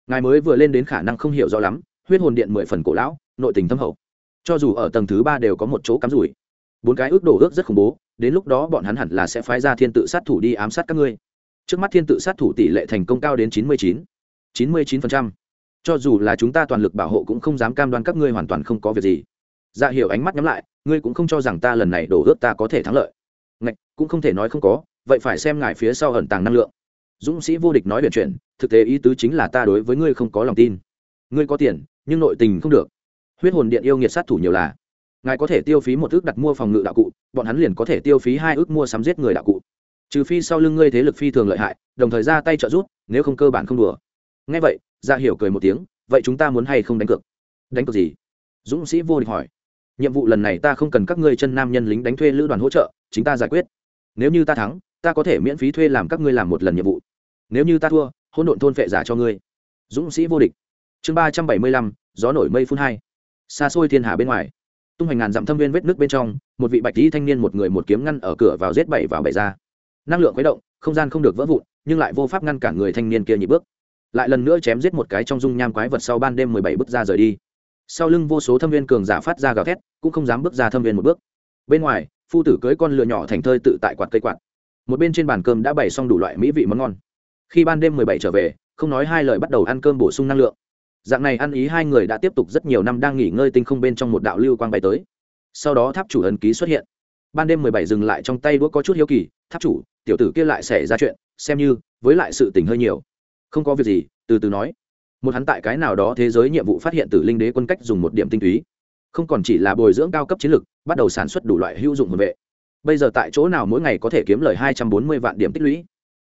Ngài mới vừa lên đến khả năng không hiểu rõ lắm, huyết hồn điện mười phần cổ lão, nội tình thâm hậu. Cho dù ở tầng thứ ba đều có một chỗ cắm rủi. Bốn cái ước đổ ước rất khủng bố đến lúc đó bọn hắn hẳn là sẽ phái ra thiên tự sát thủ đi ám sát các ngươi. Trước mắt thiên tự sát thủ tỷ lệ thành công cao đến chín mươi chín. chín mươi chín phần trăm. Cho dù là chúng ta toàn lực bảo hộ cũng không dám cam đoan các ngươi hoàn toàn không có việc gì. Dạ hiểu ánh mắt nhắm lại, ngươi cũng không cho rằng ta lần này đổ ước ta có thể thắng lợi. Ngạch, cũng không thể nói không có, vậy phải xem ngài phía sau ẩn tàng năng lượng. Dũng sĩ vô địch nói chuyện chuyện, thực tế ý tứ chính là ta đối với ngươi không có lòng tin. Ngươi có tiền, nhưng nội tình không được. Huyết hồn điện yêu nghiệt sát thủ nhiều là ngài có thể tiêu phí một ước đặt mua phòng ngự đạo cụ, bọn hắn liền có thể tiêu phí hai ước mua sắm giết người đạo cụ. Trừ phi sau lưng ngươi thế lực phi thường lợi hại, đồng thời ra tay trợ giúp, nếu không cơ bản không đùa. Ngay vậy ra hiểu cười một tiếng, vậy chúng ta muốn hay không đánh cược? Đánh cược gì? Dũng sĩ vô địch hỏi. Nhiệm vụ lần này ta không cần các ngươi chân nam nhân lính đánh thuê lữ đoàn hỗ trợ, chính ta giải quyết. Nếu như ta thắng, ta có thể miễn phí thuê làm các ngươi làm một lần nhiệm vụ. Nếu như ta thua hôn độn thôn phệ giả cho ngươi. Dũng sĩ vô địch. Chương ba trăm bảy mươi lăm, gió nổi mây phun hai. Xa xôi thiên hà bên ngoài tung hoành ngàn dặm thâm viên vết nước bên trong, một vị bạch tí thanh niên một người một kiếm ngăn ở cửa vào giết bảy vào bảy ra. Năng lượng khuấy động, không gian không được vỡ vụn, nhưng lại vô pháp ngăn cản người thanh niên kia nhị bước. Lại lần nữa chém giết một cái trong dung nham quái vật sau ban đêm mười bảy bước ra rời đi. Sau lưng vô số thâm viên cường giả phát ra gào thét, cũng không dám bước ra thâm viên một bước. Bên ngoài, phu tử cưới con lừa nhỏ thành thơi tự tại quạt cây quạt. Một bên trên bàn cơm đã bày xong đủ loại mỹ vị món ngon. Khi ban đêm mười bảy trở về, không nói hai lời bắt đầu ăn cơm bổ sung năng lượng dạng này ăn ý hai người đã tiếp tục rất nhiều năm đang nghỉ ngơi tinh không bên trong một đạo lưu quang bay tới. Sau đó tháp chủ ấn ký xuất hiện. Ban đêm mười bảy dừng lại trong tay đũa có chút hiếu kỳ, tháp chủ, tiểu tử kia lại xảy ra chuyện, xem như, với lại sự tình hơi nhiều. Không có việc gì, từ từ nói. Một hắn tại cái nào đó thế giới nhiệm vụ phát hiện tử linh đế quân cách dùng một điểm tinh túy. Không còn chỉ là bồi dưỡng cao cấp chiến lược bắt đầu sản xuất đủ loại hữu dụng hồn vệ. Bây giờ tại chỗ nào mỗi ngày có thể kiếm lời hai trăm bốn mươi vạn điểm tích lũy?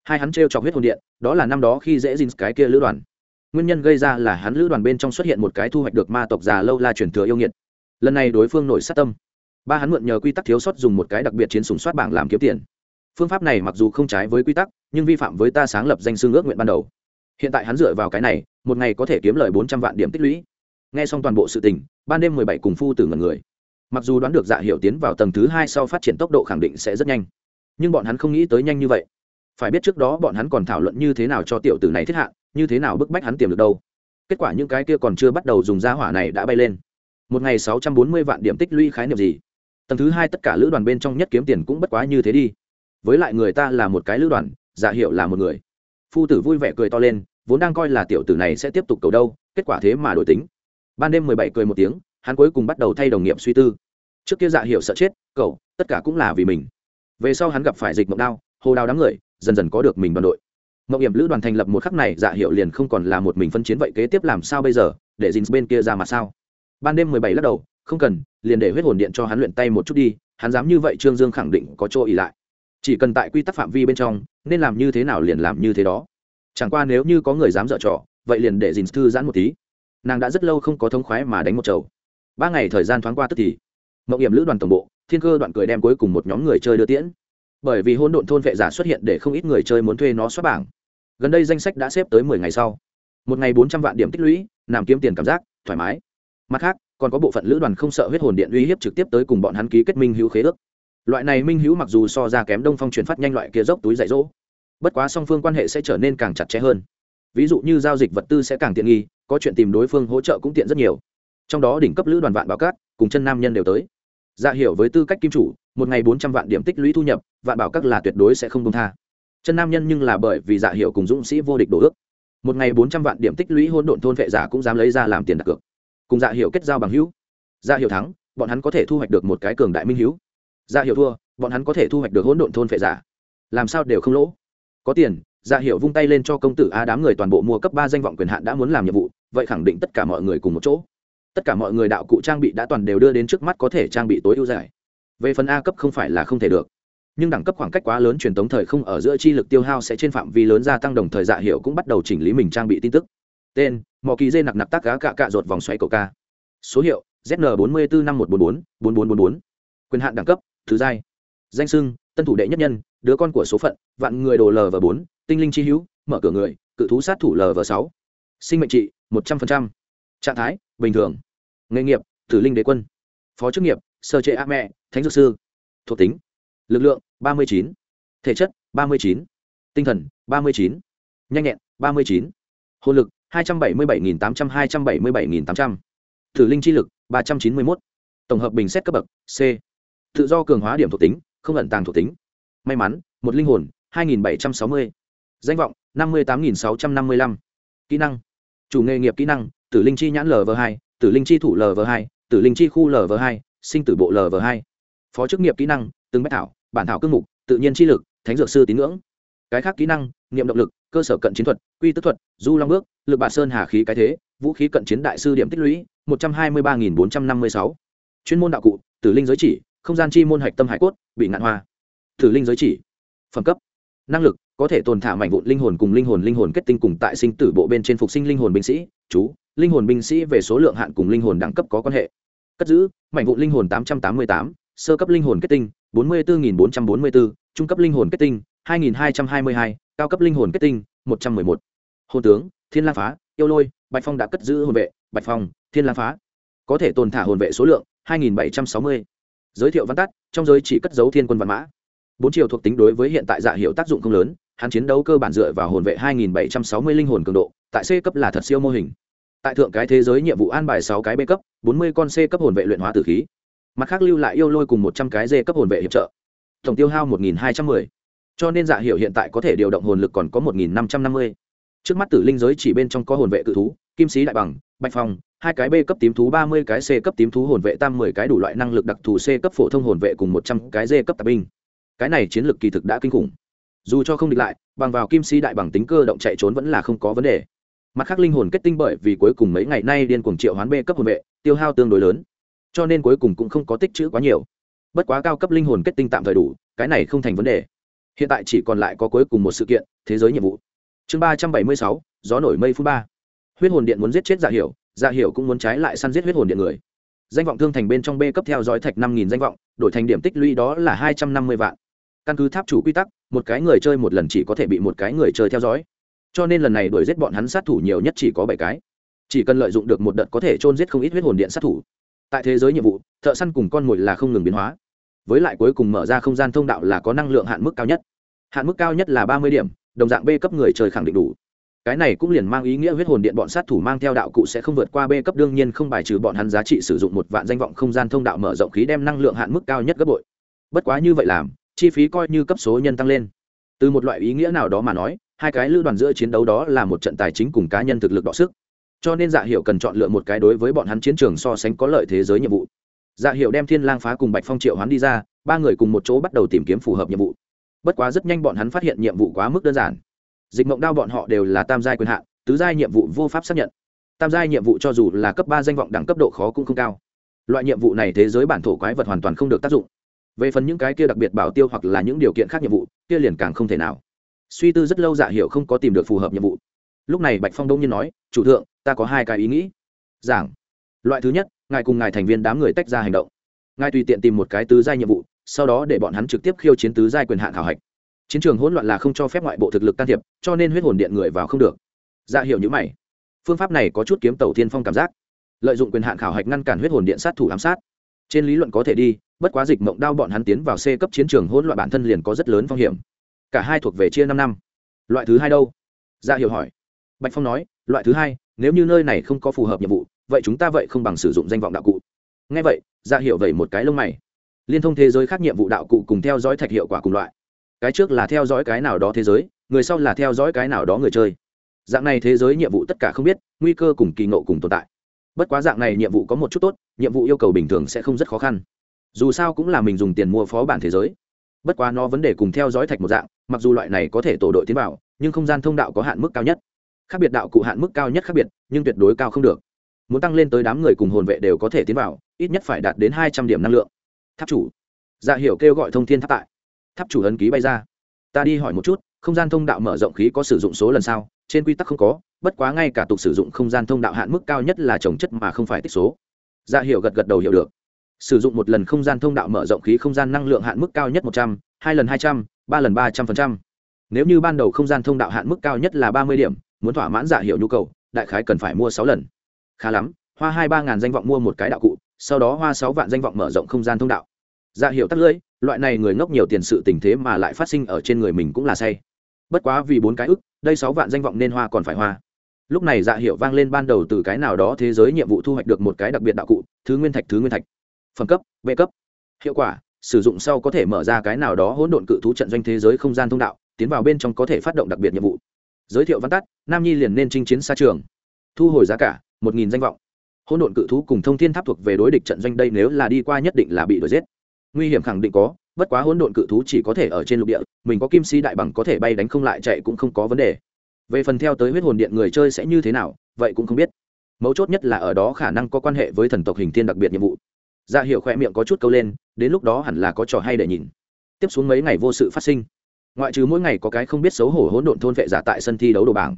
Hai hắn t r e o chọc huyết hồn điện, đó là năm đó khi dễ dinh cái kia lữ đoàn nguyên nhân gây ra là hắn lữ đoàn bên trong xuất hiện một cái thu hoạch được ma tộc già lâu la truyền thừa yêu nghiệt. Lần này đối phương nổi sát tâm. Ba hắn mượn nhờ quy tắc thiếu sót dùng một cái đặc biệt chiến sùng soát bảng làm kiếm tiền. Phương pháp này mặc dù không trái với quy tắc, nhưng vi phạm với ta sáng lập danh xương ước nguyện ban đầu. Hiện tại hắn dựa vào cái này, một ngày có thể kiếm lời bốn trăm vạn điểm tích lũy. Nghe xong toàn bộ sự tình, ban đêm mười bảy cùng phu từ ngần người. Mặc dù đoán được dạ hiệu tiến vào tầng thứ hai sau phát triển tốc độ khẳng định sẽ rất nhanh, nhưng bọn hắn không nghĩ tới nhanh như vậy phải biết trước đó bọn hắn còn thảo luận như thế nào cho tiểu tử này thiết hạ như thế nào bức bách hắn tiềm được đâu. Kết quả những cái kia còn chưa bắt đầu dùng ra hỏa này đã bay lên. Một ngày sáu trăm bốn mươi vạn điểm tích lũy khái niệm gì? Tầng thứ hai tất cả lữ đoàn bên trong nhất kiếm tiền cũng bất quá như thế đi. Với lại người ta là một cái lữ đoàn dạ hiệu là một người. Phu tử vui vẻ cười to lên, vốn đang coi là tiểu tử này sẽ tiếp tục cầu đâu, kết quả thế mà đổi tính. Ban đêm mười bảy cười một tiếng, hắn cuối cùng bắt đầu thay đồng nghiệp suy tư. Trước kia dạ hiệu sợ chết, cậu, tất cả cũng là vì mình. Về sau hắn gặp phải dịch mộng đao, hồ đào đám người dần dần có được mình đoàn đội. Mộng hiểm lữ đoàn thành lập một khắc này dạ hiệu liền không còn là một mình phân chiến vậy kế tiếp làm sao bây giờ, để dinh bên kia ra mà sao? Ban đêm mười bảy lắc đầu, không cần, liền để huyết hồn điện cho hắn luyện tay một chút đi, hắn dám như vậy trương dương khẳng định có chỗ ỉ lại. Chỉ cần tại quy tắc phạm vi bên trong, nên làm như thế nào liền làm như thế đó. Chẳng qua nếu như có người dám dở trò, vậy liền để dình thư giãn một tí. Nàng đã rất lâu không có thông khoái mà đánh một chầu. Ba ngày thời gian thoáng qua tức thì mậu hiểm lữ đoàn tổng bộ, thiên cơ đoạn cười đem cuối cùng một nhóm người chơi đưa tiễn bởi vì hôn độn thôn vệ giả xuất hiện để không ít người chơi muốn thuê nó xuất bảng. Gần đây danh sách đã xếp tới mười ngày sau. Một ngày bốn trăm vạn điểm tích lũy, làm kiếm tiền cảm giác, thoải mái. Mặt khác, còn có bộ phận lữ đoàn không sợ huyết hồn điện uy hiếp trực tiếp tới cùng bọn hắn ký kết minh hữu khế ước. Loại này minh hữu mặc dù so ra kém đông phong truyền phát nhanh loại kia dốc túi dạy dỗ, bất quá song phương quan hệ sẽ trở nên càng chặt chẽ hơn. Ví dụ như giao dịch vật tư sẽ càng tiện nghi, có chuyện tìm đối phương hỗ trợ cũng tiện rất nhiều. Trong đó đỉnh cấp lữ đoàn vạn bảo cát, cùng chân nam nhân đều tới. Dạ hiểu với tư cách kim chủ một ngày bốn trăm vạn điểm tích lũy thu nhập, vạn bảo các là tuyệt đối sẽ không công tha. Chân nam nhân nhưng là bởi vì dạ hiệu cùng dũng sĩ vô địch đổ ước. Một ngày bốn trăm vạn điểm tích lũy hôn độn thôn vệ giả cũng dám lấy ra làm tiền đặt cược. Cùng dạ hiệu kết giao bằng hữu. Dạ hiệu thắng, bọn hắn có thể thu hoạch được một cái cường đại minh hữu. Dạ hiệu thua, bọn hắn có thể thu hoạch được hỗn độn thôn vệ giả. Làm sao đều không lỗ. Có tiền dạ hiệu vung tay lên cho công tử a đám người toàn bộ mua cấp ba danh vọng quyền hạn đã muốn làm nhiệm vụ, vậy khẳng định tất cả mọi người cùng một chỗ. Tất cả mọi người đạo cụ trang bị đã toàn đều đưa đến trước mắt có thể trang bị tối ưu giải về phần a cấp không phải là không thể được. Nhưng đẳng cấp khoảng cách quá lớn truyền tống thời không ở giữa chi lực tiêu hao sẽ trên phạm vi lớn gia tăng đồng thời dạ hiệu cũng bắt đầu chỉnh lý mình trang bị tin tức. Tên, mò kỳ dê nặc nặc tác cá cạ cạ rột vòng xoáy cầu ca. Số hiệu zn bốn mươi bốn năm một bốn bốn bốn bốn bốn bốn. Quyền hạn đẳng cấp, thứ giai. Danh sưng tân thủ đệ nhất nhân, đứa con của số phận, vạn người đồ lv bốn, tinh linh chi hữu, mở cửa người, cự thú sát thủ lv sáu. Sinh mệnh trị, một trăm linh trạng thái, bình thường. Nghề nghiệp tử linh đế quân. Phó chức nghiệp, sơ chế a mẹ thánh dược sư, thuộc tính, lực lượng ba mươi chín, thể chất ba mươi chín, tinh thần ba mươi chín, nhanh nhẹn ba mươi chín, hồn lực hai trăm bảy mươi bảy nghìn tám trăm hai trăm bảy mươi bảy nghìn tám trăm, thử linh chi lực ba trăm chín mươi một tổng hợp bình xét cấp bậc c, tự do cường hóa điểm thuộc tính, không ẩn tàng thuộc tính. May mắn, một linh hồn, hai nghìn bảy trăm sáu mươi, danh vọng năm mươi tám nghìn sáu trăm năm mươi lăm. Kỹ năng, chủ nghề nghiệp kỹ năng, tử linh chi nhãn lv hai, tử linh chi thủ lv hai, tử linh chi khu lv hai, sinh tử bộ lv hai phó chức nghiệp kỹ năng, từng bách thảo, bản thảo cương mục, tự nhiên chi lực, thánh dược sư tín ngưỡng. Cái khác kỹ năng nghiệm động lực, cơ sở cận chiến thuật, quy tức thuật, du long bước, lực bạt sơn hà khí cái thế, vũ khí cận chiến đại sư điểm tích lũy, một trăm hai mươi ba nghìn bốn trăm năm mươi sáu. Chuyên môn đạo cụ, tử linh giới chỉ, không gian chi môn hạch tâm hải cốt, bị ngạn hoa. Tử linh giới chỉ. Phẩm cấp. Năng lực, có thể tồn thả mảnh vụn linh hồn cùng linh hồn linh hồn kết tinh cùng tại sinh tử bộ bên trên phục sinh linh hồn binh sĩ. Chú, linh hồn binh sĩ về số lượng hạn cùng linh hồn đẳng cấp có quan hệ. Cất giữ, mảnh vụn linh hồn tám trăm tám mươi tám sơ cấp linh hồn kết tinh, bốn mươi bốn bốn trăm bốn mươi bốn trung cấp linh hồn kết tinh, hai nghìn hai trăm hai mươi hai, cao cấp linh hồn kết tinh, một trăm mười một. Hồn tướng, thiên lang phá, yêu lôi, bạch phong đã cất giữ hồn vệ, bạch phong, thiên lang phá. Có thể tồn thả hồn vệ số lượng, hai nghìn bảy trăm sáu mươi. Giới thiệu văn tắt, trong giới chỉ cất dấu thiên quân văn mã. Bốn chiều thuộc tính đối với hiện tại dạ hiệu tác dụng không lớn, hắn chiến đấu cơ bản dựa vào hồn vệ 2760 linh hồn cường độ, tại c cấp là thật siêu mô hình. Tại thượng cái thế giới nhiệm vụ an bài sáu cái b cấp 40 con c cấp hồn vệ luyện hóa tử khí mặt khác lưu lại yêu lôi cùng một trăm cái d cấp hồn vệ hiệp trợ. Tổng tiêu hao 1210. cho nên dạ hiệu hiện tại có thể điều động hồn lực còn có 1550. trước mắt tử linh giới chỉ bên trong có hồn vệ cự thú, kim sĩ đại bằng, bạch phong, hai cái b cấp tím thú 30 cái c cấp tím thú hồn vệ, tam 10 cái đủ loại năng lực đặc thù c cấp phổ thông hồn vệ cùng một trăm cái d cấp tạp binh. Cái này chiến lược kỳ thực đã kinh khủng. Dù cho không địch lại, bằng vào kim sĩ đại bằng tính cơ động chạy trốn vẫn là không có vấn đề. Mặt khác linh hồn kết tinh bởi vì cuối cùng mấy ngày nay điên cuồng triệu hoán b cấp hồn vệ, tiêu hao tương đối lớn cho nên cuối cùng cũng không có tích chữ quá nhiều. Bất quá cao cấp linh hồn kết tinh tạm thời đủ, cái này không thành vấn đề. Hiện tại chỉ còn lại có cuối cùng một sự kiện, thế giới nhiệm vụ. Chương ba trăm bảy mươi sáu, gió nổi mây phú ba. Huyết hồn điện muốn giết chết dạ hiểu dạ hiểu cũng muốn trái lại săn giết huyết hồn điện người. Danh vọng thương thành bên trong b cấp theo dõi thạch năm nghìn danh vọng, đổi thành điểm tích lũy đó là hai trăm năm mươi vạn. Căn cứ tháp chủ quy tắc, một cái người chơi một lần chỉ có thể bị một cái người chơi theo dõi. Cho nên lần này đuổi giết bọn hắn sát thủ nhiều nhất chỉ có bảy cái. Chỉ cần lợi dụng được một đợt có thể trôn giết không ít huyết hồn điện sát thủ tại thế giới nhiệm vụ, thợ săn cùng con mồi là không ngừng biến hóa. Với lại cuối cùng mở ra không gian thông đạo là có năng lượng hạn mức cao nhất. Hạn mức cao nhất là ba mươi điểm, đồng dạng b cấp người trời khẳng định đủ. Cái này cũng liền mang ý nghĩa huyết hồn điện bọn sát thủ mang theo đạo cụ sẽ không vượt qua b cấp, đương nhiên không bài trừ bọn hắn giá trị sử dụng một vạn danh vọng không gian thông đạo mở rộng khí đem năng lượng hạn mức cao nhất gấp bội. Bất quá như vậy làm, chi phí coi như cấp số nhân tăng lên. Từ một loại ý nghĩa nào đó mà nói, hai cái lữ đoàn giữa chiến đấu đó là một trận tài chính cùng cá nhân thực lực đọ sức cho nên dạ hiệu cần chọn lựa một cái đối với bọn hắn chiến trường so sánh có lợi thế giới nhiệm vụ. Dạ hiệu đem thiên lang phá cùng bạch phong triệu hắn đi ra, ba người cùng một chỗ bắt đầu tìm kiếm phù hợp nhiệm vụ. Bất quá rất nhanh bọn hắn phát hiện nhiệm vụ quá mức đơn giản. Dịch mộng đao bọn họ đều là tam giai quyền hạn, tứ giai nhiệm vụ vô pháp xác nhận. Tam giai nhiệm vụ cho dù là cấp ba danh vọng đẳng cấp độ khó cũng không cao. Loại nhiệm vụ này thế giới bản thổ quái vật hoàn toàn không được tác dụng. Về phần những cái kia đặc biệt bảo tiêu hoặc là những điều kiện khác nhiệm vụ, kia liền càng không thể nào. Suy tư rất lâu dạ hiệu không có tìm được phù hợp nhiệm vụ. Lúc này bạch phong đông nhiên nói, chủ thượng ta có hai cái ý nghĩ. Giảng. Loại thứ nhất, ngài cùng ngài thành viên đám người tách ra hành động. Ngài tùy tiện tìm một cái tứ giai nhiệm vụ, sau đó để bọn hắn trực tiếp khiêu chiến tứ giai quyền hạn khảo hạch. Chiến trường hỗn loạn là không cho phép ngoại bộ thực lực can thiệp, cho nên huyết hồn điện người vào không được. Dạ hiệu như mày. Phương pháp này có chút kiếm tàu thiên phong cảm giác. Lợi dụng quyền hạn khảo hạch ngăn cản huyết hồn điện sát thủ ám sát. Trên lý luận có thể đi, bất quá dịch mộng đao bọn hắn tiến vào c cấp chiến trường hỗn loạn bản thân liền có rất lớn phong hiểm. Cả hai thuộc về chia năm năm. Loại thứ hai đâu? Dạ hiểu hỏi. Bạch phong nói, loại thứ hai nếu như nơi này không có phù hợp nhiệm vụ, vậy chúng ta vậy không bằng sử dụng danh vọng đạo cụ. Ngay vậy dạ hiểu vậy một cái lông mày. Liên thông thế giới khác nhiệm vụ đạo cụ cùng theo dõi thạch hiệu quả cùng loại. Cái trước là theo dõi cái nào đó thế giới, người sau là theo dõi cái nào đó người chơi. Dạng này thế giới nhiệm vụ tất cả không biết, nguy cơ cùng kỳ ngộ cùng tồn tại. Bất quá dạng này nhiệm vụ có một chút tốt, nhiệm vụ yêu cầu bình thường sẽ không rất khó khăn. Dù sao cũng là mình dùng tiền mua phó bản thế giới. Bất quá nó vấn đề cùng theo dõi thạch một dạng, mặc dù loại này có thể tổ đội tiến vào, nhưng không gian thông đạo có hạn mức cao nhất khác biệt đạo cụ hạn mức cao nhất khác biệt, nhưng tuyệt đối cao không được. Muốn tăng lên tới đám người cùng hồn vệ đều có thể tiến vào, ít nhất phải đạt đến hai trăm điểm năng lượng. Tháp chủ. Dạ hiểu kêu gọi thông thiên tháp tại. Tháp chủ ấn ký bay ra. Ta đi hỏi một chút, không gian thông đạo mở rộng khí có sử dụng số lần sao? Trên quy tắc không có, bất quá ngay cả tục sử dụng không gian thông đạo hạn mức cao nhất là trồng chất mà không phải tích số. Dạ hiểu gật gật đầu hiểu được. Sử dụng một lần không gian thông đạo mở rộng khí không gian năng lượng hạn mức cao nhất một trăm, hai lần hai trăm, ba lần ba trăm phần trăm. Nếu như ban đầu không gian thông đạo hạn mức cao nhất là ba mươi điểm muốn thỏa mãn dạ hiệu nhu cầu, đại khái cần phải mua sáu lần. Khá lắm, hoa hai ba ngàn danh vọng mua một cái đạo cụ, sau đó hoa sáu vạn danh vọng mở rộng không gian thông đạo. Dạ hiệu tắt lưỡi, loại này người ngốc nhiều tiền sự tình thế mà lại phát sinh ở trên người mình cũng là say. Bất quá vì bốn cái ức, đây sáu vạn danh vọng nên hoa còn phải hoa. Lúc này dạ hiệu vang lên ban đầu từ cái nào đó thế giới nhiệm vụ thu hoạch được một cái đặc biệt đạo cụ, thứ nguyên thạch, thứ nguyên thạch. Phẩm cấp vệ cấp. Hiệu quả, sử dụng sau có thể mở ra cái nào đó hỗn độn cự thú trận doanh thế giới không gian thông đạo, tiến vào bên trong có thể phát động đặc biệt nhiệm vụ giới thiệu văn tắt, nam nhi liền nên chinh chiến xa trường. Thu hồi giá cả, một nghìn danh vọng. Hỗn độn cự thú cùng thông thiên tháp thuộc về đối địch trận doanh đây nếu là đi qua nhất định là bị đuổi giết. Nguy hiểm khẳng định có, bất quá hỗn độn cự thú chỉ có thể ở trên lục địa, mình có kim si đại bằng có thể bay đánh không lại chạy cũng không có vấn đề. Về phần theo tới huyết hồn điện người chơi sẽ như thế nào, vậy cũng không biết. Mấu chốt nhất là ở đó khả năng có quan hệ với thần tộc hình thiên đặc biệt nhiệm vụ. Ra dạ hiệu khoe miệng có chút câu lên, đến lúc đó hẳn là có trò hay để nhìn. Tiếp xuống mấy ngày vô sự phát sinh ngoại trừ mỗi ngày có cái không biết xấu hổ hỗn độn thôn vệ giả tại sân thi đấu đồ bảng.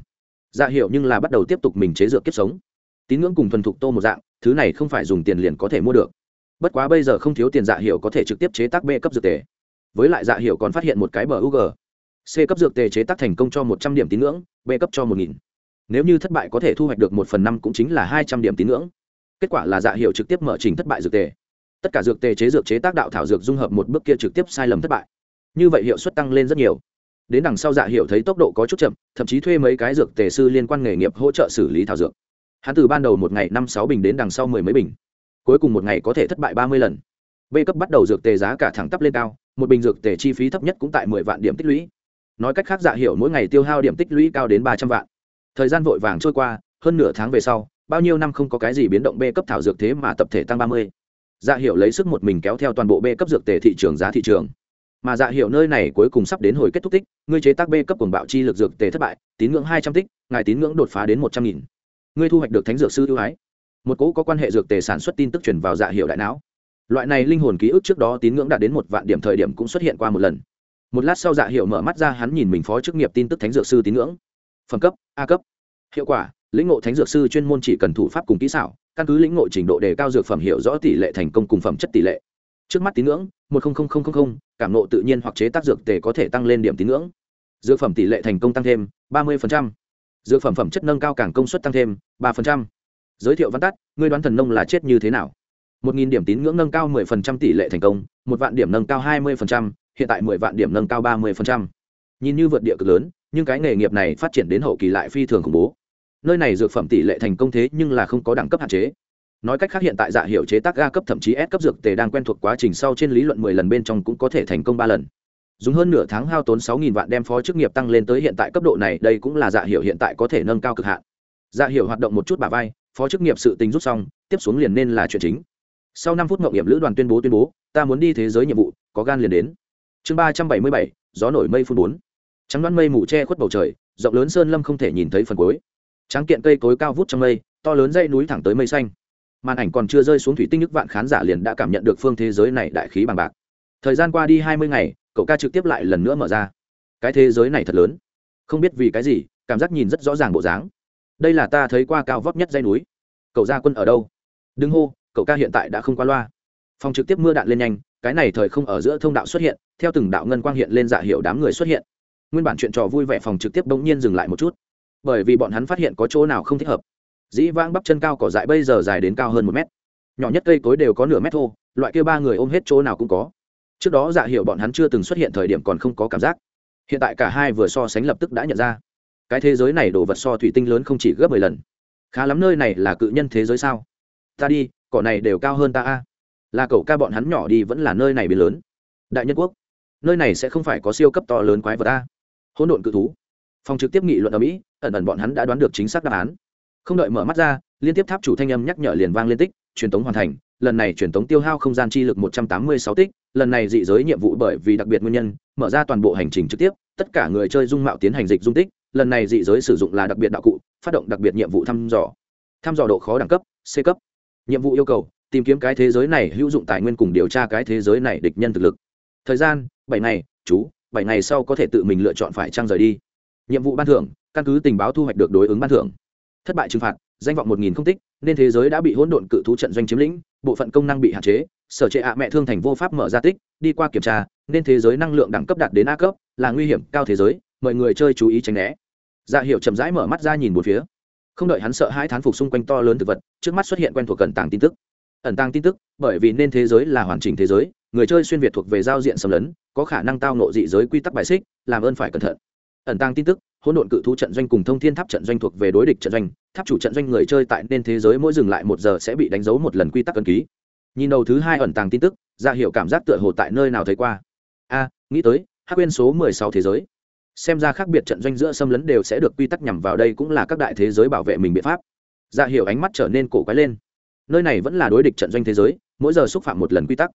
Dạ hiệu nhưng là bắt đầu tiếp tục mình chế dược kiếp sống. Tín ngưỡng cùng thuần thục tô một dạng, thứ này không phải dùng tiền liền có thể mua được. Bất quá bây giờ không thiếu tiền dạ hiệu có thể trực tiếp chế tác b cấp dược tề. Với lại dạ hiệu còn phát hiện một cái bờ ug c cấp dược tề chế tác thành công cho một trăm điểm tín ngưỡng, b cấp cho một nghìn. Nếu như thất bại có thể thu hoạch được một phần năm cũng chính là hai trăm điểm tín ngưỡng. Kết quả là dạ hiệu trực tiếp mở trình thất bại dược tề. Tất cả dược tề chế dược chế tác đạo thảo dược dung hợp một bước kia trực tiếp sai lầm thất bại như vậy hiệu suất tăng lên rất nhiều. Đến đằng sau dạ hiệu thấy tốc độ có chút chậm, thậm chí thuê mấy cái dược tề sư liên quan nghề nghiệp hỗ trợ xử lý thảo dược. Hắn từ ban đầu một ngày năm sáu bình đến đằng sau mười mấy bình. Cuối cùng một ngày có thể thất bại ba mươi lần. B cấp bắt đầu dược tề giá cả thẳng tắp lên cao, một bình dược tề chi phí thấp nhất cũng tại mười vạn điểm tích lũy. Nói cách khác dạ hiệu mỗi ngày tiêu hao điểm tích lũy cao đến ba trăm vạn. Thời gian vội vàng trôi qua, hơn nửa tháng về sau, bao nhiêu năm không có cái gì biến động b cấp thảo dược thế mà tập thể tăng ba mươi. Dạ hiệu lấy sức một mình kéo theo toàn bộ b cấp dược tề thị trường giá thị trường mà dạ hiệu nơi này cuối cùng sắp đến hồi kết thúc tích, ngươi chế tác b cấp cuồng bạo chi lực dược tề thất bại, tín ngưỡng hai trăm tích, ngài tín ngưỡng đột phá đến một trăm nghìn. Ngươi thu hoạch được thánh dược sư ưu ái. Một cỗ có quan hệ dược tề sản xuất tin tức truyền vào dạ hiệu đại não. Loại này linh hồn ký ức trước đó tín ngưỡng đạt đến một vạn điểm thời điểm cũng xuất hiện qua một lần. Một lát sau dạ hiệu mở mắt ra, hắn nhìn mình phó chức nghiệp tin tức thánh dược sư tín ngưỡng. Phẩm cấp, a cấp. Hiệu quả, lĩnh ngộ thánh dược sư chuyên môn chỉ cần thủ pháp cùng kỹ xảo, căn cứ lĩnh ngộ trình độ đề cao dược phẩm hiểu rõ tỷ lệ thành công cùng phẩm chất tỷ lệ trước mắt tín ngưỡng, một cảm nộ tự nhiên hoặc chế tác dược tề có thể tăng lên điểm tín ngưỡng. Dược phẩm tỷ lệ thành công tăng thêm ba mươi dược phẩm phẩm chất nâng cao càng công suất tăng thêm ba giới thiệu văn tắt, ngươi đoán thần nông là chết như thế nào? một nghìn điểm tín ngưỡng nâng cao mười phần trăm tỷ lệ thành công, một vạn điểm nâng cao hai mươi phần trăm, hiện tại mười vạn điểm nâng cao ba mươi phần trăm. Nhìn như vượt địa cực lớn, nhưng cái nghề nghiệp này phát triển đến hậu kỳ lại phi thường khủng bố. Nơi này dược phẩm tỷ lệ thành công thế nhưng là không có đẳng cấp hạn chế nói cách khác hiện tại dạ hiệu chế tác ga cấp thậm chí s cấp dược tề đang quen thuộc quá trình sau trên lý luận mười lần bên trong cũng có thể thành công ba lần. Dùng hơn nửa tháng hao tốn sáu nghìn vạn đem phó chức nghiệp tăng lên tới hiện tại cấp độ này, đây cũng là dạ hiệu hiện tại có thể nâng cao cực hạn. Dạ hiệu hoạt động một chút bà vai, phó chức nghiệp sự tình rút xong, tiếp xuống liền nên là chuyện chính. Sau năm phút mậu hiểm lữ đoàn tuyên bố tuyên bố, ta muốn đi thế giới nhiệm vụ, có gan liền đến. Chương ba trăm bảy mươi bảy, gió nổi mây phun bốn. Trắng đoán mây mù che khuất bầu trời, rộng lớn sơn lâm không thể nhìn thấy phần cuối. Tráng kiện cây cối cao vút trong mây, to lớn dây núi thẳng tới mây xanh màn ảnh còn chưa rơi xuống thủy tinh nước vạn khán giả liền đã cảm nhận được phương thế giới này đại khí bằng bạc. Thời gian qua đi hai mươi ngày, cậu ca trực tiếp lại lần nữa mở ra. Cái thế giới này thật lớn. Không biết vì cái gì, cảm giác nhìn rất rõ ràng bộ dáng. Đây là ta thấy qua cao vóc nhất dây núi. Cậu gia quân ở đâu? Đừng hô, cậu ca hiện tại đã không qua loa. Phòng trực tiếp mưa đạn lên nhanh, cái này thời không ở giữa thông đạo xuất hiện, theo từng đạo ngân quang hiện lên dạ hiệu đám người xuất hiện. Nguyên bản chuyện trò vui vẻ phòng trực tiếp bỗng nhiên dừng lại một chút. Bởi vì bọn hắn phát hiện có chỗ nào không thích hợp dĩ vãng bắp chân cao cỏ dại bây giờ dài đến cao hơn một mét. Nhỏ nhất cây cối đều có nửa mét thô, loại kia ba người ôm hết chỗ nào cũng có. Trước đó dạ hiệu bọn hắn chưa từng xuất hiện thời điểm còn không có cảm giác. Hiện tại cả hai vừa so sánh lập tức đã nhận ra. Cái thế giới này đồ vật so thủy tinh lớn không chỉ gấp mười lần. Khá lắm nơi này là cự nhân thế giới sao? Ta đi, cỏ này đều cao hơn ta a. Là cậu ca bọn hắn nhỏ đi vẫn là nơi này biến lớn. Đại nhân quốc, nơi này sẽ không phải có siêu cấp to lớn quái vật ta. hỗn độn cự thú. Phòng trực tiếp nghị luận ở mỹ, ẩn ẩn bọn hắn đã đoán được chính xác đáp án không đợi mở mắt ra, liên tiếp tháp chủ thanh âm nhắc nhở liền vang lên tích, truyền tống hoàn thành, lần này truyền tống tiêu hao không gian chi lực một trăm tám mươi sáu tích, lần này dị giới nhiệm vụ bởi vì đặc biệt nguyên nhân, mở ra toàn bộ hành trình trực tiếp, tất cả người chơi dung mạo tiến hành dịch dung tích, lần này dị giới sử dụng là đặc biệt đạo cụ, phát động đặc biệt nhiệm vụ thăm dò. Thăm dò độ khó đẳng cấp, c cấp. Nhiệm vụ yêu cầu, tìm kiếm cái thế giới này hữu dụng tài nguyên cùng điều tra cái thế giới này địch nhân thực lực. Thời gian, bảy ngày, chú, bảy ngày sau có thể tự mình lựa chọn phải trang rời đi. Nhiệm vụ ban thưởng, căn cứ tình báo thu hoạch được đối ứng ban thưởng thất bại trừng phạt, danh vọng một nghìn không tích, nên thế giới đã bị hỗn độn cự thú trận doanh chiếm lĩnh, bộ phận công năng bị hạn chế, sở trệ ạ mẹ thương thành vô pháp mở ra tích, đi qua kiểm tra, nên thế giới năng lượng đẳng cấp đạt đến a cấp, là nguy hiểm, cao thế giới, mọi người chơi chú ý tránh né. Dạ hiệu chậm rãi mở mắt ra nhìn một phía. Không đợi hắn sợ hai thán phục xung quanh to lớn thực vật, trước mắt xuất hiện quen thuộc cẩn tàng tin tức. Ẩn tàng tin tức, bởi vì nên thế giới là hoàn chỉnh thế giới, người chơi xuyên việt thuộc về giao diện xâm lấn, có khả năng tao nộ dị giới quy tắc bài xích, làm ơn phải cẩn thận. Ẩn tàng tin tức hỗn độn cự thú trận doanh cùng thông thiên tháp trận doanh thuộc về đối địch trận doanh, tháp chủ trận doanh người chơi tại nên thế giới mỗi dừng lại một giờ sẽ bị đánh dấu một lần quy tắc cân ký. Nhìn đầu thứ hai ẩn tàng tin tức dạ ra hiệu cảm giác tựa hồ tại nơi nào thấy qua. A, nghĩ tới, hắc quên số mười sáu thế giới. Xem ra khác biệt trận doanh giữa xâm lấn đều sẽ được quy tắc nhằm vào đây cũng là các đại thế giới bảo vệ mình biện pháp. Dạ ra hiệu ánh mắt trở nên cổ quái lên. Nơi này vẫn là đối địch trận doanh thế giới, mỗi giờ xúc phạm một lần quy tắc.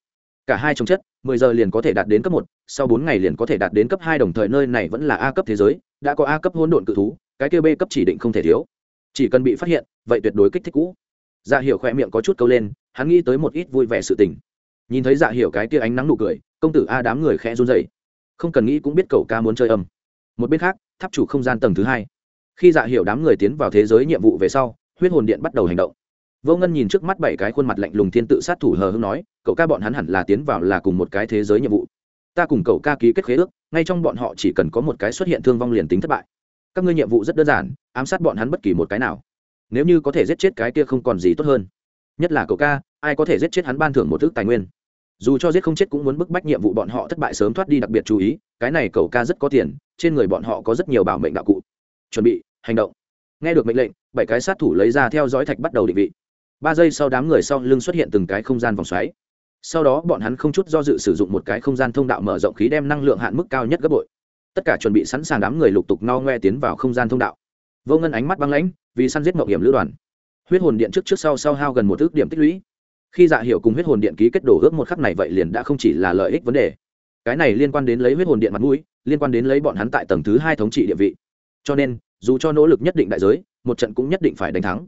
Cả hai trồng chất, mười giờ liền có thể đạt đến cấp một, sau bốn ngày liền có thể đạt đến cấp hai đồng thời nơi này vẫn là a cấp thế giới đã có a cấp hỗn độn cự thú, cái kia b cấp chỉ định không thể thiếu. Chỉ cần bị phát hiện, vậy tuyệt đối kích thích cũ. Dạ hiểu khoe miệng có chút câu lên, hắn nghĩ tới một ít vui vẻ sự tình. Nhìn thấy dạ hiểu cái kia ánh nắng nụ cười, công tử a đám người khẽ run rẩy. Không cần nghĩ cũng biết cậu ca muốn chơi âm. Một bên khác, tháp chủ không gian tầng thứ hai. Khi dạ hiểu đám người tiến vào thế giới nhiệm vụ về sau, huyết hồn điện bắt đầu hành động. Vô ngân nhìn trước mắt bảy cái khuôn mặt lạnh lùng thiên tự sát thủ hờ hưng nói, cậu ca bọn hắn hẳn là tiến vào là cùng một cái thế giới nhiệm vụ ta cùng cậu ca ký kết khế ước, ngay trong bọn họ chỉ cần có một cái xuất hiện thương vong liền tính thất bại. Các ngươi nhiệm vụ rất đơn giản, ám sát bọn hắn bất kỳ một cái nào. Nếu như có thể giết chết cái kia không còn gì tốt hơn. Nhất là cậu ca, ai có thể giết chết hắn ban thưởng một thức tài nguyên? Dù cho giết không chết cũng muốn bức bách nhiệm vụ bọn họ thất bại sớm thoát đi đặc biệt chú ý, cái này cậu ca rất có tiền, trên người bọn họ có rất nhiều bảo mệnh đạo cụ. Chuẩn bị, hành động. Nghe được mệnh lệnh, bảy cái sát thủ lấy ra theo dõi thạch bắt đầu định vị. Ba giây sau đám người sau lưng xuất hiện từng cái không gian vòng xoáy sau đó bọn hắn không chút do dự sử dụng một cái không gian thông đạo mở rộng khí đem năng lượng hạn mức cao nhất gấp bội. Tất cả chuẩn bị sẵn sàng đám người lục tục no ngoe tiến vào không gian thông đạo. Vô ngân ánh mắt băng lãnh, vì săn giết mậu hiểm lữ đoàn. Huyết hồn điện trước trước sau sau hao gần một ước điểm tích lũy. Khi dạ Hiểu cùng huyết hồn điện ký kết đổ ước một khắc này vậy liền đã không chỉ là lợi ích vấn đề. Cái này liên quan đến lấy huyết hồn điện mặt mũi, liên quan đến lấy bọn hắn tại tầng thứ hai thống trị địa vị. Cho nên, dù cho nỗ lực nhất định đại giới, một trận cũng nhất định phải đánh thắng.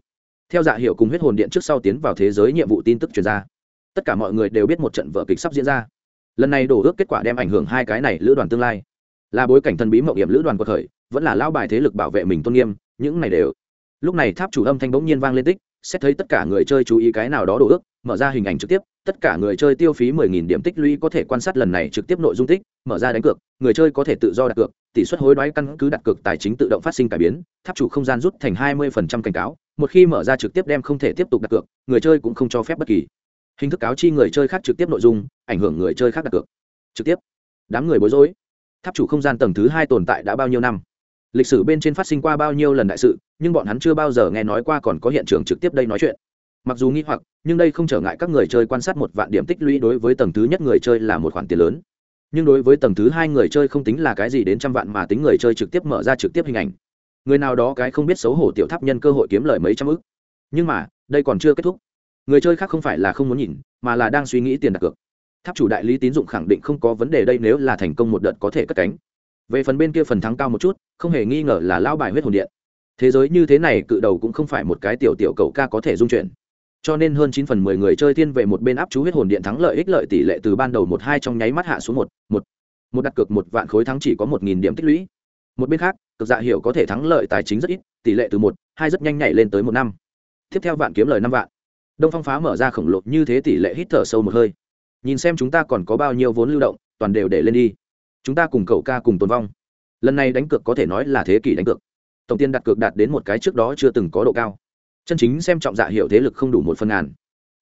Theo dạ Hiểu cùng huyết hồn điện trước sau tiến vào thế giới nhiệm vụ tin tức chuyển ra tất cả mọi người đều biết một trận vở kịch sắp diễn ra. Lần này đổ ước kết quả đem ảnh hưởng hai cái này lữ đoàn tương lai. Là bối cảnh thần bí mậu hiểm lữ đoàn của thời, vẫn là lao bài thế lực bảo vệ mình tôn nghiêm, những này đều. Lúc này tháp chủ âm thanh bỗng nhiên vang lên tích, xét thấy tất cả người chơi chú ý cái nào đó đổ ước, mở ra hình ảnh trực tiếp, tất cả người chơi tiêu phí 10.000 điểm tích lũy có thể quan sát lần này trực tiếp nội dung tích, mở ra đánh cược, người chơi có thể tự do đặt cược, tỷ suất hối đoái căn cứ đặt cược tài chính tự động phát sinh cải biến, tháp chủ không gian rút thành 20% cảnh cáo, một khi mở ra trực tiếp đem không thể tiếp tục đặt cược, người chơi cũng không cho phép bất kỳ hình thức cáo chi người chơi khác trực tiếp nội dung, ảnh hưởng người chơi khác đặt cược. Trực tiếp. Đám người bối rối. Tháp chủ không gian tầng thứ hai tồn tại đã bao nhiêu năm? Lịch sử bên trên phát sinh qua bao nhiêu lần đại sự, nhưng bọn hắn chưa bao giờ nghe nói qua còn có hiện trường trực tiếp đây nói chuyện. Mặc dù nghi hoặc, nhưng đây không trở ngại các người chơi quan sát một vạn điểm tích lũy đối với tầng thứ nhất người chơi là một khoản tiền lớn. Nhưng đối với tầng thứ hai người chơi không tính là cái gì đến trăm vạn mà tính người chơi trực tiếp mở ra trực tiếp hình ảnh. Người nào đó cái không biết xấu hổ tiểu tháp nhân cơ hội kiếm lời mấy trăm ức. Nhưng mà, đây còn chưa kết thúc người chơi khác không phải là không muốn nhìn, mà là đang suy nghĩ tiền đặt cược. Tháp chủ đại lý tín dụng khẳng định không có vấn đề đây nếu là thành công một đợt có thể cất cánh. Về phần bên kia phần thắng cao một chút, không hề nghi ngờ là lao bài huyết hồn điện. Thế giới như thế này cự đầu cũng không phải một cái tiểu tiểu cậu ca có thể dung chuyển. Cho nên hơn chín phần mười người chơi thiên về một bên áp chú huyết hồn điện thắng lợi ích lợi tỷ lệ từ ban đầu một hai trong nháy mắt hạ xuống một một. Một đặt cược một vạn khối thắng chỉ có một nghìn điểm tích lũy. Một bên khác cực dạ hiệu có thể thắng lợi tài chính rất ít, tỷ lệ từ một, hai rất nhanh nhảy lên tới một năm. Tiếp theo vạn kiếm lời năm vạn đông phong phá mở ra khổng lồ như thế tỷ lệ hít thở sâu một hơi. Nhìn xem chúng ta còn có bao nhiêu vốn lưu động, toàn đều để lên đi. Chúng ta cùng cậu ca cùng tồn vong. Lần này đánh cược có thể nói là thế kỷ đánh cược. Tổng tiền đặt cược đạt đến một cái trước đó chưa từng có độ cao. Chân chính xem trọng dạ hiệu thế lực không đủ một phần ngàn.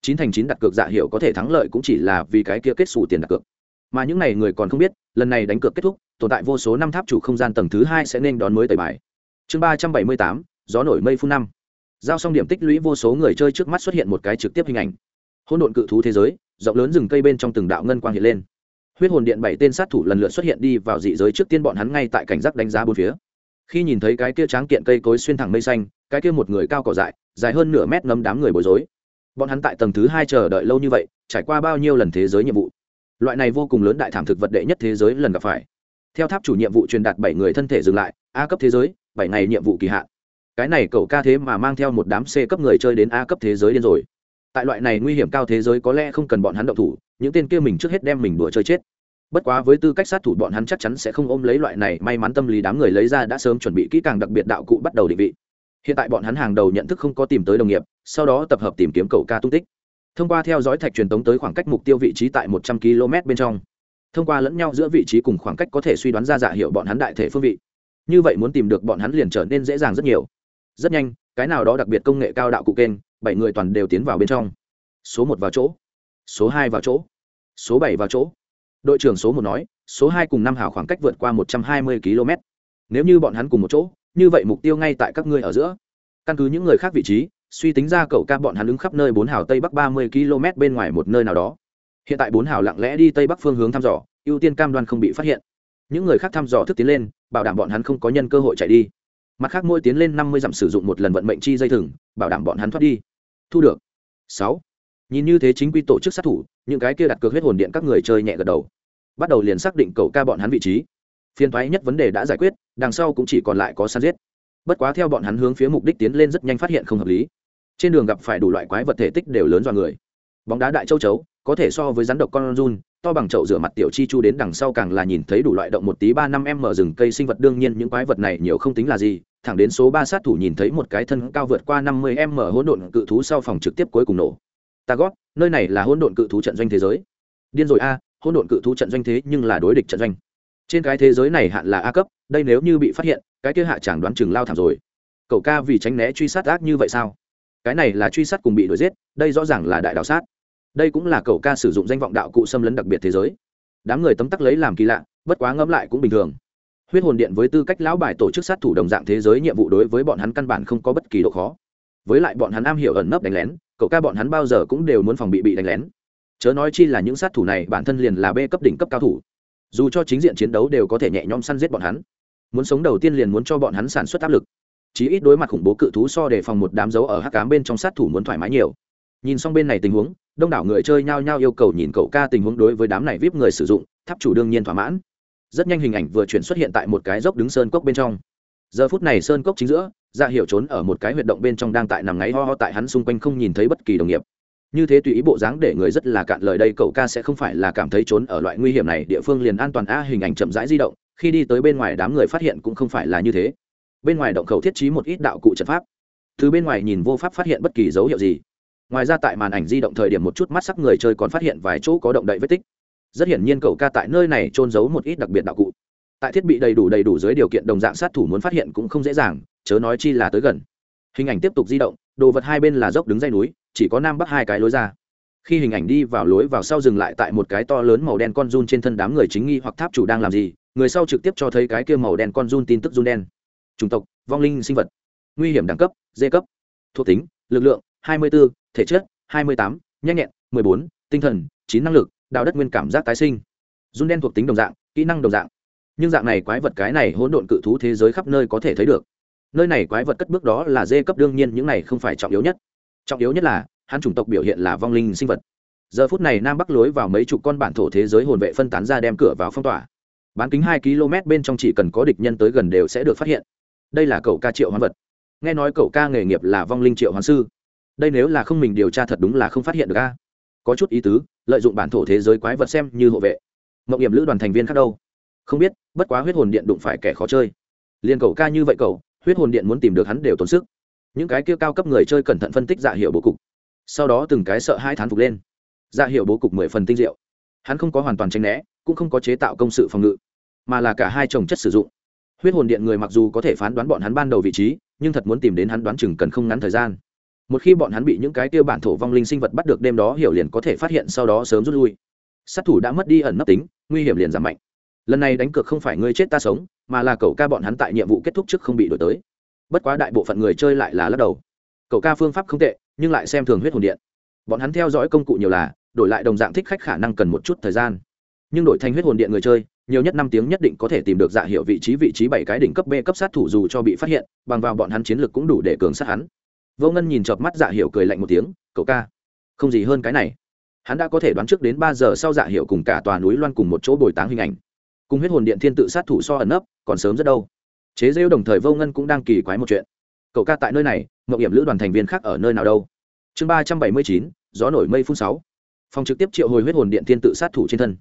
Chín thành chín đặt cược dạ hiệu có thể thắng lợi cũng chỉ là vì cái kia kết xù tiền đặt cược. Mà những n à y người còn không biết, lần này đánh cược kết thúc, tồn tại vô số năm tháp chủ không gian tầng thứ hai sẽ nên đón mới tẩy bài. Chương ba trăm bảy mươi tám, gió nổi mây phun năm giao xong điểm tích lũy vô số người chơi trước mắt xuất hiện một cái trực tiếp hình ảnh. Hỗn độn cự thú thế giới, rộng lớn rừng cây bên trong từng đạo ngân quang hiện lên. Huyết hồn điện bảy tên sát thủ lần lượt xuất hiện đi vào dị giới trước tiên bọn hắn ngay tại cảnh giác đánh giá bốn phía. Khi nhìn thấy cái kia tráng kiện cây cối xuyên thẳng mây xanh, cái kia một người cao cỏ dại, dài hơn nửa mét ngấm đám người bối rối. Bọn hắn tại tầng thứ hai chờ đợi lâu như vậy, trải qua bao nhiêu lần thế giới nhiệm vụ? Loại này vô cùng lớn đại thảm thực vật đệ nhất thế giới lần gặp phải. Theo tháp chủ nhiệm vụ truyền đạt bảy người thân thể dừng lại, a cấp thế giới, bảy ngày nhiệm vụ kỳ hạn cái này cậu ca thế mà mang theo một đám c cấp người chơi đến a cấp thế giới điên rồi. Tại loại này nguy hiểm cao thế giới có lẽ không cần bọn hắn động thủ, những tên kia mình trước hết đem mình đùa chơi chết. Bất quá với tư cách sát thủ bọn hắn chắc chắn sẽ không ôm lấy loại này may mắn tâm lý đám người lấy ra đã sớm chuẩn bị kỹ càng đặc biệt đạo cụ bắt đầu định vị. Hiện tại bọn hắn hàng đầu nhận thức không có tìm tới đồng nghiệp, sau đó tập hợp tìm kiếm cậu ca tung tích. Thông qua theo dõi thạch truyền tống tới khoảng cách mục tiêu vị trí tại một trăm km bên trong. Thông qua lẫn nhau giữa vị trí cùng khoảng cách có thể suy đoán ra dạ hiệu bọn hắn đại thể phương vị. Như vậy muốn tìm được bọn hắn liền trở nên dễ dàng rất nhiều rất nhanh, cái nào đó đặc biệt công nghệ cao đạo cụ kênh, bảy người toàn đều tiến vào bên trong. Số một vào chỗ. Số hai vào chỗ. Số bảy vào chỗ. Đội trưởng số một nói, số hai cùng năm hảo khoảng cách vượt qua một trăm hai mươi km. Nếu như bọn hắn cùng một chỗ, như vậy mục tiêu ngay tại các ngươi ở giữa. Căn cứ những người khác vị trí, suy tính ra cậu ca bọn hắn ứng khắp nơi bốn hào tây bắc ba mươi km bên ngoài một nơi nào đó. Hiện tại bốn hào lặng lẽ đi tây bắc phương hướng thăm dò, ưu tiên cam đoan không bị phát hiện. Những người khác thăm dò thức tiến lên, bảo đảm bọn hắn không có nhân cơ hội chạy đi mặt khác mỗi tiến lên năm mươi dặm sử dụng một lần vận mệnh chi dây thừng, bảo đảm bọn hắn thoát đi. Thu được. Sáu. Nhìn như thế chính quy tổ chức sát thủ, những cái kia đặt cược huyết hồn điện các người chơi nhẹ gật đầu. Bắt đầu liền xác định cậu ca bọn hắn vị trí. Phiên thoái nhất vấn đề đã giải quyết, đằng sau cũng chỉ còn lại có săn giết. Bất quá theo bọn hắn hướng phía mục đích tiến lên rất nhanh phát hiện không hợp lý. Trên đường gặp phải đủ loại quái vật thể tích đều lớn do người. Bóng đá đại châu chấu, có thể so với rắn độc con run, to bằng chậu rửa mặt tiểu chi chu đến đằng sau càng là nhìn thấy đủ loại động một tí ba năm em mở rừng cây sinh vật, đương nhiên những quái vật này nhiều không tính là gì thẳng đến số ba sát thủ nhìn thấy một cái thân cao vượt qua năm mươi em mở hỗn độn cự thú sau phòng trực tiếp cuối cùng nổ. Ta gót, nơi này là hỗn độn cự thú trận doanh thế giới. Điên rồi a, hỗn độn cự thú trận doanh thế nhưng là đối địch trận doanh. Trên cái thế giới này hạn là a cấp, đây nếu như bị phát hiện, cái kia hạ chẳng đoán chừng lao thảm rồi. Cậu ca vì tránh né truy sát ác như vậy sao? Cái này là truy sát cùng bị đuổi giết, đây rõ ràng là đại đạo sát. Đây cũng là cậu ca sử dụng danh vọng đạo cụ xâm lấn đặc biệt thế giới. Đám người tấm tắc lấy làm kỳ lạ, bất quá ngẫm lại cũng bình thường huyết hồn điện với tư cách lão bài tổ chức sát thủ đồng dạng thế giới, nhiệm vụ đối với bọn hắn căn bản không có bất kỳ độ khó. Với lại bọn hắn am hiểu ẩn nấp đánh lén, cậu ca bọn hắn bao giờ cũng đều muốn phòng bị bị đánh lén. Chớ nói chi là những sát thủ này bản thân liền là b cấp đỉnh cấp cao thủ. Dù cho chính diện chiến đấu đều có thể nhẹ nhõm săn giết bọn hắn. Muốn sống đầu tiên liền muốn cho bọn hắn sản xuất áp lực. Chí ít đối mặt khủng bố cự thú so để phòng một đám dấu ở hắc cám bên trong sát thủ muốn thoải mái nhiều. Nhìn xong bên này tình huống, đông đảo người chơi nhao nhao yêu cầu nhìn cậu ca tình huống đối với đám này vip người sử dụng, tháp chủ đương nhiên thỏa mãn rất nhanh hình ảnh vừa chuyển xuất hiện tại một cái dốc đứng sơn cốc bên trong. Giờ phút này sơn cốc chính giữa ra dạ hiệu trốn ở một cái huyệt động bên trong đang tại nằm ngáy ho ho tại hắn xung quanh không nhìn thấy bất kỳ đồng nghiệp. Như thế tùy ý bộ dáng để người rất là cạn lời đây, cậu ca sẽ không phải là cảm thấy trốn ở loại nguy hiểm này, địa phương liền an toàn, a, hình ảnh chậm rãi di động, khi đi tới bên ngoài đám người phát hiện cũng không phải là như thế. Bên ngoài động khẩu thiết trí một ít đạo cụ trận pháp. Từ bên ngoài nhìn vô pháp phát hiện bất kỳ dấu hiệu gì. Ngoài ra tại màn ảnh di động thời điểm một chút mắt sắc người chơi còn phát hiện vài chỗ có động đậy vết tích rất hiển nhiên cậu ca tại nơi này trôn giấu một ít đặc biệt đạo cụ. Tại thiết bị đầy đủ đầy đủ dưới điều kiện đồng dạng sát thủ muốn phát hiện cũng không dễ dàng chớ nói chi là tới gần. Hình ảnh tiếp tục di động đồ vật hai bên là dốc đứng dây núi chỉ có nam bắc hai cái lối ra. Khi hình ảnh đi vào lối vào sau dừng lại tại một cái to lớn màu đen con run trên thân đám người chính nghi hoặc tháp chủ đang làm gì người sau trực tiếp cho thấy cái kia màu đen con run tin tức run đen. Chủng tộc vong linh sinh vật. Nguy hiểm đẳng cấp d cấp. Thuộc tính lực lượng 24, thể chất 28, nhanh nhẹn 14, tinh thần 9 năng lực đào đất nguyên cảm giác tái sinh. Run đen thuộc tính đồng dạng, kỹ năng đồng dạng. Nhưng dạng này quái vật cái này hỗn độn cự thú thế giới khắp nơi có thể thấy được. Nơi này quái vật cất bước đó là dê cấp đương nhiên những này không phải trọng yếu nhất. Trọng yếu nhất là, hắn chủng tộc biểu hiện là vong linh sinh vật. Giờ phút này nam bắc lối vào mấy chục con bản thổ thế giới hồn vệ phân tán ra đem cửa vào phong tỏa. Bán kính hai km bên trong chỉ cần có địch nhân tới gần đều sẽ được phát hiện. Đây là cậu ca triệu hoán vật. Nghe nói cậu ca nghề nghiệp là vong linh triệu hoán sư. Đây nếu là không mình điều tra thật đúng là không phát hiện được ca có chút ý tứ lợi dụng bản thổ thế giới quái vật xem như hộ vệ. Mộng hiểm lữ đoàn thành viên khác đâu? Không biết, bất quá huyết hồn điện đụng phải kẻ khó chơi. Liền cậu ca như vậy cậu, huyết hồn điện muốn tìm được hắn đều tốn sức. Những cái kia cao cấp người chơi cẩn thận phân tích dạ hiệu bố cục. Sau đó từng cái sợ hai thán phục lên. Dạ hiệu bố cục mười phần tinh diệu. Hắn không có hoàn toàn tranh né, cũng không có chế tạo công sự phòng ngự, mà là cả hai trồng chất sử dụng. Huyết hồn điện người mặc dù có thể phán đoán bọn hắn ban đầu vị trí, nhưng thật muốn tìm đến hắn đoán chừng cần không ngắn thời gian một khi bọn hắn bị những cái tiêu bản thổ vong linh sinh vật bắt được đêm đó hiểu liền có thể phát hiện sau đó sớm rút lui. Sát thủ đã mất đi ẩn nấp tính, nguy hiểm liền giảm mạnh. Lần này đánh cược không phải ngươi chết ta sống, mà là cậu ca bọn hắn tại nhiệm vụ kết thúc trước không bị đổi tới. Bất quá đại bộ phận người chơi lại là lắc đầu. Cậu ca phương pháp không tệ, nhưng lại xem thường huyết hồn điện. Bọn hắn theo dõi công cụ nhiều là, đổi lại đồng dạng thích khách khả năng cần một chút thời gian. Nhưng đổi thành huyết hồn điện người chơi, nhiều nhất năm tiếng nhất định có thể tìm được dạ hiệu vị trí vị trí bảy cái đỉnh cấp b cấp sát thủ dù cho bị phát hiện, bằng vào bọn hắn chiến lược cũng đủ để cường sát hắn vô ngân nhìn chợp mắt dạ hiệu cười lạnh một tiếng, cậu ca, không gì hơn cái này. Hắn đã có thể đoán trước đến ba giờ sau dạ hiệu cùng cả tòa núi loan cùng một chỗ bồi táng hình ảnh. Cùng huyết hồn điện thiên tự sát thủ so ẩn nấp, còn sớm rất đâu. Chế rêu đồng thời vô ngân cũng đang kỳ quái một chuyện. Cậu ca tại nơi này mậu hiểm lữ đoàn thành viên khác ở nơi nào đâu? Chương ba trăm bảy mươi chín, gió nổi mây phun sáu. Phòng trực tiếp triệu hồi huyết hồn điện thiên tự sát thủ trên thân.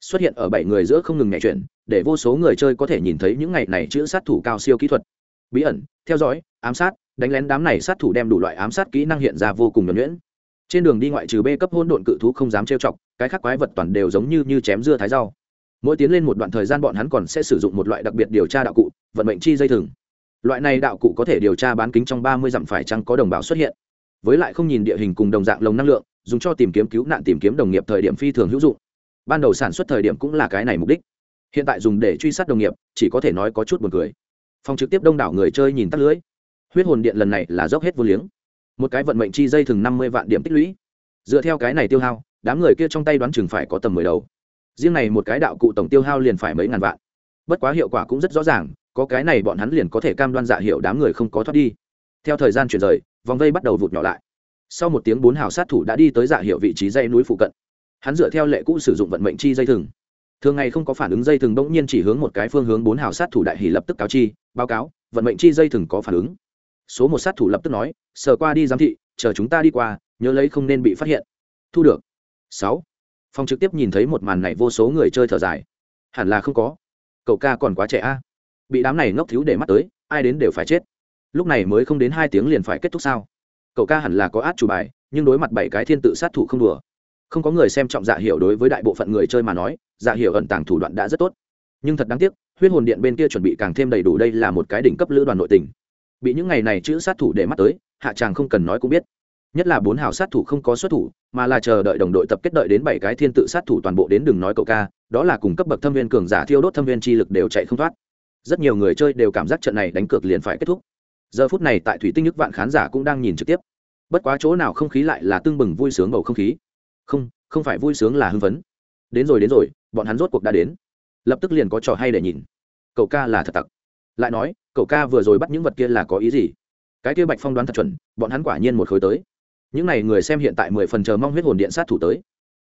Xuất hiện ở bảy người giữa không ngừng nhảy chuyển để vô số người chơi có thể nhìn thấy những ngày này chữ sát thủ cao siêu kỹ thuật. Bí ẩn, theo dõi, ám sát đánh lén đám này sát thủ đem đủ loại ám sát kỹ năng hiện ra vô cùng nhuẩn nhuyễn. Trên đường đi ngoại trừ b cấp hôn độn cự thú không dám trêu chọc, cái khác quái vật toàn đều giống như như chém dưa thái rau. Mỗi tiến lên một đoạn thời gian bọn hắn còn sẽ sử dụng một loại đặc biệt điều tra đạo cụ, vận mệnh chi dây thừng. Loại này đạo cụ có thể điều tra bán kính trong ba mươi dặm phải chăng có đồng bào xuất hiện. Với lại không nhìn địa hình cùng đồng dạng lồng năng lượng, dùng cho tìm kiếm cứu nạn tìm kiếm đồng nghiệp thời điểm phi thường hữu dụng. Ban đầu sản xuất thời điểm cũng là cái này mục đích. Hiện tại dùng để truy sát đồng nghiệp, chỉ có thể nói có chút buồn cười. Phòng trực tiếp đông đảo người chơi nhìn tắt lưới huyết hồn điện lần này là dốc hết vô liếng. Một cái vận mệnh chi dây thừng năm mươi vạn điểm tích lũy. Dựa theo cái này tiêu hao, đám người kia trong tay đoán chừng phải có tầm mười đầu. Riêng này một cái đạo cụ tổng tiêu hao liền phải mấy ngàn vạn. Bất quá hiệu quả cũng rất rõ ràng, có cái này bọn hắn liền có thể cam đoan dạ hiệu đám người không có thoát đi. Theo thời gian chuyển rời, vòng vây bắt đầu vụt nhỏ lại. Sau một tiếng bốn hào sát thủ đã đi tới dạ hiệu vị trí dây núi phụ cận. Hắn dựa theo lệ cũ sử dụng vận mệnh chi dây thừng thường ngày không có phản ứng dây thừng bỗng nhiên chỉ hướng một cái phương hướng bốn hào sát thủ đại hỷ lập tức cáo chi, báo cáo, vận mệnh chi dây thừng có phản ứng số một sát thủ lập tức nói, sờ qua đi giám thị, chờ chúng ta đi qua, nhớ lấy không nên bị phát hiện. Thu được. Sáu. Phòng trực tiếp nhìn thấy một màn này vô số người chơi thở dài. Hẳn là không có. Cậu ca còn quá trẻ a. Bị đám này ngốc thiếu để mắt tới, ai đến đều phải chết. Lúc này mới không đến hai tiếng liền phải kết thúc sao? Cậu ca hẳn là có át chủ bài, nhưng đối mặt bảy cái thiên tự sát thủ không đùa. Không có người xem trọng dạ hiểu đối với đại bộ phận người chơi mà nói dạ hiểu ẩn tàng thủ đoạn đã rất tốt. Nhưng thật đáng tiếc, huyết hồn điện bên kia chuẩn bị càng thêm đầy đủ đây là một cái đỉnh cấp lữ đoàn nội tình bị những ngày này chữ sát thủ để mắt tới, hạ tràng không cần nói cũng biết. Nhất là bốn hào sát thủ không có xuất thủ, mà là chờ đợi đồng đội tập kết đợi đến bảy cái thiên tự sát thủ toàn bộ đến đừng nói cậu ca, đó là cùng cấp bậc thâm viên cường giả thiêu đốt thâm viên chi lực đều chạy không thoát. Rất nhiều người chơi đều cảm giác trận này đánh cược liền phải kết thúc. Giờ phút này tại thủy tinh nhức vạn khán giả cũng đang nhìn trực tiếp. Bất quá chỗ nào không khí lại là tưng bừng vui sướng bầu không khí. Không không phải vui sướng là hưng phấn. Đến rồi đến rồi, bọn hắn rốt cuộc đã đến. Lập tức liền có trò hay để nhìn. Cậu ca là thật tặc. Lại nói cậu ca vừa rồi bắt những vật kia là có ý gì? Cái kia bạch phong đoán thật chuẩn, bọn hắn quả nhiên một khối tới. Những n à y người xem hiện tại mười phần chờ mong huyết hồn điện sát thủ tới.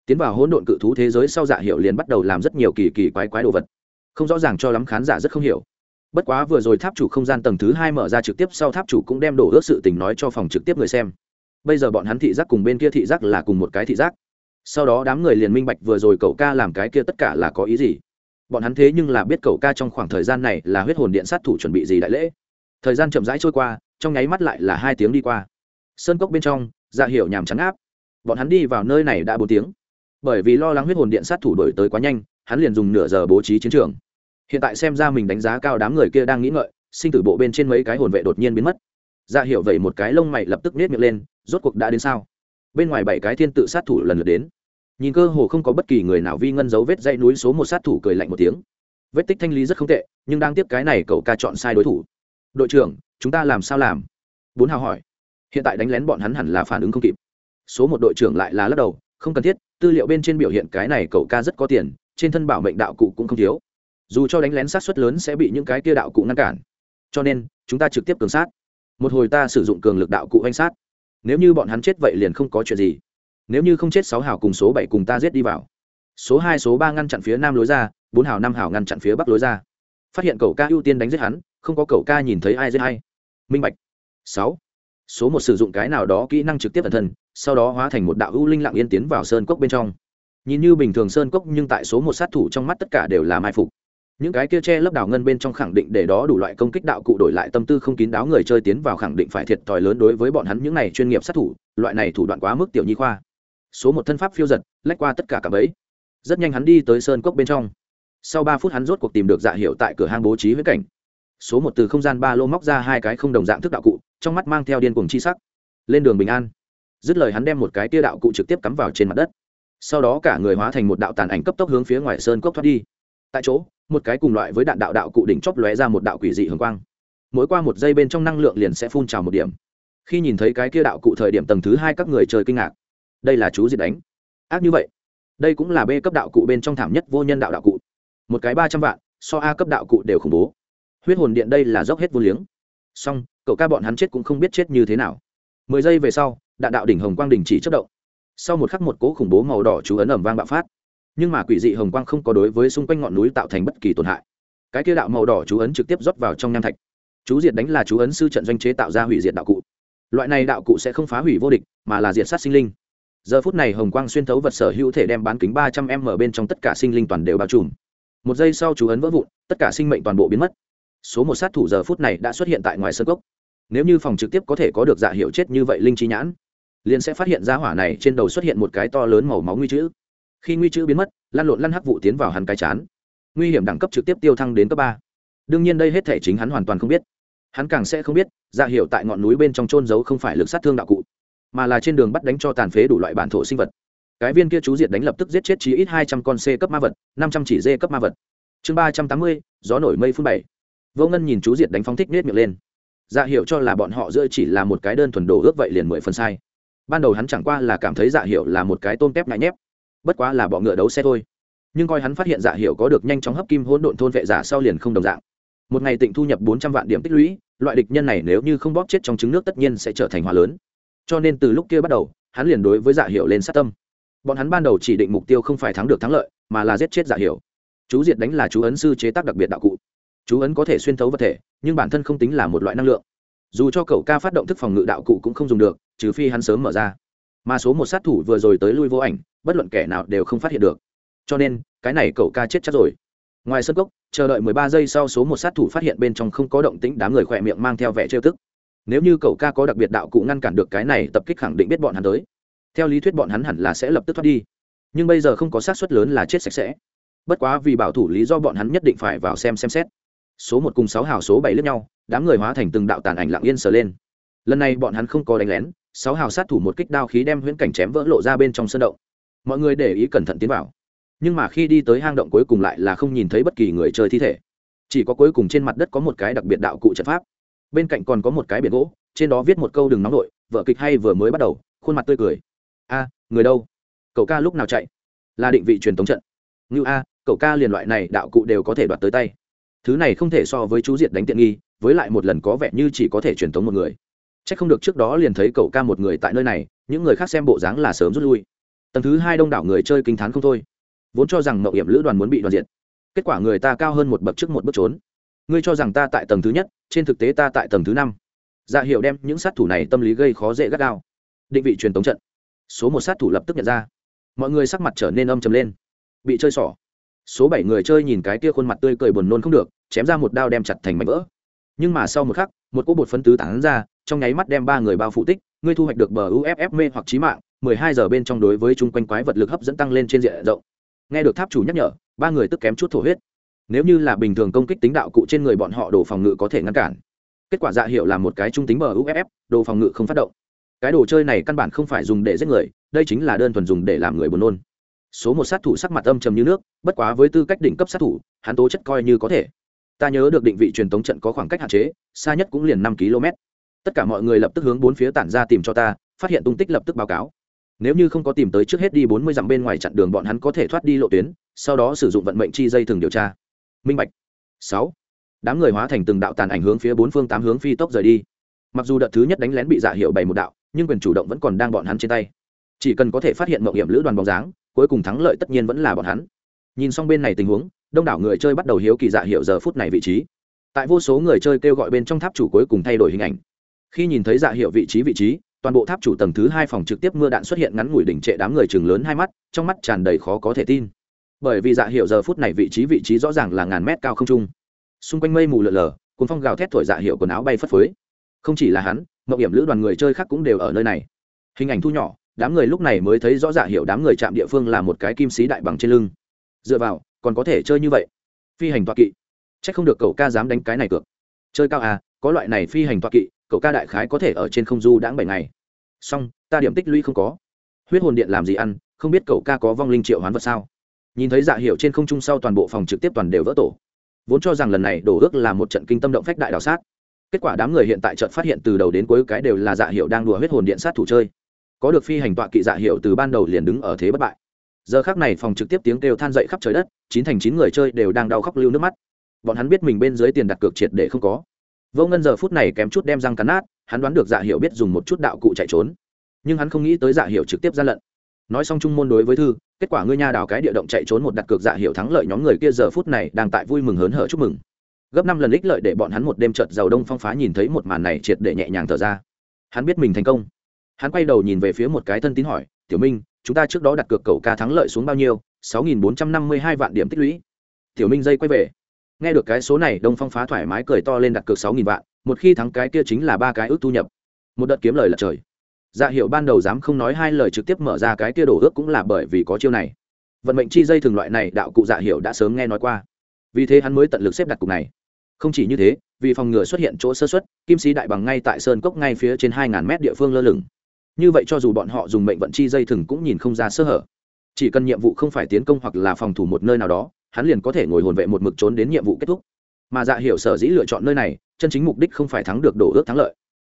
Tiến vào hỗn độn cự thú thế giới sau dạ hiệu liền bắt đầu làm rất nhiều kỳ kỳ quái quái đồ vật. Không rõ ràng cho lắm khán giả rất không hiểu. Bất quá vừa rồi tháp chủ không gian tầng thứ hai mở ra trực tiếp sau tháp chủ cũng đem đổ ước sự tình nói cho phòng trực tiếp người xem. Bây giờ bọn hắn thị giác cùng bên kia thị giác là cùng một cái thị giác. Sau đó đám người liền minh bạch vừa rồi cậu ca làm cái kia tất cả là có ý gì bọn hắn thế nhưng là biết cậu ca trong khoảng thời gian này là huyết hồn điện sát thủ chuẩn bị gì đại lễ. Thời gian chậm rãi trôi qua, trong nháy mắt lại là hai tiếng đi qua. Sơn cốc bên trong dạ hiểu nhàm trắng áp bọn hắn đi vào nơi này đã bốn tiếng. Bởi vì lo lắng huyết hồn điện sát thủ đổi tới quá nhanh, hắn liền dùng nửa giờ bố trí chiến trường. Hiện tại xem ra mình đánh giá cao đám người kia đang nghĩ ngợi, sinh tử bộ bên trên mấy cái hồn vệ đột nhiên biến mất. Dạ hiểu vậy một cái lông mày lập tức nết miệng lên, rốt cuộc đã đến sao? Bên ngoài bảy cái thiên tự sát thủ lần lượt đến nhìn cơ hồ không có bất kỳ người nào vi ngân dấu vết dãy núi số một sát thủ cười lạnh một tiếng. Vết tích thanh lý rất không tệ, nhưng đang tiếp cái này cậu ca chọn sai đối thủ. Đội trưởng, chúng ta làm sao làm? Bốn hào hỏi. Hiện tại đánh lén bọn hắn hẳn là phản ứng không kịp. Số một đội trưởng lại là lắc đầu, không cần thiết, tư liệu bên trên biểu hiện cái này cậu ca rất có tiền, trên thân bảo mệnh đạo cụ cũng không thiếu. Dù cho đánh lén sát xuất lớn sẽ bị những cái kia đạo cụ ngăn cản. Cho nên, chúng ta trực tiếp cường sát. Một hồi ta sử dụng cường lực đạo cụ oanh sát. Nếu như bọn hắn chết vậy liền không có chuyện gì nếu như không chết sáu hào cùng số bảy cùng ta giết đi vào. Số hai, số ba ngăn chặn phía nam lối ra, bốn hào, năm hào ngăn chặn phía bắc lối ra. Phát hiện cậu ca ưu tiên đánh giết hắn, không có cậu ca nhìn thấy ai giết hay minh bạch. Sáu. Số một sử dụng cái nào đó kỹ năng trực tiếp ẩn thân, sau đó hóa thành một đạo ưu linh lặng yên tiến vào sơn cốc bên trong. Nhìn như bình thường sơn cốc nhưng tại số một sát thủ trong mắt tất cả đều là mai phục. Những cái kia che lấp đảo ngân bên trong khẳng định để đó đủ loại công kích đạo cụ đổi lại tâm tư không kín đáo người chơi tiến vào khẳng định phải thiệt thòi lớn đối với bọn hắn những này chuyên nghiệp sát thủ, loại này thủ đoạn quá mức tiểu nhi khoa số một thân pháp phiêu giật, lách qua tất cả cả bẫy. Rất nhanh hắn đi tới sơn cốc bên trong. Sau ba phút hắn rốt cuộc tìm được dạ hiệu tại cửa hang bố trí huyết cảnh. Số một từ không gian ba lô móc ra hai cái không đồng dạng thức đạo cụ, trong mắt mang theo điên cuồng chi sắc. Lên đường bình an. Dứt lời hắn đem một cái tia đạo cụ trực tiếp cắm vào trên mặt đất. Sau đó cả người hóa thành một đạo tàn ảnh cấp tốc hướng phía ngoài sơn cốc thoát đi. Tại chỗ, một cái cùng loại với đạn đạo đạo cụ đỉnh chóp lóe ra một đạo quỷ dị hồng quang. Mỗi qua một giây bên trong năng lượng liền sẽ phun trào một điểm. Khi nhìn thấy cái kia đạo cụ thời điểm tầng thứ hai các người chơi kinh ngạc đây là chú diệt đánh. Ác như vậy. Đây cũng là b cấp đạo cụ bên trong thảm nhất vô nhân đạo đạo cụ. Một cái ba trăm vạn, so a cấp đạo cụ đều khủng bố. Huyết hồn điện đây là dốc hết vô liếng. Song cậu ca bọn hắn chết cũng không biết chết như thế nào. Mười giây về sau, đạn đạo đỉnh hồng quang đình chỉ chất động. Sau một khắc một cố khủng bố màu đỏ chú ấn ẩm vang bạo phát. Nhưng mà quỷ dị hồng quang không có đối với xung quanh ngọn núi tạo thành bất kỳ tổn hại. Cái kia đạo màu đỏ chú ấn trực tiếp rót vào trong nham thạch. Chú diệt đánh là chú ấn sư trận doanh chế tạo ra hủy diệt đạo cụ. Loại này đạo cụ sẽ không phá hủy vô địch, mà là diệt sát sinh linh giờ phút này hồng quang xuyên thấu vật sở hữu thể đem bán kính ba trăm m bên trong tất cả sinh linh toàn đều bao trùm. Một giây sau chú ấn vỡ vụn, tất cả sinh mệnh toàn bộ biến mất. Số một sát thủ giờ phút này đã xuất hiện tại ngoài sơ cốc. Nếu như phòng trực tiếp có thể có được dạ hiệu chết như vậy linh trí nhãn, liền sẽ phát hiện ra hỏa này trên đầu xuất hiện một cái to lớn màu máu nguy chữ khi nguy chữ biến mất, lăn lộn lăn hắc vụ tiến vào hắn cái chán. Nguy hiểm đẳng cấp trực tiếp tiêu thăng đến cấp ba. Đương nhiên đây hết thể chính hắn hoàn toàn không biết. Hắn càng sẽ không biết dạ hiệu tại ngọn núi bên trong trôn giấu không phải lực sát thương đạo cụ mà là trên đường bắt đánh cho tàn phế đủ loại bản thổ sinh vật. Cái viên kia chú diệt đánh lập tức giết chết chí ít hai trăm con c cấp ma vật, năm trăm chỉ d cấp ma vật. Chương ba trăm tám mươi, gió nổi mây phun bảy. Vô ngân nhìn chú diệt đánh phóng thích nết miệng lên. Dạ hiệu cho là bọn họ giữa chỉ là một cái đơn thuần đồ ước vậy liền mười phần sai. Ban đầu hắn chẳng qua là cảm thấy dạ hiệu là một cái tôm tép ngại nhép. Bất quá là bọ ngựa đấu xe thôi. Nhưng coi hắn phát hiện dạ hiệu có được nhanh chóng hấp kim hỗn độn thôn vệ giả sau liền không đồng dạng. Một ngày tịnh thu nhập bốn trăm vạn điểm tích lũy, loại địch nhân này nếu như không bóp chết trong trứng nước tất nhiên sẽ trở thành hòa lớn cho nên từ lúc kia bắt đầu, hắn liền đối với dạ hiệu lên sát tâm. Bọn hắn ban đầu chỉ định mục tiêu không phải thắng được thắng lợi, mà là giết chết dạ hiệu chú diệt đánh là chú ấn sư chế tác đặc biệt đạo cụ. Chú ấn có thể xuyên thấu vật thể, nhưng bản thân không tính là một loại năng lượng. Dù cho cậu ca phát động thức phòng ngự đạo cụ cũng không dùng được, trừ phi hắn sớm mở ra. Mà số một sát thủ vừa rồi tới lui vô ảnh, bất luận kẻ nào đều không phát hiện được. Cho nên, cái này cậu ca chết chắc rồi. Ngoài sân cốc, chờ đợi mười ba giây sau số một sát thủ phát hiện bên trong không có động tĩnh, đám người khỏe miệng mang theo vẻ trêu tức nếu như cậu ca có đặc biệt đạo cụ ngăn cản được cái này, tập kích khẳng định biết bọn hắn tới. Theo lý thuyết bọn hắn hẳn là sẽ lập tức thoát đi. Nhưng bây giờ không có xác suất lớn là chết sạch sẽ. Bất quá vì bảo thủ lý do bọn hắn nhất định phải vào xem xem xét. Số một cùng sáu hào số bảy lướt nhau, đám người hóa thành từng đạo tàn ảnh lặng yên sờ lên. Lần này bọn hắn không có đánh lén, sáu hào sát thủ một kích đao khí đem huyễn cảnh chém vỡ lộ ra bên trong sân động. Mọi người để ý cẩn thận tiến vào. Nhưng mà khi đi tới hang động cuối cùng lại là không nhìn thấy bất kỳ người chơi thi thể. Chỉ có cuối cùng trên mặt đất có một cái đặc biệt đạo cụ trận pháp bên cạnh còn có một cái biển gỗ, trên đó viết một câu đừng nóng nổi vợ kịch hay vừa mới bắt đầu, khuôn mặt tươi cười. A, người đâu? Cậu ca lúc nào chạy? Là định vị truyền tống trận. Như a, cậu ca liền loại này đạo cụ đều có thể đoạt tới tay. Thứ này không thể so với chú diệt đánh tiện nghi, với lại một lần có vẻ như chỉ có thể truyền tống một người. C h ắ c không được trước đó liền thấy cậu ca một người tại nơi này, những người khác xem bộ dáng là sớm rút lui. Tầng thứ hai đông đảo người chơi kinh t h á n không thôi. Vốn cho rằng mậu hiểm lữ đoàn muốn bị đoàn diện kết quả người ta cao hơn một bậc trước một bước trốn ngươi cho rằng ta tại tầng thứ nhất, trên thực tế ta tại tầng thứ năm. Dạ hiệu đem những sát thủ này tâm lý gây khó dễ gắt gao. Định vị truyền tống trận. Số một sát thủ lập tức nhận ra. Mọi người sắc mặt trở nên âm trầm lên. Bị chơi xỏ số bảy người chơi nhìn cái kia khuôn mặt tươi cười buồn nôn không được, chém ra một đao đem chặt thành mảnh vỡ. Nhưng mà sau một khắc, một cỗ bột phấn tứ tán ra, trong nháy mắt đem ba người bao phụ tích, ngươi thu hoạch được bờ uff mê hoặc trí mạng, mười hai giờ bên trong đối với chung quanh quái vật lực hấp dẫn tăng lên trên diện rộng. Nghe được tháp chủ nhắc nhở, ba người tức kém chút thổ huyết nếu như là bình thường công kích tính đạo cụ trên người bọn họ, đồ phòng ngự có thể ngăn cản. Kết quả dạ hiệu là một cái trung tính bờ uff đồ phòng ngự không phát động. Cái đồ chơi này căn bản không phải dùng để giết người, đây chính là đơn thuần dùng để làm người buồn nôn. Số một sát thủ sắc mặt âm trầm như nước, bất quá với tư cách đỉnh cấp sát thủ, hắn tố chất coi như có thể. Ta nhớ được định vị truyền tống trận có khoảng cách hạn chế, xa nhất cũng liền năm km tất cả mọi người lập tức hướng bốn phía tản ra tìm cho ta, phát hiện tung tích lập tức báo cáo. Nếu như không có tìm tới trước hết đi bốn mươi dặm bên ngoài chặn đường, bọn hắn có thể thoát đi lộ tuyến, sau đó sử dụng vận mệnh chi dây thường điều tra minh bạch. Sáu. Đám người hóa thành từng đạo tàn ảnh hướng phía bốn phương tám hướng phi tốc rời đi. Mặc dù đợt thứ nhất đánh lén bị dạ hiệu bày một đạo, nhưng quyền chủ động vẫn còn đang bọn hắn trên tay. Chỉ cần có thể phát hiện mậu hiểm lữ đoàn bóng dáng, cuối cùng thắng lợi tất nhiên vẫn là bọn hắn. Nhìn xong bên này tình huống, đông đảo người chơi bắt đầu hiếu kỳ dạ hiệu giờ phút này vị trí. Tại vô số người chơi kêu gọi bên trong tháp chủ cuối cùng thay đổi hình ảnh. Khi nhìn thấy dạ hiệu vị trí vị trí, toàn bộ tháp chủ tầng thứ hai phòng trực tiếp mưa đạn xuất hiện ngắn ngủi đỉnh trệ đám người chừng lớn hai mắt, trong mắt tràn đầy khó có thể tin bởi vì dạ hiệu giờ phút này vị trí vị trí rõ ràng là ngàn mét cao không trung. Xung quanh mây mù lờ lờ, cuốn phong gào thét thổi dạ hiệu quần áo bay phất phới. Không chỉ là hắn mậu hiểm lữ đoàn người chơi khác cũng đều ở nơi này. Hình ảnh thu nhỏ, đám người lúc này mới thấy rõ dạ hiệu đám người chạm địa phương là một cái kim sĩ đại bằng trên lưng. Dựa vào, còn có thể chơi như vậy. Phi hành toa kỵ. C h ắ c không được cậu ca dám đánh cái này cược. Chơi cao à có loại này phi hành toa kỵ, cậu ca đại khái có thể ở trên không du đãng bảy ngày. Xong, ta điểm tích lũy không có. Huyết hồn điện làm gì ăn, không biết cậu ca có vong linh triệu hoán vật sao? Nhìn thấy dạ hiệu trên không trung sau toàn bộ phòng trực tiếp toàn đều vỡ tổ. Vốn cho rằng lần này đổ ước là một trận kinh tâm động phách đại đào sát. Kết quả đám người hiện tại trận phát hiện từ đầu đến cuối cái đều là dạ hiệu đang đùa huyết hồn điện sát thủ chơi. Có được phi hành tọa kỵ dạ hiệu từ ban đầu liền đứng ở thế bất bại. Giờ khác này phòng trực tiếp tiếng kêu than dậy khắp trời đất, chín thành chín người chơi đều đang đau khóc lưu nước mắt. Bọn hắn biết mình bên dưới tiền đặt cược triệt để không có. Vô ngân giờ phút này kém chút đem răng cắn nát, hắn đoán được dạ hiệu biết dùng một chút đạo cụ chạy trốn. Nhưng hắn không nghĩ tới dạ hiệu trực tiếp ra lận. Nói xong trung môn đối với thư kết quả ngươi nha đào cái địa động chạy trốn một đặt cược dạ hiệu thắng lợi nhóm người kia giờ phút này đang tại vui mừng hớn hở chúc mừng. Gấp năm lần ích lợi để bọn hắn một đêm trợt giàu đông phong phá nhìn thấy một màn này triệt để nhẹ nhàng thở ra. Hắn biết mình thành công. Hắn quay đầu nhìn về phía một cái thân tín hỏi, tiểu minh, chúng ta trước đó đặt cược cầu ca thắng lợi xuống bao nhiêu? Sáu nghìn bốn trăm năm mươi hai vạn điểm tích lũy. Tiểu minh dây quay về. Nghe được cái số này, đông phong phá thoải mái cười to lên đặt cược sáu nghìn vạn, một khi thắng cái kia chính là ba cái ước thu nhập. Một đợt kiếm lời là trời dạ hiệu ban đầu dám không nói hai lời trực tiếp mở ra cái kia đổ ước cũng là bởi vì có chiêu này. Vận mệnh chi dây thường loại này đạo cụ dạ hiệu đã sớm nghe nói qua. Vì thế hắn mới tận lực xếp đặt cục này. Không chỉ như thế, vì phòng ngừa xuất hiện chỗ sơ xuất kim sĩ đại bằng ngay tại sơn cốc ngay phía trên hai ngàn mét địa phương lơ lửng. Như vậy cho dù bọn họ dùng mệnh vận chi dây thừng cũng nhìn không ra sơ hở. Chỉ cần nhiệm vụ không phải tiến công hoặc là phòng thủ một nơi nào đó, hắn liền có thể ngồi hồn vệ một mực trốn đến nhiệm vụ kết thúc. Mà dạ hiểu sở dĩ lựa chọn nơi này, chân chính mục đích không phải thắng được đổ ước thắng lợi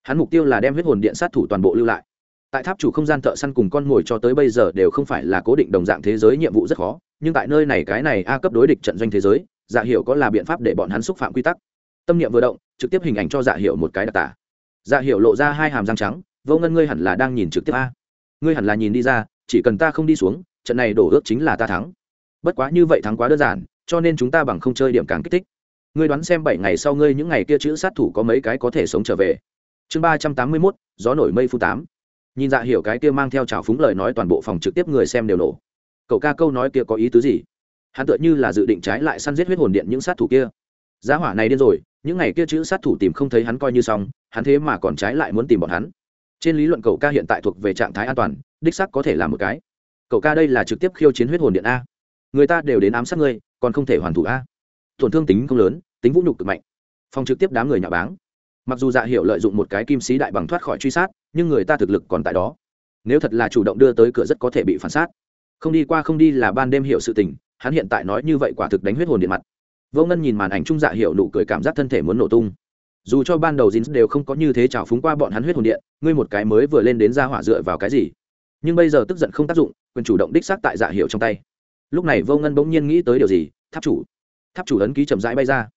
hắn mục tiêu là đem huyết hồn điện sát thủ toàn bộ lưu lại. Tại tháp chủ không gian thợ săn cùng con mồi cho tới bây giờ đều không phải là cố định đồng dạng thế giới nhiệm vụ rất khó, nhưng tại nơi này cái này a cấp đối địch trận doanh thế giới dạ hiểu có là biện pháp để bọn hắn xúc phạm quy tắc. Tâm niệm vừa động, trực tiếp hình ảnh cho dạ hiểu một cái đặc tả. Dạ hiểu lộ ra hai hàm răng trắng, vô ngân, ngươi hẳn là đang nhìn trực tiếp a. Ngươi hẳn là nhìn đi ra, chỉ cần ta không đi xuống, trận này đổ ước chính là ta thắng. Bất quá như vậy thắng quá đơn giản, cho nên chúng ta bằng không chơi điểm càng kích thích. Ngươi đoán xem bảy ngày sau ngươi những ngày kia chữ sát thủ có mấy cái có thể sống trở về? Chương ba trăm tám mươi mốt, gió nổi mây phu tám. Nhìn dạ hiểu cái kia mang theo trào phúng lời nói toàn bộ phòng trực tiếp người xem đều nổ. Cậu ca câu nói kia có ý tứ gì? Hắn tựa như là dự định trái lại săn giết huyết hồn điện những sát thủ kia. Giá hỏa này điên rồi, những ngày kia chữ sát thủ tìm không thấy hắn coi như xong, hắn thế mà còn trái lại muốn tìm bọn hắn. Trên lý luận cậu ca hiện tại thuộc về trạng thái an toàn, đích sắc có thể làm một cái. Cậu ca đây là trực tiếp khiêu chiến huyết hồn điện a. Người ta đều đến ám sát ngươi, còn không thể hoàn thủ a. Tổn thương tính không lớn, tính vũ nhục cực mạnh. Phòng trực tiếp đám người nhà báng mặc dù dạ hiệu lợi dụng một cái kim sĩ đại bằng thoát khỏi truy sát, nhưng người ta thực lực còn tại đó. Nếu thật là chủ động đưa tới cửa rất có thể bị phản sát. Không đi qua không đi là ban đêm hiểu sự tình, hắn hiện tại nói như vậy quả thực đánh huyết hồn điện mặt. Vô ngân nhìn màn ảnh trung dạ hiệu nụ cười cảm giác thân thể muốn nổ tung. Dù cho ban đầu dính đều không có như thế trào phúng qua bọn hắn huyết hồn điện, ngươi một cái mới vừa lên đến ra hỏa dựa vào cái gì? Nhưng bây giờ tức giận không tác dụng, quyền chủ động đích xác tại dạ hiệu trong tay. Lúc này vô ngân bỗng nhiên nghĩ tới điều gì? Tháp chủ. Tháp chủ ấn ký chậm rãi bay ra.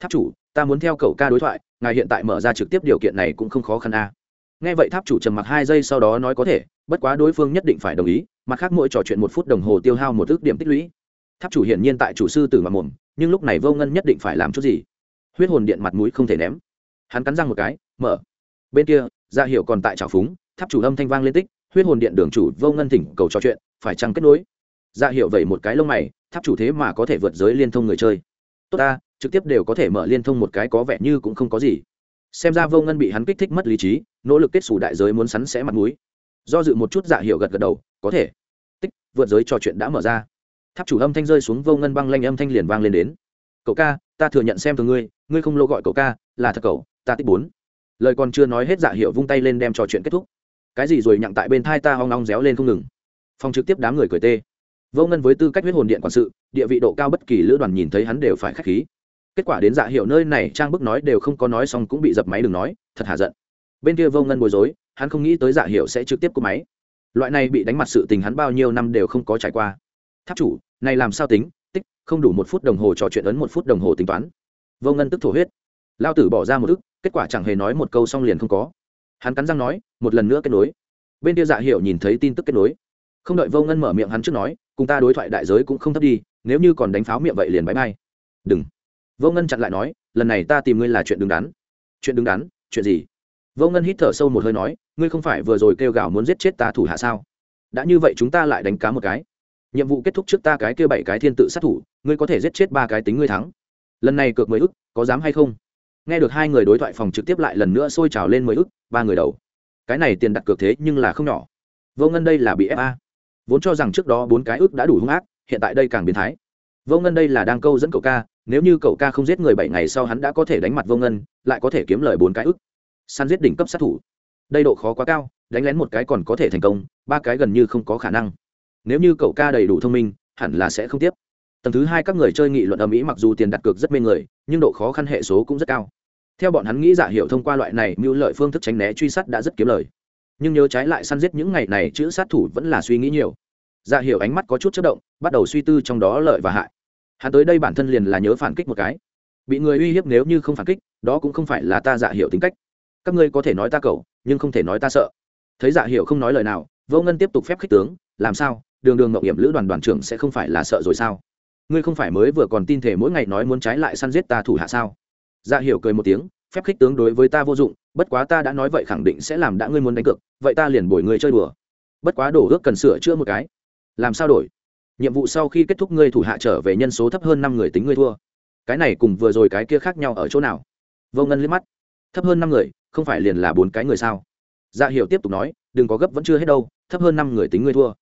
Tháp chủ, ta muốn theo cậu ca đối thoại ngài hiện tại mở ra trực tiếp điều kiện này cũng không khó khăn a. Nghe vậy tháp chủ trầm mặc hai giây sau đó nói có thể, bất quá đối phương nhất định phải đồng ý, mặt khác mỗi trò chuyện một phút đồng hồ tiêu hao một ước điểm tích lũy. Tháp chủ hiển nhiên tại chủ sư tử mặt mồm, nhưng lúc này vô ngân nhất định phải làm chút gì. Huyết hồn điện mặt mũi không thể ném. Hắn cắn răng một cái, mở. Bên kia dạ ra hiệu còn tại trào phúng, tháp chủ âm thanh vang lên tích, huyết hồn điện đường chủ vô ngân thỉnh cầu trò chuyện, phải chăng kết nối? Dạ ra hiệu vậy một cái lông mày, tháp chủ thế mà có thể vượt giới liên thông người chơi. Tốt ta trực tiếp đều có thể mở liên thông một cái có vẻ như cũng không có gì. Xem ra vô ngân bị hắn kích thích mất lý trí, nỗ lực kết xù đại giới muốn sắn sẽ mặt mũi. Do dự một chút dạ hiệu gật gật đầu, có thể. Tích, vượt giới trò chuyện đã mở ra. Tháp chủ âm thanh rơi xuống, vô ngân băng lanh âm thanh liền vang lên đến. Cậu ca, ta thừa nhận xem thường ngươi ngươi không lô gọi cậu ca, là thật cậu, ta tích bốn. Lời còn chưa nói hết dạ hiệu vung tay lên đem trò chuyện kết thúc. Cái gì rồi nhặng tại bên thai ta hoang long réo lên không ngừng. Phòng trực tiếp đám người cười tê. Vô ngân với tư cách huyết hồn điện quản sự, địa vị độ cao bất kỳ lữ đoàn nhìn thấy hắn đều phải k h á c h khí kết quả đến dạ hiệu nơi này trang bức nói đều không có nói xong cũng bị dập máy đừng nói, thật hạ giận. Bên kia vô ngân bối rối, hắn không nghĩ tới dạ hiệu sẽ trực tiếp cúp máy. Loại này bị đánh mặt sự tình hắn bao nhiêu năm đều không có trải qua. Tháp chủ, này làm sao tính, tích, không đủ một phút đồng hồ trò chuyện ấn một phút đồng hồ tính toán. Vô ngân tức thổ huyết. Lao tử bỏ ra một ức, kết quả chẳng hề nói một câu xong liền không có. Hắn cắn răng nói, một lần nữa kết nối. Bên kia dạ hiệu nhìn thấy tin tức kết nối. Không đợi vô ngân mở miệng hắn trước nói, cùng ta đối thoại đại giới cũng không thấp đi, nếu như còn đánh pháo miệng vậy liền bãi bay đừng vô ngân chặn lại nói, lần này ta tìm ngươi là chuyện đứng đắn. Chuyện đứng đắn? Chuyện gì? Vô ngân hít thở sâu một hơi nói, ngươi không phải vừa rồi kêu gào muốn giết chết ta thủ hạ sao? Đã như vậy chúng ta lại đánh cá một cái. Nhiệm vụ kết thúc trước ta cái kêu bảy cái thiên tự sát thủ, ngươi có thể giết chết ba cái tính ngươi thắng. Lần này cược mười ức, có dám hay không? Nghe được hai người đối thoại phòng trực tiếp lại lần nữa sôi trào lên mười ức, ba người đầu. Cái này tiền đặt cược thế nhưng là không nhỏ. Vô ngân đây là bị fa vốn cho rằng trước đó bốn cái ức đã đủ hung ác, hiện tại đây càng biến thái vô ngân đây là đang câu dẫn cậu ca, nếu như cậu ca không giết người bảy ngày sau hắn đã có thể đánh mặt vô ngân, lại có thể kiếm lời bốn cái ức. Săn giết đỉnh cấp sát thủ. Đây độ khó quá cao, đánh lén một cái còn có thể thành công, ba cái gần như không có khả năng. Nếu như cậu ca đầy đủ thông minh, hẳn là sẽ không tiếp. Tầng thứ hai các người chơi nghị luận ở mỹ mặc dù tiền đặt cược rất mê người, nhưng độ khó khăn hệ số cũng rất cao. Theo bọn hắn nghĩ giả hiệu thông qua loại này, mưu lợi phương thức tránh né truy sát đã rất kiếm lời. Nhưng nhớ trái lại săn giết những ngày này, chữ sát thủ vẫn là suy nghĩ nhiều. Giả hiệu ánh mắt có chút chất động, bắt đầu suy tư trong đó lợi và hại hắn tới đây bản thân liền là nhớ phản kích một cái. Bị người uy hiếp nếu như không phản kích, đó cũng không phải là ta dạ hiểu tính cách. Các ngươi có thể nói ta cầu nhưng không thể nói ta sợ. Thấy dạ hiểu không nói lời nào, vô ngân tiếp tục phép khích tướng, làm sao? Đường đường ngậu hiểm lữ đoàn đoàn trưởng sẽ không phải là sợ rồi sao? Ngươi không phải mới vừa còn tin thể mỗi ngày nói muốn trái lại săn giết ta thủ hạ sao? Dạ hiểu cười một tiếng, phép khích tướng đối với ta vô dụng, bất quá ta đã nói vậy khẳng định sẽ làm đã ngươi muốn đánh cược, vậy ta liền bồi ngươi chơi đùa. Bất quá đổ ước cần sửa chữa một cái. Làm sao đổi? Nhiệm vụ sau khi kết thúc ngươi thủ hạ trở về nhân số thấp hơn năm người tính ngươi thua. Cái này cùng vừa rồi cái kia khác nhau ở chỗ nào? Vô ngân liếc mắt. Thấp hơn năm người, không phải liền là bốn cái người sao? Dạ hiểu tiếp tục nói, đừng có gấp vẫn chưa hết đâu, thấp hơn năm người tính ngươi thua.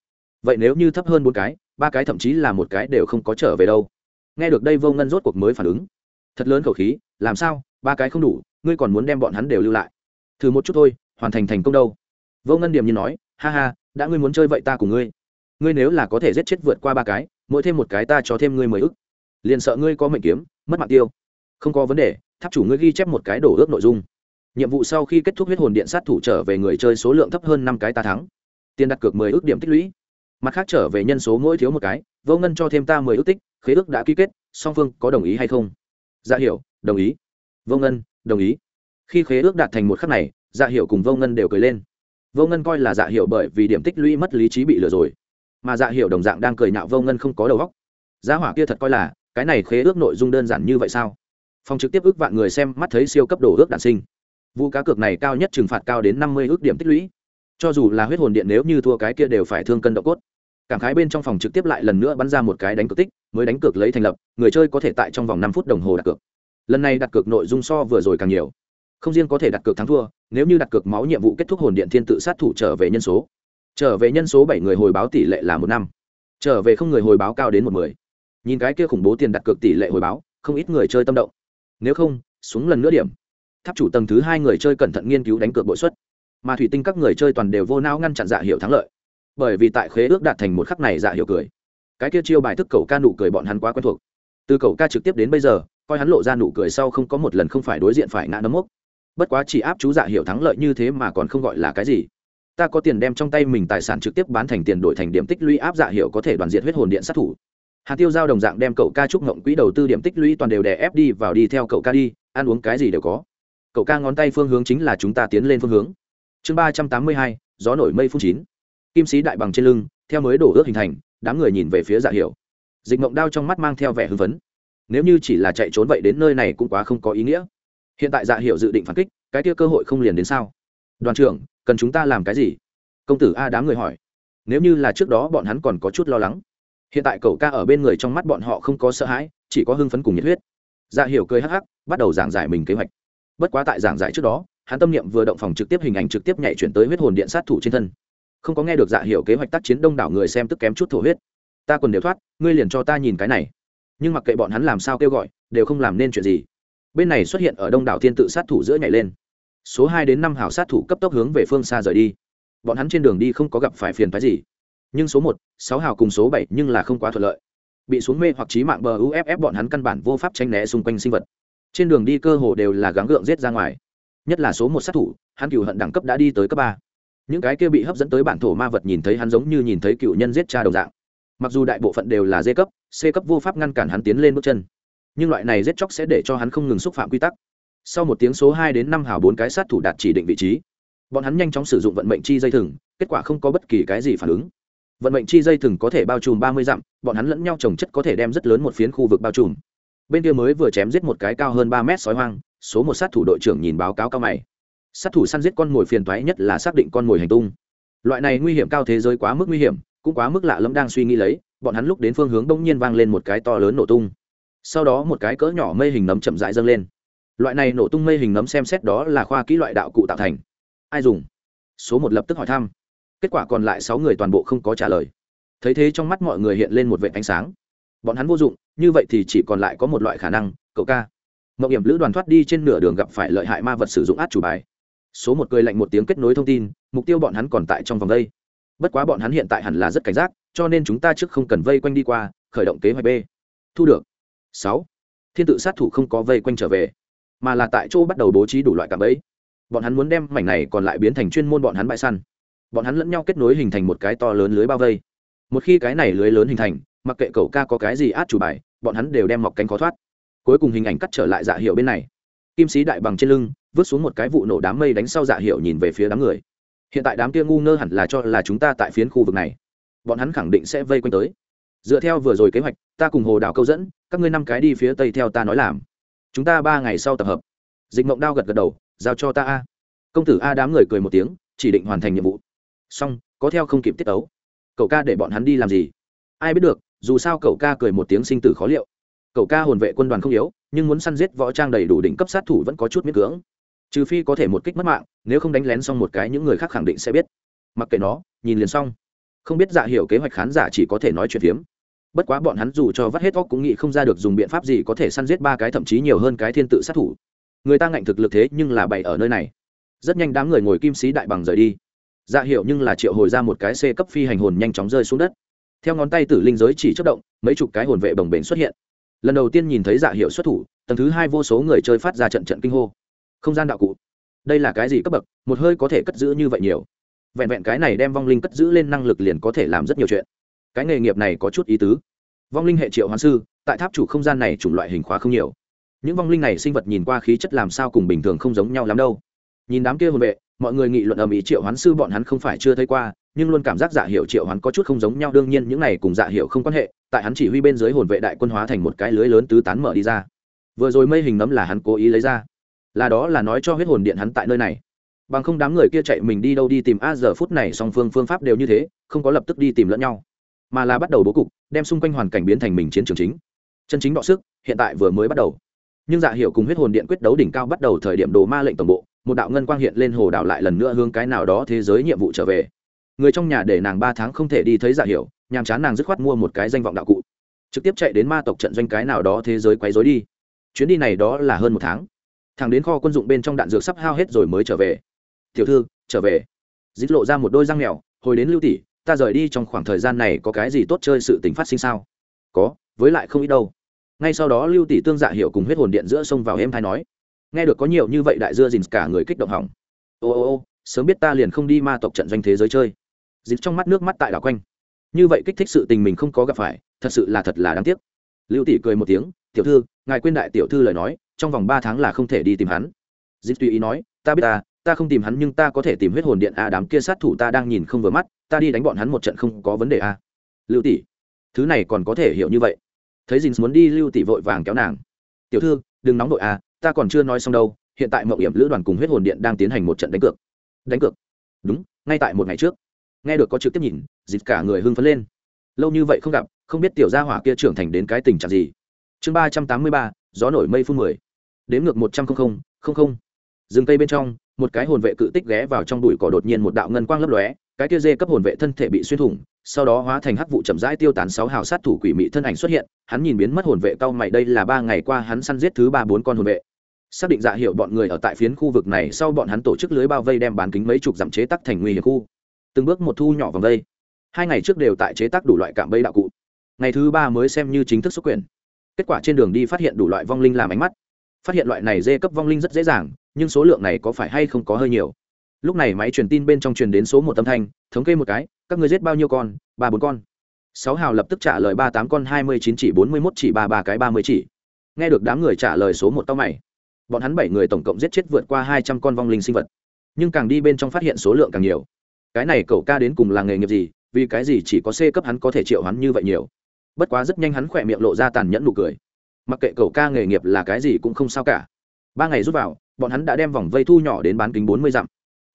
Vậy nếu như thấp hơn bốn cái, ba cái thậm chí là một cái đều không có trở về đâu. Nghe được đây vô ngân rốt cuộc mới phản ứng. Thật lớn khẩu khí, làm sao, ba cái không đủ, ngươi còn muốn đem bọn hắn đều lưu lại. Thử một chút thôi, hoàn thành thành công đâu. Vô ngân điểm như nói, ha ha, đã ngươi muốn chơi vậy ta cùng ngươi ngươi nếu là có thể giết chết vượt qua ba cái, mỗi thêm một cái ta cho thêm ngươi mười ức. Liền sợ ngươi có mệnh kiếm, mất mạng tiêu. Không có vấn đề, tháp chủ ngươi ghi chép một cái đổ ước nội dung. Nhiệm vụ sau khi kết thúc huyết hồn điện sát thủ trở về người chơi số lượng thấp hơn năm cái ta thắng. Tiền đặt cược mười ước điểm tích lũy. Mặt khác trở về nhân số mỗi thiếu một cái, vô ngân cho thêm ta mười ước tích, khế ước đã ký kết, song phương có đồng ý hay không? Dạ hiểu, đồng ý. Vô ngân, đồng ý. Khi khế ước đạt thành một khắc này dạ hiệu cùng vô ngân đều cười lên. Vô ngân coi là dạ hiệu bởi vì điểm tích lũy mất lý trí bị lừa rồi mà dạ hiểu đồng dạng đang cười nhạo vô ngân không có đầu góc giá hỏa kia thật coi là, cái này khế ước nội dung đơn giản như vậy sao? Phòng trực tiếp ước vạn người xem mắt thấy siêu cấp đồ ước đản sinh. Vụ cá cược này cao nhất trừng phạt cao đến năm mươi ước điểm tích lũy. Cho dù là huyết hồn điện nếu như thua cái kia đều phải thương cân độ cốt. Cảm khái bên trong phòng trực tiếp lại lần nữa bắn ra một cái đánh cược tích, mới đánh cược lấy thành lập, người chơi có thể tại trong vòng năm phút đồng hồ đặt cược. Lần này đặt cược nội dung so vừa rồi càng nhiều. Không riêng có thể đặt cược thắng thua, nếu như đặt cược máu nhiệm vụ kết thúc hồn điện thiên tự sát thủ trở về nhân số trở về nhân số bảy người hồi báo tỷ lệ là một năm. Trở về không người hồi báo cao đến một mười. Nhìn cái kia khủng bố tiền đặt cược tỷ lệ hồi báo, không ít người chơi tâm động. Nếu không, xuống lần nữa điểm. Tháp chủ tầng thứ hai người chơi cẩn thận nghiên cứu đánh cược bội suất. Mà thủy tinh các người chơi toàn đều vô não ngăn chặn dạ hiệu thắng lợi. Bởi vì tại khế ước đạt thành một khắc này dạ hiệu cười. Cái kia chiêu bài thức cầu ca nụ cười bọn hắn quá quen thuộc. Từ cầu ca trực tiếp đến bây giờ, coi hắn lộ ra nụ cười sau không có một lần không phải đối diện phải ngã nấm mốc. Bất quá chỉ áp chú dạ hiểu thắng lợi như thế mà còn không gọi là cái gì ta có tiền đem trong tay mình tài sản trực tiếp bán thành tiền đổi thành điểm tích lũy áp dạ hiểu có thể đoàn diện huyết hồn điện sát thủ. Hà tiêu giao đồng dạng đem cậu ca trúc ngộng quỹ đầu tư điểm tích lũy toàn đều đè ép đi vào đi theo cậu ca đi, ăn uống cái gì đều có. Cậu ca ngón tay phương hướng chính là chúng ta tiến lên phương hướng. Chương ba trăm tám mươi hai, gió nổi mây phun chín. Kim sĩ đại bằng trên lưng, theo mới đổ ước hình thành, đám người nhìn về phía dạ hiểu dịch mộng đao trong mắt mang theo vẻ hưng phấn. Nếu như chỉ là chạy trốn vậy đến nơi này cũng quá không có ý nghĩa. Hiện tại dạ hiệu dự định phản kích, cái kia cơ hội không liền đến sao? Đoàn trưởng, cần chúng ta làm cái gì? Công tử a đám người hỏi. Nếu như là trước đó bọn hắn còn có chút lo lắng. Hiện tại cậu ca ở bên người trong mắt bọn họ không có sợ hãi, chỉ có hưng phấn cùng nhiệt huyết. Dạ hiểu cười hắc hắc, bắt đầu giảng giải mình kế hoạch. Bất quá tại giảng giải trước đó, hắn tâm niệm vừa động phòng trực tiếp hình ảnh trực tiếp nhảy chuyển tới huyết hồn điện sát thủ trên thân. Không có nghe được dạ hiểu kế hoạch tác chiến đông đảo người xem tức kém chút thổ huyết. Ta còn đều thoát, ngươi liền cho ta nhìn cái này. Nhưng mặc kệ bọn hắn làm sao kêu gọi, đều không làm nên chuyện gì. Bên này xuất hiện ở đông đảo thiên tự sát thủ giữa nhảy lên số hai đến năm hảo sát thủ cấp tốc hướng về phương xa rời đi. Bọn hắn trên đường đi không có gặp phải phiền phái gì. Nhưng số một, sáu hào cùng số bảy nhưng là không quá thuận lợi. Bị xuống mê hoặc trí mạng bờ uff bọn hắn căn bản vô pháp tranh né xung quanh sinh vật. Trên đường đi cơ hồ đều là gắng gượng giết ra ngoài. Nhất là số một sát thủ, hắn cựu hận đẳng cấp đã đi tới cấp ba. Những cái kia bị hấp dẫn tới bản thổ ma vật nhìn thấy hắn giống như nhìn thấy cựu nhân giết cha đồng dạng. Mặc dù đại bộ phận đều là d cấp c cấp vô pháp ngăn cản hắn tiến lên bước chân. Nhưng loại này giết chóc sẽ để cho hắn không ngừng xúc phạm quy tắc sau một tiếng số hai đến năm hào bốn cái sát thủ đạt chỉ định vị trí. Bọn hắn nhanh chóng sử dụng vận mệnh chi dây thừng, kết quả không có bất kỳ cái gì phản ứng. Vận mệnh chi dây thừng có thể bao trùm ba mươi dặm, bọn hắn lẫn nhau trồng chất có thể đem rất lớn một phiến khu vực bao trùm. Bên kia mới vừa chém giết một cái cao hơn ba mét sói hoang, số một sát thủ đội trưởng nhìn báo cáo cao mày. Sát thủ săn giết con mồi phiền toái nhất là xác định con mồi hành tung. Loại này nguy hiểm cao thế giới quá mức nguy hiểm, cũng quá mức lạ lẫm đang suy nghĩ lấy, bọn hắn lúc đến phương hướng đông nhiên vang lên một cái to lớn nổ tung. Sau đó một cái cỡ nhỏ mây hình nấm chậm rãi dâng lên loại này nổ tung mây hình nấm xem xét đó là khoa kỹ loại đạo cụ tạo thành. Ai dùng? Số một lập tức hỏi thăm. Kết quả còn lại sáu người toàn bộ không có trả lời. Thấy thế trong mắt mọi người hiện lên một vệ ánh sáng. Bọn hắn vô dụng, như vậy thì chỉ còn lại có một loại khả năng, cậu ca. Mậu hiểm lữ đoàn thoát đi trên nửa đường gặp phải lợi hại ma vật sử dụng át chủ bài. Số một cười lạnh một tiếng kết nối thông tin, mục tiêu bọn hắn còn tại trong vòng đây. Bất quá bọn hắn hiện tại hẳn là rất cảnh giác, cho nên chúng ta trước không cần vây quanh đi qua, khởi động kế hoạch b. Thu được. Sáu. Thiên tự sát thủ không có vây quanh trở về mà là tại chỗ bắt đầu bố trí đủ loại cạm bẫy. Bọn hắn muốn đem mảnh này còn lại biến thành chuyên môn bọn hắn bãi săn. Bọn hắn lẫn nhau kết nối hình thành một cái to lớn lưới bao vây. Một khi cái này lưới lớn hình thành, mặc kệ cậu ca có cái gì át chủ bài, bọn hắn đều đem mọc cánh khó thoát. Cuối cùng hình ảnh cắt trở lại dạ hiệu bên này. Kim sĩ đại bằng trên lưng, vứt xuống một cái vụ nổ đám mây đánh sau dạ hiệu nhìn về phía đám người. Hiện tại đám kia ngu ngơ hẳn là cho là chúng ta tại phiến khu vực này. Bọn hắn khẳng định sẽ vây quanh tới. Dựa theo vừa rồi kế hoạch, ta cùng hồ đảo câu dẫn, các ngươi năm cái đi phía tây theo ta nói làm chúng ta ba ngày sau tập hợp. Dịch mộng đao gật gật đầu, giao cho ta a. Công tử a đám người cười một tiếng, chỉ định hoàn thành nhiệm vụ. Xong, có theo không kịp tiết ấu. Cậu ca để bọn hắn đi làm gì? Ai biết được, dù sao cậu ca cười một tiếng sinh tử khó liệu. Cậu ca hồn vệ quân đoàn không yếu, nhưng muốn săn giết võ trang đầy đủ đỉnh cấp sát thủ vẫn có chút miễn cưỡng. Trừ phi có thể một kích mất mạng, nếu không đánh lén xong một cái những người khác khẳng định sẽ biết. Mặc kệ nó, nhìn liền xong. Không biết dạ hiểu kế hoạch khán giả chỉ có thể nói chuyện phiếm bất quá bọn hắn dù cho vắt hết óc cũng nghĩ không ra được dùng biện pháp gì có thể săn giết ba cái thậm chí nhiều hơn cái thiên tự sát thủ. Người ta ngạnh thực lực thế nhưng là bày ở nơi này. Rất nhanh đám người ngồi kim sĩ đại bằng rời đi. Dạ hiệu nhưng là triệu hồi ra một cái c cấp phi hành hồn nhanh chóng rơi xuống đất. Theo ngón tay tử linh giới chỉ chất động, mấy chục cái hồn vệ bồng bềnh xuất hiện. Lần đầu tiên nhìn thấy dạ hiệu xuất thủ, tầng thứ hai vô số người chơi phát ra trận trận kinh hô. Không gian đạo cụ. Đây là cái gì cấp bậc? Một hơi có thể cất giữ như vậy nhiều. Vẹn vẹn cái này đem vong linh cất giữ lên năng lực liền có thể làm rất nhiều chuyện cái nghề nghiệp này có chút ý tứ. Vong linh hệ triệu hoán sư, tại tháp chủ không gian này chủng loại hình khóa không nhiều. Những vong linh này sinh vật nhìn qua khí chất làm sao cùng bình thường không giống nhau lắm đâu. Nhìn đám kia hồn vệ, mọi người nghị luận ầm ĩ triệu hoán sư bọn hắn không phải chưa thấy qua, nhưng luôn cảm giác dạ giả hiệu triệu hoán có chút không giống nhau, đương nhiên những này cùng dạ giả hiệu không quan hệ, tại hắn chỉ huy bên dưới hồn vệ đại quân hóa thành một cái lưới lớn tứ tán mở đi ra. Vừa rồi mây hình nấm là hắn cố ý lấy ra. Là đó là nói cho huyết hồn điện hắn tại nơi này. Bằng không đám người kia chạy mình đi đâu đi tìm a giờ phút này, song phương phương pháp đều như thế, không có lập tức đi tìm lẫn nhau mà là bắt đầu bố cục, đem xung quanh hoàn cảnh biến thành mình chiến trường chính. Chân chính đọ sức, hiện tại vừa mới bắt đầu. Nhưng dạ hiệu cùng huyết hồn điện quyết đấu đỉnh cao bắt đầu thời điểm đồ ma lệnh tổng bộ, một đạo ngân quang hiện lên hồ đảo lại lần nữa hướng cái nào đó thế giới nhiệm vụ trở về. Người trong nhà để nàng ba tháng không thể đi thấy dạ hiệu nhàm chán nàng dứt khoát mua một cái danh vọng đạo cụ. Trực tiếp chạy đến ma tộc trận doanh cái nào đó thế giới quấy rối đi. Chuyến đi này đó là hơn một tháng. Thằng đến kho quân dụng bên trong đạn dược sắp hao hết rồi mới trở về. Tiểu thư, trở về. Dít lộ ra một đôi răng mèo, hồi đến lưu tỷ ta rời đi trong khoảng thời gian này có cái gì tốt chơi sự tình phát sinh sao? Có, với lại không ít đâu. Ngay sau đó lưu tỷ tương dạ hiểu cùng huyết hồn điện giữa sông vào êm thai nói, nghe được có nhiều như vậy đại dưa dìn cả người kích động hỏng. Ô ô ô, sớm biết ta liền không đi ma tộc trận doanh thế giới chơi. Dịp trong mắt nước mắt tại đảo quanh. Như vậy kích thích sự tình mình không có gặp phải, thật sự là thật là đáng tiếc. Lưu tỷ cười một tiếng, tiểu thư, ngài quên đại tiểu thư lời nói, trong vòng ba tháng là không thể đi tìm hắn. Dịp tùy ý nói, ta biết ta ta không tìm hắn nhưng ta có thể tìm huyết hồn điện a, đám kia sát thủ ta đang nhìn không vừa mắt, ta đi đánh bọn hắn một trận không có vấn đề a. Lưu tỷ, thứ này còn có thể hiểu như vậy. Thấy dình muốn đi, lưu tỷ vội vàng kéo nàng. Tiểu thư, đừng nóng đội a, ta còn chưa nói xong đâu, hiện tại mậu hiểm lữ đoàn cùng huyết hồn điện đang tiến hành một trận đánh cược. Đánh cược? Đúng, ngay tại một ngày trước. Nghe được có trực tiếp nhìn dịp cả người hưng phấn lên. Lâu như vậy không gặp, không biết tiểu gia hỏa kia trưởng thành đến cái tình trạng gì. Chương ba trăm tám mươi ba, gió nổi mây phun mười. Đếm ngược một trăm linh không không. Rừng cây bên trong một cái hồn vệ cự tích ghé vào trong bụi cỏ đột nhiên một đạo ngân quang lấp lóe, cái kia dê cấp hồn vệ thân thể bị xuyên thủng, sau đó hóa thành hắc vụ chậm rãi tiêu tán sáu hào sát thủ quỷ mị thân ảnh xuất hiện, hắn nhìn biến mất hồn vệ cao mày, đây là ba ngày qua hắn săn giết thứ ba bốn con hồn vệ. Xác định dạ hiệu bọn người ở tại phiến khu vực này sau bọn hắn tổ chức lưới bao vây đem bán kính mấy chục dặm chế tắc thành nguy hiểm khu. Từng bước một thu nhỏ vòng vây. Hai ngày trước đều tại chế tác đủ loại cạm bẫy đạo cụ. Ngày thứ ba mới xem như chính thức xuất quyền. Kết quả trên đường đi phát hiện đủ loại vong linh làm ánh mắt phát hiện loại này dê cấp vong linh rất dễ dàng, nhưng số lượng này có phải hay không có hơi nhiều? Lúc này máy truyền tin bên trong truyền đến số một âm thanh, thống kê một cái, các người giết bao nhiêu con? Ba bốn con. Sáu hào lập tức trả lời ba tám con, hai mươi chín chỉ, bốn mươi mốt chỉ, ba ba cái, ba mươi chỉ. Nghe được đám người trả lời số một tao mày, bọn hắn bảy người tổng cộng giết chết vượt qua hai trăm con vong linh sinh vật. Nhưng càng đi bên trong phát hiện số lượng càng nhiều. Cái này cậu ca đến cùng là nghề nghiệp gì? Vì cái gì chỉ có c cấp hắn có thể triệu hắn như vậy nhiều? Bất quá rất nhanh hắn khỏe miệng lộ ra tàn nhẫn nụ cười mặc kệ cậu ca nghề nghiệp là cái gì cũng không sao cả. Ba ngày rút vào, bọn hắn đã đem vòng vây thu nhỏ đến bán kính bốn mươi dặm.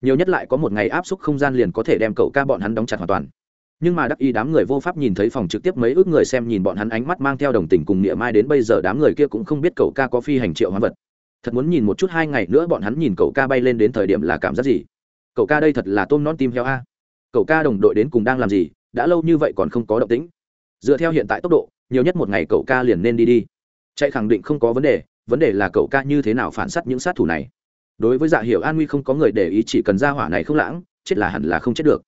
Nhiều nhất lại có một ngày áp suất không gian liền có thể đem cậu ca bọn hắn đóng chặt hoàn toàn. Nhưng mà đắc y đám người vô pháp nhìn thấy phòng trực tiếp mấy ước người xem nhìn bọn hắn ánh mắt mang theo đồng tình cùng niệm mai đến bây giờ đám người kia cũng không biết cậu ca có phi hành triệu hóa vật. Thật muốn nhìn một chút hai ngày nữa bọn hắn nhìn cậu ca bay lên đến thời điểm là cảm giác gì? Cậu ca đây thật là tôm non tim heo a. Cậu ca đồng đội đến cùng đang làm gì? Đã lâu như vậy còn không có động tĩnh. Dựa theo hiện tại tốc độ, nhiều nhất một ngày cậu ca liền nên đi đi chạy khẳng định không có vấn đề vấn đề là cậu ca như thế nào phản s á t những sát thủ này. Đối với dạ hiệu an nguy không có người để ý, chỉ cần ra hỏa này không lãng, chết là hẳn là không chết được.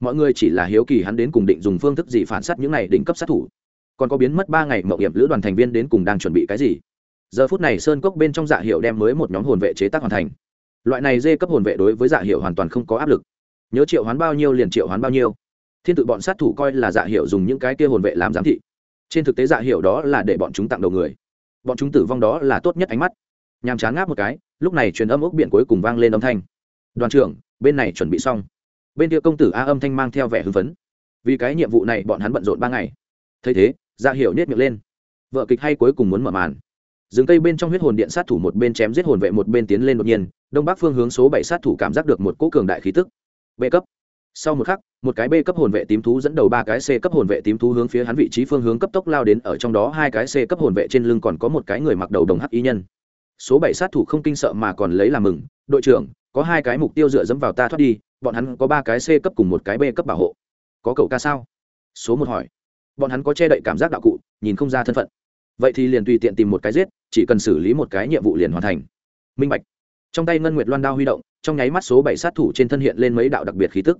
Mọi người chỉ là hiếu kỳ hắn đến cùng định dùng phương thức gì phản sát những này đỉnh cấp sát thủ. Còn có biến mất ba ngày mậu hiểm lữ đoàn thành viên đến cùng đang chuẩn bị cái gì? Giờ phút này sơn cốc bên trong dạ hiệu đem mới một nhóm hồn vệ chế tác hoàn thành. Loại này dê cấp hồn vệ đối với dạ hiệu hoàn toàn không có áp lực. Nhớ triệu hoán bao nhiêu liền triệu hoán bao nhiêu. Thiên tự bọn sát thủ coi là dạ hiệu dùng những cái kia hồn vệ làm giám thị. Trên thực tế dạ hiệu đó là để bọn chúng tặng đầu người bọn chúng tử vong đó là tốt nhất ánh mắt. Nhàm chán ngáp một cái, lúc này truyền âm ốc biển cuối cùng vang lên âm thanh. Đoàn trưởng, bên này chuẩn bị xong. Bên kia công tử a âm thanh mang theo vẻ hưng phấn. Vì cái nhiệm vụ này bọn hắn bận rộn ba ngày. Thấy thế ra hiểu nết miệng lên. Vợ kịch hay cuối cùng muốn mở màn. Rừng cây bên trong huyết hồn điện sát thủ một bên chém giết hồn vệ một bên tiến lên đột nhiên, đông bắc phương hướng số bảy sát thủ cảm giác được một cỗ cường đại khí tức. B cấp sau một khắc, một cái b cấp hồn vệ tím thú dẫn đầu ba cái c cấp hồn vệ tím thú hướng phía hắn vị trí phương hướng cấp tốc lao đến, ở trong đó hai cái c cấp hồn vệ trên lưng còn có một cái người mặc đầu đồng hắc y nhân. Số bảy sát thủ không kinh sợ mà còn lấy làm mừng, đội trưởng, có hai cái mục tiêu dựa dẫm vào ta thoát đi, bọn hắn có ba cái c cấp cùng một cái b cấp bảo hộ. Có cậu ca sao? Số một hỏi. Bọn hắn có che đậy cảm giác đạo cụ, nhìn không ra thân phận. Vậy thì liền tùy tiện tìm một cái giết, chỉ cần xử lý một cái nhiệm vụ liền hoàn thành. Minh bạch. Trong tay ngân nguyệt loan đao huy động, trong nháy mắt số bảy sát thủ trên thân hiện lên mấy đạo đặc biệt khí tức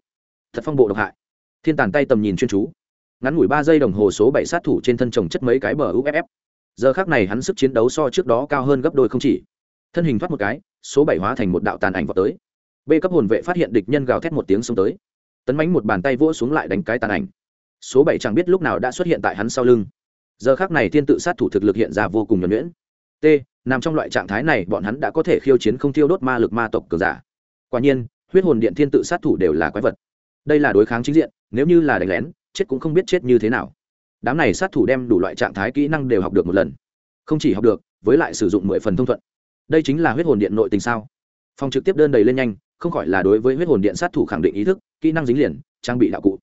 thật phong bộ độc hại. Thiên tàn tay tầm nhìn chuyên chú. Ngắn ngủi ba giây đồng hồ số bảy sát thủ trên thân trồng chất mấy cái bờ uff giờ khác này hắn sức chiến đấu so trước đó cao hơn gấp đôi không chỉ. Thân hình thoát một cái, số bảy hóa thành một đạo tàn ảnh vào tới. B cấp hồn vệ phát hiện địch nhân gào thét một tiếng xông tới. Tấn mánh một bàn tay vỗ xuống lại đánh cái tàn ảnh. Số bảy chẳng biết lúc nào đã xuất hiện tại hắn sau lưng. Giờ khác này thiên tự sát thủ thực lực hiện ra vô cùng nhuẩn nhuyễn. T, nằm trong loại trạng thái này bọn hắn đã có thể khiêu chiến không thiêu đốt ma lực ma tộc cường giả. Quả nhiên, huyết hồn điện thiên tự sát thủ đều là quái vật đây là đối kháng chính diện, nếu như là đánh lén, chết cũng không biết chết như thế nào. Đám này sát thủ đem đủ loại trạng thái kỹ năng đều học được một lần. Không chỉ học được, với lại sử dụng mười phần thông thuận. Đây chính là huyết hồn điện nội tình sao? Phòng trực tiếp đơn đầy lên nhanh, không khỏi là đối với huyết hồn điện sát thủ khẳng định ý thức, kỹ năng dính liền, trang bị đạo cụ.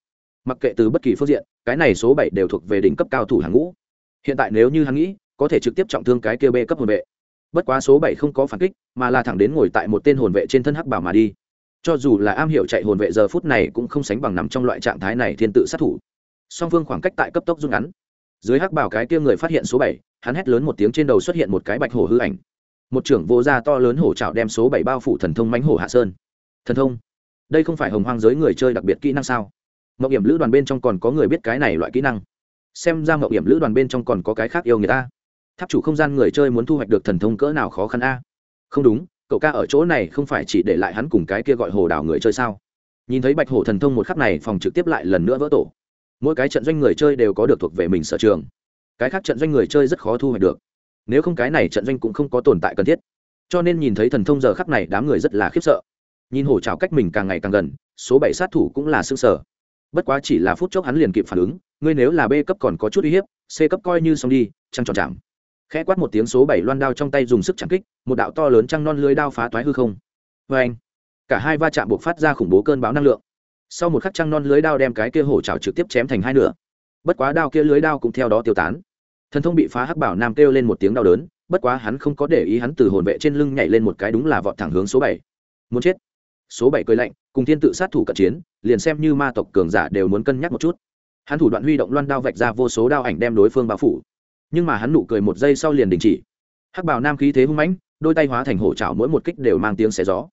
Mặc kệ từ bất kỳ phương diện, cái này số bảy đều thuộc về đỉnh cấp cao thủ hàng ngũ. Hiện tại nếu như hắn nghĩ, có thể trực tiếp trọng thương cái kia b cấp hồn vệ. Bất quá số bảy không có phản kích, mà là thẳng đến ngồi tại một tên hồn vệ trên thân hắc bảo mà đi cho dù là am hiểu chạy hồn vệ giờ phút này cũng không sánh bằng nằm trong loại trạng thái này thiên tự sát thủ. Song phương khoảng cách tại cấp tốc rút ngắn. Dưới hắc bảo cái kia người phát hiện số bảy, hắn hét lớn một tiếng trên đầu xuất hiện một cái bạch hổ hư ảnh. Một trưởng vô gia to lớn hổ trào đem số bảy bao phủ thần thông mánh hổ hạ sơn. Thần thông? Đây không phải hồng hoang giới người chơi đặc biệt kỹ năng sao? Mậu hiểm lữ đoàn bên trong còn có người biết cái này loại kỹ năng. Xem ra mậu hiểm lữ đoàn bên trong còn có cái khác yêu người ta. Tháp chủ không gian người chơi muốn thu hoạch được thần thông cỡ nào khó khăn a? Không đúng cậu ca ở chỗ này không phải chỉ để lại hắn cùng cái kia gọi hồ đào người chơi sao? Nhìn thấy bạch hổ thần thông một khắc này, phòng trực tiếp lại lần nữa vỡ tổ. Mỗi cái trận doanh người chơi đều có được thuộc về mình sở trường. Cái khác trận doanh người chơi rất khó thu hoạch được. Nếu không cái này trận doanh cũng không có tồn tại cần thiết. Cho nên nhìn thấy thần thông giờ khắc này, đám người rất là khiếp sợ. Nhìn hổ trào cách mình càng ngày càng gần, số bảy sát thủ cũng là xương sở bất quá chỉ là phút chốc hắn liền kịp phản ứng, ngươi nếu là b cấp còn có chút uy hiếp, c cấp coi như xong đi, trăng tròn chạm khẽ quát một tiếng số bảy loan đao trong tay dùng sức chạm kích, một đạo to lớn trăng non lưới đao phá toái hư không. Vê anh, cả hai va chạm buộc phát ra khủng bố cơn báo năng lượng. Sau một khắc trăng non lưới đao đem cái kia hổ trào trực tiếp chém thành hai nửa. Bất quá đao kia lưới đao cũng theo đó tiêu tán. Thần thông bị phá hắc bảo nam kêu lên một tiếng đau đớn, bất quá hắn không có để ý hắn từ hồn vệ trên lưng nhảy lên một cái đúng là vọt thẳng hướng số bảy. Muốn chết. Số bảy cười lạnh, cùng thiên tự sát thủ cận chiến, liền xem như ma tộc cường giả đều muốn cân nhắc một chút. Hắn thủ đoạn huy động loan đao vạch ra vô số đao ảnh đem đối phương bao phủ nhưng mà hắn nụ cười một giây sau liền đình chỉ. Hắc bảo nam khí thế hung mãnh, đôi tay hóa thành hổ trào mỗi một kích đều mang tiếng xé gió.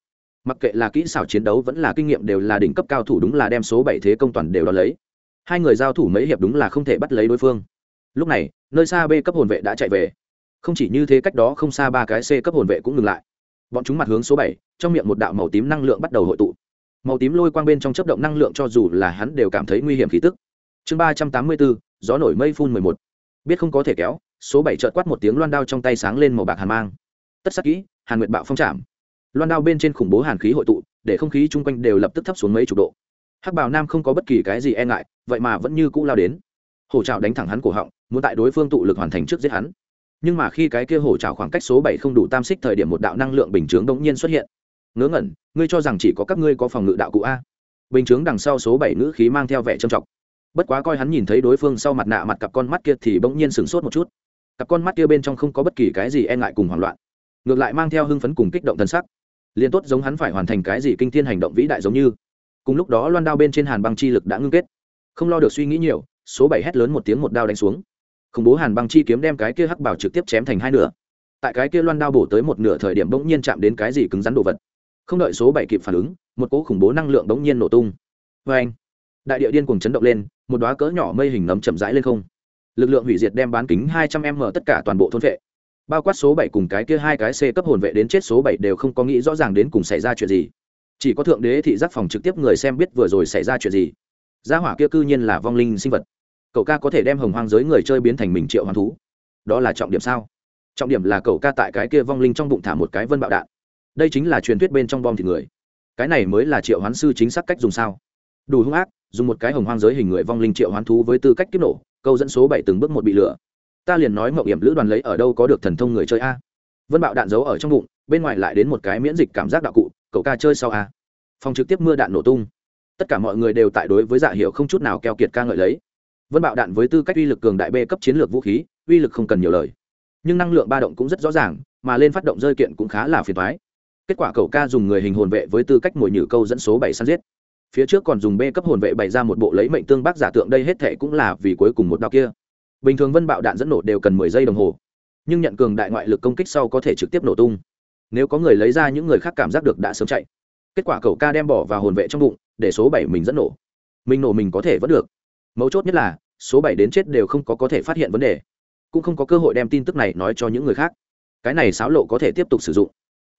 Mặc kệ là kỹ xảo chiến đấu vẫn là kinh nghiệm đều là đỉnh cấp cao thủ đúng là đem số bảy thế công toàn đều đo lấy. Hai người giao thủ mấy hiệp đúng là không thể bắt lấy đối phương. Lúc này, nơi xa b cấp hồn vệ đã chạy về. Không chỉ như thế cách đó không xa ba cái c cấp hồn vệ cũng ngừng lại. Bọn chúng mặt hướng số bảy, trong miệng một đạo màu tím năng lượng bắt đầu hội tụ. Màu tím lôi quang bên trong chấp động năng lượng cho dù là hắn đều cảm thấy nguy hiểm khí tức. Chương ba trăm tám mươi bốn, gió nổi mây phun mười một biết không có thể kéo, số bảy trợt quát một tiếng loan đao trong tay sáng lên màu bạc hàn mang. Tất sắc kỹ, hàn nguyệt bạo phong trảm loan đao bên trên khủng bố hàn khí hội tụ, để không khí chung quanh đều lập tức thấp xuống mấy chục độ. Hắc bảo nam không có bất kỳ cái gì e ngại, vậy mà vẫn như cũ lao đến. Hổ trào đánh thẳng hắn cổ họng, muốn tại đối phương tụ lực hoàn thành trước giết hắn. Nhưng mà khi cái kia hổ trào khoảng cách số bảy không đủ tam xích thời điểm một đạo năng lượng bình chướng đống nhiên xuất hiện. Ngớ ngẩn, ngươi cho rằng chỉ có các ngươi có phòng ngự đạo cụ a. Bình chướng đằng sau số bảy ngữ khí mang theo vẻ trầm trọng bất quá coi hắn nhìn thấy đối phương sau mặt nạ mặt cặp con mắt kia thì bỗng nhiên sửng sốt một chút. Cặp con mắt kia bên trong không có bất kỳ cái gì e ngại cùng hoảng loạn, ngược lại mang theo hưng phấn cùng kích động thân sắc. Liền tốt giống hắn phải hoàn thành cái gì kinh thiên hành động vĩ đại giống như. Cùng lúc đó loan đao bên trên hàn băng chi lực đã ngưng kết. Không lo được suy nghĩ nhiều, số bảy hét lớn một tiếng một đao đánh xuống. Khủng bố hàn băng chi kiếm đem cái kia hắc bảo trực tiếp chém thành hai nửa. Tại cái kia loan đao bổ tới một nửa thời điểm bỗng nhiên chạm đến cái gì cứng rắn đồ vật. Không đợi số bảy kịp phản ứng, một cỗ khủng bố năng lượng bỗng nhiên nổ tung. Vê anh đại địa điên cuồng chấn động lên, một đoá cỡ nhỏ mây hình nấm chậm rãi lên không. Lực lượng hủy diệt đem bán kính hai trăm m tất cả toàn bộ thôn vệ. Bao quát số bảy cùng cái kia hai cái c cấp hồn vệ đến chết số bảy đều không có nghĩ rõ ràng đến cùng xảy ra chuyện gì. Chỉ có thượng đế thị giác phòng trực tiếp người xem biết vừa rồi xảy ra chuyện gì. Gia hỏa kia cư nhiên là vong linh sinh vật. Cậu ca có thể đem hồng hoang giới người chơi biến thành mình triệu hoàng thú. Đó là trọng điểm sao? Trọng điểm là cậu ca tại cái kia vong linh trong bụng thả một cái vân bạo đạn. Đây chính là truyền thuyết bên trong bom thịt người. Cái này mới là triệu hoán sư chính xác cách dùng sao? Đủ hung ác, dùng một cái hồng hoang giới hình người vong linh triệu hoán thú với tư cách kiếp nổ, câu dẫn số bảy từng bước một bị lửa. Ta liền nói mậu hiểm lữ đoàn lấy ở đâu có được thần thông người chơi a. Vân bạo đạn giấu ở trong bụng, bên ngoài lại đến một cái miễn dịch cảm giác đạo cụ, cậu ca chơi sau a. Phòng trực tiếp mưa đạn nổ tung. Tất cả mọi người đều tại đối với dạ hiệu không chút nào keo kiệt ca ngợi lấy. Vân bạo đạn với tư cách uy lực cường đại b cấp chiến lược vũ khí, uy lực không cần nhiều lời. Nhưng năng lượng ba động cũng rất rõ ràng, mà lên phát động rơi kiện cũng khá là phiền thoái kết quả cậu ca dùng người hình hồn vệ với tư cách mồi nhử câu dẫn số bảy săn giết phía trước còn dùng b cấp hồn vệ bày ra một bộ lấy mệnh tương bác giả tượng, đây hết thệ cũng là vì cuối cùng một đạo kia. Bình thường vân bạo đạn dẫn nổ đều cần mười giây đồng hồ, nhưng nhận cường đại ngoại lực công kích sau có thể trực tiếp nổ tung. Nếu có người lấy ra những người khác cảm giác được đã sớm chạy, kết quả cậu ca đem bỏ vào hồn vệ trong bụng, để số bảy mình dẫn nổ. Mình nổ mình có thể vẫn được. Mấu chốt nhất là, số bảy đến chết đều không có có thể phát hiện vấn đề, cũng không có cơ hội đem tin tức này nói cho những người khác. Cái này xáo lộ có thể tiếp tục sử dụng.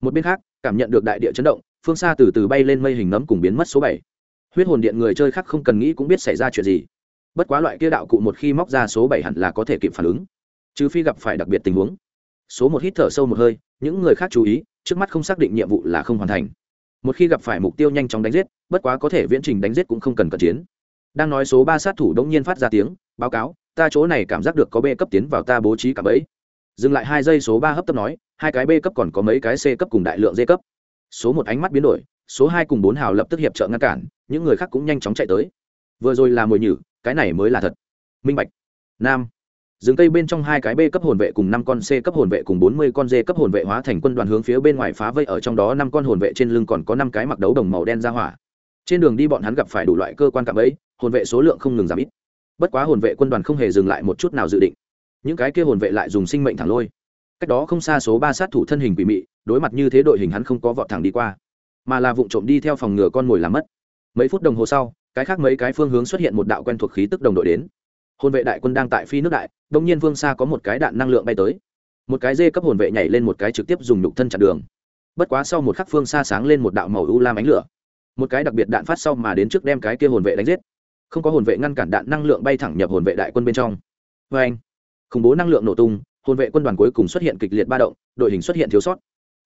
Một bên khác, cảm nhận được đại địa chấn động, phương xa từ từ bay lên mây hình nấm cùng biến mất số bảy huyết hồn điện người chơi khác không cần nghĩ cũng biết xảy ra chuyện gì. Bất quá loại kia đạo cụ một khi móc ra số bảy hẳn là có thể kịp phản ứng. Trừ phi gặp phải đặc biệt tình huống. Số một hít thở sâu một hơi, những người khác chú ý, trước mắt không xác định nhiệm vụ là không hoàn thành. Một khi gặp phải mục tiêu nhanh chóng đánh giết, bất quá có thể viễn trình đánh giết cũng không cần cận chiến. Đang nói số ba sát thủ đống nhiên phát ra tiếng, báo cáo, ta chỗ này cảm giác được có b cấp tiến vào ta bố trí cả bẫy. Dừng lại hai giây số ba hấp tấp nói, hai cái b cấp còn có mấy cái c cấp cùng đại lượng d cấp. Số một ánh mắt biến đổi, số hai cùng bốn hào lập tức hiệp trợ ngăn cản những người khác cũng nhanh chóng chạy tới. Vừa rồi là mồi nhử, cái này mới là thật. Minh bạch. Nam. Rừng cây bên trong hai cái b cấp hồn vệ cùng năm con c cấp hồn vệ cùng bốn mươi con d cấp hồn vệ hóa thành quân đoàn hướng phía bên ngoài phá vây ở trong đó năm con hồn vệ trên lưng còn có năm cái mặc đấu đồng màu đen ra hỏa. Trên đường đi bọn hắn gặp phải đủ loại cơ quan cạm ấy hồn vệ số lượng không ngừng giảm ít. Bất quá hồn vệ quân đoàn không hề dừng lại một chút nào dự định. Những cái kia hồn vệ lại dùng sinh mệnh thẳng lôi. Cách đó không xa số ba sát thủ thân hình bị mị, đối mặt như thế đội hình hắn không có vọt thẳng đi qua, mà là vụ trộm đi theo phòng ngừa con mồi làm mất mấy phút đồng hồ sau, cái khác mấy cái phương hướng xuất hiện một đạo quen thuộc khí tức đồng đội đến. Hồn vệ đại quân đang tại phi nước đại, đông nhiên phương xa có một cái đạn năng lượng bay tới. Một cái dê cấp hồn vệ nhảy lên một cái trực tiếp dùng nhục thân chặn đường. Bất quá sau một khắc phương xa sáng lên một đạo màu u lam ánh lửa. Một cái đặc biệt đạn phát sau mà đến trước đem cái kia hồn vệ đánh giết. Không có hồn vệ ngăn cản đạn năng lượng bay thẳng nhập hồn vệ đại quân bên trong. Vê anh, khủng bố năng lượng nổ tung, hồn vệ quân đoàn cuối cùng xuất hiện kịch liệt ba động, đội hình xuất hiện thiếu sót.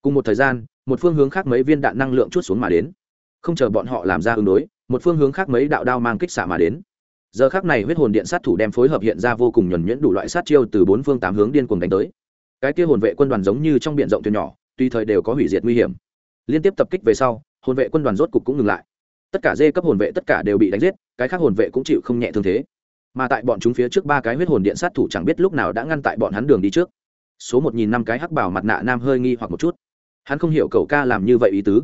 Cùng một thời gian, một phương hướng khác mấy viên đạn năng lượng chút xuống mà đến không chờ bọn họ làm ra ứng đối, một phương hướng khác mấy đạo đao mang kích xạ mà đến. Giờ khác này huyết hồn điện sát thủ đem phối hợp hiện ra vô cùng nhuẩn nhuyễn đủ loại sát chiêu từ bốn phương tám hướng điên cuồng đánh tới. Cái kia hồn vệ quân đoàn giống như trong b i ể n rộng thuyền nhỏ, tùy thời đều có hủy diệt nguy hiểm. Liên tiếp tập kích về sau, hồn vệ quân đoàn rốt cục cũng ngừng lại. Tất cả dê cấp hồn vệ tất cả đều bị đánh giết, cái khác hồn vệ cũng chịu không nhẹ thương thế. Mà tại bọn chúng phía trước ba cái huyết hồn điện sát thủ chẳng biết lúc nào đã ngăn tại bọn hắn đường đi trước. Số một nghìn năm cái hắc bảo mặt nạ nam hơi nghi hoặc một chút. Hắn không hiểu cậu ca làm như vậy ý tứ.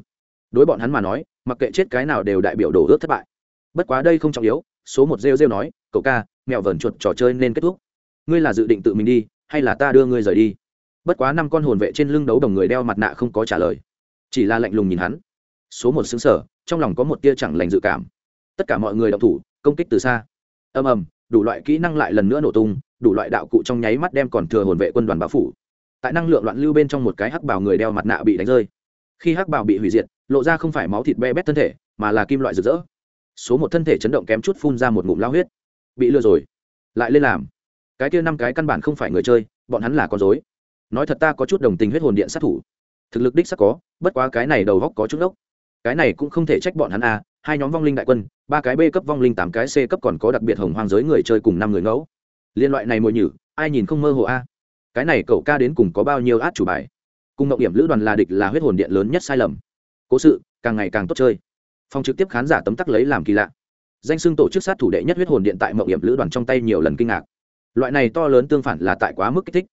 Đối bọn hắn mà nói mặc kệ chết cái nào đều đại biểu đổ ước thất bại. Bất quá đây không trọng yếu, số một rêu rêu nói, cậu ca, mẹo vờn chuột trò chơi nên kết thúc. Ngươi là dự định tự mình đi, hay là ta đưa ngươi rời đi? Bất quá năm con hồn vệ trên lưng đấu đồng người đeo mặt nạ không có trả lời. Chỉ là lạnh lùng nhìn hắn. Số một xứng sở trong lòng có một tia chẳng lành dự cảm. Tất cả mọi người đọc thủ, công kích từ xa. Ầm ầm, đủ loại kỹ năng lại lần nữa nổ tung, đủ loại đạo cụ trong nháy mắt đem còn thừa hồn vệ quân đoàn báo phủ. Tại năng lượng loạn lưu bên trong một cái hắc bào người đeo mặt nạ bị đánh rơi. Khi hắc bào bị hủy diệt lộ ra không phải máu thịt be bét thân thể, mà là kim loại rực rỡ. Số một thân thể chấn động kém chút phun ra một ngụm lao huyết. Bị lừa rồi. Lại lên làm. Cái kia năm cái căn bản không phải người chơi, bọn hắn là con dối nói thật ta có chút đồng tình huyết hồn điện sát thủ. Thực lực đích sắc có, bất quá cái này đầu góc có chút đốc. Cái này cũng không thể trách bọn hắn a hai nhóm vong linh đại quân, ba cái b cấp vong linh, tám cái c cấp còn có đặc biệt hồng hoang giới người chơi cùng năm người ngẫu. Liên loại này mồi nhử, ai nhìn không mơ hồ a cái này cậu ca đến cùng có bao nhiêu át chủ bài? Cùng mộng điểm lữ đoàn là địch là huyết hồn điện lớn nhất sai lầm cố sự, càng ngày càng tốt chơi. Phòng trực tiếp khán giả tấm tắc lấy làm kỳ lạ. Danh xưng tổ chức sát thủ đệ nhất huyết hồn điện tại mộng điểm lữ đoàn trong tay nhiều lần kinh ngạc. Loại này to lớn tương phản là tại quá mức kích thích.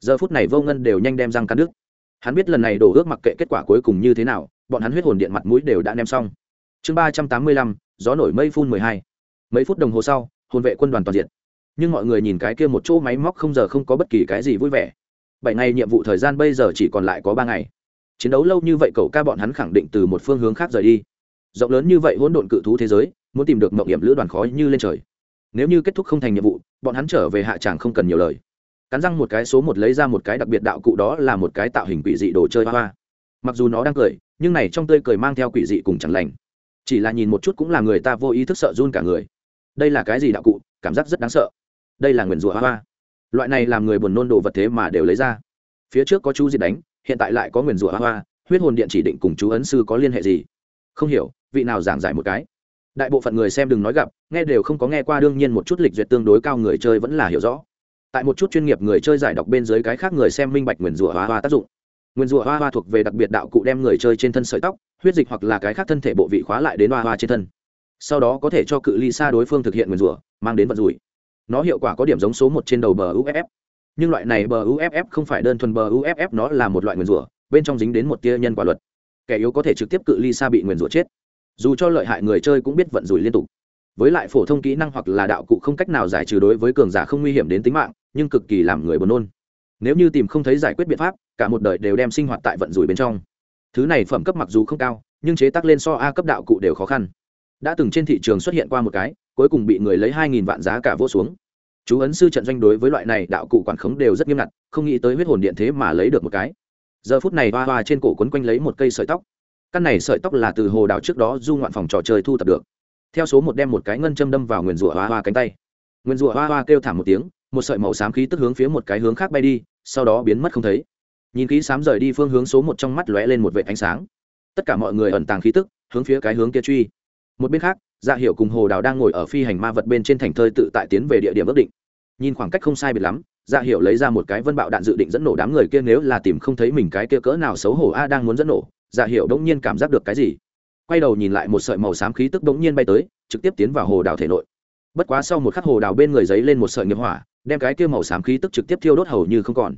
Giờ phút này vô ngân đều nhanh đem răng cắn nước hắn biết lần này đổ ước mặc kệ kết quả cuối cùng như thế nào, bọn hắn huyết hồn điện mặt mũi đều đã ném xong. Chương ba trăm tám mươi lăm, gió nổi mây phun mười hai. Mấy phút đồng hồ sau, hồn vệ quân đoàn toàn diện. Nhưng mọi người nhìn cái kia một chỗ máy móc không giờ không có bất kỳ cái gì vui vẻ. Bảy ngày nhiệm vụ thời gian bây giờ chỉ còn lại có ba ngày chiến đấu lâu như vậy cậu ca bọn hắn khẳng định từ một phương hướng khác rời đi. Rộng lớn như vậy hỗn độn cự thú thế giới, muốn tìm được mộng hiểm lữ đoàn khói như lên trời. Nếu như kết thúc không thành nhiệm vụ, bọn hắn trở về hạ tràng không cần nhiều lời. Cắn răng một cái số một lấy ra một cái đặc biệt đạo cụ đó là một cái tạo hình quỷ dị đồ chơi hoa hoa. Mặc dù nó đang cười, nhưng này trong tươi cười mang theo quỷ dị cùng chẳng lành. Chỉ là nhìn một chút cũng là người ta vô ý thức sợ run cả người. Đây là cái gì đạo cụ? Cảm giác rất đáng sợ. Đây là nguyền rủa hoa hoa. Loại này làm người buồn nôn đồ vật thế mà đều lấy ra. Phía trước có chú diệt đánh hiện tại lại có nguyền rủa hoa hoa, huyết hồn điện chỉ định cùng chú ấn sư có liên hệ gì? Không hiểu, vị nào giảng giải một cái? Đại bộ phận người xem đừng nói gặp, nghe đều không có nghe qua, đương nhiên một chút lịch duyệt tương đối cao người chơi vẫn là hiểu rõ. Tại một chút chuyên nghiệp người chơi giải đọc bên dưới cái khác người xem minh bạch nguyền rủa hoa hoa tác dụng. Nguyền rủa hoa hoa thuộc về đặc biệt đạo cụ đem người chơi trên thân sợi tóc, huyết dịch hoặc là cái khác thân thể bộ vị khóa lại đến hoa hoa trên thân. Sau đó có thể cho cự ly xa đối phương thực hiện nguyền rủa, mang đến vận rủi. Nó hiệu quả có điểm giống số một trên đầu bờ uff nhưng loại này bờ uff không phải đơn thuần bờ uff nó là một loại nguyền rủa, bên trong dính đến một tia nhân quả luật. Kẻ yếu có thể trực tiếp cự ly xa bị nguyền rủa chết. Dù cho lợi hại người chơi cũng biết vận rủi liên tục. Với lại phổ thông kỹ năng hoặc là đạo cụ không cách nào giải trừ đối với cường giả không nguy hiểm đến tính mạng, nhưng cực kỳ làm người buồn nôn. Nếu như tìm không thấy giải quyết biện pháp, cả một đời đều đem sinh hoạt tại vận rủi bên trong. Thứ này phẩm cấp mặc dù không cao, nhưng chế tác lên so a cấp đạo cụ đều khó khăn. Đã từng trên thị trường xuất hiện qua một cái, cuối cùng bị người lấy hai nghìn vạn giá cả vô xuống chú ấn sư trận doanh đối với loại này, đạo cụ quản khống đều rất nghiêm ngặt, không nghĩ tới huyết hồn điện thế mà lấy được một cái. Giờ phút này hoa hoa trên cổ quấn quanh lấy một cây sợi tóc. Căn này sợi tóc là từ hồ đảo trước đó du ngoạn phòng trò chơi thu tập được. Theo số một đem một cái ngân châm đâm vào nguyền rủa hoa hoa cánh tay. Nguyền rủa hoa hoa kêu thảm một tiếng, một sợi màu xám khí tức hướng phía một cái hướng khác bay đi, sau đó biến mất không thấy. Nhìn khí xám rời đi phương hướng số một trong mắt lóe lên một vệ ánh sáng. Tất cả mọi người ẩn tàng khí tức, hướng phía cái hướng kia truy. Một bên khác dạ hiệu cùng hồ đào đang ngồi ở phi hành ma vật bên trên thành thơi tự tại tiến về địa điểm ước định. Nhìn khoảng cách không sai biệt lắm dạ hiệu lấy ra một cái vân bạo đạn dự định dẫn nổ đám người kia nếu là tìm không thấy mình cái kia cỡ nào xấu hổ a đang muốn dẫn nổ dạ hiệu đống nhiên cảm giác được cái gì. Quay đầu nhìn lại một sợi màu xám khí tức đống nhiên bay tới, trực tiếp tiến vào hồ đào thể nội. Bất quá sau một khắc hồ đào bên người giấy lên một sợi nghiệp hỏa, đem cái kia màu xám khí tức trực tiếp thiêu đốt hầu như không còn.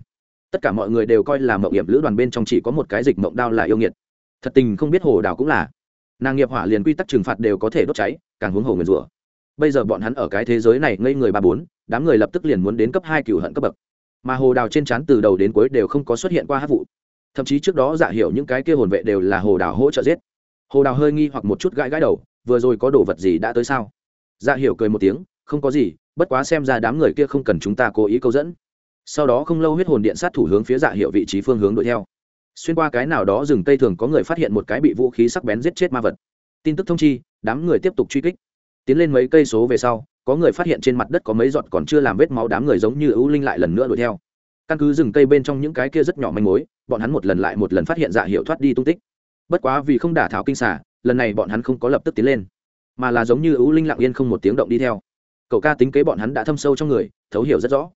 Tất cả mọi người đều coi là mậu hiểm lữ đoàn bên trong chỉ có một cái dịch mộng đao là yêu nghiệt. Thật tình không biết hồ đào cũng là nàng nghiệp hỏa liền quy tắc trừng phạt đều có thể đốt cháy, càng huống hồ người rủa. Bây giờ bọn hắn ở cái thế giới này ngây người ba bốn, đám người lập tức liền muốn đến cấp hai cựu hận cấp bậc. Mà hồ đào trên trán từ đầu đến cuối đều không có xuất hiện qua hát vụ. Thậm chí trước đó giả hiểu những cái kia hồn vệ đều là hồ đào hỗ trợ giết. Hồ đào hơi nghi hoặc một chút gãi gãi đầu, vừa rồi có đồ vật gì đã tới sao? Giả hiểu cười một tiếng, không có gì, bất quá xem ra đám người kia không cần chúng ta cố ý câu dẫn. Sau đó không lâu huyết hồn điện sát thủ hướng phía dạ hiệu vị trí phương hướng đuổi theo xuyên qua cái nào đó rừng tây thường có người phát hiện một cái bị vũ khí sắc bén giết chết ma vật. Tin tức thông chi, đám người tiếp tục truy kích. Tiến lên mấy cây số về sau, có người phát hiện trên mặt đất có mấy giọt còn chưa làm vết máu đám người giống như ưu linh lại lần nữa đuổi theo. Căn cứ rừng cây bên trong những cái kia rất nhỏ manh mối, bọn hắn một lần lại một lần phát hiện dạ hiệu thoát đi tung tích. Bất quá vì không đả thảo kinh xả lần này bọn hắn không có lập tức tiến lên, mà là giống như ưu linh lặng yên không một tiếng động đi theo. Cậu ca tính kế bọn hắn đã thâm sâu trong người, thấu hiểu rất rõ.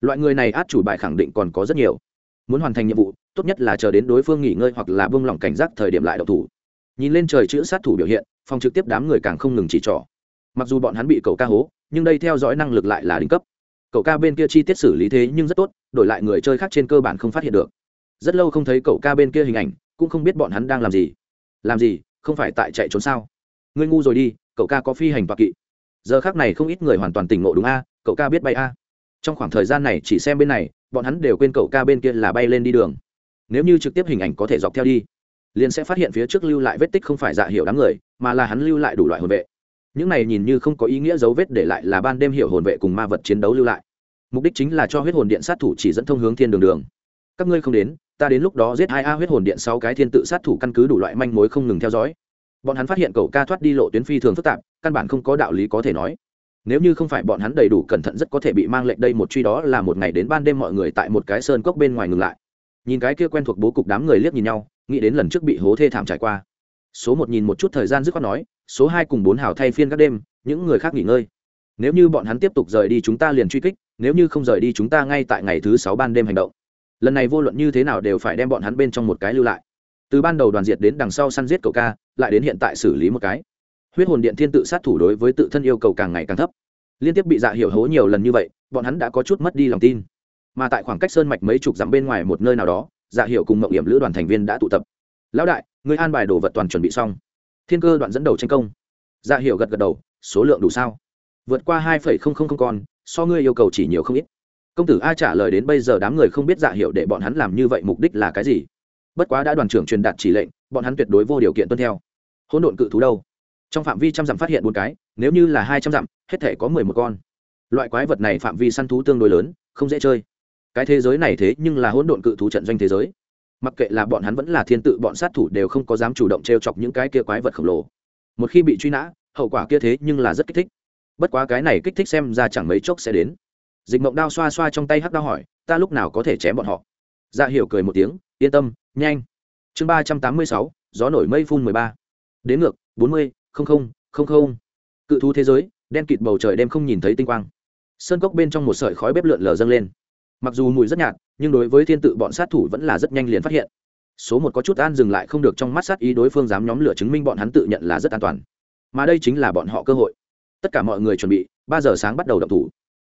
Loại người này át chủ bài khẳng định còn có rất nhiều. Muốn hoàn thành nhiệm vụ tốt nhất là chờ đến đối phương nghỉ ngơi hoặc là buông lỏng cảnh giác thời điểm lại đậu thủ. Nhìn lên trời chữ sát thủ biểu hiện, phòng trực tiếp đám người càng không ngừng chỉ trỏ. Mặc dù bọn hắn bị cậu ca hố, nhưng đây theo dõi năng lực lại là đỉnh cấp. Cậu ca bên kia chi tiết xử lý thế nhưng rất tốt, đổi lại người chơi khác trên cơ bản không phát hiện được. Rất lâu không thấy cậu ca bên kia hình ảnh, cũng không biết bọn hắn đang làm gì. Làm gì, không phải tại chạy trốn sao? Ngươi ngu rồi đi, cậu ca có phi hành toạc kỵ. Giờ khác này không ít người hoàn toàn tỉnh ngộ đúng a, cậu ca biết bay a. Trong khoảng thời gian này chỉ xem bên này, bọn hắn đều quên cậu ca bên kia là bay lên đi đường nếu như trực tiếp hình ảnh có thể dọc theo đi, liền sẽ phát hiện phía trước lưu lại vết tích không phải dạ hiểu đám người, mà là hắn lưu lại đủ loại hồn vệ. Những này nhìn như không có ý nghĩa dấu vết để lại là ban đêm hiểu hồn vệ cùng ma vật chiến đấu lưu lại. Mục đích chính là cho huyết hồn điện sát thủ chỉ dẫn thông hướng thiên đường đường. Các ngươi không đến, ta đến lúc đó giết hai a huyết hồn điện sáu cái thiên tự sát thủ căn cứ đủ loại manh mối không ngừng theo dõi. Bọn hắn phát hiện cậu ca thoát đi lộ tuyến phi thường phức tạp, căn bản không có đạo lý có thể nói. Nếu như không phải bọn hắn đầy đủ cẩn thận rất có thể bị mang lệnh đây, một truy đó là một ngày đến ban đêm mọi người tại một cái sơn cốc bên ngoài ngừng lại nhìn cái kia quen thuộc bố cục đám người liếc nhìn nhau, nghĩ đến lần trước bị hố thê thảm trải qua. Số một nhìn một chút thời gian dứt khoát nói, số hai cùng bốn hào thay phiên các đêm, những người khác nghỉ ngơi. Nếu như bọn hắn tiếp tục rời đi chúng ta liền truy kích, nếu như không rời đi chúng ta ngay tại ngày thứ sáu ban đêm hành động. Lần này vô luận như thế nào đều phải đem bọn hắn bên trong một cái lưu lại. Từ ban đầu đoàn diệt đến đằng sau săn giết cậu ca, lại đến hiện tại xử lý một cái. Huyết hồn điện thiên tự sát thủ đối với tự thân yêu cầu càng ngày càng thấp. Liên tiếp bị dạ hiểu hố nhiều lần như vậy, bọn hắn đã có chút mất đi lòng tin mà tại khoảng cách sơn mạch mấy chục dặm bên ngoài một nơi nào đó dạ hiểu cùng mậu hiểm lữ đoàn thành viên đã tụ tập. Lão đại, người an bài đồ vật toàn chuẩn bị xong. Thiên cơ đoạn dẫn đầu tranh công. Dạ hiểu gật gật đầu, số lượng đủ sao? Vượt qua hai phẩy không không không con, so ngươi yêu cầu chỉ nhiều không ít. Công tử a trả lời đến bây giờ đám người không biết dạ hiểu để bọn hắn làm như vậy mục đích là cái gì. Bất quá đã đoàn trưởng truyền đạt chỉ lệnh, bọn hắn tuyệt đối vô điều kiện tuân theo. Hỗn độn cự thú đâu? Trong phạm vi trăm dặm phát hiện bốn cái, nếu như là hai trăm dặm, hết thể có mười một con. Loại quái vật này phạm vi săn thú tương đối lớn, không dễ chơi cái thế giới này thế nhưng là hỗn độn cự thú trận doanh thế giới. Mặc kệ là bọn hắn vẫn là thiên tự, bọn sát thủ đều không có dám chủ động t r e o chọc những cái kia quái vật khổng lồ. Một khi bị truy nã, hậu quả kia thế nhưng là rất kích thích. Bất quá cái này kích thích xem ra chẳng mấy chốc sẽ đến. Dịch mộng đao xoa xoa trong tay hắc đao hỏi, ta lúc nào có thể chém bọn họ? Dạ hiểu cười một tiếng, yên tâm, nhanh. Chương ba trăm tám mươi sáu, gió nổi mây phun mười ba. Đến ngược, bốn mươi, không không không không. Cự thú thế giới, đen kịt bầu trời đêm không nhìn thấy tinh quang. Sơn cốc bên trong một sợi khói bếp lượn lờ dâng lên mặc dù mùi rất nhạt, nhưng đối với thiên tự bọn sát thủ vẫn là rất nhanh liền phát hiện. Số một có chút an dừng lại không được trong mắt sát ý đối phương dám nhóm lửa chứng minh bọn hắn tự nhận là rất an toàn. Mà đây chính là bọn họ cơ hội. Tất cả mọi người chuẩn bị, ba giờ sáng bắt đầu đập thủ.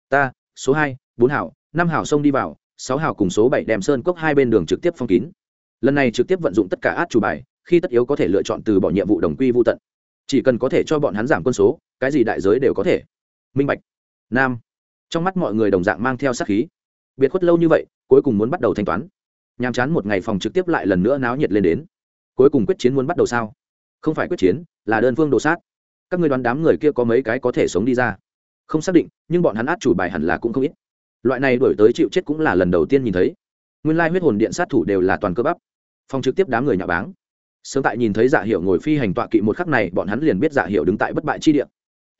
Ta, số hai, bốn hảo, năm hảo xông đi vào, sáu hảo cùng số bảy đem sơn cốc hai bên đường trực tiếp phong kín. Lần này trực tiếp vận dụng tất cả át chủ bài, khi tất yếu có thể lựa chọn từ bỏ nhiệm vụ đồng quy vô tận. Chỉ cần có thể cho bọn hắn giảm quân số, cái gì đại giới đều có thể. Minh bạch. Nam. Trong mắt mọi người đồng dạng mang theo sát khí biệt khuất lâu như vậy, cuối cùng muốn bắt đầu thanh toán. Nhàm chán một ngày phòng trực tiếp lại lần nữa náo nhiệt lên đến. Cuối cùng quyết chiến muốn bắt đầu sao? Không phải quyết chiến, là đơn phương đồ sát. Các người đoán đám người kia có mấy cái có thể sống đi ra? Không xác định, nhưng bọn hắn át chủ bài hẳn là cũng không ít. Loại này đổi tới chịu chết cũng là lần đầu tiên nhìn thấy. Nguyên lai huyết hồn điện sát thủ đều là toàn cơ bắp. Phòng trực tiếp đám người nhà báng. Sớm tại nhìn thấy dạ hiệu ngồi phi hành tọa kỵ một khắc này, bọn hắn liền biết dạ hiệu đứng tại bất bại chi địa.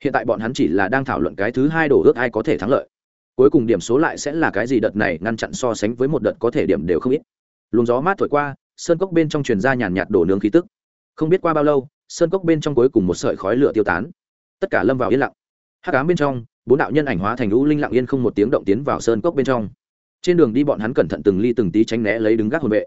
Hiện tại bọn hắn chỉ là đang thảo luận cái thứ hai đổ ước ai có thể thắng lợi cuối cùng điểm số lại sẽ là cái gì đợt này ngăn chặn so sánh với một đợt có thể điểm đều không ít. Luồng gió mát thổi qua, sơn cốc bên trong truyền ra nhàn nhạt đổ nướng khí tức. Không biết qua bao lâu, sơn cốc bên trong cuối cùng một sợi khói lửa tiêu tán. Tất cả lâm vào yên lặng. Hắc ám bên trong, bốn đạo nhân ảnh hóa thành lũ linh lặng yên không một tiếng động tiến vào sơn cốc bên trong. Trên đường đi bọn hắn cẩn thận từng ly từng tí tránh né lấy đứng gác hồn vệ.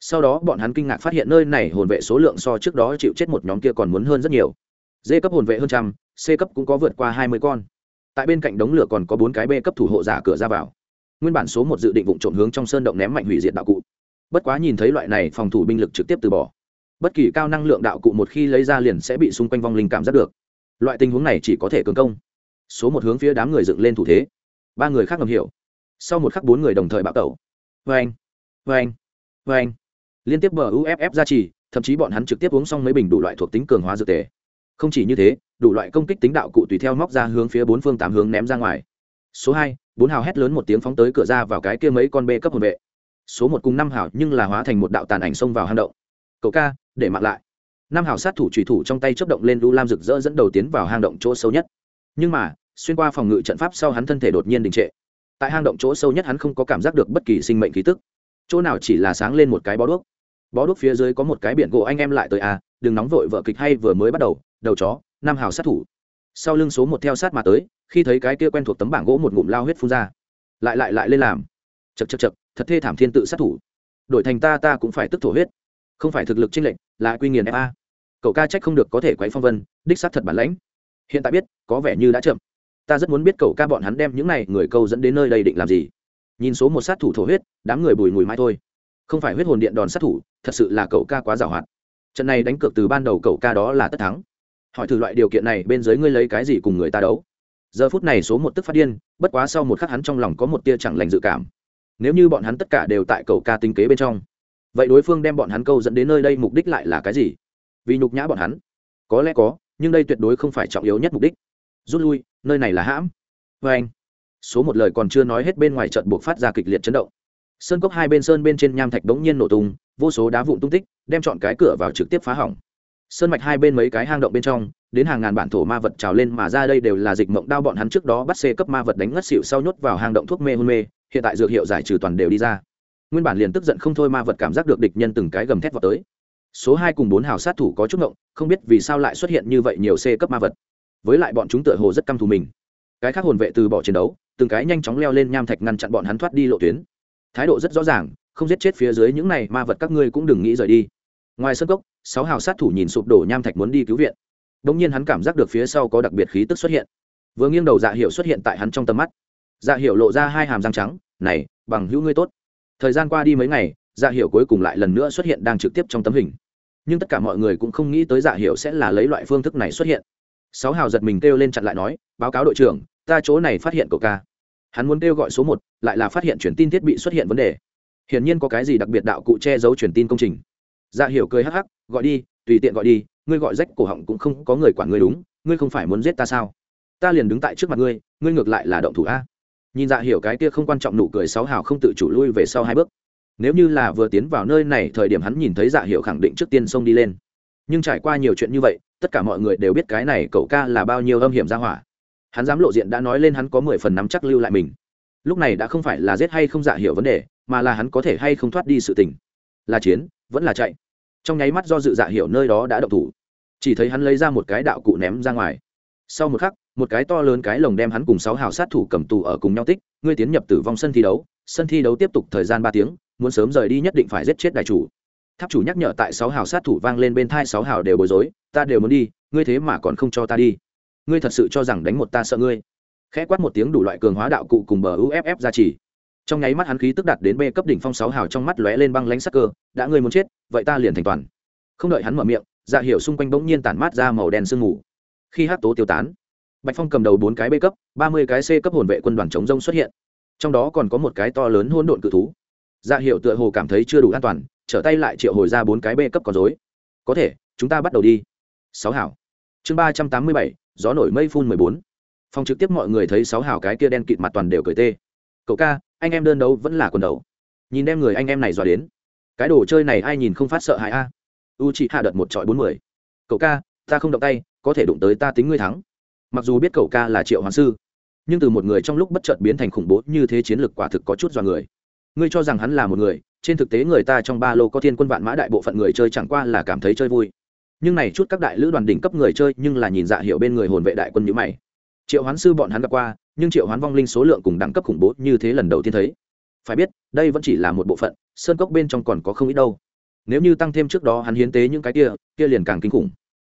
Sau đó bọn hắn kinh ngạc phát hiện nơi này hồn vệ số lượng so trước đó chịu chết một nhóm kia còn muốn hơn rất nhiều. D cấp hồn vệ hơn trăm, c cấp cũng có vượt qua hai mươi con tại bên cạnh đống lửa còn có bốn cái b cấp thủ hộ giả cửa ra vào. Nguyên bản số một dự định vụ trộm hướng trong sơn động ném mạnh hủy diệt đạo cụ. Bất quá nhìn thấy loại này phòng thủ binh lực trực tiếp từ bỏ, bất kỳ cao năng lượng đạo cụ một khi lấy ra liền sẽ bị xung quanh vong linh cảm giác được. Loại tình huống này chỉ có thể cường công. Số một hướng phía đám người dựng lên thủ thế. Ba người khác ngầm hiểu. Sau một khắc bốn người đồng thời bạo tẩu. Vê anh vê anh vê anh liên tiếp bờ uff ra trì thậm chí bọn hắn trực tiếp uống xong mấy bình đủ loại thuộc tính cường hóa dược tề. Không chỉ như thế đủ loại công kích tính đạo cụ tùy theo móc ra hướng phía bốn phương tám hướng ném ra ngoài. Số hai, bốn hào hét lớn một tiếng phóng tới cửa ra vào cái kia mấy con bê cấp hồn vệ. Số một cùng năm hào nhưng là hóa thành một đạo tàn ảnh xông vào hang động. Cậu ca, để mặc lại. Năm hào sát thủ trùy thủ trong tay chấp động lên đu lam rực rỡ dẫn đầu tiến vào hang động chỗ sâu nhất. Nhưng mà, xuyên qua phòng ngự trận pháp sau hắn thân thể đột nhiên đình trệ. Tại hang động chỗ sâu nhất hắn không có cảm giác được bất kỳ sinh mệnh khí tức. Chỗ nào chỉ là sáng lên một cái bó đuốc. Bó đuốc phía dưới có một cái biển gỗ anh em lại tới à đừng nóng vội vợ kịch hay vừa mới bắt đầu đầu chó. Nam hào sát thủ. Sau lưng số một theo sát mà tới, khi thấy cái kia quen thuộc tấm bảng gỗ một ngụm lao huyết phun ra. Lại lại lại lên làm. Chật chật chật thật thê thảm thiên tự sát thủ. Đổi thành ta ta cũng phải tức thổ huyết. Không phải thực lực chênh lệnh là quy nghiền fa cậu ca trách không được có thể quấy phong vân, đích sát thật bản lãnh. Hiện tại biết, có vẻ như đã chậm. Ta rất muốn biết cậu ca bọn hắn đem những này người câu dẫn đến nơi đây định làm gì. Nhìn số một sát thủ thổ huyết, đám người bùi mùi mai thôi. Không phải huyết hồn điện đòn sát thủ, thật sự là cậu ca quá giàu hoạt trận này đánh cược từ ban đầu cậu ca đó là tất thắng hỏi thử loại điều kiện này bên dưới ngươi lấy cái gì cùng người ta đấu. Giờ phút này số một tức phát điên, bất quá sau một khắc hắn trong lòng có một tia chẳng lành dự cảm. Nếu như bọn hắn tất cả đều tại cầu ca tinh kế bên trong, vậy đối phương đem bọn hắn câu dẫn đến nơi đây mục đích lại là cái gì? Vì nhục nhã bọn hắn. Có lẽ có, nhưng đây tuyệt đối không phải trọng yếu nhất mục đích. Rút lui, nơi này là hãm. Vê anh, số một lời còn chưa nói hết bên ngoài trận buộc phát ra kịch liệt chấn động. Sơn cốc hai bên sơn bên trên nham thạch đống nhiên nổ tung, vô số đá vụn tung tích, đem chọn cái cửa vào trực tiếp phá hỏng sơn mạch hai bên mấy cái hang động bên trong, đến hàng ngàn bản thổ ma vật trào lên mà ra đây đều là dịch mộng đao bọn hắn trước đó bắt xê cấp ma vật đánh ngất xịu sau nhốt vào hang động thuốc mê hôn mê, hiện tại dược hiệu giải trừ toàn đều đi ra. Nguyên bản liền tức giận không thôi ma vật cảm giác được địch nhân từng cái gầm thét vào tới. Số hai cùng bốn hào sát thủ có chút ngộng, không biết vì sao lại xuất hiện như vậy nhiều c cấp ma vật. Với lại bọn chúng tựa hồ rất căm thù mình. Cái khác hồn vệ từ bỏ chiến đấu, từng cái nhanh chóng leo lên nham thạch ngăn chặn bọn hắn thoát đi lộ tuyến. Thái độ rất rõ ràng, không giết chết phía dưới những này ma vật các ngươi cũng đừng nghĩ rời đi. Ngoài sân cốc sáu hào sát thủ nhìn sụp đổ nham thạch muốn đi cứu viện. Đ ỗ n g nhiên hắn cảm giác được phía sau có đặc biệt khí tức xuất hiện. Vừa nghiêng đầu dạ hiệu xuất hiện tại hắn trong tầm mắt. Dạ hiệu lộ ra hai hàm răng trắng, này, bằng hữu ngươi tốt. Thời gian qua đi mấy ngày dạ hiệu cuối cùng lại lần nữa xuất hiện đang trực tiếp trong tấm hình. Nhưng tất cả mọi người cũng không nghĩ tới dạ hiệu sẽ là lấy loại phương thức này xuất hiện. Sáu hào giật mình kêu lên chặn lại nói, báo cáo đội trưởng, ta chỗ này phát hiện cậu ca. Hắn muốn kêu gọi số một, lại là phát hiện truyền tin thiết bị xuất hiện vấn đề. Hiển nhiên có cái gì đặc biệt đạo cụ che giấu truyền tin công trình. Dạ hiểu cười hắc hắc gọi đi, tùy tiện gọi đi, ngươi gọi rách cổ họng cũng không có người quản ngươi đúng, ngươi không phải muốn giết ta sao? Ta liền đứng tại trước mặt ngươi ngươi ngược lại là động thủ a. Nhìn dạ hiểu cái kia không quan trọng nụ cười sáu hào không tự chủ lui về sau hai bước. Nếu như là vừa tiến vào nơi này, thời điểm hắn nhìn thấy dạ hiểu khẳng định trước tiên xông đi lên. Nhưng trải qua nhiều chuyện như vậy, tất cả mọi người đều biết cái này cậu ca là bao nhiêu âm hiểm ra hỏa. Hắn dám lộ diện đã nói lên hắn có mười phần nắm chắc lưu lại mình. Lúc này đã không phải là giết hay không dạ hiểu vấn đề, mà là hắn có thể hay không thoát đi sự tình. Là chiến, vẫn là chạy trong nháy mắt do dự dạ hiểu nơi đó đã động thủ. Chỉ thấy hắn lấy ra một cái đạo cụ ném ra ngoài. Sau một khắc, một cái to lớn cái lồng đem hắn cùng sáu hào sát thủ cầm tù ở cùng nhau tích, ngươi tiến nhập tử vong sân thi đấu, sân thi đấu tiếp tục thời gian ba tiếng, muốn sớm rời đi nhất định phải giết chết đại chủ. Tháp chủ nhắc nhở tại sáu hào sát thủ vang lên bên thai sáu hào đều bối rối, ta đều muốn đi, ngươi thế mà còn không cho ta đi. Ngươi thật sự cho rằng đánh một ta sợ ngươi. Khẽ quát một tiếng đủ loại cường hóa đạo cụ cùng bờ uff ra chỉ trong nháy mắt hắn khí tức đạt đến b cấp đỉnh phong sáu hào trong mắt lóe lên băng lánh sắc cơ, đã ngươi muốn chết, vậy ta liền thành toàn. Không đợi hắn mở miệng dạ hiểu xung quanh bỗng nhiên tản mát ra màu đen sương mù. Khi hát tố tiêu tán, bạch phong cầm đầu bốn cái b cấp, ba mươi cái c cấp hồn vệ quân đoàn chống rông xuất hiện. Trong đó còn có một cái to lớn hôn độn cự thú. Dạ hiệu tựa hồ cảm thấy chưa đủ an toàn, trở tay lại triệu hồi ra bốn cái b cấp còn dối có thể, chúng ta bắt đầu đi. Sáu hảo chương ba trăm tám mươi bảy, gió nổi mây phun mười bốn. Phòng trực tiếp mọi người thấy sáu hảo cái kia đen kịt mặt toàn đều cười tê. Cậu ca anh em đơn đấu vẫn là quần đầu. Nhìn đem người anh em này dọa đến. Cái đồ chơi này ai nhìn không phát sợ hãi a? U chị hạ đợt một trọi bốn mươi. Cậu ca, ta không động tay, có thể đụng tới ta tính ngươi thắng. Mặc dù biết cậu ca là triệu hoàng sư, nhưng từ một người trong lúc bất chợt biến thành khủng bố như thế chiến lược quả thực có chút dọa người. Ngươi cho rằng hắn là một người, trên thực tế người ta trong ba lô có thiên quân vạn mã đại bộ phận người chơi chẳng qua là cảm thấy chơi vui. Nhưng này chút các đại lữ đoàn đỉnh cấp người chơi nhưng là nhìn dạ hiệu bên người hồn vệ đại quân nhữ mày. Triệu hoán sư bọn hắn gặp qua nhưng triệu hoán vong linh số lượng cùng đẳng cấp khủng bố như thế lần đầu tiên thấy. Phải biết, đây vẫn chỉ là một bộ phận, sơn cốc bên trong còn có không ít đâu. Nếu như tăng thêm trước đó hắn hiến tế những cái kia kia liền càng kinh khủng.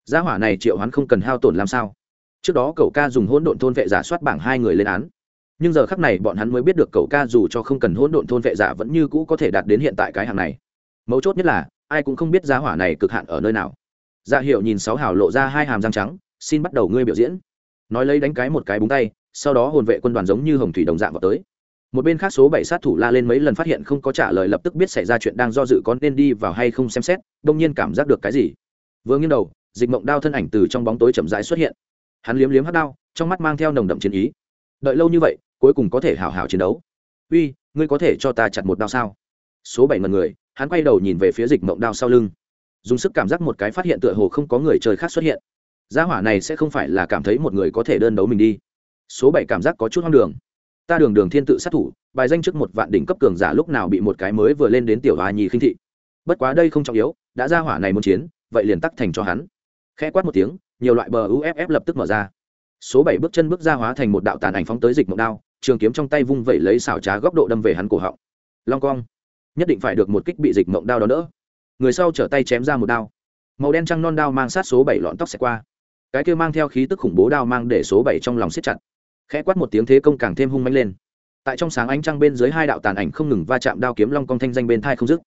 Gia hỏa này triệu hoán không cần hao tổn làm sao? Trước đó cậu ca dùng hỗn độn thôn vệ giả soát bảng hai người lên án. Nhưng giờ khắc này bọn hắn mới biết được cậu ca dù cho không cần hỗn độn thôn vệ giả vẫn như cũ có thể đạt đến hiện tại cái hàng này. Mấu chốt nhất là, ai cũng không biết giá hỏa này cực hạn ở nơi nào. Dạ hiệu nhìn sáu hào lộ ra hai hàm răng trắng, xin bắt đầu ngươi biểu diễn. Nói lấy đánh cái một cái búng tay sau đó hồn vệ quân đoàn giống như hồng thủy đồng dạng vào tới. Một bên khác số bảy sát thủ la lên mấy lần phát hiện không có trả lời lập tức biết xảy ra chuyện đang do dự có nên đi vào hay không xem xét, đông nhiên cảm giác được cái gì. Vừa nghiêng đầu, dịch mộng đao thân ảnh từ trong bóng tối chậm rãi xuất hiện. Hắn liếm liếm hát đao, trong mắt mang theo nồng đậm chiến ý. Đợi lâu như vậy, cuối cùng có thể hào hào chiến đấu. Uy, ngươi có thể cho ta chặt một đao sao? Số bảy ngần người, hắn quay đầu nhìn về phía dịch mộng đao sau lưng. Dùng sức cảm giác một cái phát hiện tựa hồ không có người chơi khác xuất hiện. Gia hỏa này sẽ không phải là cảm thấy một người có thể đơn đấu mình đi số bảy cảm giác có chút hoang đường. Ta đường đường thiên tự sát thủ, bài danh trước một vạn đỉnh cấp cường giả lúc nào bị một cái mới vừa lên đến tiểu hòa nhì khinh thị. Bất quá đây không trọng yếu, đã ra hỏa này muốn chiến, vậy liền tắc thành cho hắn. Khẽ quát một tiếng, nhiều loại bờ uff lập tức mở ra. Số bảy bước chân bước ra hóa thành một đạo tàn ảnh phóng tới dịch mộng đao, trường kiếm trong tay vung vẩy lấy xảo trá góc độ đâm về hắn cổ họng. Long cong. Nhất định phải được một kích bị dịch mộng đao đó đỡ. Người sau trở tay chém ra một đao. Màu đen trăng non đao mang sát số bảy lọn tóc xẹt qua. Cái kia mang theo khí tức khủng bố đao mang để số bảy trong lòng siết chặt khẽ quát một tiếng thế công càng thêm hung mạnh lên. Tại trong sáng ánh trăng bên dưới hai đạo tàn ảnh không ngừng va chạm đao kiếm long cong thanh danh bên thai không dứt.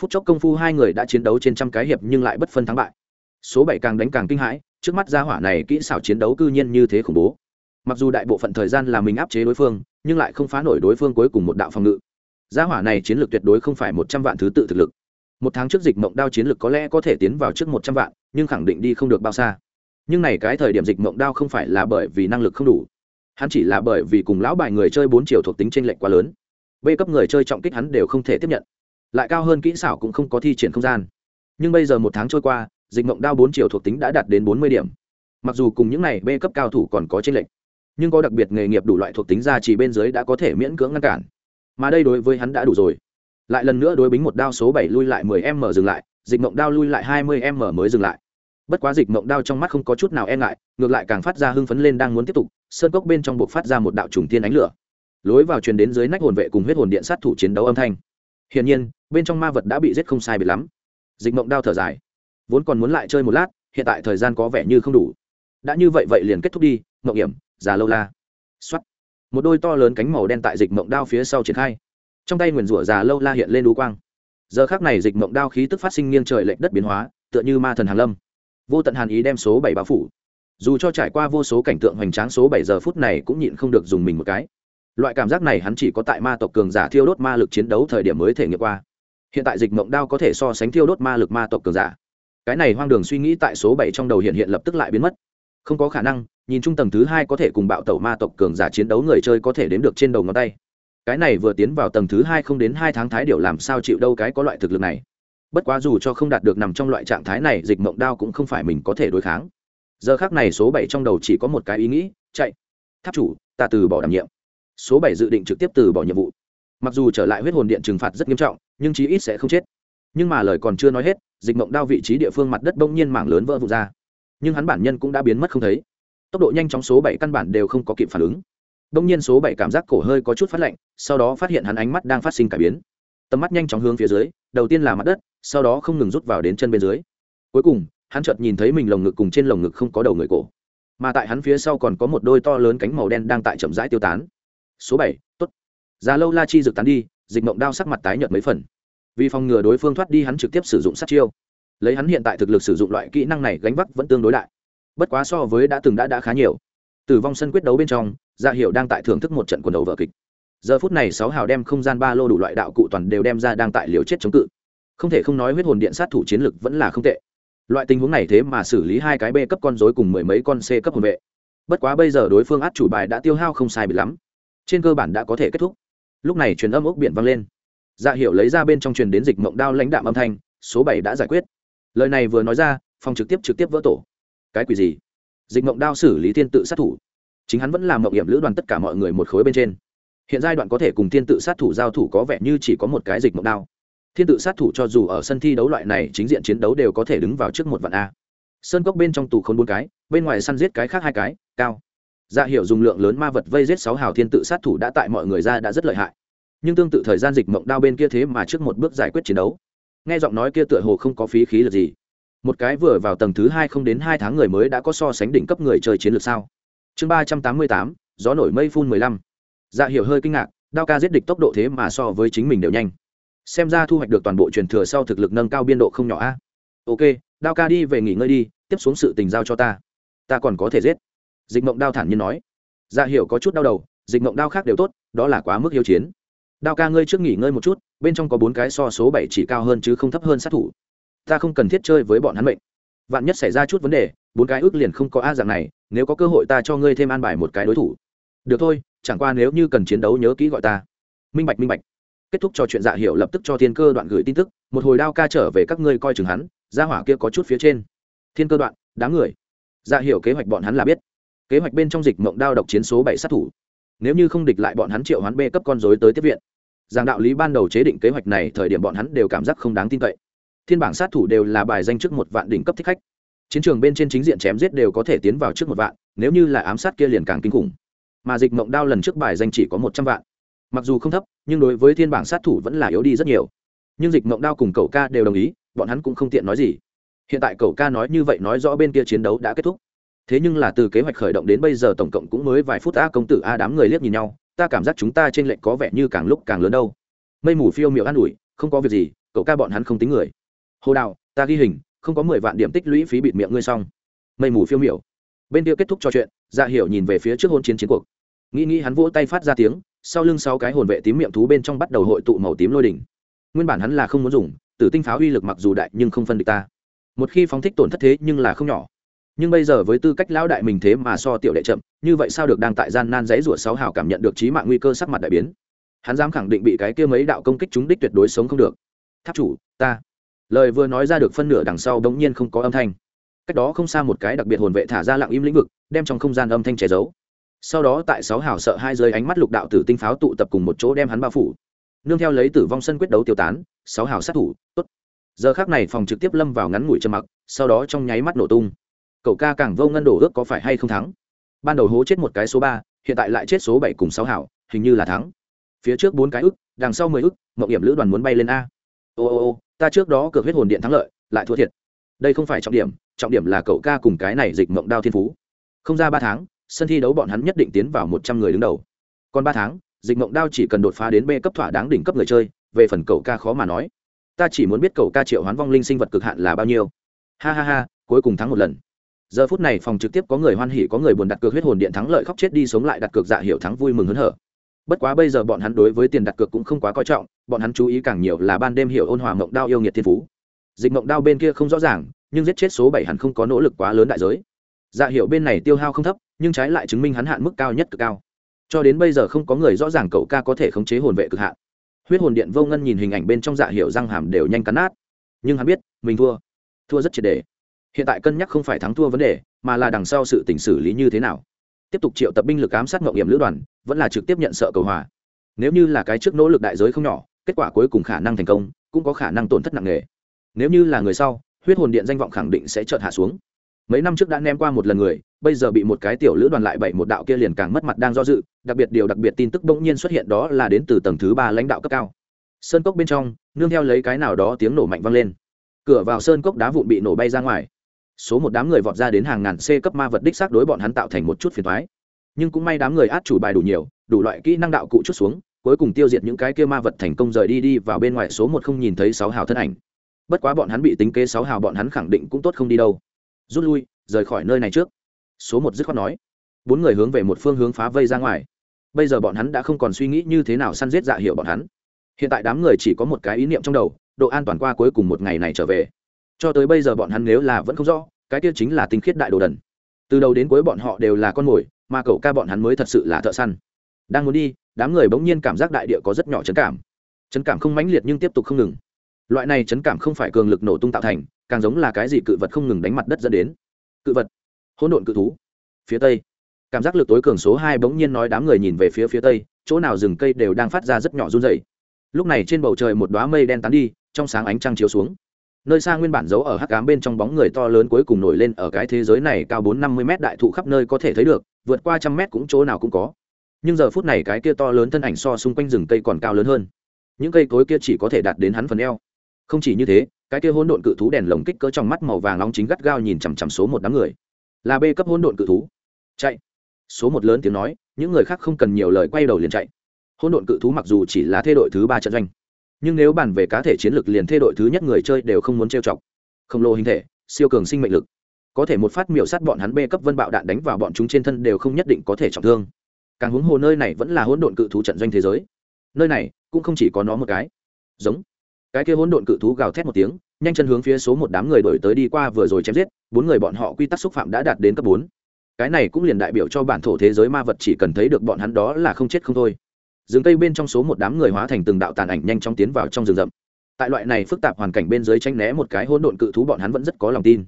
Phút chốc công phu hai người đã chiến đấu trên trăm cái hiệp nhưng lại bất phân thắng bại. Số bảy càng đánh càng kinh hãi, trước mắt gia hỏa này kỹ xảo chiến đấu cư nhiên như thế khủng bố. Mặc dù đại bộ phận thời gian là mình áp chế đối phương, nhưng lại không phá nổi đối phương cuối cùng một đạo phòng ngự. Gia hỏa này chiến lược tuyệt đối không phải một trăm vạn thứ tự thực lực. Một tháng trước dịch mộng đao chiến lược có lẽ có thể tiến vào trước một trăm vạn, nhưng khẳng định đi không được bao xa. Nhưng này cái thời điểm dịch mộng đao không phải là bởi vì năng lực không đủ hắn chỉ là bởi vì cùng lão bài người chơi bốn chiều thuộc tính tranh lệch quá lớn. B cấp người chơi trọng kích hắn đều không thể tiếp nhận. Lại cao hơn kỹ xảo cũng không có thi triển không gian. Nhưng bây giờ một tháng trôi qua, dịch mộng đao bốn chiều thuộc tính đã đạt đến bốn mươi điểm. Mặc dù cùng những này b cấp cao thủ còn có tranh lệch, nhưng có đặc biệt nghề nghiệp đủ loại thuộc tính ra chỉ bên dưới đã có thể miễn cưỡng ngăn cản. Mà đây đối với hắn đã đủ rồi. Lại lần nữa đối bính một đao số bảy lui lại mười m dừng lại, dịch mộng đao lui lại hai mươi m mới dừng lại bất quá dịch mộng đao trong mắt không có chút nào e ngại, ngược lại càng phát ra hưng phấn lên đang muốn tiếp tục, sơn cốc bên trong buộc phát ra một đạo trùng tiên ánh lửa. Lối vào truyền đến dưới nách hồn vệ cùng huyết hồn điện sát thủ chiến đấu âm thanh. Hiển nhiên, bên trong ma vật đã bị giết không sai biệt lắm. Dịch mộng đao thở dài. Vốn còn muốn lại chơi một lát, hiện tại thời gian có vẻ như không đủ. Đã như vậy vậy liền kết thúc đi, mộng hiểm, già lâu la. X một đôi to lớn cánh màu đen tại dịch mộng đao phía sau triển khai. Trong tay nguyền rủa già lâu la hiện lên đú quang. Giờ khác này dịch mộng đao khí tức phát sinh nghiêng trời lệnh đất biến hóa, tựa như ma thần hàn lâm vô tận hàn ý đem số bảy bao phủ. Dù cho trải qua vô số cảnh tượng hoành tráng, số bảy giờ phút này cũng nhịn không được dùng mình một cái. Loại cảm giác này hắn chỉ có tại ma tộc cường giả thiêu đốt ma lực chiến đấu thời điểm mới thể nghiệm qua. Hiện tại dịch mộng đao có thể so sánh thiêu đốt ma lực ma tộc cường giả. Cái này hoang đường suy nghĩ tại số bảy trong đầu hiện hiện lập tức lại biến mất. Không có khả năng, nhìn chung tầng thứ hai có thể cùng bạo tẩu ma tộc cường giả chiến đấu người chơi có thể đến được trên đầu ngón tay. Cái này vừa tiến vào tầng thứ hai không đến hai tháng thái điệu làm sao chịu đâu cái có loại thực lực này bất quá dù cho không đạt được nằm trong loại trạng thái này, dịch mộng đao cũng không phải mình có thể đối kháng. Giờ khác này số bảy trong đầu chỉ có một cái ý nghĩ, chạy. Tháp chủ, ta từ bỏ đảm nhiệm. Số bảy dự định trực tiếp từ bỏ nhiệm vụ. Mặc dù trở lại huyết hồn điện trừng phạt rất nghiêm trọng, nhưng chí ít sẽ không chết. Nhưng mà lời còn chưa nói hết, dịch mộng đao vị trí địa phương mặt đất bỗng nhiên mảng lớn vỡ vụt ra. Nhưng hắn bản nhân cũng đã biến mất không thấy. Tốc độ nhanh chóng số bảy căn bản đều không có kịp phản ứng. Bỗng nhiên số bảy cảm giác cổ hơi có chút phát lạnh, sau đó phát hiện hắn ánh mắt đang phát sinh cải biến tầm mắt nhanh chóng hướng phía dưới, đầu tiên là mặt đất, sau đó không ngừng rút vào đến chân bên dưới. Cuối cùng, hắn chợt nhìn thấy mình lồng ngực cùng trên lồng ngực không có đầu người cổ. Mà tại hắn phía sau còn có một đôi to lớn cánh màu đen đang tại chậm rãi tiêu tán. Số bảy, tốt. Già lâu la chi rực tán đi, dịch mộng đao sắc mặt tái nhợt mấy phần. Vì phòng ngừa đối phương thoát đi hắn trực tiếp sử dụng sát chiêu. Lấy hắn hiện tại thực lực sử dụng loại kỹ năng này gánh vác vẫn tương đối đại. Bất quá so với đã từng đã đã khá nhiều. Tử vong sân quyết đấu bên trong dạ gia hiệu đang tại thưởng thức một trận quần đấu vở kịch giờ phút này sáu hào đem không gian ba lô đủ loại đạo cụ toàn đều đem ra đang tại liều chết chống cự. Không thể không nói huyết hồn điện sát thủ chiến lực vẫn là không tệ. Loại tình huống này thế mà xử lý hai cái b cấp con dối cùng mười mấy con c cấp hồn vệ. Bất quá bây giờ đối phương át chủ bài đã tiêu hao không sai bị lắm. Trên cơ bản đã có thể kết thúc. Lúc này truyền âm ốc biển vang lên. Dạ hiệu lấy ra bên trong truyền đến dịch mộng đao lãnh đạm âm thanh, số bảy đã giải quyết. Lời này vừa nói ra, phòng trực tiếp trực tiếp vỡ tổ. Cái quỷ gì? Dịch mộng đao xử lý thiên tự sát thủ. Chính hắn vẫn làm mộng hiểm lữ đoàn tất cả mọi người một khối bên trên hiện giai đoạn có thể cùng thiên tự sát thủ giao thủ có vẻ như chỉ có một cái dịch mộng đao. Thiên tự sát thủ cho dù ở sân thi đấu loại này, chính diện chiến đấu đều có thể đứng vào trước một vạn a. Sơn cốc bên trong tù khốn bốn cái, bên ngoài săn giết cái khác hai cái, cao. Dạ hiệu dùng lượng lớn ma vật vây giết sáu hào thiên tự sát thủ đã tại mọi người ra đã rất lợi hại. Nhưng tương tự thời gian dịch mộng đao bên kia thế mà trước một bước giải quyết chiến đấu. Nghe giọng nói kia tựa hồ không có phí khí lực gì. Một cái vừa vào tầng thứ hai không đến hai tháng người mới đã có so sánh đỉnh cấp người chơi chiến lược sao? Chương ba trăm tám mươi tám, gió nổi mây phun mười lăm dạ hiểu hơi kinh ngạc, đao ca giết địch tốc độ thế mà so với chính mình đều nhanh. Xem ra thu hoạch được toàn bộ truyền thừa sau thực lực nâng cao biên độ không nhỏ a. Ok, đao ca đi về nghỉ ngơi đi, tiếp xuống sự tình giao cho ta. Ta còn có thể giết. Dịch mộng đao thản nhiên nói. Dạ hiểu có chút đau đầu, dịch mộng đao khác đều tốt, đó là quá mức hiếu chiến. Đao ca ngươi trước nghỉ ngơi một chút, bên trong có bốn cái so số bảy chỉ cao hơn chứ không thấp hơn sát thủ. Ta không cần thiết chơi với bọn hắn mệnh. Vạn nhất xảy ra chút vấn đề, bốn cái ước liền không có a dạng này, nếu có cơ hội ta cho ngươi thêm an bài một cái đối thủ được thôi, chẳng qua nếu như cần chiến đấu nhớ kỹ gọi ta. Minh bạch minh bạch. Kết thúc trò chuyện dạ hiệu lập tức cho thiên cơ đoạn gửi tin tức, một hồi đao ca trở về các ngươi coi chừng hắn ra hỏa kia có chút phía trên. Thiên cơ đoạn, đáng người. Dạ hiệu kế hoạch bọn hắn là biết. Kế hoạch bên trong dịch mộng đao độc chiến số bảy sát thủ. Nếu như không địch lại bọn hắn triệu hắn b cấp con dối tới tiếp viện. Giảng đạo lý ban đầu chế định kế hoạch này, thời điểm bọn hắn đều cảm giác không đáng tin cậy. Thiên bảng sát thủ đều là bài danh trước một vạn đỉnh cấp thích khách. Chiến trường bên trên chính diện chém giết đều có thể tiến vào trước một vạn, nếu như là ám sát kia liền càng kinh khủng mà dịch mộng đao lần trước bài danh chỉ có một trăm vạn. Mặc dù không thấp, nhưng đối với thiên bảng sát thủ vẫn là yếu đi rất nhiều. Nhưng dịch mộng đao cùng cậu ca đều đồng ý, bọn hắn cũng không tiện nói gì. Hiện tại cậu ca nói như vậy nói rõ bên kia chiến đấu đã kết thúc. Thế nhưng là từ kế hoạch khởi động đến bây giờ tổng cộng cũng mới vài phút a công tử a đám người liếc nhìn nhau, ta cảm giác chúng ta trên lệnh có vẻ như càng lúc càng lớn đâu. Mây mù phiêu miệng an ủi, không có việc gì, cậu ca bọn hắn không tính người. Hồ đạo ta ghi hình, không có mười vạn điểm tích lũy phí bịt miệng ngươi xong. Mây mù phiêu miểu bên kia kết thúc trò chuyện dạ hiểu nhìn về phía trước hôn chiến chiến cuộc. Nghĩ nghĩ hắn vỗ tay phát ra tiếng, sau lưng sáu cái hồn vệ tím miệng thú bên trong bắt đầu hội tụ màu tím lôi đỉnh. Nguyên bản hắn là không muốn dùng, tử tinh pháo uy lực mặc dù đại nhưng không phân địch ta. Một khi phóng thích tổn thất thế nhưng là không nhỏ. Nhưng bây giờ với tư cách lão đại mình thế mà so tiểu đệ chậm, như vậy sao được đang tại gian nan giấy rủa sáu hào cảm nhận được trí mạng nguy cơ sắc mặt đại biến. Hắn dám khẳng định bị cái kia mấy đạo công kích chúng đích tuyệt đối sống không được. Tháp chủ, ta. Lời vừa nói ra được phân nửa đằng sau bỗng nhiên không có âm thanh cách đó không xa một cái đặc biệt hồn vệ thả ra lặng im lĩnh vực, đem trong không gian âm thanh che giấu. Sau đó tại sáu hào sợ hai dưới ánh mắt lục đạo tử tinh pháo tụ tập cùng một chỗ đem hắn bao phủ. Nương theo lấy tử vong sân quyết đấu tiêu tán, sáu hào sát thủ, tốt. Giờ khác này phòng trực tiếp lâm vào ngắn ngủi trầm mặc, sau đó trong nháy mắt nổ tung. Cậu ca càng vô ngân đổ ước có phải hay không thắng? Ban đầu hố chết một cái số ba, hiện tại lại chết số bảy cùng sáu hảo hình như là thắng. Phía trước bốn cái ức, đằng sau mười ức mậu hiểm lữ đoàn muốn bay lên a. Ô ô ô, ta trước đó cược huyết hồn điện thắng lợi, lại thua thiệt đây không phải trọng điểm trọng điểm là cậu ca cùng cái này dịch mộng đao thiên phú. Không ra ba tháng, sân thi đấu bọn hắn nhất định tiến vào một trăm người đứng đầu. Còn ba tháng, dịch mộng đao chỉ cần đột phá đến b cấp thỏa đáng đỉnh cấp người chơi, về phần cậu ca khó mà nói. Ta chỉ muốn biết cậu ca triệu hoán vong linh sinh vật cực hạn là bao nhiêu. Ha ha ha, cuối cùng thắng một lần. Giờ phút này phòng trực tiếp có người hoan hỉ, có người buồn đặt cược huyết hồn điện thắng lợi khóc chết đi sống lại đặt cược dạ hiểu thắng vui mừng hớn hở. Bất quá bây giờ bọn hắn đối với tiền đặt cược cũng không quá coi trọng, bọn hắn chú ý càng nhiều là ban đêm hiểu ôn hòa mộng đao yêu nghiệt thiên phú dịch mộng đao bên kia không rõ ràng, nhưng giết chết số bảy hẳn không có nỗ lực quá lớn đại giới. Dạ hiệu bên này tiêu hao không thấp, nhưng trái lại chứng minh hắn hạn mức cao nhất cực cao. Cho đến bây giờ không có người rõ ràng cậu ca có thể khống chế hồn vệ cực hạn. Huyết hồn điện vô ngân nhìn hình ảnh bên trong dạ hiệu răng hàm đều nhanh cắn nát. Nhưng hắn biết, mình thua. Thua rất triệt đề hiện tại cân nhắc không phải thắng thua vấn đề, mà là đằng sau sự tỉnh xử lý như thế nào. Tiếp tục triệu tập binh lực ám sát mậu hiểm lữ đoàn, vẫn là trực tiếp nhận sợ cầu hòa. Nếu như là cái trước nỗ lực đại giới không nhỏ, kết quả cuối cùng khả năng thành công, cũng có khả năng tổn thất nặng nề nếu như là người sau, huyết hồn điện danh vọng khẳng định sẽ chợt hạ xuống. Mấy năm trước đã ném qua một lần người, bây giờ bị một cái tiểu lữ đoàn lại bảy một đạo kia liền càng mất mặt đang do dự, đặc biệt điều đặc biệt tin tức bỗng nhiên xuất hiện đó là đến từ tầng thứ ba lãnh đạo cấp cao. Sơn cốc bên trong, nương theo lấy cái nào đó tiếng nổ mạnh vang lên. Cửa vào sơn cốc đá vụn bị nổ bay ra ngoài. Số một đám người vọt ra đến hàng ngàn c cấp ma vật đích xác đối bọn hắn tạo thành một chút phiền thoái nhưng cũng may đám người át chủ bài đủ nhiều, đủ loại kỹ năng đạo cụ chút xuống, cuối cùng tiêu diệt những cái kia ma vật thành công rời đi đi vào bên ngoài số một không nhìn thấy sáu hào thân ảnh bất quá bọn hắn bị tính kế sáu hào bọn hắn khẳng định cũng tốt không đi đâu. Rút lui, rời khỏi nơi này trước. Số một dứt khoát nói. Bốn người hướng về một phương hướng phá vây ra ngoài. Bây giờ bọn hắn đã không còn suy nghĩ như thế nào săn giết dạ hiệu bọn hắn. Hiện tại đám người chỉ có một cái ý niệm trong đầu, độ an toàn qua cuối cùng một ngày này trở về. Cho tới bây giờ bọn hắn nếu là vẫn không rõ, cái kia chính là tinh khiết đại đồ đần. Từ đầu đến cuối bọn họ đều là con mồi, mà cậu ca bọn hắn mới thật sự là thợ săn. Đang muốn đi, đám người bỗng nhiên cảm giác đại địa có rất nhỏ trấn cảm. Trấn cảm không mãnh liệt nhưng tiếp tục không ngừng loại này chấn cảm không phải cường lực nổ tung tạo thành, càng giống là cái gì cự vật không ngừng đánh mặt đất dẫn đến. Cự vật. Hỗn độn cự thú. Phía tây. Cảm giác lực tối cường số hai bỗng nhiên nói đám người nhìn về phía phía tây, chỗ nào rừng cây đều đang phát ra rất nhỏ run dày lúc này trên bầu trời một đoá mây đen tán đi, trong sáng ánh trăng chiếu xuống. Nơi xa nguyên bản giấu ở hắc cám bên trong bóng người to lớn cuối cùng nổi lên ở cái thế giới này cao bốn năm mươi m đại thụ khắp nơi có thể thấy được, vượt qua trăm mét cũng chỗ nào cũng có. Nhưng giờ phút này cái kia to lớn thân ảnh so xung quanh rừng cây còn cao lớn hơn. Những cây cối kia chỉ có thể đạt đến hắn phần eo không chỉ như thế, cái kia hỗn độn cự thú đèn lồng kích cỡ trong mắt màu vàng nóng chính gắt gao nhìn chằm chằm số một đám người. Là b cấp hỗn độn cự thú. Chạy. Số một lớn tiếng nói, những người khác không cần nhiều lời quay đầu liền chạy. Hỗn độn cự thú mặc dù chỉ là thê đội thứ ba trận doanh, nhưng nếu bàn về cá thể chiến lược liền thê đội thứ nhất người chơi đều không muốn trêu chọc. Khổng lồ hình thể, siêu cường sinh mệnh lực. Có thể một phát miểu sát bọn hắn b cấp vân bạo đạn đánh vào bọn chúng trên thân đều không nhất định có thể trọng thương. Càng huống hồ nơi này vẫn là hỗn độn cự thú trận doanh thế giới. Nơi này cũng không chỉ có nó một cái. Giống cái kia hỗn độn cự thú gào thét một tiếng, nhanh chân hướng phía số một đám người đổi tới đi qua vừa rồi chém giết, bốn người bọn họ quy tắc xúc phạm đã đạt đến cấp bốn. Cái này cũng liền đại biểu cho bản thổ thế giới ma vật chỉ cần thấy được bọn hắn đó là không chết không thôi. Rừng cây bên trong số một đám người hóa thành từng đạo tàn ảnh nhanh chóng tiến vào trong rừng rậm. Tại loại này phức tạp hoàn cảnh bên dưới tranh né một cái hỗn độn cự thú bọn hắn vẫn rất có lòng tin.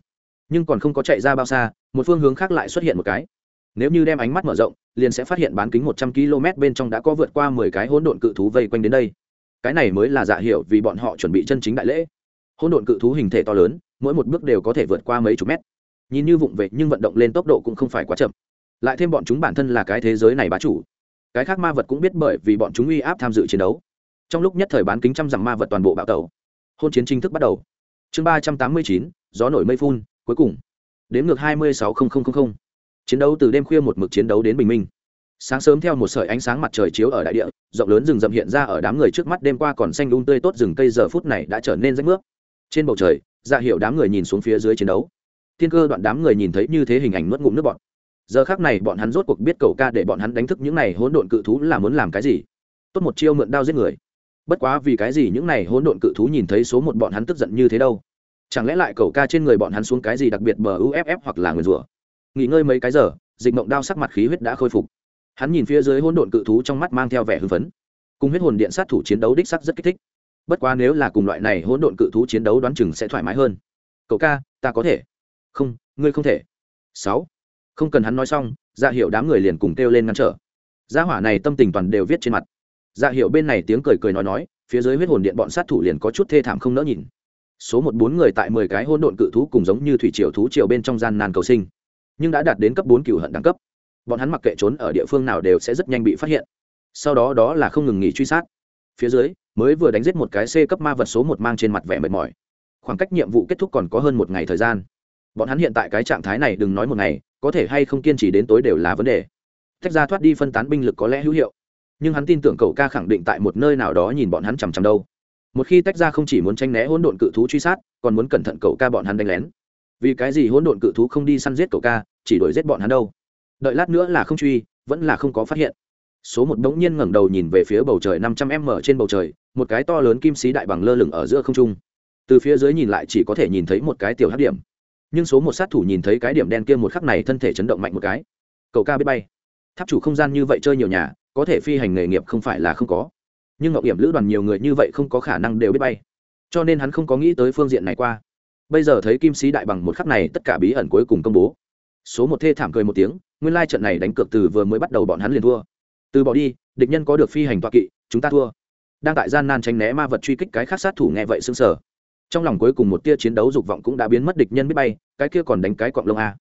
Nhưng còn không có chạy ra bao xa, một phương hướng khác lại xuất hiện một cái. Nếu như đem ánh mắt mở rộng, liền sẽ phát hiện bán kính một trăm km bên trong đã có vượt qua mười cái hỗn độn cự thú vây quanh đến đây cái này mới là dạ hiểu vì bọn họ chuẩn bị chân chính đại lễ. Hỗn độn cự thú hình thể to lớn, mỗi một bước đều có thể vượt qua mấy chục mét. Nhìn như vụng về, nhưng vận động lên tốc độ cũng không phải quá chậm. Lại thêm bọn chúng bản thân là cái thế giới này bá chủ. Cái khác ma vật cũng biết bởi vì bọn chúng uy áp tham dự chiến đấu. Trong lúc nhất thời bán kính trăm dặm ma vật toàn bộ bạo tẩu. Hôn chiến chính thức bắt đầu. Chương ba trăm tám mươi chín, gió nổi mây phun, cuối cùng. Đến ngược hai mươi sáu chiến đấu từ đêm khuya một mực chiến đấu đến bình minh sáng sớm theo một sợi ánh sáng mặt trời chiếu ở đại địa, rộng lớn rừng rậm hiện ra ở đám người trước mắt đêm qua còn xanh đun tươi tốt rừng cây giờ phút này đã trở nên rách nước trên bầu trời dạ ra hiệu đám người nhìn xuống phía dưới chiến đấu. Thiên cơ đoạn đám người nhìn thấy như thế hình ảnh nuốt ngụm nước bọn giờ khác này bọn hắn rốt cuộc biết cầu ca để bọn hắn đánh thức những này hỗn độn cự thú là muốn làm cái gì. Tốt một chiêu mượn đao giết người. Bất quá vì cái gì những này hỗn độn cự thú nhìn thấy số một bọn hắn tức giận như thế đâu? Chẳng lẽ lại cầu ca trên người bọn hắn xuống cái gì đặc biệt bờ uff hoặc là người rủa? Nghỉ ngơi mấy cái giờ, dịch mộng đao sắc mặt khí huyết đã khôi phục hắn nhìn phía dưới hỗn độn cự thú trong mắt mang theo vẻ hưng phấn. Cùng huyết hồn điện sát thủ chiến đấu đích sắc rất kích thích. Bất quá nếu là cùng loại này hỗn độn cự thú chiến đấu đoán chừng sẽ thoải mái hơn. Cậu ca, ta có thể. Không, ngươi không thể. Sáu. Không cần hắn nói xong dạ hiệu đám người liền cùng kêu lên ngăn trở. Gia hỏa này tâm tình toàn đều viết trên mặt. Dạ hiệu bên này tiếng cười cười nói nói, phía dưới huyết hồn điện bọn sát thủ liền có chút thê thảm không nỡ nhìn. Số một bốn người tại mười cái hỗn độn cự thú cùng giống như thủy triều thú triều bên trong gian nan cầu sinh, nhưng đã đạt đến cấp bốn cửu hận đẳng cấp bọn hắn mặc kệ trốn ở địa phương nào đều sẽ rất nhanh bị phát hiện. Sau đó đó là không ngừng nghỉ truy sát. Phía dưới, mới vừa đánh giết một cái c cấp ma vật số một mang trên mặt vẻ mệt mỏi. Khoảng cách nhiệm vụ kết thúc còn có hơn một ngày thời gian. Bọn hắn hiện tại cái trạng thái này đừng nói một ngày, có thể hay không kiên trì đến tối đều là vấn đề. Tách ra thoát đi phân tán binh lực có lẽ hữu hiệu. Nhưng hắn tin tưởng cậu ca khẳng định tại một nơi nào đó nhìn bọn hắn chằm chằm đâu. Một khi tách ra không chỉ muốn tranh né hỗn độn cự thú truy sát, còn muốn cẩn thận cậu ca bọn hắn đánh lén. Vì cái gì hỗn độn cự thú không đi săn giết cậu ca, chỉ đuổi giết bọn hắn đâu? Đợi lát nữa là không truy, vẫn là không có phát hiện. Số một đống nhiên ngẩng đầu nhìn về phía bầu trời năm trăm m trên bầu trời, một cái to lớn kim sĩ đại bằng lơ lửng ở giữa không trung. Từ phía dưới nhìn lại chỉ có thể nhìn thấy một cái tiểu hấp điểm. Nhưng số một sát thủ nhìn thấy cái điểm đen kia một khắc này thân thể chấn động mạnh một cái. Cậu ca biết bay. Tháp chủ không gian như vậy chơi nhiều nhà, có thể phi hành nghề nghiệp không phải là không có. Nhưng ngọc hiểm lữ đoàn nhiều người như vậy không có khả năng đều biết bay. Cho nên hắn không có nghĩ tới phương diện này qua. Bây giờ thấy kim sĩ đại bằng một khắc này, tất cả bí ẩn cuối cùng công bố số một thê thảm cười một tiếng, nguyên lai trận này đánh cược từ vừa mới bắt đầu bọn hắn liền thua. Từ bỏ đi, địch nhân có được phi hành toa kỵ, chúng ta thua. Đang tại gian nan tránh né ma vật truy kích cái khác sát thủ nghe vậy sững sờ. Trong lòng cuối cùng một tia chiến đấu dục vọng cũng đã biến mất địch nhân biết bay, cái kia còn đánh cái quạng lông a.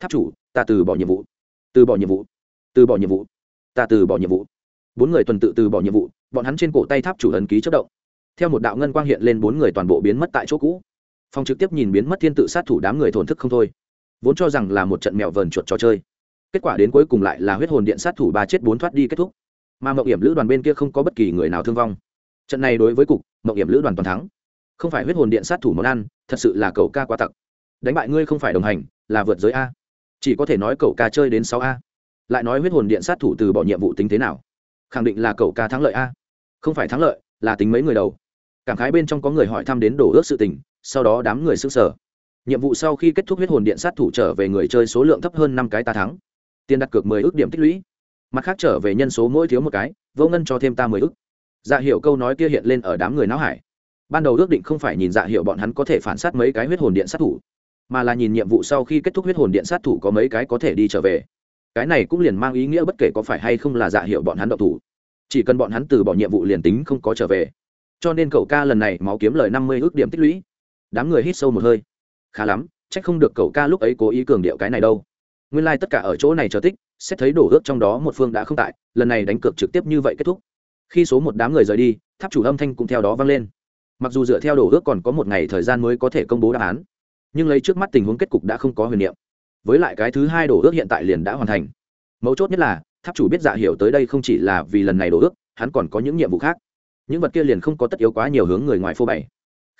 Tháp chủ, ta từ bỏ nhiệm vụ. Từ bỏ nhiệm vụ. Từ bỏ nhiệm vụ. Ta từ bỏ nhiệm vụ. Bốn người tuần tự từ bỏ nhiệm vụ, bọn hắn trên cổ tay tháp chủ ấn ký chất động. Theo một đạo ngân quang hiện lên, bốn người toàn bộ biến mất tại chỗ cũ. Phong trực tiếp nhìn biến mất thiên tự sát thủ đám người thổn thức không thôi vốn cho rằng là một trận mèo vờn chuột trò chơi. Kết quả đến cuối cùng lại là huyết hồn điện sát thủ ba chết bốn thoát đi kết thúc. Mà mậu hiểm lữ đoàn bên kia không có bất kỳ người nào thương vong. Trận này đối với cục mậu hiểm lữ đoàn toàn thắng. Không phải huyết hồn điện sát thủ món ăn, thật sự là cậu ca quá tặc. Đánh bại ngươi không phải đồng hành, là vượt giới a. Chỉ có thể nói cậu ca chơi đến sáu a. Lại nói huyết hồn điện sát thủ từ bỏ nhiệm vụ tính thế nào? Khẳng định là cậu ca thắng lợi a. Không phải thắng lợi, là tính mấy người đầu. Cảm khái bên trong có người hỏi thăm đến đổ ước sự tình, sau đó đám người s ư sở nhiệm vụ sau khi kết thúc huyết hồn điện sát thủ trở về người chơi số lượng thấp hơn năm cái ta thắng. Tiền đặt cược mười ước điểm tích lũy. Mặt khác trở về nhân số mỗi thiếu một cái, vô ngân cho thêm ta mười ước. Dạ hiệu câu nói kia hiện lên ở đám người não hải. Ban đầu ước định không phải nhìn dạ hiệu bọn hắn có thể phản sát mấy cái huyết hồn điện sát thủ, mà là nhìn nhiệm vụ sau khi kết thúc huyết hồn điện sát thủ có mấy cái có thể đi trở về. Cái này cũng liền mang ý nghĩa bất kể có phải hay không là dạ hiệu bọn hắn độc thủ. Chỉ cần bọn hắn từ bỏ nhiệm vụ liền tính không có trở về. Cho nên cậu ca lần này máu kiếm lời năm mươi ước điểm tích lũy. Đám người hít sâu một hơi khá lắm trách không được cậu ca lúc ấy cố ý cường điệu cái này đâu. Nguyên lai、like、tất cả ở chỗ này chờ tích sẽ thấy đổ ước trong đó một phương đã không tại, lần này đánh cược trực tiếp như vậy kết thúc. Khi số một đám người rời đi, tháp chủ âm thanh cũng theo đó vang lên. Mặc dù dựa theo đổ ước còn có một ngày thời gian mới có thể công bố đáp án, nhưng lấy trước mắt tình huống kết cục đã không có huyền niệm. Với lại cái thứ hai đổ ước hiện tại liền đã hoàn thành. Mấu chốt nhất là, tháp chủ biết dạ hiểu tới đây không chỉ là vì lần này đổ ước, hắn còn có những nhiệm vụ khác. Những vật kia liền không có tất yếu quá nhiều hướng người ngoài phô bày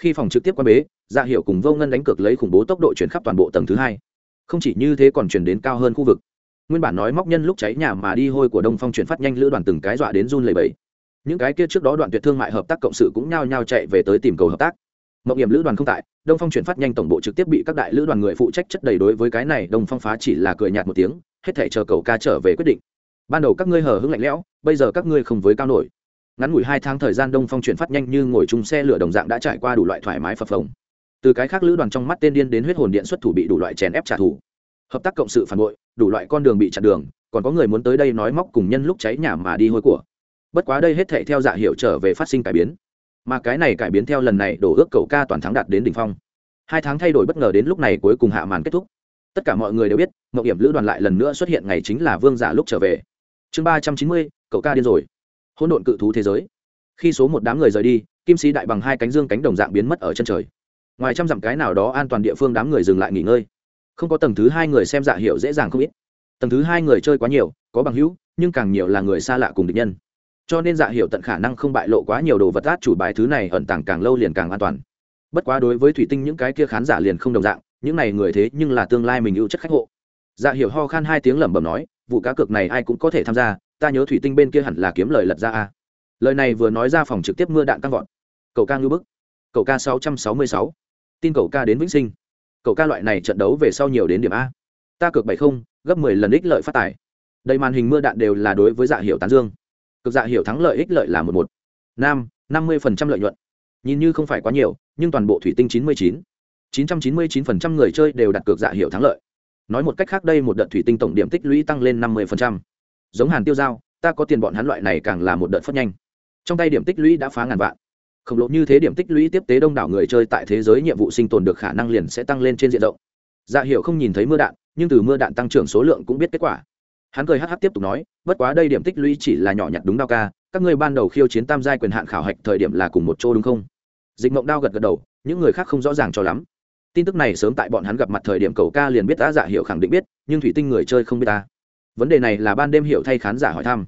khi phòng trực tiếp quan bế dạ hiệu cùng vô ngân đánh cược lấy khủng bố tốc độ chuyển khắp toàn bộ tầng thứ hai. Không chỉ như thế còn chuyển đến cao hơn khu vực. Nguyên bản nói móc nhân lúc cháy nhà mà đi hôi của đông phong chuyển phát nhanh lữ đoàn từng cái dọa đến run lầy bẫy những cái kia trước đó đoạn tuyệt thương mại hợp tác cộng sự cũng nhao nhao chạy về tới tìm cầu hợp tác. Mộng hiểm lữ đoàn không tại, đông phong chuyển phát nhanh tổng bộ trực tiếp bị các đại lữ đoàn người phụ trách chất đầy đối với cái này, đông phong phá chỉ là cười nhạt một tiếng, hết thể chờ cầu ca trở về quyết định. Ban đầu các ngươi hờ hững lạnh lẽo, bây giờ các ngươi không với cao nổi ngắn ngủi hai tháng thời gian đông phong chuyển phát nhanh như ngồi chung xe lửa đồng dạng đã trải qua đủ loại thoải mái phập phồng. Từ cái khác lữ đoàn trong mắt tên điên đến huyết hồn điện xuất thủ bị đủ loại chèn ép trả thù. Hợp tác cộng sự phản bội, đủ loại con đường bị chặn đường, còn có người muốn tới đây nói móc cùng nhân lúc cháy nhà mà đi hôi của. Bất quá đây hết thể theo dạ hiệu trở về phát sinh cải biến. Mà cái này cải biến theo lần này đổ ước cầu ca toàn thắng đạt đến đỉnh phong. Hai tháng thay đổi bất ngờ đến lúc này cuối cùng hạ màn kết thúc. Tất cả mọi người đều biết, mậu hiểm lữ đoàn lại lần nữa xuất hiện ngày chính là vương giả lúc trở về. Chương ba trăm chín mươi, cậu ca điên rồi hỗn độn cự thú thế giới. Khi số một đám người rời đi, kim sĩ đại bằng hai cánh dương cánh đồng dạng biến mất ở chân trời. Ngoài trăm dặm cái nào đó an toàn địa phương đám người dừng lại nghỉ ngơi. Không có tầng thứ hai người xem dạ hiệu dễ dàng không ít. Tầng thứ hai người chơi quá nhiều, có bằng hữu, nhưng càng nhiều là người xa lạ cùng địch nhân. Cho nên dạ hiệu tận khả năng không bại lộ quá nhiều đồ vật át chủ bài thứ này ẩn tàng càng lâu liền càng an toàn. Bất quá đối với thủy tinh những cái kia khán giả liền không đồng dạng, những này người thế nhưng là tương lai mình ưu chất khách hộ. Dạ hiệu ho khan hai tiếng lẩm bẩm nói, vụ cá cược này ai cũng có thể tham gia ta nhớ thủy tinh bên kia hẳn là kiếm lời lật ra a. Lời này vừa nói ra phòng trực tiếp mưa đạn căng vọt. Cậu ca ngư bức. Cậu ca sáu trăm sáu mươi sáu. Tin cậu ca đến vĩnh sinh. Cậu ca loại này trận đấu về sau nhiều đến điểm a. Ta cược bảy không, gấp mười lần ích lợi phát tài. Đầy màn hình mưa đạn đều là đối với dạ hiệu tán dương. Cực dạ hiệu thắng lợi ích lợi là một một. Nam, năm mươi phần trăm lợi nhuận. Nhìn như không phải quá nhiều, nhưng toàn bộ thủy tinh chín mươi chín. chín trăm chín mươi chín phần trăm người chơi đều đặt cược dạ hiệu thắng lợi. Nói một cách khác đây một đợt thủy tinh tổng điểm tích lũy tăng lên năm mươi phần trăm giống hàn tiêu giao, ta có tiền bọn hắn loại này càng là một đợt phất nhanh. Trong tay điểm tích lũy đã phá ngàn vạn. Khổng lồ như thế điểm tích lũy tiếp tế đông đảo người chơi tại thế giới nhiệm vụ sinh tồn được khả năng liền sẽ tăng lên trên diện rộng. Dạ hiệu không nhìn thấy mưa đạn, nhưng từ mưa đạn tăng trưởng số lượng cũng biết kết quả. Hắn cười hh tiếp tục nói, bất quá đây điểm tích lũy chỉ là nhỏ nhặt đúng đao ca, các ngươi ban đầu khiêu chiến tam giai quyền hạn khảo hạch thời điểm là cùng một chỗ đúng không? Dịch mộng đao gật gật đầu, những người khác không rõ ràng cho lắm. Tin tức này sớm tại bọn hắn gặp mặt thời điểm cầu ca liền biết đã dạ hiệu khẳng định biết, nhưng thủy tinh người chơi không biết ta vấn đề này là ban đêm hiệu thay khán giả hỏi thăm.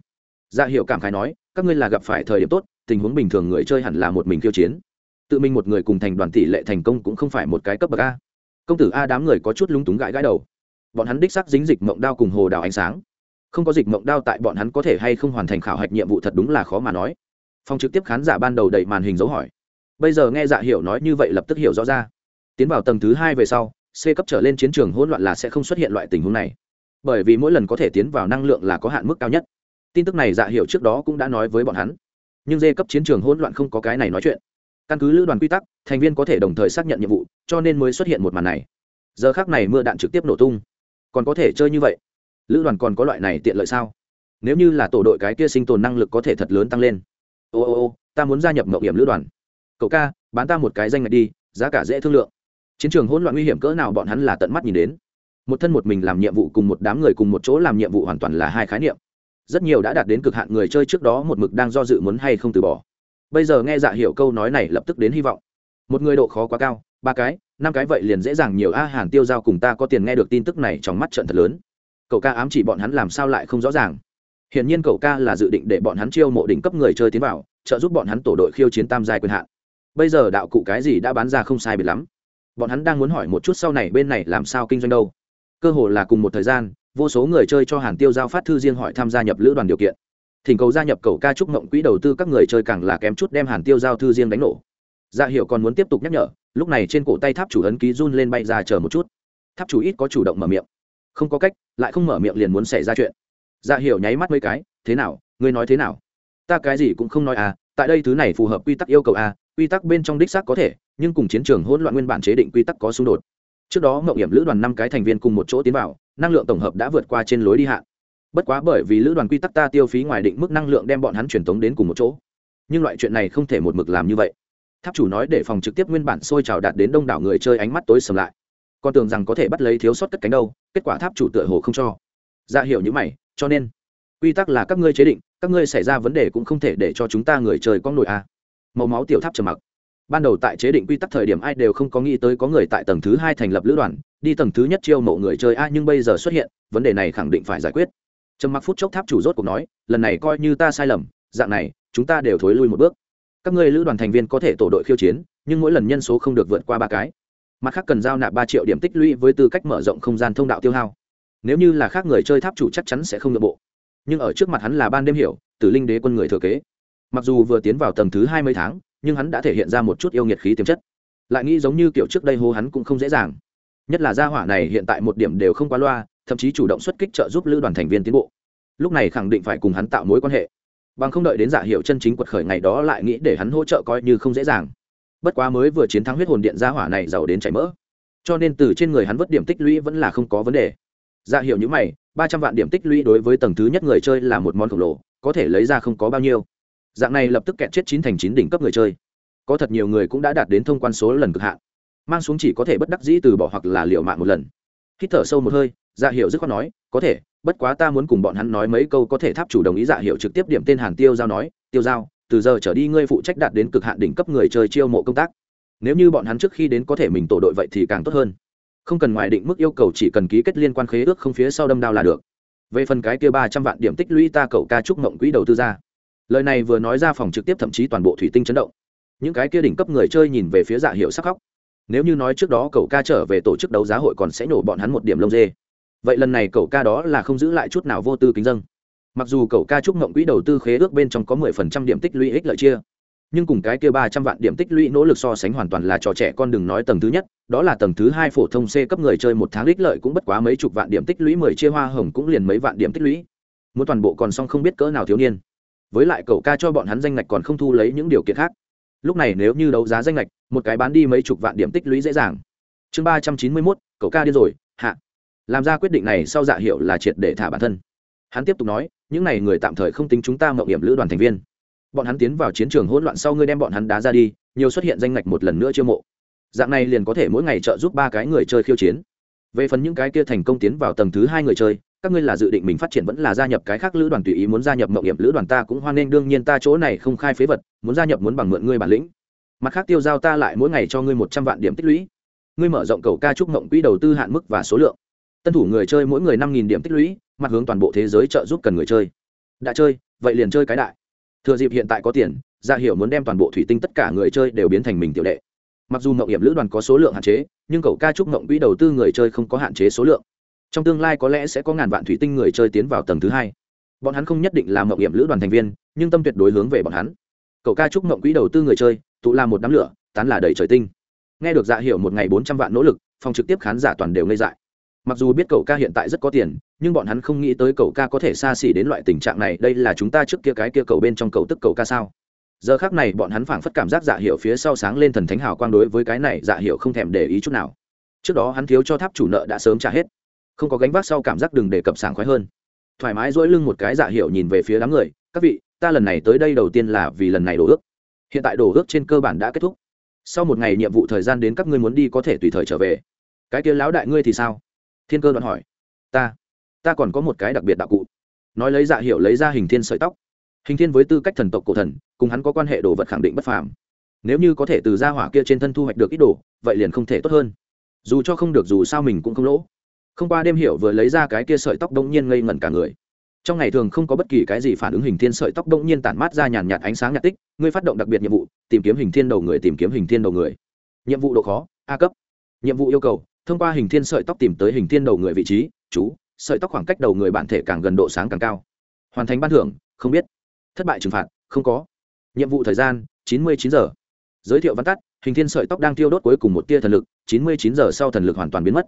Dạ hiệu cảm khái nói, các ngươi là gặp phải thời điểm tốt, tình huống bình thường người chơi hẳn là một mình khiêu chiến. Tự mình một người cùng thành đoàn tỷ lệ thành công cũng không phải một cái cấp bậc a. Công tử a đám người có chút lúng túng gãi gãi đầu. Bọn hắn đích sắc dính dịch mộng đao cùng hồ đào ánh sáng. Không có dịch mộng đao tại bọn hắn có thể hay không hoàn thành khảo hạch nhiệm vụ thật đúng là khó mà nói. Phòng trực tiếp khán giả ban đầu đẩy màn hình dấu hỏi. Bây giờ nghe dạ hiểu nói như vậy lập tức hiểu rõ ra. Tiến vào tầng thứ hai về sau, c cấp trở lên chiến trường hỗn loạn là sẽ không xuất hiện loại tình huống này bởi vì mỗi lần có thể tiến vào năng lượng là có hạn mức cao nhất. Tin tức này dạ hiệu trước đó cũng đã nói với bọn hắn. Nhưng dê cấp chiến trường hỗn loạn không có cái này nói chuyện. Căn cứ lữ đoàn quy tắc, thành viên có thể đồng thời xác nhận nhiệm vụ, cho nên mới xuất hiện một màn này. Giờ khác này mưa đạn trực tiếp nổ tung. Còn có thể chơi như vậy? Lữ đoàn còn có loại này tiện lợi sao? Nếu như là tổ đội cái kia sinh tồn năng lực có thể thật lớn tăng lên. Ô ô ô, ta muốn gia nhập mậu hiểm lữ đoàn. Cậu ca, bán ta một cái danh ngạch đi, giá cả dễ thương lượng. Chiến trường hỗn loạn nguy hiểm cỡ nào bọn hắn là tận mắt nhìn đến một thân một mình làm nhiệm vụ cùng một đám người cùng một chỗ làm nhiệm vụ hoàn toàn là hai khái niệm. Rất nhiều đã đạt đến cực hạn người chơi trước đó một mực đang do dự muốn hay không từ bỏ. Bây giờ nghe dạ hiểu câu nói này lập tức đến hy vọng. Một người độ khó quá cao, ba cái, năm cái vậy liền dễ dàng nhiều a hàn tiêu giao cùng ta có tiền nghe được tin tức này trong mắt trận thật lớn. Cậu ca ám chỉ bọn hắn làm sao lại không rõ ràng. Hiển nhiên cậu ca là dự định để bọn hắn chiêu mộ đỉnh cấp người chơi tiến vào, trợ giúp bọn hắn tổ đội khiêu chiến tam giai quyền hạn. Bây giờ đạo cụ cái gì đã bán ra không sai biệt lắm. Bọn hắn đang muốn hỏi một chút sau này bên này làm sao kinh doanh đâu cơ hồ là cùng một thời gian, vô số người chơi cho hàn tiêu giao phát thư riêng hỏi tham gia nhập lữ đoàn điều kiện. Thỉnh cầu gia nhập cầu ca trúc mộng quỹ đầu tư các người chơi càng là kém chút đem hàn tiêu giao thư riêng đánh nổ. Dạ hiệu còn muốn tiếp tục nhắc nhở, lúc này trên cổ tay tháp chủ ấn ký run lên bay ra chờ một chút. Tháp chủ ít có chủ động mở miệng. Không có cách, lại không mở miệng liền muốn xảy ra chuyện. Dạ hiệu nháy mắt mấy cái, thế nào, ngươi nói thế nào? Ta cái gì cũng không nói à tại đây thứ này phù hợp quy tắc yêu cầu à quy tắc bên trong đích xác có thể, nhưng cùng chiến trường hỗn loạn nguyên bản chế định quy tắc có xung đột trước đó mậu hiểm lữ đoàn năm cái thành viên cùng một chỗ tiến vào, năng lượng tổng hợp đã vượt qua trên lối đi hạn. Bất quá bởi vì lữ đoàn quy tắc ta tiêu phí ngoài định mức năng lượng đem bọn hắn truyền tống đến cùng một chỗ. Nhưng loại chuyện này không thể một mực làm như vậy. Tháp chủ nói để phòng trực tiếp nguyên bản sôi trào đạt đến đông đảo người chơi ánh mắt tối sầm lại. Con tưởng rằng có thể bắt lấy thiếu sót cất cánh đâu, kết quả tháp chủ tựa hồ không cho. Ra hiểu như mày, cho nên, quy tắc là các ngươi chế định, các ngươi xảy ra vấn đề cũng không thể để cho chúng ta người chơi có nổi a à. màu máu tiểu tháp trầm mặc ban đầu tại chế định quy tắc thời điểm ai đều không có nghĩ tới có người tại tầng thứ hai thành lập lữ đoàn, đi tầng thứ nhất chiêu mộ người chơi a nhưng bây giờ xuất hiện, vấn đề này khẳng định phải giải quyết. Trầm mặc phút chốc tháp chủ rốt cuộc nói, lần này coi như ta sai lầm, dạng này, chúng ta đều thối lui một bước. Các ngươi lữ đoàn thành viên có thể tổ đội khiêu chiến, nhưng mỗi lần nhân số không được vượt qua ba cái. Mặt khác cần giao nạp ba triệu điểm tích lũy với tư cách mở rộng không gian thông đạo tiêu hao. Nếu như là khác người chơi tháp chủ chắc chắn sẽ không nội bộ. Nhưng ở trước mặt hắn là ban đêm hiểu, tử linh đế quân người thừa kế. Mặc dù vừa tiến vào tầng thứ hai mươi tháng nhưng hắn đã thể hiện ra một chút yêu nghiệt khí tiềm chất. Lại nghĩ giống như kiểu trước đây hô hắn cũng không dễ dàng. Nhất là gia hỏa này hiện tại một điểm đều không quá loa, thậm chí chủ động xuất kích trợ giúp lữ đoàn thành viên tiến bộ. Lúc này khẳng định phải cùng hắn tạo mối quan hệ. Bằng không đợi đến giả hiệu chân chính quật khởi ngày đó lại nghĩ để hắn hỗ trợ coi như không dễ dàng. Bất quá mới vừa chiến thắng huyết hồn điện gia hỏa này giàu đến chảy mỡ. Cho nên từ trên người hắn vớt điểm tích lũy vẫn là không có vấn đề. Giả hiệu như mày, ba trăm vạn điểm tích lũy đối với tầng thứ nhất người chơi là một món khổng lồ, có thể lấy ra không có bao nhiêu dạng này lập tức kẹt chết chín thành chín đỉnh cấp người chơi. Có thật nhiều người cũng đã đạt đến thông quan số lần cực hạn. Mang xuống chỉ có thể bất đắc dĩ từ bỏ hoặc là liệu mạng một lần. Hít thở sâu một hơi dạ hiệu dứt khoát nói, có thể, bất quá ta muốn cùng bọn hắn nói mấy câu có thể tháp chủ đồng ý dạ hiệu trực tiếp điểm tên hàn tiêu giao nói, tiêu giao, từ giờ trở đi ngươi phụ trách đạt đến cực hạn đỉnh cấp người chơi chiêu mộ công tác. Nếu như bọn hắn trước khi đến có thể mình tổ đội vậy thì càng tốt hơn. Không cần ngoài định mức yêu cầu chỉ cần ký kết liên quan khế ước không phía sau đâm đao là được. Về phần cái kia ba trăm vạn điểm tích lũy ta cậu ca trúc mộng quỹ đầu tư ra lời này vừa nói ra phòng trực tiếp thậm chí toàn bộ thủy tinh chấn động. Những cái kia đỉnh cấp người chơi nhìn về phía dạ hiệu sắc khóc. Nếu như nói trước đó cậu ca trở về tổ chức đấu giá hội còn sẽ nổ bọn hắn một điểm lông dê. Vậy lần này cậu ca đó là không giữ lại chút nào vô tư kính dân mặc dù cậu ca chúc mộng quỹ đầu tư khế ước bên trong có mười phần trăm điểm tích lũy ích lợi chia, nhưng cùng cái kia ba trăm vạn điểm tích lũy nỗ lực so sánh hoàn toàn là trò trẻ con đừng nói tầng thứ nhất, đó là tầng thứ hai phổ thông c cấp người chơi một tháng ích lợi cũng bất quá mấy chục vạn điểm tích lũy, mười chia hoa hồng cũng liền mấy vạn điểm tích lũy. Muốn toàn bộ còn xong không biết cỡ nào thiếu niên với lại cậu ca cho bọn hắn danh ngạch còn không thu lấy những điều kiện khác. Lúc này nếu như đấu giá danh ngạch, một cái bán đi mấy chục vạn điểm tích lũy dễ dàng. Chương ba trăm chín mươi mốt, cậu ca điên rồi, hạ. Làm ra quyết định này sau dạ hiệu là triệt để thả bản thân. Hắn tiếp tục nói, những n à y người tạm thời không tính chúng ta mậu hiểm lữ đoàn thành viên. Bọn hắn tiến vào chiến trường hỗn loạn sau ngươi đem bọn hắn đá ra đi, nhiều xuất hiện danh ngạch một lần nữa chiêu mộ. Dạng này liền có thể mỗi ngày trợ giúp ba cái người chơi khiêu chiến. Về phần những cái kia thành công tiến vào tầng thứ hai người chơi các ngươi là dự định mình phát triển vẫn là gia nhập cái khác lữ đoàn tùy ý muốn gia nhập mậu hiểm lữ đoàn ta cũng hoan nghênh, đương nhiên ta chỗ này không khai phế vật, muốn gia nhập muốn bằng mượn ngươi bản lĩnh. Mặt khác tiêu giao ta lại mỗi ngày cho ngươi một trăm vạn điểm tích lũy. Ngươi mở rộng cầu ca trúc mộng quỹ đầu tư hạn mức và số lượng. Tân thủ người chơi mỗi người năm nghìn điểm tích lũy, mặt hướng toàn bộ thế giới trợ giúp cần người chơi. Đã chơi, vậy liền chơi cái đại. Thừa dịp hiện tại có tiền ra hiểu muốn đem toàn bộ thủy tinh tất cả người chơi đều biến thành mình tiểu đệ. Mặc dù mộng hiểm lữ đoàn có số lượng hạn chế, nhưng cầu ca trúc mộng quỹ đầu tư người chơi không có hạn chế số lượng trong tương lai có lẽ sẽ có ngàn vạn thủy tinh người chơi tiến vào tầng thứ hai. Bọn hắn không nhất định là mậu hiểm lữ đoàn thành viên, nhưng tâm tuyệt đối hướng về bọn hắn. Cậu ca chúc mộng quỹ đầu tư người chơi, tụ là một đám lửa, tán là đầy trời tinh. Nghe được dạ hiểu một ngày bốn trăm vạn nỗ lực, phòng trực tiếp khán giả toàn đều ngây dại. Mặc dù biết cậu ca hiện tại rất có tiền, nhưng bọn hắn không nghĩ tới cậu ca có thể xa xỉ đến loại tình trạng này, đây là chúng ta trước kia cái kia cậu bên trong cậu tức cậu ca sao? Giờ khác này bọn hắn phảng phất cảm giác dạ hiệu phía sau sáng lên thần thánh hào quang đối với cái này dạ hiệu không thèm để ý chút nào. Trước đó hắn thiếu cho tháp chủ nợ đã sớm trả hết không có gánh vác sau cảm giác đừng đề cập sảng khoái hơn. Thoải mái dỗi lưng một cái dạ hiệu nhìn về phía đám người, các vị, ta lần này tới đây đầu tiên là vì lần này đổ ước. Hiện tại đổ ước trên cơ bản đã kết thúc. Sau một ngày nhiệm vụ thời gian đến các ngươi muốn đi có thể tùy thời trở về. Cái kia lão đại ngươi thì sao? Thiên cơ đoạn hỏi. Ta ta còn có một cái đặc biệt đạo cụ. Nói lấy dạ hiệu lấy ra hình thiên sợi tóc. Hình thiên với tư cách thần tộc cổ thần, cùng hắn có quan hệ đồ vật khẳng định bất phàm. Nếu như có thể từ gia hỏa kia trên thân thu hoạch được ít đồ, vậy liền không thể tốt hơn. Dù cho không được dù sao mình cũng không lỗ không qua đêm hiểu vừa lấy ra cái kia sợi tóc đông nhiên ngây ngẩn cả người. Trong ngày thường không có bất kỳ cái gì phản ứng hình thiên sợi tóc đông nhiên tản mát ra nhàn nhạt ánh sáng nhạt tích, ngươi phát động đặc biệt nhiệm vụ, tìm kiếm hình thiên đầu người, tìm kiếm hình thiên đầu người. Nhiệm vụ độ khó, a cấp. Nhiệm vụ yêu cầu, thông qua hình thiên sợi tóc tìm tới hình thiên đầu người vị trí, chú, sợi tóc khoảng cách đầu người bản thể càng gần độ sáng càng cao. Hoàn thành ban thưởng, không biết. Thất bại trừng phạt, không có. Nhiệm vụ thời gian, chín mươi chín giờ. Giới thiệu văn tắt, hình thiên sợi tóc đang tiêu đốt cuối cùng một tia thần lực, chín mươi chín giờ sau thần lực hoàn toàn biến mất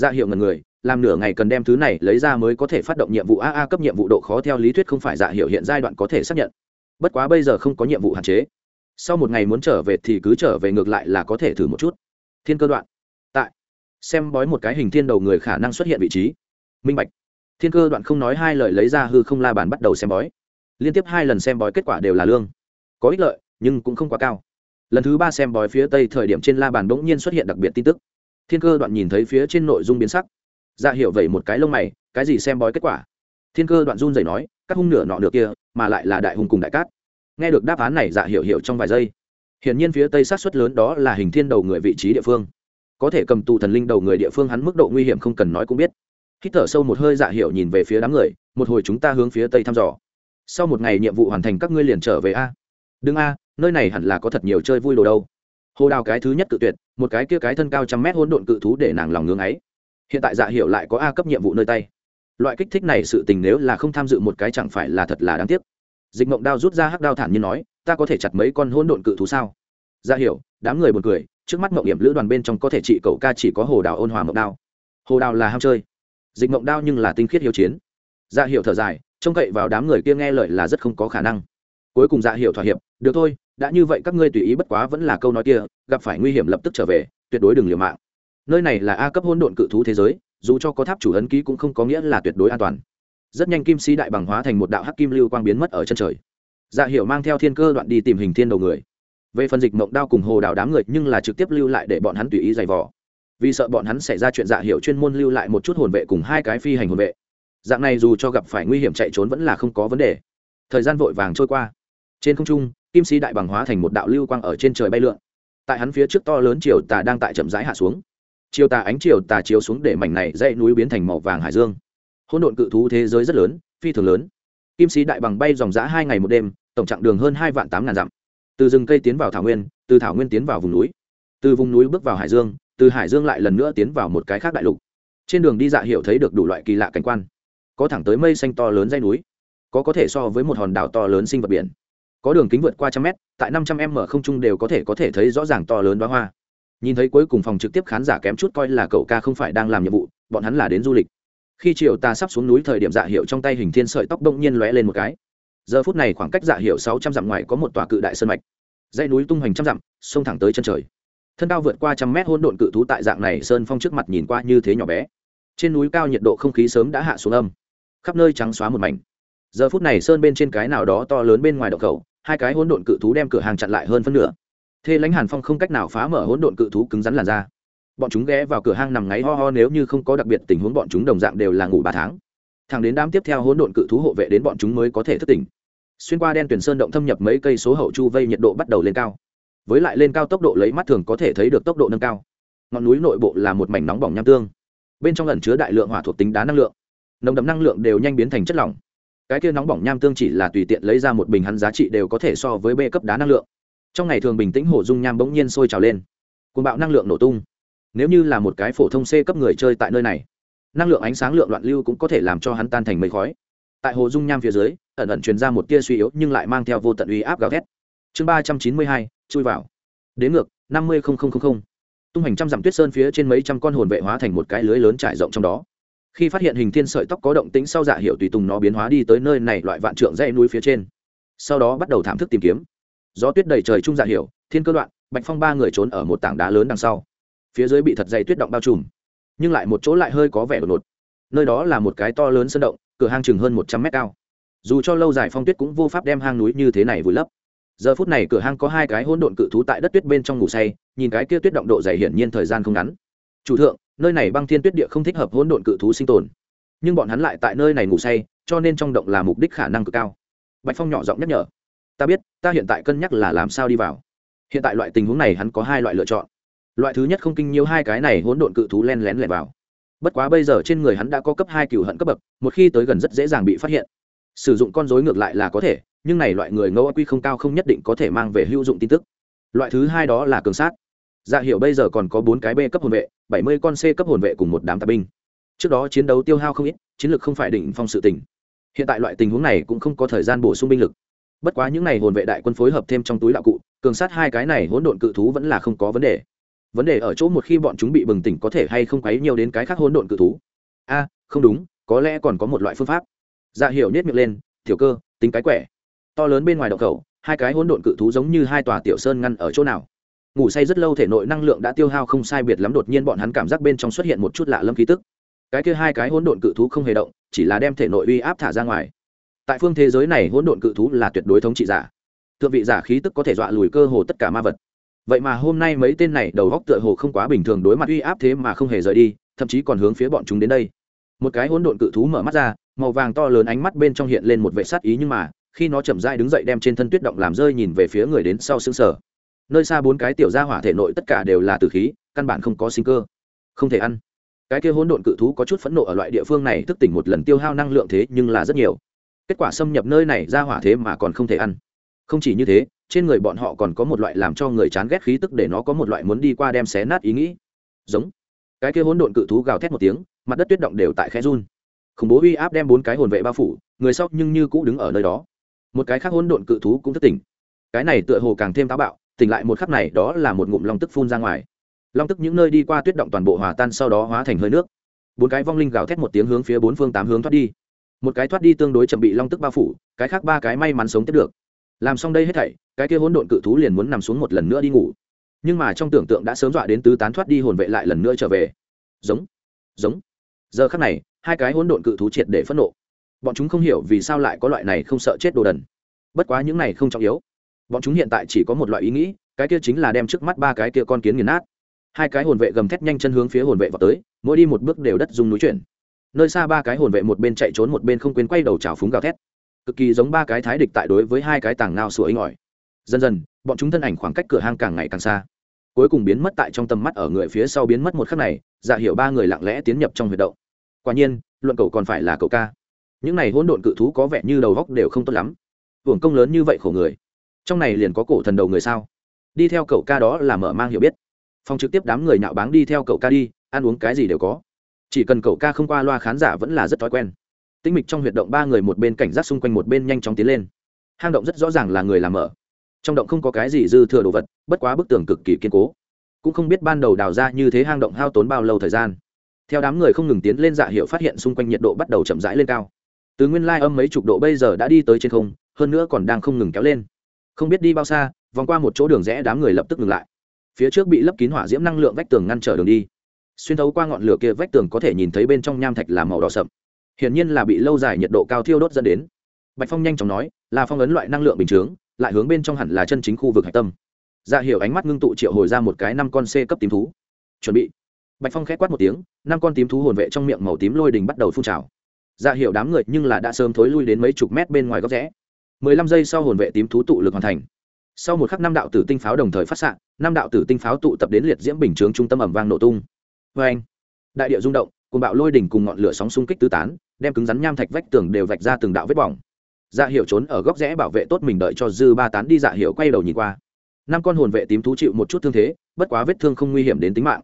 ra hiệu ngần người, làm nửa ngày cần đem thứ này lấy ra mới có thể phát động nhiệm vụ aa cấp nhiệm vụ độ khó theo lý thuyết không phải dạ hiệu hiện giai đoạn có thể xác nhận. Bất quá bây giờ không có nhiệm vụ hạn chế. Sau một ngày muốn trở về thì cứ trở về ngược lại là có thể thử một chút. Thiên cơ đoạn. Tại. Xem bói một cái hình thiên đầu người khả năng xuất hiện vị trí. Minh bạch. Thiên cơ đoạn không nói hai lời lấy ra hư không la bàn bắt đầu xem bói. Liên tiếp hai lần xem bói kết quả đều là lương. Có ích lợi, nhưng cũng không quá cao. Lần thứ ba xem bói phía tây thời điểm trên la bàn bỗng nhiên xuất hiện đặc biệt tin tức thiên cơ đoạn nhìn thấy phía trên nội dung biến sắc. Dạ Ra hiệu vẩy một cái lông mày, cái gì xem bói kết quả? Thiên cơ đoạn run rẩy nói các hung nửa nọ nửa kia, mà lại là đại hùng cùng đại cát. Nghe được đáp án này dạ hiểu hiểu trong vài giây. Hiển nhiên phía tây sát xuất lớn đó là hình thiên đầu người vị trí địa phương. Có thể cầm tù thần linh đầu người địa phương hắn mức độ nguy hiểm không cần nói cũng biết. Hít thở sâu một hơi dạ hiểu nhìn về phía đám người, một hồi chúng ta hướng phía tây thăm dò. Sau một ngày nhiệm vụ hoàn thành, các ngươi liền trở về a. Đừng a, nơi này hẳn là có thật nhiều chơi vui đồ đâu hồ đào cái thứ nhất cự tuyệt, một cái kia cái thân cao trăm mét hỗn độn cự thú để nàng lòng ngưng ấy. Hiện tại dạ hiểu lại có a cấp nhiệm vụ nơi tay. Loại kích thích này sự tình nếu là không tham dự một cái chẳng phải là thật là đáng tiếc. Dịch mộng đao rút ra hắc đao thản nhiên nói, ta có thể chặt mấy con hỗn độn cự thú sao? Dạ hiểu, đám người buồn cười, trước mắt mộng hiểm lữ đoàn bên trong có thể trị cậu ca chỉ có hồ đào ôn hòa mộng đao. Hồ đào là ham chơi. Dịch mộng đao nhưng là tinh khiết hiếu chiến. Dạ hiểu thở dài, trông cậy vào đám người kia nghe lời là rất không có khả năng cuối cùng dạ hiểu thỏa hiệp, được thôi, đã như vậy các ngươi tùy ý bất quá vẫn là câu nói kia, gặp phải nguy hiểm lập tức trở về, tuyệt đối đừng liều mạng. Nơi này là a cấp hôn độn cự thú thế giới, dù cho có tháp chủ ấn ký cũng không có nghĩa là tuyệt đối an toàn. Rất nhanh kim sĩ đại bằng hóa thành một đạo hắc kim lưu quang biến mất ở chân trời. Dạ hiểu mang theo thiên cơ đoạn đi tìm hình thiên đầu người. Về phần dịch mộng đao cùng hồ đào đám người nhưng là trực tiếp lưu lại để bọn hắn tùy ý giày vò. Vì sợ bọn hắn xảy ra chuyện dạ hiểu chuyên môn lưu lại một chút hồn vệ cùng hai cái phi hành hồn vệ. Dạng này dù cho gặp phải nguy hiểm chạy trốn vẫn là không có vấn đề. Thời gian vội vàng trôi qua trên không trung, kim sĩ đại bằng hóa thành một đạo lưu quang ở trên trời bay lượn. Tại hắn phía trước to lớn chiều tà đang tại chậm rãi hạ xuống. Chiều tà ánh chiều tà chiếu xuống để mảnh này dãy núi biến thành màu vàng hải dương. Hỗn độn cự thú thế giới rất lớn, phi thường lớn. Kim sĩ đại bằng bay dòng giã hai ngày một đêm, tổng chặng đường hơn hai vạn tám ngàn dặm. Từ rừng cây tiến vào thảo nguyên, từ thảo nguyên tiến vào vùng núi. Từ vùng núi bước vào hải dương, từ hải dương lại lần nữa tiến vào một cái khác đại lục. Trên đường đi dạ hiệu thấy được đủ loại kỳ lạ cảnh quan. Có thẳng tới mây xanh to lớn dây núi, có có thể so với một hòn đảo to lớn sinh vật biển có đường kính vượt qua trăm mét, tại năm trăm m không trung đều có thể có thể thấy rõ ràng to lớn đoá hoa. Nhìn thấy cuối cùng phòng trực tiếp khán giả kém chút coi là cậu ca không phải đang làm nhiệm vụ, bọn hắn là đến du lịch. Khi chiều ta sắp xuống núi thời điểm dạ hiệu trong tay hình thiên sợi tóc đông nhiên lóe lên một cái. Giờ phút này khoảng cách dạ hiệu sáu trăm dặm ngoài có một tòa cự đại sơn mạch. Dãy núi tung hoành trăm dặm sông thẳng tới chân trời. Thân cao vượt qua trăm mét hôn độn cự thú tại dạng này sơn phong trước mặt nhìn qua như thế nhỏ bé. Trên núi cao nhiệt độ không khí sớm đã hạ xuống âm. Khắp nơi trắng xóa một mảnh giờ phút này sơn bên trên cái nào đó to lớn bên ngoài đậu khẩu, hai cái hỗn độn cự thú đem cửa hàng chặn lại hơn phân nửa. Thê lãnh hàn phong không cách nào phá mở hỗn độn cự thú cứng rắn làn ra bọn chúng ghé vào cửa hang nằm ngáy ho ho nếu như không có đặc biệt tình huống bọn chúng đồng dạng đều là ngủ ba tháng. Thẳng đến đám tiếp theo hỗn độn cự thú hộ vệ đến bọn chúng mới có thể thức tỉnh. Xuyên qua đen tuyển sơn động thâm nhập mấy cây số hậu chu vây nhiệt độ bắt đầu lên cao. Với lại lên cao tốc độ lấy mắt thường có thể thấy được tốc độ nâng cao. Ngọn núi nội bộ là một mảnh nóng bỏng nham tương. Bên trong ẩn chứa đại lượng hỏa thuộc tính đá năng lượng. Nồng đậm năng lượng đều nhanh biến thành chất lỏng cái kia nóng bỏng nham tương chỉ là tùy tiện lấy ra một bình hắn giá trị đều có thể so với bê cấp đá năng lượng. Trong ngày thường bình tĩnh hồ dung nham bỗng nhiên sôi trào lên. Côn bạo năng lượng nổ tung. Nếu như là một cái phổ thông c cấp người chơi tại nơi này, năng lượng ánh sáng lượng loạn lưu cũng có thể làm cho hắn tan thành mây khói. Tại hồ dung nham phía dưới, ẩn ẩn truyền ra một tia suy yếu nhưng lại mang theo vô tận uy áp gào thét. Chương ba trăm chín mươi hai, chui vào. Đến ngược, năm mươi tung hành trăm dặm tuyết sơn phía trên mấy trăm con hồn vệ hóa thành một cái lưới lớn trải rộng trong đó khi phát hiện hình thiên sợi tóc có động tính sau dạ hiệu tùy tùng nó biến hóa đi tới nơi này loại vạn trượng dãy núi phía trên. Sau đó bắt đầu thảm thức tìm kiếm. Gió tuyết đầy trời trung dạ hiệu thiên cơ đoạn, bạch phong ba người trốn ở một tảng đá lớn đằng sau. Phía dưới bị thật dày tuyết động bao trùm, nhưng lại một chỗ lại hơi có vẻ đột ngột. Nơi đó là một cái to lớn sân động, cửa hang chừng hơn một trăm mét cao. Dù cho lâu dài phong tuyết cũng vô pháp đem hang núi như thế này vùi lấp. Giờ phút này cửa hang có hai cái hỗn độn cự thú tại đất tuyết bên trong ngủ say, nhìn cái kia tuyết động độ dày hiển nhiên thời gian không ngắn chủ thượng, nơi này băng thiên tuyết địa không thích hợp hỗn độn cự thú sinh tồn. Nhưng bọn hắn lại tại nơi này ngủ say, cho nên trong động là mục đích khả năng cực cao. Bạch phong nhỏ giọng nhắc nhở. Ta biết, ta hiện tại cân nhắc là làm sao đi vào. Hiện tại loại tình huống này hắn có hai loại lựa chọn. Loại thứ nhất không kinh nhiêu hai cái này hỗn độn cự thú len lén lẻn vào. Bất quá bây giờ trên người hắn đã có cấp hai cựu hận cấp bậc, một khi tới gần rất dễ dàng bị phát hiện. Sử dụng con dối ngược lại là có thể, nhưng này loại người ngẫu quy không cao không nhất định có thể mang về hữu dụng tin tức. Loại thứ hai đó là cường sát. Dạ hiệu bây giờ còn có bốn cái b cấp hồn vệ bảy mươi con c cấp hồn vệ cùng một đám tạp binh. Trước đó chiến đấu tiêu hao không ít, chiến lược không phải đỉnh phong sự tình. hiện tại loại tình huống này cũng không có thời gian bổ sung binh lực. Bất quá những này hồn vệ đại quân phối hợp thêm trong túi đạo cụ, cường sát hai cái này hỗn độn cự thú vẫn là không có vấn đề. Vấn đề ở chỗ một khi bọn chúng bị bừng tỉnh có thể hay không quấy nhiều đến cái khác hỗn độn cự thú? A, không đúng, có lẽ còn có một loại phương pháp. Dạ Hiểu nhếch miệng lên, tiểu cơ, tính cái quẻ. To lớn bên ngoài động khẩu, hai cái hỗn độn cự thú giống như hai tòa tiểu sơn ngăn ở chỗ nào? Ngủ say rất lâu thể nội năng lượng đã tiêu hao không sai biệt lắm, đột nhiên bọn hắn cảm giác bên trong xuất hiện một chút lạ lâm khí tức. Cái kia hai cái hỗn độn cự thú không hề động, chỉ là đem thể nội uy áp thả ra ngoài. Tại phương thế giới này, hỗn độn cự thú là tuyệt đối thống trị giả. Thượng vị giả khí tức có thể dọa lùi cơ hồ tất cả ma vật. Vậy mà hôm nay mấy tên này đầu góc tựa hồ không quá bình thường đối mặt uy áp thế mà không hề rời đi, thậm chí còn hướng phía bọn chúng đến đây. Một cái hỗn độn cự thú mở mắt ra, màu vàng to lớn ánh mắt bên trong hiện lên một vệ sát ý nhưng mà, khi nó chậm rãi đứng dậy đem trên thân tuyết động làm rơi nhìn về phía người đến sau xương sở nơi xa bốn cái tiểu gia hỏa thể nội tất cả đều là tử khí, căn bản không có sinh cơ, không thể ăn. Cái kia hỗn độn cự thú có chút phẫn nộ ở loại địa phương này, thức tỉnh một lần tiêu hao năng lượng thế nhưng là rất nhiều. Kết quả xâm nhập nơi này ra hỏa thế mà còn không thể ăn. Không chỉ như thế, trên người bọn họ còn có một loại làm cho người chán ghét khí tức để nó có một loại muốn đi qua đem xé nát ý nghĩ. Giống. Cái kia hỗn độn cự thú gào thét một tiếng, mặt đất tuyết động đều tại khe run. Khủng bố uy áp đem bốn cái hồn vệ bao phủ, người sau nhưng như cũ đứng ở nơi đó. Một cái khác hỗn độn cự thú cũng thức tỉnh. Cái này tựa hồ càng thêm táo bạo tỉnh lại một khắc này, đó là một ngụm long tức phun ra ngoài. Long tức những nơi đi qua tuyết động toàn bộ hòa tan, sau đó hóa thành hơi nước. Bốn cái vong linh gào thét một tiếng hướng phía bốn phương tám hướng thoát đi. Một cái thoát đi tương đối chậm bị long tức bao phủ, cái khác ba cái may mắn sống tiếp được. Làm xong đây hết thảy, cái kia hỗn độn cự thú liền muốn nằm xuống một lần nữa đi ngủ. Nhưng mà trong tưởng tượng đã sớm dọa đến tứ tán thoát đi hồn vệ lại lần nữa trở về. Giống giống. Giờ khắc này, hai cái hỗn độn cự thú triệt để phẫn nộ. Bọn chúng không hiểu vì sao lại có loại này không sợ chết đồ đần. Bất quá những này không trọng yếu bọn chúng hiện tại chỉ có một loại ý nghĩ, cái kia chính là đem trước mắt ba cái kia con kiến nghiền nát. Hai cái hồn vệ gầm thét nhanh chân hướng phía hồn vệ vào tới, mỗi đi một bước đều đất dùng núi chuyển. Nơi xa ba cái hồn vệ một bên chạy trốn một bên không quên quay đầu trào phúng gào thét. Cực kỳ giống ba cái thái địch tại đối với hai cái tảng ngao sủa ấy ngỏi dần dần, bọn chúng thân ảnh khoảng cách cửa hang càng ngày càng xa. Cuối cùng biến mất tại trong tầm mắt ở người phía sau biến mất một khắc này dạ hiểu ba người lặng lẽ tiến nhập trong huyệt động. Quả nhiên, luận cậu còn phải là cậu ca. Những này hỗn độn cự thú có vẻ như đầu góc đều không tốt lắm. Hưởng công lớn như vậy khổ người trong này liền có cổ thần đầu người sao? Đi theo cậu ca đó là mở mang hiểu biết. Phòng trực tiếp đám người nhạo báng đi theo cậu ca đi, ăn uống cái gì đều có. Chỉ cần cậu ca không qua loa khán giả vẫn là rất thói quen. Tinh mịch trong huyệt động ba người một bên cảnh giác xung quanh một bên nhanh chóng tiến lên. Hang động rất rõ ràng là người làm mở. Trong động không có cái gì dư thừa đồ vật, bất quá bức tường cực kỳ kiên cố. Cũng không biết ban đầu đào ra như thế hang động hao tốn bao lâu thời gian. Theo đám người không ngừng tiến lên dạ hiệu phát hiện xung quanh nhiệt độ bắt đầu chậm rãi lên cao. Từ nguyên lai âm mấy chục độ bây giờ đã đi tới trên không, hơn nữa còn đang không ngừng kéo lên không biết đi bao xa, vòng qua một chỗ đường rẽ đám người lập tức ngừng lại. Phía trước bị lấp kín hỏa diễm năng lượng vách tường ngăn trở đường đi. Xuyên thấu qua ngọn lửa kia vách tường có thể nhìn thấy bên trong nham thạch là màu đỏ sậm. Hiển nhiên là bị lâu dài nhiệt độ cao thiêu đốt dẫn đến. Bạch phong nhanh chóng nói, là phong ấn loại năng lượng bình chướng lại hướng bên trong hẳn là chân chính khu vực hạch tâm. Ra dạ hiểu ánh mắt ngưng tụ triệu hồi ra một cái năm con c cấp tím thú. Chuẩn bị. Bạch phong k h é quát một tiếng, năm con tím thú hồn vệ trong miệng màu tím lôi đình bắt đầu phun trào. Ra dạ hiểu đám người nhưng là đã sớm thối lui đến mấy chục mét bên ngoài góc rẽ mười lăm giây sau hồn vệ tím thú tụ lực hoàn thành. Sau một khắc năm đạo tử tinh pháo đồng thời phát xạ, năm đạo tử tinh pháo tụ tập đến liệt diễm bình chướng trung tâm ầm vang nổ tung. Oeng! đại địa rung động cùng bạo lôi đỉnh cùng ngọn lửa sóng xung kích tứ tán, đem cứng rắn nham thạch vách tường đều vạch ra từng đạo vết bỏng. Dạ hiệu trốn ở góc rẽ bảo vệ tốt mình đợi cho dư ba tán đi dạ hiệu quay đầu nhìn qua. Năm con hồn vệ tím thú chịu một chút thương thế, bất quá vết thương không nguy hiểm đến tính mạng.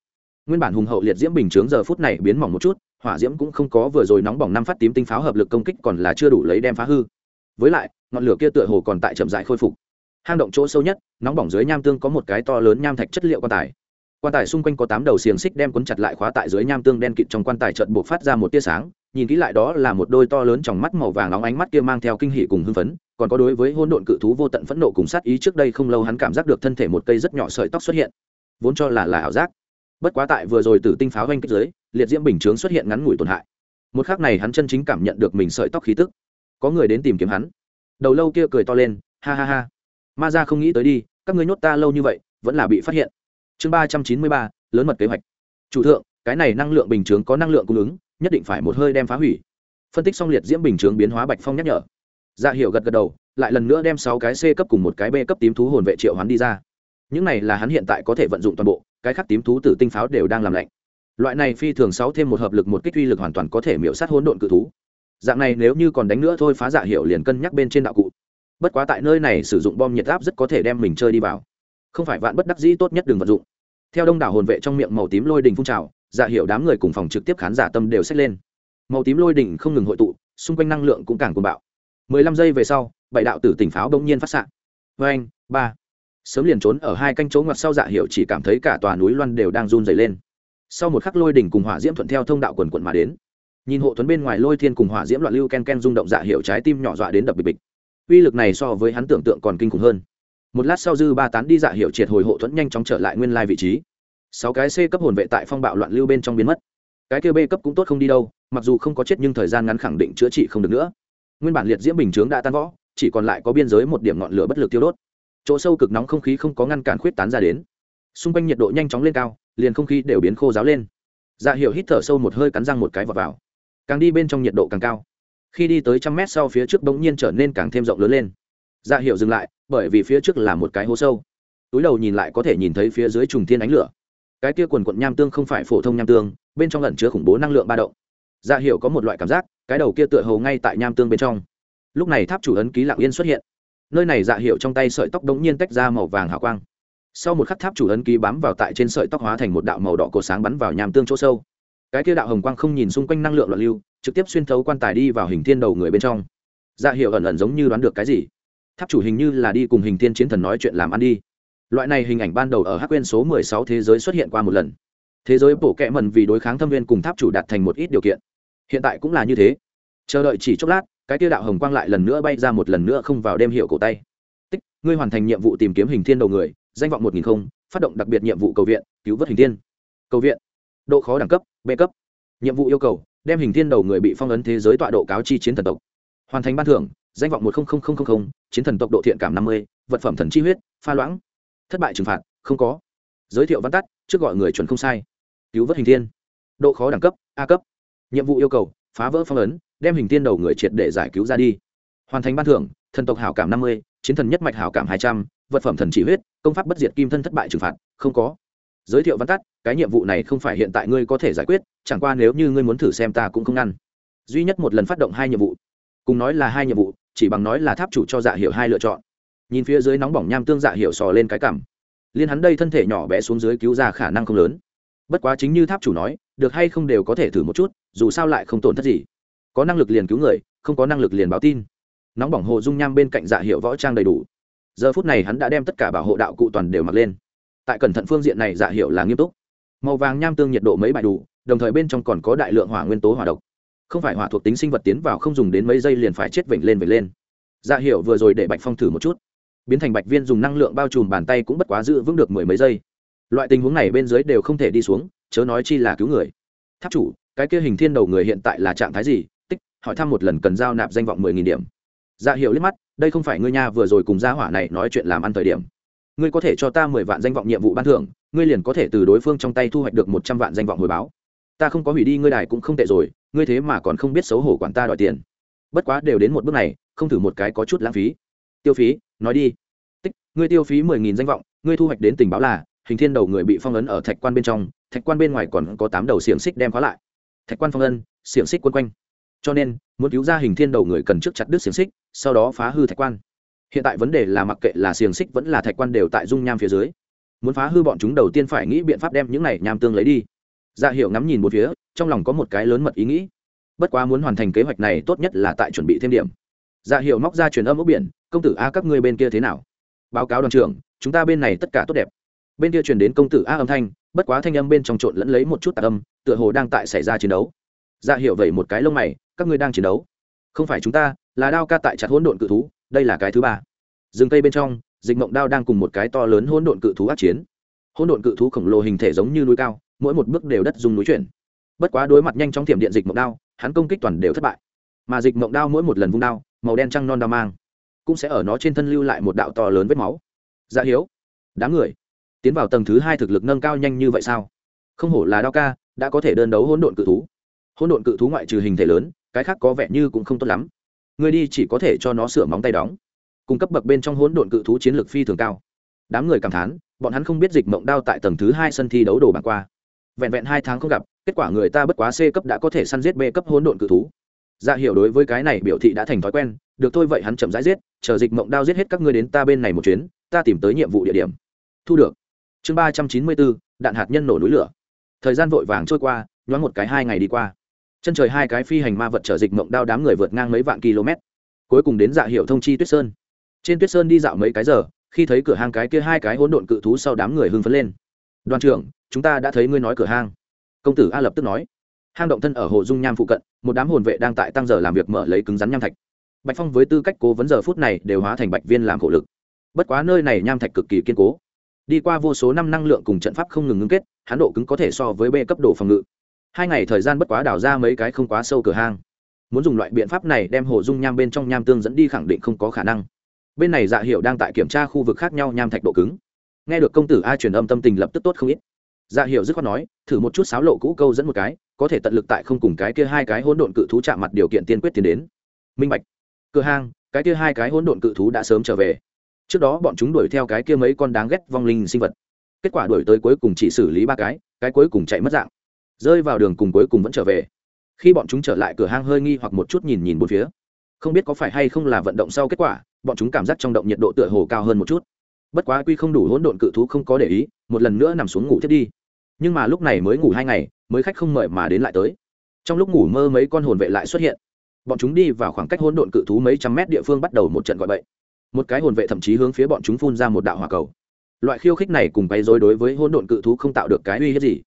Nguyên bản hùng hậu liệt diễm bình chướng giờ phút này biến mỏng một chút, hỏa diễm cũng không có, vừa rồi nóng bỏng năm phát tím tinh pháo hợp lực công kích còn là chưa đủ lấy đem phá hư với lại, ngọn lửa kia tựa hồ còn tại chậm dại khôi phục. Hang động chỗ sâu nhất, nóng bỏng dưới nham tương có một cái to lớn nham thạch chất liệu quan tài. Quan tài xung quanh có tám đầu xiềng xích đem cuốn chặt lại khóa tại dưới nham tương đen kịt trong quan tài trận buộc phát ra một tia sáng, nhìn kỹ lại đó là một đôi to lớn trong mắt màu vàng nóng ánh mắt kia mang theo kinh hỉ cùng hưng phấn, còn có đối với hôn độn cự thú vô tận phẫn nộ cùng sát ý trước đây không lâu hắn cảm giác được thân thể một cây rất nhỏ sợi tóc xuất hiện. Vốn cho là là ảo giác. Bất quá tại vừa rồi từ tinh pháo oanh kích dưới, liệt diễm bình chướng xuất hiện ngắn ngủi tổn hại. Một khắc này hắn chân chính cảm nhận được mình sợi tóc khí tức có người đến tìm kiếm hắn. Đầu lâu kia cười to lên, ha ha ha. Ma ra không nghĩ tới đi, các ngươi nhốt ta lâu như vậy, vẫn là bị phát hiện. Chương ba trăm chín mươi ba, lớn mật kế hoạch. Chủ thượng, cái này năng lượng bình chướng có năng lượng cung ứng, nhất định phải một hơi đem phá hủy. Phân tích xong liệt diễm bình chướng biến hóa bạch phong nhắc nhở. Dạ hiểu gật gật đầu, lại lần nữa đem sáu cái c cấp cùng một cái b cấp tím thú hồn vệ triệu hắn đi ra. Những này là hắn hiện tại có thể vận dụng toàn bộ, cái khác tím thú tử tinh pháo đều đang làm lạnh. Loại này phi thường sáu thêm một hợp lực một kích uy lực hoàn toàn có thể miễu sát hỗn độn cự thú dạng này nếu như còn đánh nữa thôi phá dạ hiệu liền cân nhắc bên trên đạo cụ. Bất quá tại nơi này sử dụng bom nhiệt áp rất có thể đem mình chơi đi vào. Không phải vạn bất đắc dĩ tốt nhất đừng vận dụng. Theo đông đảo hồn vệ trong miệng màu tím lôi đình phun trào dạ hiệu đám người cùng phòng trực tiếp khán giả tâm đều xét lên. Màu tím lôi đình không ngừng hội tụ, xung quanh năng lượng cũng càng cuồng bạo. Mười lăm giây về sau, bảy đạo tử tỉnh pháo đông nhiên phát xạ. Vê anh ba. Sớm liền trốn ở hai canh chỗ ngoặt sau dạ hiệu chỉ cảm thấy cả tòa núi loan đều đang run dày lên. Sau một khắc lôi đỉnh cùng hỏa diễm thuận theo thông đạo quần quận mà đến nhìn hộ thuấn bên ngoài lôi thiên cùng hỏa diễm loạn lưu ken ken rung động dạ hiệu trái tim nhỏ dọa đến đập bịch bịch. Uy lực này so với hắn tưởng tượng còn kinh khủng hơn. Một lát sau dư ba tán đi dạ hiệu triệt hồi hộ thuẫn nhanh chóng trở lại nguyên lai vị trí. Sáu cái c cấp hồn vệ tại phong bạo loạn lưu bên trong biến mất. Cái kia b cấp cũng tốt không đi đâu, mặc dù không có chết nhưng thời gian ngắn khẳng định chữa trị không được nữa. Nguyên bản liệt diễm bình chướng đã tan võ chỉ còn lại có biên giới một điểm ngọn lửa bất lực tiêu đốt. Chỗ sâu cực nóng không khí không có ngăn cản khuyết tán ra đến. Xung quanh nhiệt độ nhanh chóng lên cao, liền không khí đều biến khô ráo lên. Dạ hiệu hít thở sâu một hơi cắn răng một cái vào vào càng đi bên trong nhiệt độ càng cao. Khi đi tới trăm mét sau phía trước bỗng nhiên trở nên càng thêm rộng lớn lên. Dạ hiệu dừng lại, bởi vì phía trước là một cái hố sâu. Túi đầu nhìn lại có thể nhìn thấy phía dưới trùng thiên ánh lửa. Cái kia quần quận nham tương không phải phổ thông nham tương, bên trong lẩn chứa khủng bố năng lượng ba động. Dạ hiệu có một loại cảm giác, cái đầu kia tựa hầu ngay tại nham tương bên trong. Lúc này tháp chủ ấn ký lạng yên xuất hiện. Nơi này dạ hiệu trong tay sợi tóc đống nhiên tách ra màu vàng hào quang. Sau một khắc tháp chủ ấn ký bám vào tại trên sợi tóc hóa thành một đạo màu đỏ cổ sáng bắn vào nham tương chỗ sâu cái kia đạo hồng quang không nhìn xung quanh năng lượng loạn lưu, trực tiếp xuyên thấu quan tài đi vào hình thiên đầu người bên trong. Dạ hiệu ẩn ẩn giống như đoán được cái gì. Tháp chủ hình như là đi cùng hình thiên chiến thần nói chuyện làm ăn đi. Loại này hình ảnh ban đầu ở hắc quên số mười sáu thế giới xuất hiện qua một lần. Thế giới bổ kẹ mần vì đối kháng thâm viên cùng tháp chủ đạt thành một ít điều kiện. Hiện tại cũng là như thế. Chờ đợi chỉ chốc lát, cái tiêu đạo hồng quang lại lần nữa bay ra một lần nữa không vào đêm hiệu cổ tay. Tích, ngươi hoàn thành nhiệm vụ tìm kiếm hình thiên đầu người, danh vọng một nghìn không, phát động đặc biệt nhiệm vụ cầu viện, cứu vớt hình thiên. Cầu viện. Độ khó đẳng cấp b cấp. Nhiệm vụ yêu cầu, đem hình thiên đầu người bị phong ấn thế giới tọa độ cáo chi chiến thần tộc. Hoàn thành ban thưởng, danh vọng một chiến thần tộc độ thiện cảm năm mươi, vật phẩm thần chi huyết, pha loãng. Thất bại trừng phạt, không có. Giới thiệu văn tắt, trước gọi người chuẩn không sai. Cứu vớt hình thiên. Độ khó đẳng cấp, a cấp. Nhiệm vụ yêu cầu, phá vỡ phong ấn, đem hình thiên đầu người triệt để giải cứu ra đi. Hoàn thành ban thưởng, thần tộc hảo cảm năm mươi, chiến thần nhất mạch hảo cảm hai trăm, vật phẩm thần chỉ huyết, công pháp bất diệt kim thân thất bại trừng phạt, không có giới thiệu văn tắt, cái nhiệm vụ này không phải hiện tại ngươi có thể giải quyết, chẳng qua nếu như ngươi muốn thử xem ta cũng không ngăn. Duy nhất một lần phát động hai nhiệm vụ. Cùng nói là hai nhiệm vụ, chỉ bằng nói là tháp chủ cho dạ hiệu hai lựa chọn. Nhìn phía dưới nóng bỏng nham tương dạ hiệu sò lên cái cảm. Liên hắn đây thân thể nhỏ bé xuống dưới cứu ra khả năng không lớn. Bất quá chính như tháp chủ nói, được hay không đều có thể thử một chút, dù sao lại không tổn thất gì. Có năng lực liền cứu người, không có năng lực liền báo tin. Nóng bỏng hồ dung nham bên cạnh dạ hiệu võ trang đầy đủ. Giờ phút này hắn đã đem tất cả bảo hộ đạo cụ toàn đều mặc lên tại cẩn thận phương diện này dạ hiệu là nghiêm túc. Màu vàng nham tương nhiệt độ mấy bài đủ, đồng thời bên trong còn có đại lượng hỏa nguyên tố hỏa độc. Không phải hỏa thuộc tính sinh vật tiến vào không dùng đến mấy giây liền phải chết vểnh lên vểnh lên. Dạ hiệu vừa rồi để bạch phong thử một chút. Biến thành bạch viên dùng năng lượng bao trùm bàn tay cũng bất quá giữ vững được mười mấy giây. Loại tình huống này bên dưới đều không thể đi xuống, chớ nói chi là cứu người. Tháp chủ, cái kia hình thiên đầu người hiện tại là trạng thái gì? Tích, hỏi thăm một lần cần giao nạp danh vọng mười nghìn điểm. Dạ hiệu liếc mắt, đây không phải ngươi nha vừa rồi cùng gia hỏa này nói chuyện làm ăn thời điểm ngươi có thể cho ta mười vạn danh vọng nhiệm vụ ban thưởng, ngươi liền có thể từ đối phương trong tay thu hoạch được một trăm vạn danh vọng hồi báo. Ta không có hủy đi ngươi đài cũng không tệ rồi, ngươi thế mà còn không biết xấu hổ quản ta đòi tiền. Bất quá đều đến một bước này, không thử một cái có chút lãng phí. Tiêu phí, nói đi. Tích, ngươi tiêu phí mười nghìn danh vọng, ngươi thu hoạch đến tình báo là, hình thiên đầu người bị phong ấn ở thạch quan bên trong, thạch quan bên ngoài còn có tám đầu xiềng xích đem khóa lại. Thạch quan phong ấn, xiềng xích quân quanh. Cho nên, muốn cứu ra hình thiên đầu người cần trước chặt đứt xiềng xích, sau đó phá hư thạch quan hiện tại vấn đề là mặc kệ là xiềng xích vẫn là thạch quan đều tại dung nham phía dưới. Muốn phá hư bọn chúng đầu tiên phải nghĩ biện pháp đem những này nham tương lấy đi. Dạ hiệu ngắm nhìn một phía, trong lòng có một cái lớn mật ý nghĩ. Bất quá muốn hoàn thành kế hoạch này tốt nhất là tại chuẩn bị thêm điểm. Dạ hiệu móc ra truyền âm ốc biển, công tử a, các ngươi bên kia thế nào? Báo cáo đoàn trưởng, chúng ta bên này tất cả tốt đẹp. Bên kia truyền đến công tử a âm thanh, bất quá thanh âm bên trong trộn lẫn lấy một chút tạc âm, tựa hồ đang tại xảy ra chiến đấu. Dạ hiệu vậy một cái lông mày, các ngươi đang chiến đấu? Không phải chúng ta, là đao ca tại chặt hỗn độn cự thú đây là cái thứ ba. Rừng cây bên trong, dịch mộng đao đang cùng một cái to lớn hỗn độn cự thú ác chiến. Hỗn độn cự thú khổng lồ hình thể giống như núi cao, mỗi một bước đều đất dùng núi chuyển. Bất quá đối mặt nhanh trong tiệm điện dịch mộng đao, hắn công kích toàn đều thất bại. Mà dịch mộng đao mỗi một lần vung đao, màu đen trăng non đao mang, cũng sẽ ở nó trên thân lưu lại một đạo to lớn vết máu. Dạ hiếu, đám người, tiến vào tầng thứ hai thực lực nâng cao nhanh như vậy sao? Không hổ là đao ca, đã có thể đơn đấu hỗn độn cự thú. Hỗn độn cự thú ngoại trừ hình thể lớn, cái khác có vẻ như cũng không tốt lắm người đi chỉ có thể cho nó sửa móng tay đóng. Cung cấp bậc bên trong hỗn độn cự thú chiến lược phi thường cao. Đám người cảm thán, bọn hắn không biết dịch mộng đao tại tầng thứ hai sân thi đấu đồ bảng qua. Vẹn vẹn hai tháng không gặp, kết quả người ta bất quá c cấp đã có thể săn giết b cấp hỗn độn cự thú. Dạ hiểu đối với cái này biểu thị đã thành thói quen, được thôi vậy hắn chậm rãi giết, chờ dịch mộng đao giết hết các ngươi đến ta bên này một chuyến, ta tìm tới nhiệm vụ địa điểm. Thu được. Chương ba trăm chín mươi bốn, đạn hạt nhân nổ núi lửa. Thời gian vội vàng trôi qua, nhoáng một cái hai ngày đi qua chân trời hai cái phi hành ma vật trở dịch mộng đao đám người vượt ngang mấy vạn km. Cuối cùng đến dạ hiệu thông chi tuyết sơn. Trên tuyết sơn đi dạo mấy cái giờ, khi thấy cửa hang cái kia hai cái hỗn độn cự thú sau đám người hưng phấn lên. Đoàn trưởng, chúng ta đã thấy ngươi nói cửa hang. Công tử a lập tức nói. Hang động thân ở hồ dung nham phụ cận, một đám hồn vệ đang tại tăng giờ làm việc mở lấy cứng rắn nham thạch. Bạch phong với tư cách cố vấn giờ phút này đều hóa thành bạch viên làm khổ lực. Bất quá nơi này nham thạch cực kỳ kiên cố. Đi qua vô số năm năng lượng cùng trận pháp không ngừng ngưng kết hán độ cứng có thể so với b cấp độ phòng ngự hai ngày thời gian bất quá đào ra mấy cái không quá sâu cửa hang. Muốn dùng loại biện pháp này đem hồ dung nham bên trong nham tương dẫn đi khẳng định không có khả năng. Bên này dạ hiệu đang tại kiểm tra khu vực khác nhau nham thạch độ cứng. Nghe được công tử a truyền âm tâm tình lập tức tốt không ít. Dạ hiệu dứt khoát nói, thử một chút sáo lộ cũ câu dẫn một cái, có thể tận lực tại không cùng cái kia hai cái hỗn độn cự thú chạm mặt điều kiện tiên quyết tiến đến. Minh bạch. Cửa hang, cái kia hai cái hỗn độn cự thú đã sớm trở về. Trước đó bọn chúng đuổi theo cái kia mấy con đáng ghét vong linh sinh vật. Kết quả đuổi tới cuối cùng chỉ xử lý ba cái cái cuối cùng chạy mất dạng rơi vào đường cùng cuối cùng vẫn trở về. Khi bọn chúng trở lại cửa hang hơi nghi hoặc một chút nhìn nhìn một phía, không biết có phải hay không là vận động sau kết quả, bọn chúng cảm giác trong động nhiệt độ tựa hồ cao hơn một chút. Bất quá quy không đủ hỗn độn cự thú không có để ý, một lần nữa nằm xuống ngủ thiết đi. Nhưng mà lúc này mới ngủ hai ngày, mới khách không mời mà đến lại tới. Trong lúc ngủ mơ mấy con hồn vệ lại xuất hiện. Bọn chúng đi vào khoảng cách hỗn độn cự thú mấy trăm mét địa phương bắt đầu một trận gọi bậy. Một cái hồn vệ thậm chí hướng phía bọn chúng phun ra một đạo hỏa cầu. Loại khiêu khích này cùng bay dối đối với hỗn độn cự thú không tạo được cái uy hiếp gì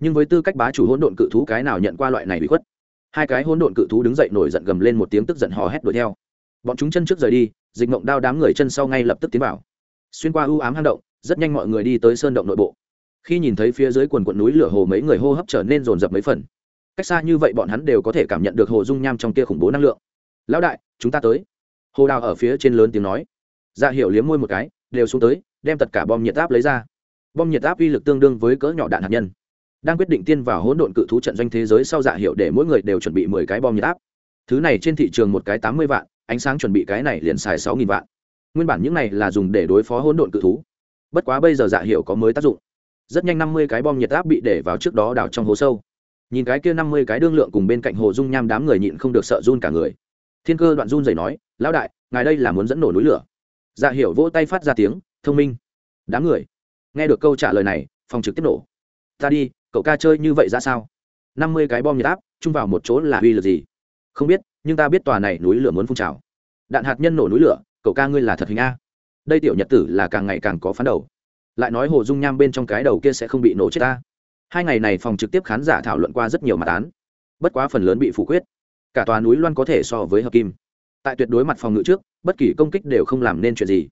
nhưng với tư cách bá chủ hỗn độn cự thú cái nào nhận qua loại này bị khuất? Hai cái hỗn độn cự thú đứng dậy nổi giận gầm lên một tiếng tức giận hò hét đuổi theo. Bọn chúng chân trước rời đi, dịch mộng đao đám người chân sau ngay lập tức tiến vào. Xuyên qua ưu ám hang động, rất nhanh mọi người đi tới sơn động nội bộ. Khi nhìn thấy phía dưới quần quận núi lửa hồ mấy người hô hấp trở nên rồn rập mấy phần. Cách xa như vậy bọn hắn đều có thể cảm nhận được hồ dung nham trong kia khủng bố năng lượng. Lão đại, chúng ta tới. Hồ đào ở phía trên lớn tiếng nói. Dạ hiểu liếm môi một cái, đều xuống tới, đem tất cả bom nhiệt áp lấy ra. Bom nhiệt áp uy lực tương đương với cỡ nhỏ đạn hạt nhân đang quyết định tiên vào hỗn độn cự thú trận doanh thế giới sau dạ hiệu để mỗi người đều chuẩn bị mười cái bom nhiệt áp. Thứ này trên thị trường một cái tám mươi vạn, ánh sáng chuẩn bị cái này liền xài sáu nghìn vạn. Nguyên bản những này là dùng để đối phó hỗn độn cự thú. Bất quá bây giờ dạ hiệu có mới tác dụng. Rất nhanh năm mươi cái bom nhiệt áp bị để vào trước đó đào trong hố sâu. Nhìn cái kia năm mươi cái đương lượng cùng bên cạnh hồ dung nham đám người nhịn không được sợ run cả người. Thiên cơ đoạn run dày nói, lão đại, ngài đây là muốn dẫn nổ núi lửa. Dạ hiệu vỗ tay phát ra tiếng, thông minh. Đám người nghe được câu trả lời này, phòng trực tiếp nổ. Ta đi cậu ca chơi như vậy ra sao? Năm mươi cái bom nhiệt áp, chung vào một chỗ là uy lực gì? Không biết, nhưng ta biết tòa này núi lửa muốn phun trào. Đạn hạt nhân nổ núi lửa, cậu ca ngươi là thật hình a. Đây tiểu nhật tử là càng ngày càng có phán đầu. Lại nói hồ dung nham bên trong cái đầu kia sẽ không bị nổ chết ta. Hai ngày này phòng trực tiếp khán giả thảo luận qua rất nhiều mặt án. Bất quá phần lớn bị phủ quyết. Cả tòa núi loan có thể so với hợp kim. Tại tuyệt đối mặt phòng ngự trước, bất kỳ công kích đều không làm nên chuyện gì.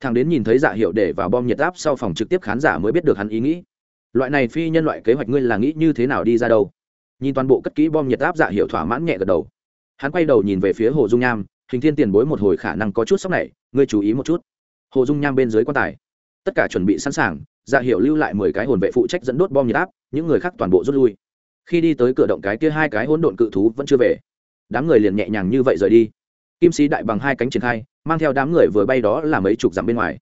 Thằng đến nhìn thấy dạ hiệu để vào bom nhiệt áp sau phòng trực tiếp khán giả mới biết được hắn ý nghĩ loại này phi nhân loại kế hoạch ngươi là nghĩ như thế nào đi ra đâu? Nhìn toàn bộ cất kỹ bom nhiệt áp dạ hiệu thỏa mãn nhẹ gật đầu. Hắn quay đầu nhìn về phía hồ dung nham, hình thiên tiền bối một hồi khả năng có chút sốc này, ngươi chú ý một chút. Hồ dung nham bên dưới quan tài. Tất cả chuẩn bị sẵn sàng dạ hiệu lưu lại mười cái hồn vệ phụ trách dẫn đốt bom nhiệt áp, những người khác toàn bộ rút lui. Khi đi tới cửa động cái kia hai cái hỗn độn cự thú vẫn chưa về. Đám người liền nhẹ nhàng như vậy rời đi. Kim sĩ đại bằng hai cánh triển khai, mang theo đám người vừa bay đó là mấy chục dặm bên ngoài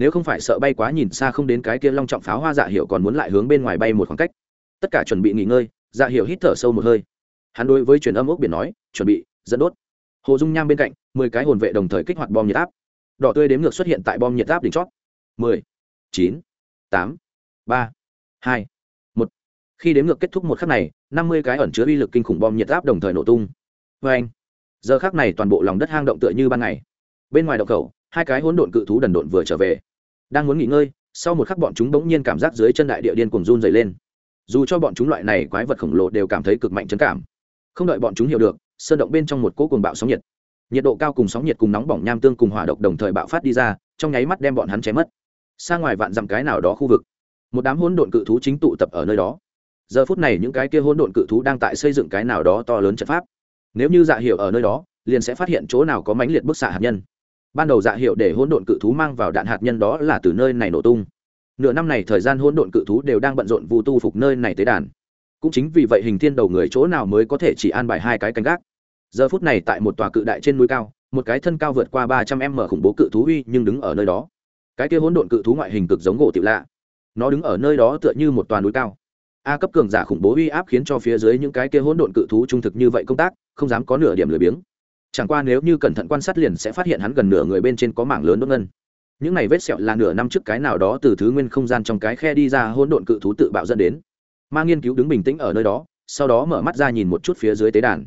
nếu không phải sợ bay quá nhìn xa không đến cái kia long trọng pháo hoa dạ hiệu còn muốn lại hướng bên ngoài bay một khoảng cách. Tất cả chuẩn bị nghỉ ngơi dạ hiệu hít thở sâu một hơi. Hắn đối với truyền âm ốc biển nói, chuẩn bị, dẫn đốt. Hồ dung nham bên cạnh, mười cái hồn vệ đồng thời kích hoạt bom nhiệt áp. Đỏ tươi đếm ngược xuất hiện tại bom nhiệt áp đỉnh chót. Mười, chín, tám, ba, hai, một. Khi đếm ngược kết thúc một khắc này, năm mươi cái ẩn chứa uy lực kinh khủng bom nhiệt áp đồng thời nổ tung. Vê anh, giờ khác này toàn bộ lòng đất hang động tựa như ban ngày. Bên ngoài động khẩu, hai cái hỗn độn cự thú đần độn vừa trở về đang muốn nghỉ ngơi, sau một khắc bọn chúng bỗng nhiên cảm giác dưới chân đại địa điên cuồng run dày lên. Dù cho bọn chúng loại này quái vật khổng lồ đều cảm thấy cực mạnh chấn cảm, không đợi bọn chúng hiểu được, sơn động bên trong một cỗ cuồng bạo sóng nhiệt nhiệt độ cao cùng sóng nhiệt cùng nóng bỏng nham tương cùng hỏa độc đồng thời bạo phát đi ra, trong nháy mắt đem bọn hắn chém mất. Xa ngoài vạn dặm cái nào đó khu vực, một đám hỗn độn cự thú chính tụ tập ở nơi đó. Giờ phút này những cái kia hỗn độn cự thú đang tại xây dựng cái nào đó to lớn trận pháp. Nếu như dạ hiệu ở nơi đó, liền sẽ phát hiện chỗ nào có mãnh liệt bức xạ hạt nhân ban đầu dạ hiệu để hỗn độn cự thú mang vào đạn hạt nhân đó là từ nơi này nổ tung. Nửa năm này thời gian hỗn độn cự thú đều đang bận rộn vụ tu phục nơi này tế đàn. Cũng chính vì vậy hình thiên đầu người chỗ nào mới có thể chỉ an bài hai cái canh gác. Giờ phút này tại một tòa cự đại trên núi cao, một cái thân cao vượt qua ba trăm m khủng bố cự thú uy nhưng đứng ở nơi đó. Cái kia hỗn độn cự thú ngoại hình cực giống gỗ tiểu lạ. Nó đứng ở nơi đó tựa như một tòa núi cao. A cấp cường giả khủng bố uy áp khiến cho phía dưới những cái kia hỗn độn cự thú trung thực như vậy công tác, không dám có nửa điểm lười biếng chẳng qua nếu như cẩn thận quan sát liền sẽ phát hiện hắn gần nửa người bên trên có mảng lớn đốt ngân. Những này vết sẹo là nửa năm trước cái nào đó từ thứ nguyên không gian trong cái khe đi ra hỗn độn cự thú tự bạo dẫn đến. Ma nghiên cứu đứng bình tĩnh ở nơi đó, sau đó mở mắt ra nhìn một chút phía dưới tế đàn.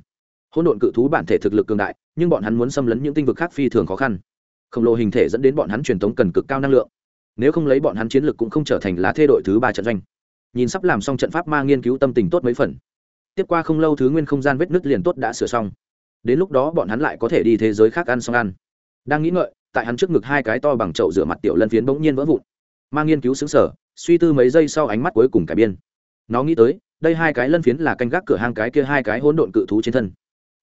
Hỗn độn cự thú bản thể thực lực cường đại, nhưng bọn hắn muốn xâm lấn những tinh vực khác phi thường khó khăn. Khổng lồ hình thể dẫn đến bọn hắn truyền thống cần cực cao năng lượng. Nếu không lấy bọn hắn chiến lược cũng không trở thành lá thê đội thứ ba trận doanh. Nhìn sắp làm xong trận pháp ma nghiên cứu tâm tình tốt mấy phần. Tiếp qua không lâu thứ nguyên không gian vết nứt liền tốt đã sửa xong đến lúc đó bọn hắn lại có thể đi thế giới khác ăn xong ăn. Đang nghĩ ngợi, tại hắn trước ngực hai cái to bằng chậu rửa mặt tiểu lân phiến bỗng nhiên vỡ vụn. Mang nghiên cứu xứng sở suy tư mấy giây sau ánh mắt cuối cùng cải biên. Nó nghĩ tới, đây hai cái lân phiến là canh gác cửa hang cái kia hai cái hỗn độn cự thú trên thân.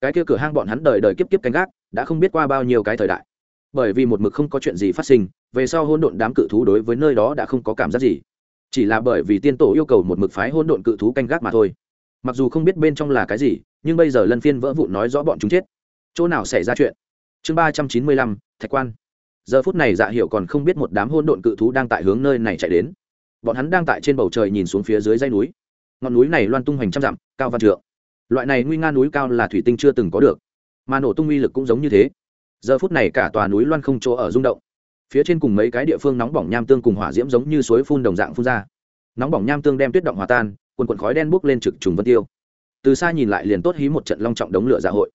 Cái kia cửa hang bọn hắn đời đời kiếp kiếp canh gác, đã không biết qua bao nhiêu cái thời đại. Bởi vì một mực không có chuyện gì phát sinh, về sau hỗn độn đám cự thú đối với nơi đó đã không có cảm giác gì. Chỉ là bởi vì tiên tổ yêu cầu một mực phái hỗn độn cự thú canh gác mà thôi. Mặc dù không biết bên trong là cái gì nhưng bây giờ lân phiên vỡ vụn nói rõ bọn chúng chết. Chỗ nào xảy ra chuyện? Chương ba trăm chín mươi lăm, thạch quan. Giờ phút này dạ hiệu còn không biết một đám hôn độn cự thú đang tại hướng nơi này chạy đến. Bọn hắn đang tại trên bầu trời nhìn xuống phía dưới dây núi. Ngọn núi này loan tung hoành trăm dặm, cao văn trượng. Loại này nguy nga núi cao là thủy tinh chưa từng có được, mà nổ tung uy lực cũng giống như thế. Giờ phút này cả tòa núi loan không chỗ ở rung động. Phía trên cùng mấy cái địa phương nóng bỏng nham tương cùng hỏa diễm giống như suối phun đồng dạng phun ra. Nóng bỏng nham tương đem tuyết động hòa tan quần quần khói đen bốc lên trực trùng vân tiêu từ xa nhìn lại liền tốt hí một trận long trọng đống lửa dạ hội.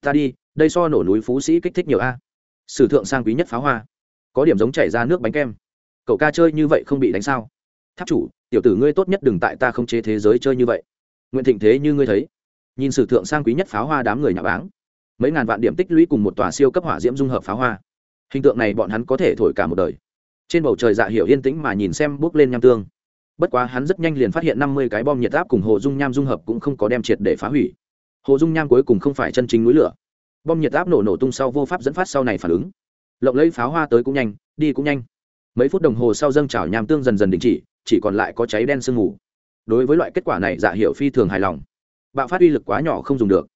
Ta đi, đây so nổ núi phú sĩ kích thích nhiều a. Sử thượng sang quý nhất pháo hoa. Có điểm giống chảy ra nước bánh kem. Cậu ca chơi như vậy không bị đánh sao? Tháp chủ, tiểu tử ngươi tốt nhất đừng tại ta không chế thế giới chơi như vậy. Nguyện thịnh thế như ngươi thấy. Nhìn sử thượng sang quý nhất pháo hoa đám người nhà báng. Mấy ngàn vạn điểm tích lũy cùng một tòa siêu cấp hỏa diễm dung hợp pháo hoa. Hình tượng này bọn hắn có thể thổi cả một đời. Trên bầu trời dạ hiểu yên tĩnh mà nhìn xem bước lên nham tương bất quá hắn rất nhanh liền phát hiện năm mươi cái bom nhiệt áp cùng hồ dung nham dung hợp cũng không có đem triệt để phá hủy. Hồ dung nham cuối cùng không phải chân chính núi lửa. Bom nhiệt áp nổ nổ tung sau vô pháp dẫn phát sau này phản ứng. Lộng lấy pháo hoa tới cũng nhanh, đi cũng nhanh. Mấy phút đồng hồ sau dâng trào nham tương dần dần đình chỉ chỉ còn lại có cháy đen sương mù. Đối với loại kết quả này dạ hiệu phi thường hài lòng. Bạo phát uy lực quá nhỏ không dùng được.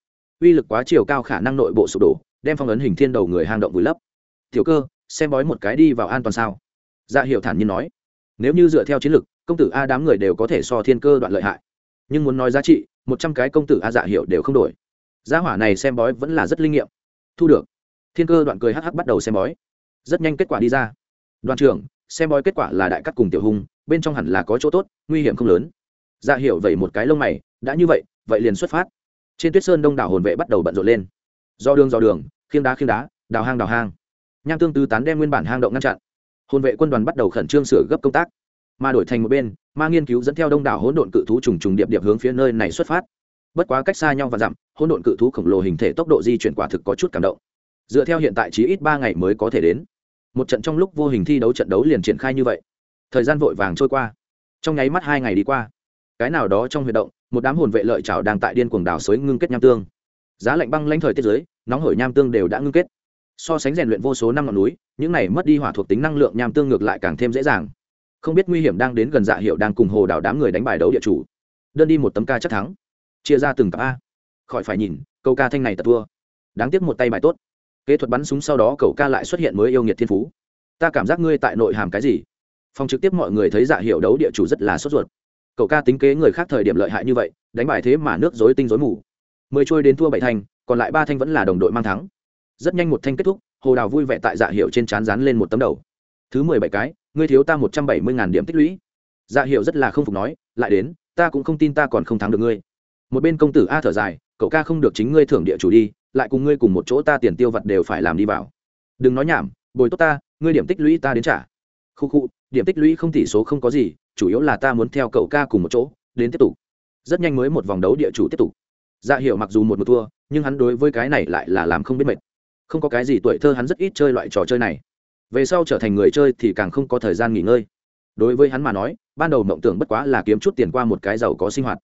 Uy lực quá chiều cao khả năng nội bộ sụp đổ, đem phong ấn hình thiên đầu người hang động vùi lấp. Tiểu cơ, xem bói một cái đi vào an toàn sao. Dạ hiệu thản nhiên nói. Nếu như dựa theo chiến lược công tử a đám người đều có thể so thiên cơ đoạn lợi hại. Nhưng muốn nói giá trị, một trăm cái công tử a dạ hiệu đều không đổi. Giá hỏa này xem bói vẫn là rất linh nghiệm. Thu được. Thiên cơ đoạn cười hh bắt đầu xem bói. Rất nhanh kết quả đi ra. Đoàn trưởng, xem bói kết quả là đại cắt cùng tiểu hung, bên trong hẳn là có chỗ tốt, nguy hiểm không lớn. Dạ hiệu vậy một cái lông mày, đã như vậy vậy liền xuất phát. Trên tuyết sơn đông đảo hồn vệ bắt đầu bận rộn lên. Do đường do đường, khiêng đá khiêng đá, đào hang đào hang. Nham tương tứ tán đem nguyên bản hang động ngăn chặn. Hồn vệ quân đoàn bắt đầu khẩn trương sửa gấp công tác mà đổi thành một bên, ma nghiên cứu dẫn theo đông đảo hỗn độn cự thú trùng trùng điệp điệp hướng phía nơi này xuất phát. Bất quá cách xa nhau và dặm, hỗn độn cự thú khổng lồ hình thể tốc độ di chuyển quả thực có chút cảm động. Dựa theo hiện tại chỉ ít ba ngày mới có thể đến. Một trận trong lúc vô hình thi đấu trận đấu liền triển khai như vậy. Thời gian vội vàng trôi qua. Trong nháy mắt hai ngày đi qua. Cái nào đó trong huy động, một đám hồn vệ lợi chảo đang tại điên cuồng đảo suối ngưng kết nham tương. Giá lạnh băng lãnh thời tiết giới nóng hổi nham tương đều đã ngưng kết. So sánh rèn luyện vô số năm ngọn núi, những này mất đi hỏa thuộc tính năng lượng nham tương ngược lại càng thêm dễ dàng không biết nguy hiểm đang đến gần dạ hiệu đang cùng hồ đảo đám người đánh bài đấu địa chủ. Đơn đi một tấm ca chắc thắng. Chia ra từng cặp a. Khỏi phải nhìn, câu ca thanh này tật thua. Đáng tiếc một tay bài tốt. Kế thuật bắn súng sau đó cậu ca lại xuất hiện mới yêu nghiệt thiên phú. Ta cảm giác ngươi tại nội hàm cái gì? Phòng trực tiếp mọi người thấy dạ hiệu đấu địa chủ rất là sốt ruột. Cậu ca tính kế người khác thời điểm lợi hại như vậy, đánh bài thế mà nước dối tinh dối mù. Mười trôi đến thua bảy thanh còn lại ba thanh vẫn là đồng đội mang thắng. Rất nhanh một thanh kết thúc, hồ đào vui vẻ tại dạ hiệu trên trán rán lên một tấm đầu thứ mười bảy cái, ngươi thiếu ta một trăm bảy mươi điểm tích lũy. Dạ hiệu rất là không phục nói, lại đến, ta cũng không tin ta còn không thắng được ngươi. Một bên công tử a thở dài, cậu ca không được chính ngươi thưởng địa chủ đi, lại cùng ngươi cùng một chỗ ta tiền tiêu vặt đều phải làm đi vào. Đừng nói nhảm, bồi tốt ta, ngươi điểm tích lũy ta đến trả. Khu khu, điểm tích lũy không tỷ số không có gì, chủ yếu là ta muốn theo cậu ca cùng một chỗ, đến tiếp tục. Rất nhanh mới một vòng đấu địa chủ tiếp tục. Dạ hiệu mặc dù một một thua, nhưng hắn đối với cái này lại là làm không biết mệt. Không có cái gì tuổi thơ hắn rất ít chơi loại trò chơi này về sau trở thành người chơi thì càng không có thời gian nghỉ ngơi. Đối với hắn mà nói, ban đầu mộng tưởng bất quá là kiếm chút tiền qua một cái giàu có sinh hoạt.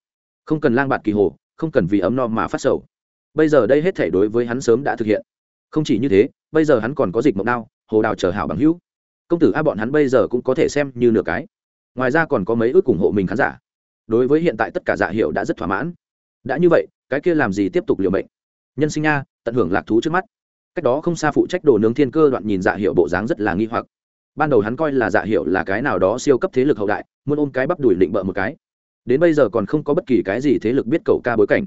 Không cần lang bạt kỳ hồ, không cần vì ấm no mà phát sầu. Bây giờ đây hết thể đối với hắn sớm đã thực hiện. Không chỉ như thế, bây giờ hắn còn có dịch mộng đao, hồ đào chờ hảo bằng hữu. Công tử a bọn hắn bây giờ cũng có thể xem như nửa cái. Ngoài ra còn có mấy ước ủng hộ mình khán giả. Đối với hiện tại tất cả dạ hiệu đã rất thỏa mãn. Đã như vậy, cái kia làm gì tiếp tục liều mệnh? Nhân sinh nha tận hưởng lạc thú trước mắt cách đó không xa phụ trách đồ nướng thiên cơ đoạn nhìn dạ hiệu bộ dáng rất là nghi hoặc. Ban đầu hắn coi là dạ hiệu là cái nào đó siêu cấp thế lực hậu đại, muốn ôm cái bắp đùi định bợ một cái. Đến bây giờ còn không có bất kỳ cái gì thế lực biết cầu ca bối cảnh.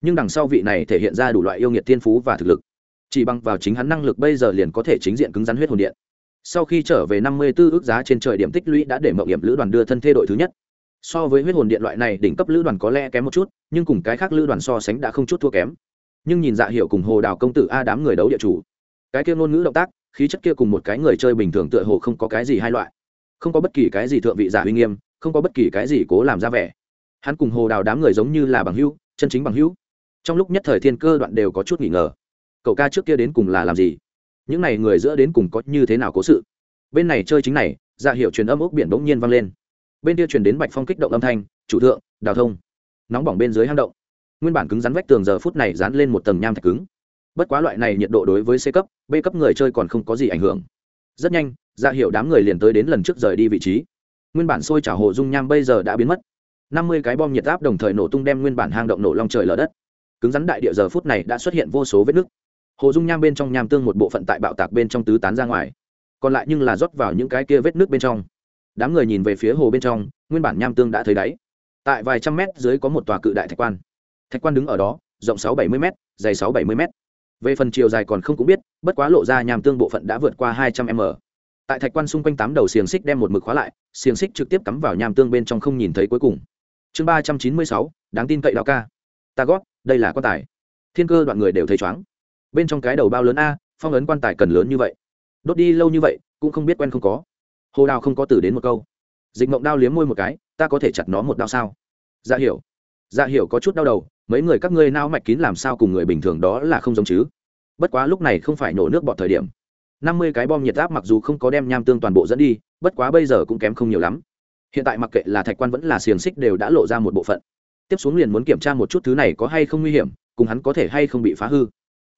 Nhưng đằng sau vị này thể hiện ra đủ loại yêu nghiệt thiên phú và thực lực. Chỉ bằng vào chính hắn năng lực bây giờ liền có thể chính diện cứng rắn huyết hồn điện. Sau khi trở về năm mươi 54 ước giá trên trời điểm tích lũy đã để mậu hiểm lữ đoàn đưa thân thê đội thứ nhất. So với huyết hồn điện loại này đỉnh cấp lữ đoàn có lẽ kém một chút, nhưng cùng cái khác lữ đoàn so sánh đã không chút thua kém nhưng nhìn dạ hiệu cùng hồ đào công tử a đám người đấu địa chủ. Cái kia ngôn ngữ động tác, khí chất kia cùng một cái người chơi bình thường tựa hồ không có cái gì hai loại. Không có bất kỳ cái gì thượng vị giả uy nghiêm, không có bất kỳ cái gì cố làm ra vẻ. Hắn cùng hồ đào đám người giống như là bằng hữu, chân chính bằng hữu. Trong lúc nhất thời thiên cơ đoạn đều có chút nghỉ ngờ. Cậu ca trước kia đến cùng là làm gì? Những n à y người giữa đến cùng có như thế nào cố sự? Bên này chơi chính này dạ hiệu truyền âm ốc biển bỗng nhiên vang lên. Bên kia truyền đến bạch phong kích động âm thanh, chủ thượng, đào thông. Nóng bỏng bên dưới hang động nguyên bản cứng rắn vách tường giờ phút này dán lên một tầng nham thạch cứng. Bất quá loại này nhiệt độ đối với c cấp, b cấp người chơi còn không có gì ảnh hưởng. Rất nhanh dạ ra hiệu đám người liền tới đến lần trước rời đi vị trí. Nguyên bản sôi trả hồ dung nham bây giờ đã biến mất. Năm mươi cái bom nhiệt áp đồng thời nổ tung đem nguyên bản hang động nổ long trời lở đất. Cứng rắn đại địa giờ phút này đã xuất hiện vô số vết nứt. Hồ dung nham bên trong nham tương một bộ phận tại bạo tạc bên trong tứ tán ra ngoài. Còn lại nhưng là rót vào những cái kia vết nước bên trong. Đám người nhìn về phía hồ bên trong, nguyên bản nham tương đã thấy đáy. Tại vài trăm mét dưới có một tòa cự đại thạch quan thạch quan đứng ở đó, rộng sáu bảy mươi m dày sáu bảy mươi m về phần chiều dài còn không cũng biết, bất quá lộ ra nhàm tương bộ phận đã vượt qua hai trăm m. Tại thạch quan xung quanh tám đầu xiềng xích đem một mực khóa lại, xiềng xích trực tiếp cắm vào nham tương bên trong không nhìn thấy cuối cùng. Chương ba trăm chín mươi sáu, đáng tin cậy đạo ca. Ta gót, đây là quan tài. Thiên cơ đoạn người đều thấy chóng bên trong cái đầu bao lớn a, phong ấn quan tài cần lớn như vậy. Đốt đi lâu như vậy, cũng không biết quen không có. Hồ đào không có từ đến một câu. Dịch mộng đao liếm môi một cái, ta có thể chặt nó một đao sao? Dạ hiểu. Dạ hiểu có chút đau đầu mấy người các ngươi nao mạch kín làm sao cùng người bình thường đó là không giống chứ? Bất quá lúc này không phải nổ nước bọt thời điểm. Năm mươi cái bom nhiệt áp mặc dù không có đem nham tương toàn bộ dẫn đi, bất quá bây giờ cũng kém không nhiều lắm. Hiện tại mặc kệ là thạch quan vẫn là xiềng xích đều đã lộ ra một bộ phận. Tiếp xuống liền muốn kiểm tra một chút thứ này có hay không nguy hiểm, cùng hắn có thể hay không bị phá hư.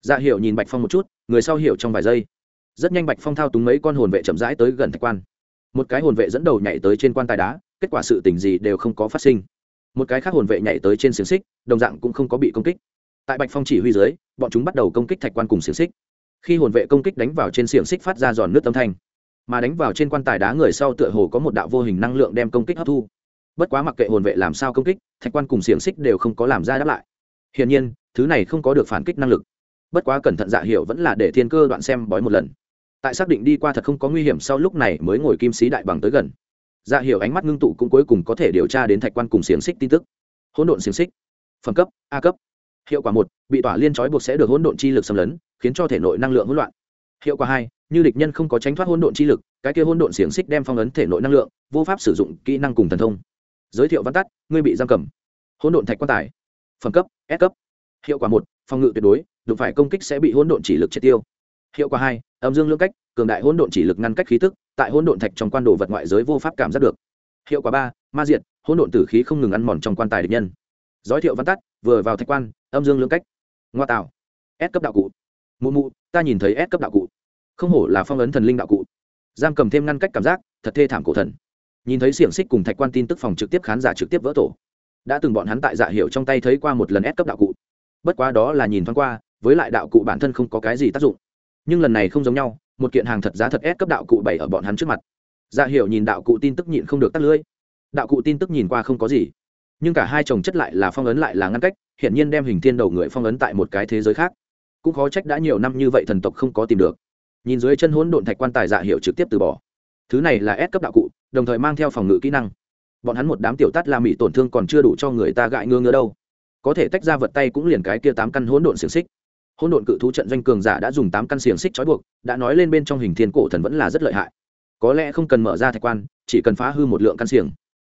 Dạ hiệu nhìn bạch phong một chút, người sau hiểu trong vài giây. Rất nhanh bạch phong thao túng mấy con hồn vệ chậm rãi tới gần thạch quan. Một cái hồn vệ dẫn đầu nhảy tới trên quan tài đá, kết quả sự tình gì đều không có phát sinh một cái khác hồn vệ nhảy tới trên xiềng xích, đồng dạng cũng không có bị công kích. Tại bạch phong chỉ huy dưới, bọn chúng bắt đầu công kích thạch quan cùng xiềng xích. Khi hồn vệ công kích đánh vào trên xiềng xích phát ra giòn nước âm thanh, mà đánh vào trên quan tài đá người sau tựa hồ có một đạo vô hình năng lượng đem công kích hấp thu. Bất quá mặc kệ hồn vệ làm sao công kích, thạch quan cùng xiềng xích đều không có làm ra đáp lại. Hiển nhiên, thứ này không có được phản kích năng lực. Bất quá cẩn thận dạ hiểu vẫn là để thiên cơ đoạn xem bói một lần. Tại xác định đi qua thật không có nguy hiểm sau lúc này mới ngồi kim sĩ đại bằng tới gần dạ hiểu ánh mắt ngưng tụ cũng cuối cùng có thể điều tra đến thạch quan cùng xiềng xích tin tức. Hỗn độn xiềng xích. Phẩm cấp, a cấp. Hiệu quả một, bị tỏa liên trói buộc sẽ được hỗn độn chi lực xâm lấn, khiến cho thể nội năng lượng hỗn loạn. Hiệu quả hai, như địch nhân không có tránh thoát hỗn độn chi lực, cái kia hỗn độn xiềng xích đem phong ấn thể nội năng lượng, vô pháp sử dụng kỹ năng cùng thần thông. Giới thiệu văn tắt, ngươi bị giam cầm. Hỗn độn thạch quan tài. Phẩm cấp, s cấp. Hiệu quả một, phòng ngự tuyệt đối, đụng phải công kích sẽ bị hỗn độn chỉ lực triệt tiêu. Hiệu quả hai, âm dương lưỡng cách cường đại hỗn độn chỉ lực ngăn cách khí tức, tại hỗn độn thạch trong quan đồ vật ngoại giới vô pháp cảm giác được. Hiệu quả ba, ma diệt, hỗn độn tử khí không ngừng ăn mòn trong quan tài địch nhân. Giới thiệu văn tắt, vừa vào thạch quan, âm dương lưỡng cách. Ngoa tạo. S cấp đạo cụ. Mụ mụ, ta nhìn thấy S cấp đạo cụ. Không hổ là phong ấn thần linh đạo cụ. Giam cầm thêm ngăn cách cảm giác, thật thê thảm cổ thần. Nhìn thấy xiềng xích cùng thạch quan tin tức phòng trực tiếp khán giả trực tiếp vỡ tổ. Đã từng bọn hắn tại dạ hiệu trong tay thấy qua một lần ép cấp đạo cụ. Bất quá đó là nhìn thoáng qua, với lại đạo cụ bản thân không có cái gì tác dụng. Nhưng lần này không giống nhau một kiện hàng thật giá thật ép cấp đạo cụ bày ở bọn hắn trước mặt. Dạ hiệu nhìn đạo cụ tin tức nhịn không được tắt lưỡi. Đạo cụ tin tức nhìn qua không có gì, nhưng cả hai chồng chất lại là phong ấn lại là ngăn cách hiện nhiên đem hình thiên đầu người phong ấn tại một cái thế giới khác. Cũng khó trách đã nhiều năm như vậy thần tộc không có tìm được. Nhìn dưới chân hỗn độn thạch quan tài dạ hiệu trực tiếp từ bỏ. Thứ này là ép cấp đạo cụ, đồng thời mang theo phòng ngự kỹ năng. Bọn hắn một đám tiểu tát la mỹ tổn thương còn chưa đủ cho người ta gãi ngơ ngơ đâu. Có thể tách ra vật tay cũng liền cái kia tám căn hỗn độn xiềng xích hỗn độn cự thú trận doanh cường giả đã dùng tám căn xiềng xích trói buộc, đã nói lên bên trong hình thiên cổ thần vẫn là rất lợi hại. Có lẽ không cần mở ra thạch quan, chỉ cần phá hư một lượng căn xiềng.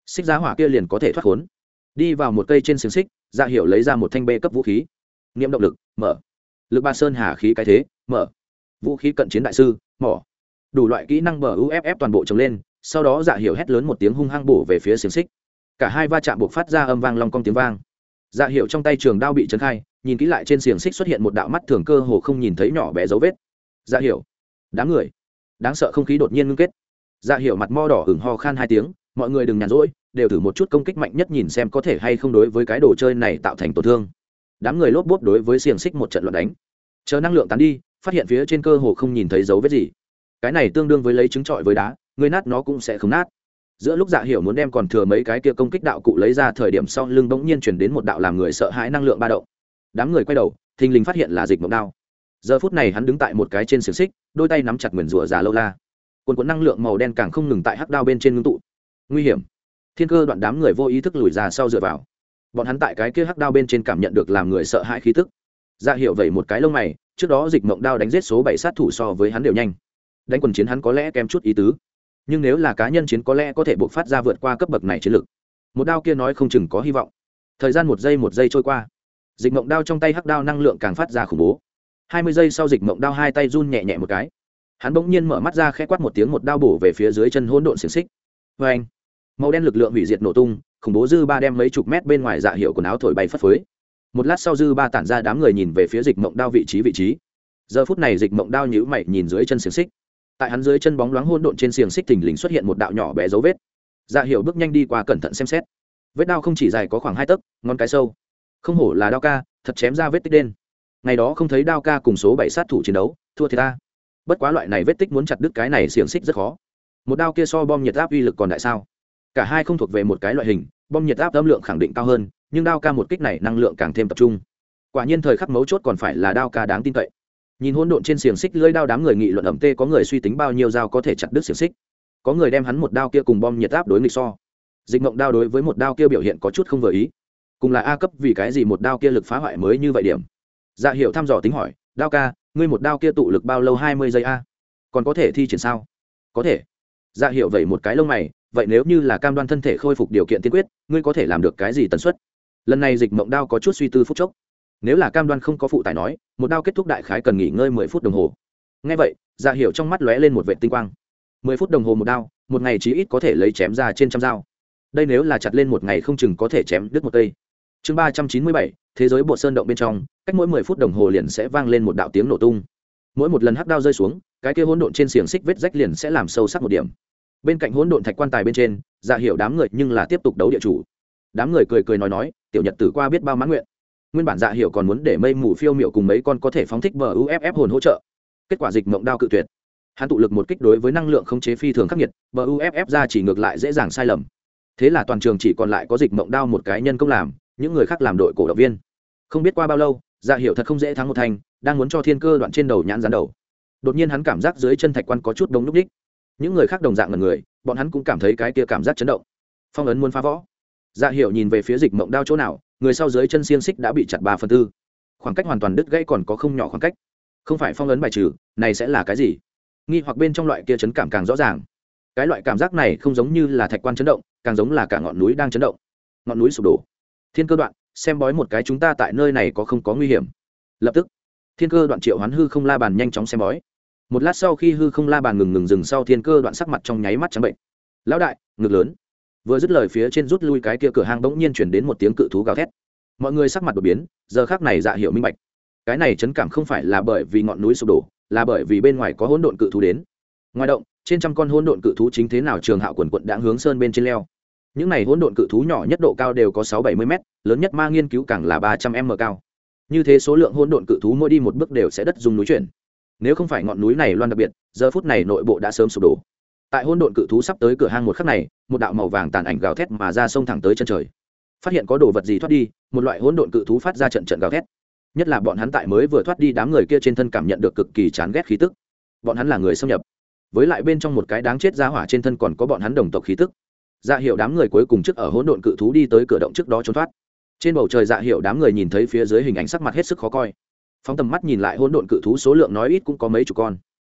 Xích giá hỏa kia liền có thể thoát khốn. Đi vào một cây trên xiềng xích dạ ra hiệu lấy ra một thanh bê cấp vũ khí. Niệm động lực, mở. Lực ba sơn hà khí cái thế, mở. Vũ khí cận chiến đại sư, mỏ. Đủ loại kỹ năng bờ uff toàn bộ trồng lên, sau đó dạ hiệu hét lớn một tiếng hung hăng bổ về phía xiềng xích. Cả hai va chạm buộc phát ra âm vang long cong tiếng vang. Dạ hiệu trong tay trường đao bị trấn khai nhìn kỹ lại trên xiềng xích xuất hiện một đạo mắt thường cơ hồ không nhìn thấy nhỏ bé dấu vết. Dạ hiểu. đám người. Đáng sợ không khí đột nhiên ngưng kết. Dạ hiểu mặt mo đỏ hửng ho khan hai tiếng, mọi người đừng nhàn rỗi, đều thử một chút công kích mạnh nhất nhìn xem có thể hay không đối với cái đồ chơi này tạo thành tổn thương. Đám người lốp bốp đối với xiềng xích một trận luận đánh. Chờ năng lượng tán đi, phát hiện phía trên cơ hồ không nhìn thấy dấu vết gì. Cái này tương đương với lấy trứng trọi với đá, người nát nó cũng sẽ không nát. Giữa lúc dạ hiểu muốn đem còn thừa mấy cái kia công kích đạo cụ lấy ra, thời điểm sau lưng bỗng nhiên chuyển đến một đạo làm người sợ hãi năng lượng ba động đám người quay đầu, thình lình phát hiện là dịch mộng đao. Giờ phút này hắn đứng tại một cái trên xiềng xích, đôi tay nắm chặt nguyền rủa già lâu la. Quần quần năng lượng màu đen càng không ngừng tại hắc đao bên trên ngưng tụ. Nguy hiểm. Thiên cơ đoạn đám người vô ý thức lùi ra sau dựa vào. Bọn hắn tại cái kia hắc đao bên trên cảm nhận được làm người sợ hãi khí tức. Dạ ra hiệu vậy một cái lông mày, trước đó dịch mộng đao đánh giết số bảy sát thủ so với hắn đều nhanh. Đánh quần chiến hắn có lẽ kém chút ý tứ. Nhưng nếu là cá nhân chiến có lẽ có thể buộc phát ra vượt qua cấp bậc này chiến lực. Một đao kia nói không chừng có hy vọng. Thời gian một giây một giây trôi qua dịch mộng đao trong tay hắc đao năng lượng càng phát ra khủng bố. Hai mươi giây sau dịch mộng đao hai tay run nhẹ nhẹ một cái. Hắn bỗng nhiên mở mắt ra k h ẽ quát một tiếng một đao bổ về phía dưới chân hỗn độn xiềng xích. Vê anh, màu đen lực lượng hủy diệt nổ tung, khủng bố dư ba đem mấy chục mét bên ngoài dạ hiệu quần áo thổi bay phất phới. Một lát sau dư ba tản ra đám người nhìn về phía dịch mộng đao vị trí vị trí. Giờ phút này dịch mộng đao nhữ mày nhìn dưới chân xiềng xích. Tại hắn dưới chân bóng loáng hôn độn trên xiềng xích thình lình xuất hiện một đạo nhỏ bé dấu vết. Dạ hiệu bước nhanh đi qua cẩn thận xem xét. Vết đao không chỉ dài có khoảng hai tấc, ngón cái sâu không hổ là đao ca, thật chém ra vết tích đen. Ngày đó không thấy đao ca cùng số bảy sát thủ chiến đấu, thua thì ta. Bất quá loại này vết tích muốn chặt đứt cái này xiềng xích rất khó. Một đao kia so bom nhiệt áp uy lực còn đại sao? Cả hai không thuộc về một cái loại hình, bom nhiệt áp âm lượng khẳng định cao hơn, nhưng đao ca một kích này năng lượng càng thêm tập trung. Quả nhiên thời khắc mấu chốt còn phải là đao ca đáng tin cậy. Nhìn hỗn độn trên xiềng xích lưỡi đao đám người nghị luận ẩm tê có người suy tính bao nhiêu dao có thể chặt đứt xiềng xích. Có người đem hắn một đao kia cùng bom nhiệt áp đối nghịch so. Dịch mộng đao đối với một đao kia biểu hiện có chút không vừa ý cùng là a cấp vì cái gì một đao kia lực phá hoại mới như vậy điểm? Dạ hiệu thăm dò tính hỏi, đao ca, ngươi một đao kia tụ lực bao lâu hai mươi giây a? Còn có thể thi triển sao? Có thể. Dạ hiệu vậy một cái lông mày, vậy nếu như là cam đoan thân thể khôi phục điều kiện tiên quyết, ngươi có thể làm được cái gì tần suất? Lần này dịch mộng đao có chút suy tư phút chốc. Nếu là cam đoan không có phụ tải nói, một đao kết thúc đại khái cần nghỉ ngơi mười phút đồng hồ. Ngay vậy dạ hiệu trong mắt lóe lên một vệ tinh quang. Mười phút đồng hồ một đao, một ngày chí ít có thể lấy chém ra trên trăm dao. Đây nếu là chặt lên một ngày không chừng có thể chém đứt một cây chương ba trăm chín mươi bảy, thế giới bộ sơn động bên trong, cách mỗi mười phút đồng hồ liền sẽ vang lên một đạo tiếng nổ tung. Mỗi một lần hắc đao rơi xuống, cái kia hỗn độn trên xiềng xích vết rách liền sẽ làm sâu sắc một điểm. Bên cạnh hỗn độn thạch quan tài bên trên dạ hiệu đám người nhưng là tiếp tục đấu địa chủ. Đám người cười cười nói nói, tiểu nhật tử qua biết bao mãn nguyện. Nguyên bản dạ hiệu còn muốn để mây mù phiêu miệu cùng mấy con có thể phóng thích bờ uff hồn hỗ trợ. Kết quả dịch mộng đao cự tuyệt. Hắn tụ lực một kích đối với năng lượng không chế phi thường khắc nghiệt, bờ uff ra chỉ ngược lại dễ dàng sai lầm. Thế là toàn trường chỉ còn lại có dịch mộng đao một cái nhân công làm những người khác làm đội cổ động viên. Không biết qua bao lâu dạ hiệu thật không dễ thắng một thành, đang muốn cho thiên cơ đoạn trên đầu nhãn rán đầu. Đột nhiên hắn cảm giác dưới chân thạch quan có chút đông núp đích. Những người khác đồng dạng ngần người, bọn hắn cũng cảm thấy cái kia cảm giác chấn động. Phong ấn muốn phá võ. Dạ hiệu nhìn về phía dịch mộng đao chỗ nào, người sau dưới chân xiên xích đã bị chặt ba phần tư. Khoảng cách hoàn toàn đứt gãy còn có không nhỏ khoảng cách. Không phải phong ấn bài trừ, này sẽ là cái gì? Nghi hoặc bên trong loại kia chấn cảm càng rõ ràng. Cái loại cảm giác này không giống như là thạch quan chấn động, càng giống là cả ngọn núi đang chấn động. Ngọn núi sụp đổ thiên cơ đoạn, xem bói một cái chúng ta tại nơi này có không có nguy hiểm. Lập tức, thiên cơ đoạn triệu hoán hư không la bàn nhanh chóng xem bói. Một lát sau khi hư không la bàn ngừng ngừng dừng sau thiên cơ đoạn sắc mặt trong nháy mắt trắng bệnh. Lão đại, ngực lớn. Vừa dứt lời phía trên rút lui cái kia cửa hang bỗng nhiên chuyển đến một tiếng cự thú gào thét. Mọi người sắc mặt đột biến, giờ khác này dạ hiểu minh bạch. Cái này chấn cảm không phải là bởi vì ngọn núi sụp đổ, là bởi vì bên ngoài có hỗn độn cự thú đến. Ngoài động, trên trăm con hỗn độn cự thú chính thế nào trường hạo quần quận đã hướng sơn bên trên leo những này hỗn độn cự thú nhỏ nhất độ cao đều có sáu bảy mươi m lớn nhất ma nghiên cứu càng là ba trăm m cao. Như thế số lượng hỗn độn cự thú mỗi đi một bước đều sẽ đất dùng núi chuyển. Nếu không phải ngọn núi này loan đặc biệt, giờ phút này nội bộ đã sớm sụp đổ. Tại hỗn độn cự thú sắp tới cửa hang một khắc này, một đạo màu vàng tàn ảnh gào thét mà ra sông thẳng tới chân trời. Phát hiện có đồ vật gì thoát đi, một loại hỗn độn cự thú phát ra trận trận gào thét. Nhất là bọn hắn tại mới vừa thoát đi đám người kia trên thân cảm nhận được cực kỳ chán ghét khí tức. Bọn hắn là người xâm nhập. Với lại bên trong một cái đáng chết ra hỏa trên thân còn có bọn hắn đồng tộc khí tức dạ hiệu đám người cuối cùng trước ở hỗn độn cự thú đi tới cửa động trước đó trốn thoát. Trên bầu trời dạ hiệu đám người nhìn thấy phía dưới hình ảnh sắc mặt hết sức khó coi. Phóng tầm mắt nhìn lại hỗn độn cự thú số lượng nói ít cũng có mấy chục con.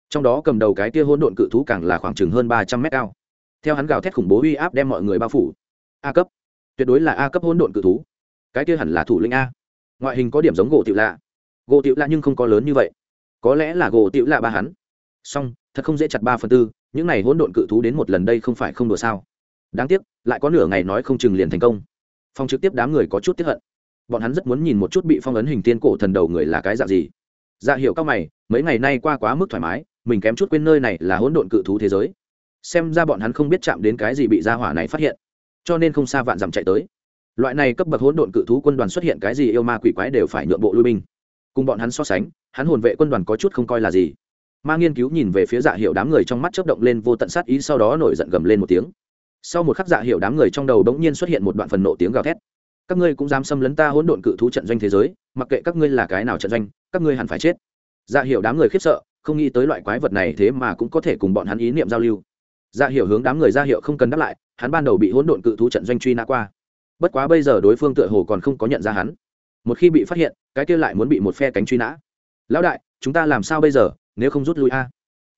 Trong đó cầm đầu cái kia hỗn độn cự thú càng là khoảng chừng hơn ba trăm mét cao. Theo hắn gào thét khủng bố uy áp đem mọi người bao phủ. A cấp. Tuyệt đối là a cấp hỗn độn cự thú. Cái kia hẳn là thủ lĩnh a. Ngoại hình có điểm giống gỗ tiểu lạ. Gỗ tiểu lạ nhưng không có lớn như vậy. Có lẽ là gỗ tiểu lạ ba hắn. Song thật không dễ chặt ba phần tư, những này hỗn độn cự thú đến một lần đây không phải không đùa sao? Đáng tiếc, lại có nửa ngày nói không chừng liền thành công. Phong trực tiếp đám người có chút tiếp hận. Bọn hắn rất muốn nhìn một chút bị phong ấn hình tiên cổ thần đầu người là cái dạng gì. Dạ hiệu các mày, mấy ngày nay qua quá mức thoải mái, mình kém chút quên nơi này là hỗn độn cự thú thế giới. Xem ra bọn hắn không biết chạm đến cái gì bị gia hỏa này phát hiện, cho nên không xa vạn dặm chạy tới. Loại này cấp bậc hỗn độn cự thú quân đoàn xuất hiện cái gì yêu ma quỷ quái đều phải nhượng bộ lui binh. Cùng bọn hắn so sánh, hắn hồn vệ quân đoàn có chút không coi là gì. Ma nghiên cứu nhìn về phía dạ hiệu đám người trong mắt chớp động lên vô tận sát ý sau đó nổi giận gầm lên một tiếng sau một khắc dạ hiệu đám người trong đầu bỗng nhiên xuất hiện một đoạn phần nộ tiếng gào thét. Các ngươi cũng dám xâm lấn ta hỗn độn cự thú trận doanh thế giới, mặc kệ các ngươi là cái nào trận doanh, các ngươi hẳn phải chết. Dạ hiệu đám người khiếp sợ, không nghĩ tới loại quái vật này thế mà cũng có thể cùng bọn hắn ý niệm giao lưu. Dạ hiệu hướng đám người ra hiệu không cần đáp lại, hắn ban đầu bị hỗn độn cự thú trận doanh truy nã qua. Bất quá bây giờ đối phương tựa hồ còn không có nhận ra hắn. Một khi bị phát hiện, cái kia lại muốn bị một phe cánh truy nã. Lão đại, chúng ta làm sao bây giờ, nếu không rút lui a?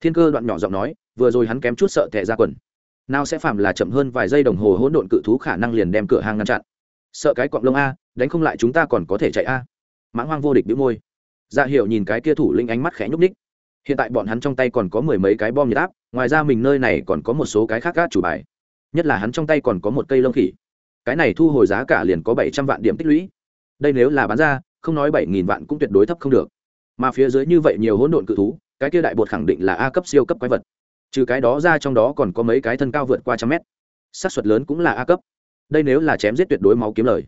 Thiên cơ đoạn nhỏ giọng nói, vừa rồi hắn kém chút sợ tệ ra quần nào sẽ phạm là chậm hơn vài giây đồng hồ hỗn độn cự thú khả năng liền đem cửa hàng ngăn chặn. Sợ cái cọng lông a, đánh không lại chúng ta còn có thể chạy a. Mãng hoang vô địch bĩu môi. Dạ hiểu nhìn cái kia thủ linh ánh mắt khẽ nhúc ních hiện tại bọn hắn trong tay còn có mười mấy cái bom nhiệt áp, ngoài ra mình nơi này còn có một số cái khác gác chủ bài. Nhất là hắn trong tay còn có một cây lông khỉ. Cái này thu hồi giá cả liền có bảy trăm vạn điểm tích lũy. Đây nếu là bán ra, không nói bảy nghìn vạn cũng tuyệt đối thấp không được. Mà phía dưới như vậy nhiều hỗn độn cự thú, cái kia đại bột khẳng định là a cấp siêu cấp quái vật trừ cái đó ra trong đó còn có mấy cái thân cao vượt qua trăm mét. Xác suất lớn cũng là a cấp. Đây nếu là chém giết tuyệt đối máu kiếm lời.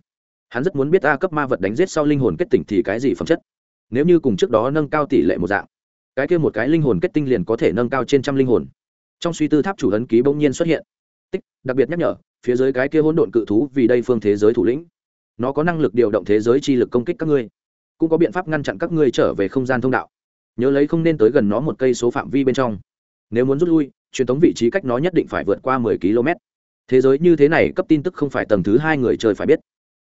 Hắn rất muốn biết a cấp ma vật đánh giết sau linh hồn kết tỉnh thì cái gì phẩm chất? Nếu như cùng trước đó nâng cao tỷ lệ một dạng, cái kia một cái linh hồn kết tinh liền có thể nâng cao trên trăm linh hồn. Trong suy tư tháp chủ ấn ký bỗng nhiên xuất hiện. Tích, đặc biệt nhắc nhở, phía dưới cái kia hỗn độn cự thú vì đây phương thế giới thủ lĩnh. Nó có năng lực điều động thế giới chi lực công kích các ngươi. Cũng có biện pháp ngăn chặn các ngươi trở về không gian thông đạo. Nhớ lấy không nên tới gần nó một cây số phạm vi bên trong nếu muốn rút lui, truyền thống vị trí cách nó nhất định phải vượt qua mười km. Thế giới như thế này cấp tin tức không phải tầng thứ hai người chơi phải biết.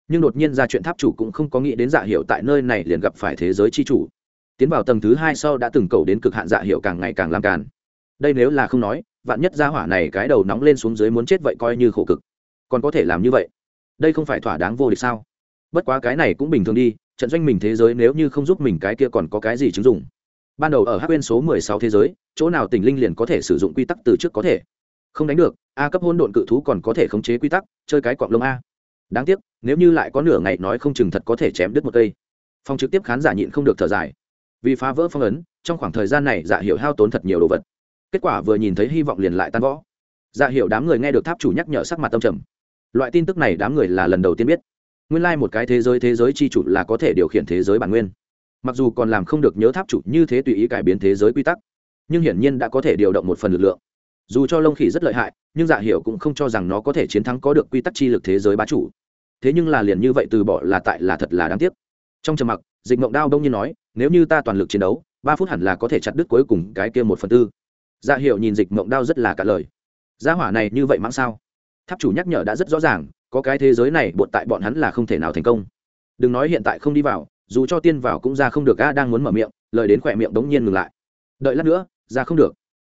Nhưng đột nhiên ra chuyện tháp chủ cũng không có nghĩ đến dạ hiệu tại nơi này liền gặp phải thế giới chi chủ. Tiến vào tầng thứ hai sau đã từng cầu đến cực hạn dạ hiệu càng ngày càng làm càn. Đây nếu là không nói, vạn nhất ra hỏa này cái đầu nóng lên xuống dưới muốn chết vậy coi như khổ cực. Còn có thể làm như vậy? Đây không phải thỏa đáng vô địch sao? Bất quá cái này cũng bình thường đi, trận doanh mình thế giới nếu như không giúp mình cái kia còn có cái gì chứng dụng? Ban đầu ở hắc quên số mười sáu thế giới, chỗ nào tình linh liền có thể sử dụng quy tắc từ trước có thể. Không đánh được, a cấp hôn độn cự thú còn có thể khống chế quy tắc, chơi cái quạng lông a. Đáng tiếc, nếu như lại có nửa ngày nói không chừng thật có thể chém đứt một cây. Phong trực tiếp khán giả nhịn không được thở dài. Vì phá vỡ phong ấn, trong khoảng thời gian này dạ hiệu hao tốn thật nhiều đồ vật. Kết quả vừa nhìn thấy hy vọng liền lại tan võ dạ hiệu đám người nghe được tháp chủ nhắc nhở sắc mặt tâm trầm. Loại tin tức này đám người là lần đầu tiên biết. Nguyên lai một cái thế giới thế giới c h i chủ là có thể điều khiển thế giới bản nguyên mặc dù còn làm không được nhớ tháp chủ như thế tùy ý cải biến thế giới quy tắc, nhưng hiển nhiên đã có thể điều động một phần lực lượng. Dù cho lông khỉ rất lợi hại, nhưng dạ hiểu cũng không cho rằng nó có thể chiến thắng có được quy tắc chi lực thế giới bá chủ. Thế nhưng là liền như vậy từ bỏ là tại là thật là đáng tiếc. Trong trầm mặc, dịch mộng đao đông như nói, nếu như ta toàn lực chiến đấu, ba phút hẳn là có thể chặt đứt cuối cùng cái kia một phần tư. Dạ hiểu nhìn dịch mộng đao rất là cả lời. Gia hỏa này như vậy mãng sao? Tháp chủ nhắc nhở đã rất rõ ràng, có cái thế giới này bột tại bọn hắn là không thể nào thành công. Đừng nói hiện tại không đi vào dù cho tiên vào cũng ra không được a đang muốn mở miệng, lời đến khỏe miệng đống nhiên ngừng lại. Đợi lát nữa, ra không được.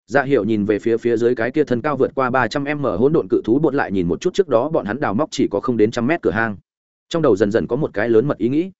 Dạ hiệu nhìn về phía phía dưới cái kia thân cao vượt qua ba trăm em mở hỗn độn cự thú bột lại nhìn một chút trước đó bọn hắn đào móc chỉ có không đến trăm mét cửa hang. Trong đầu dần dần có một cái lớn mật ý nghĩ.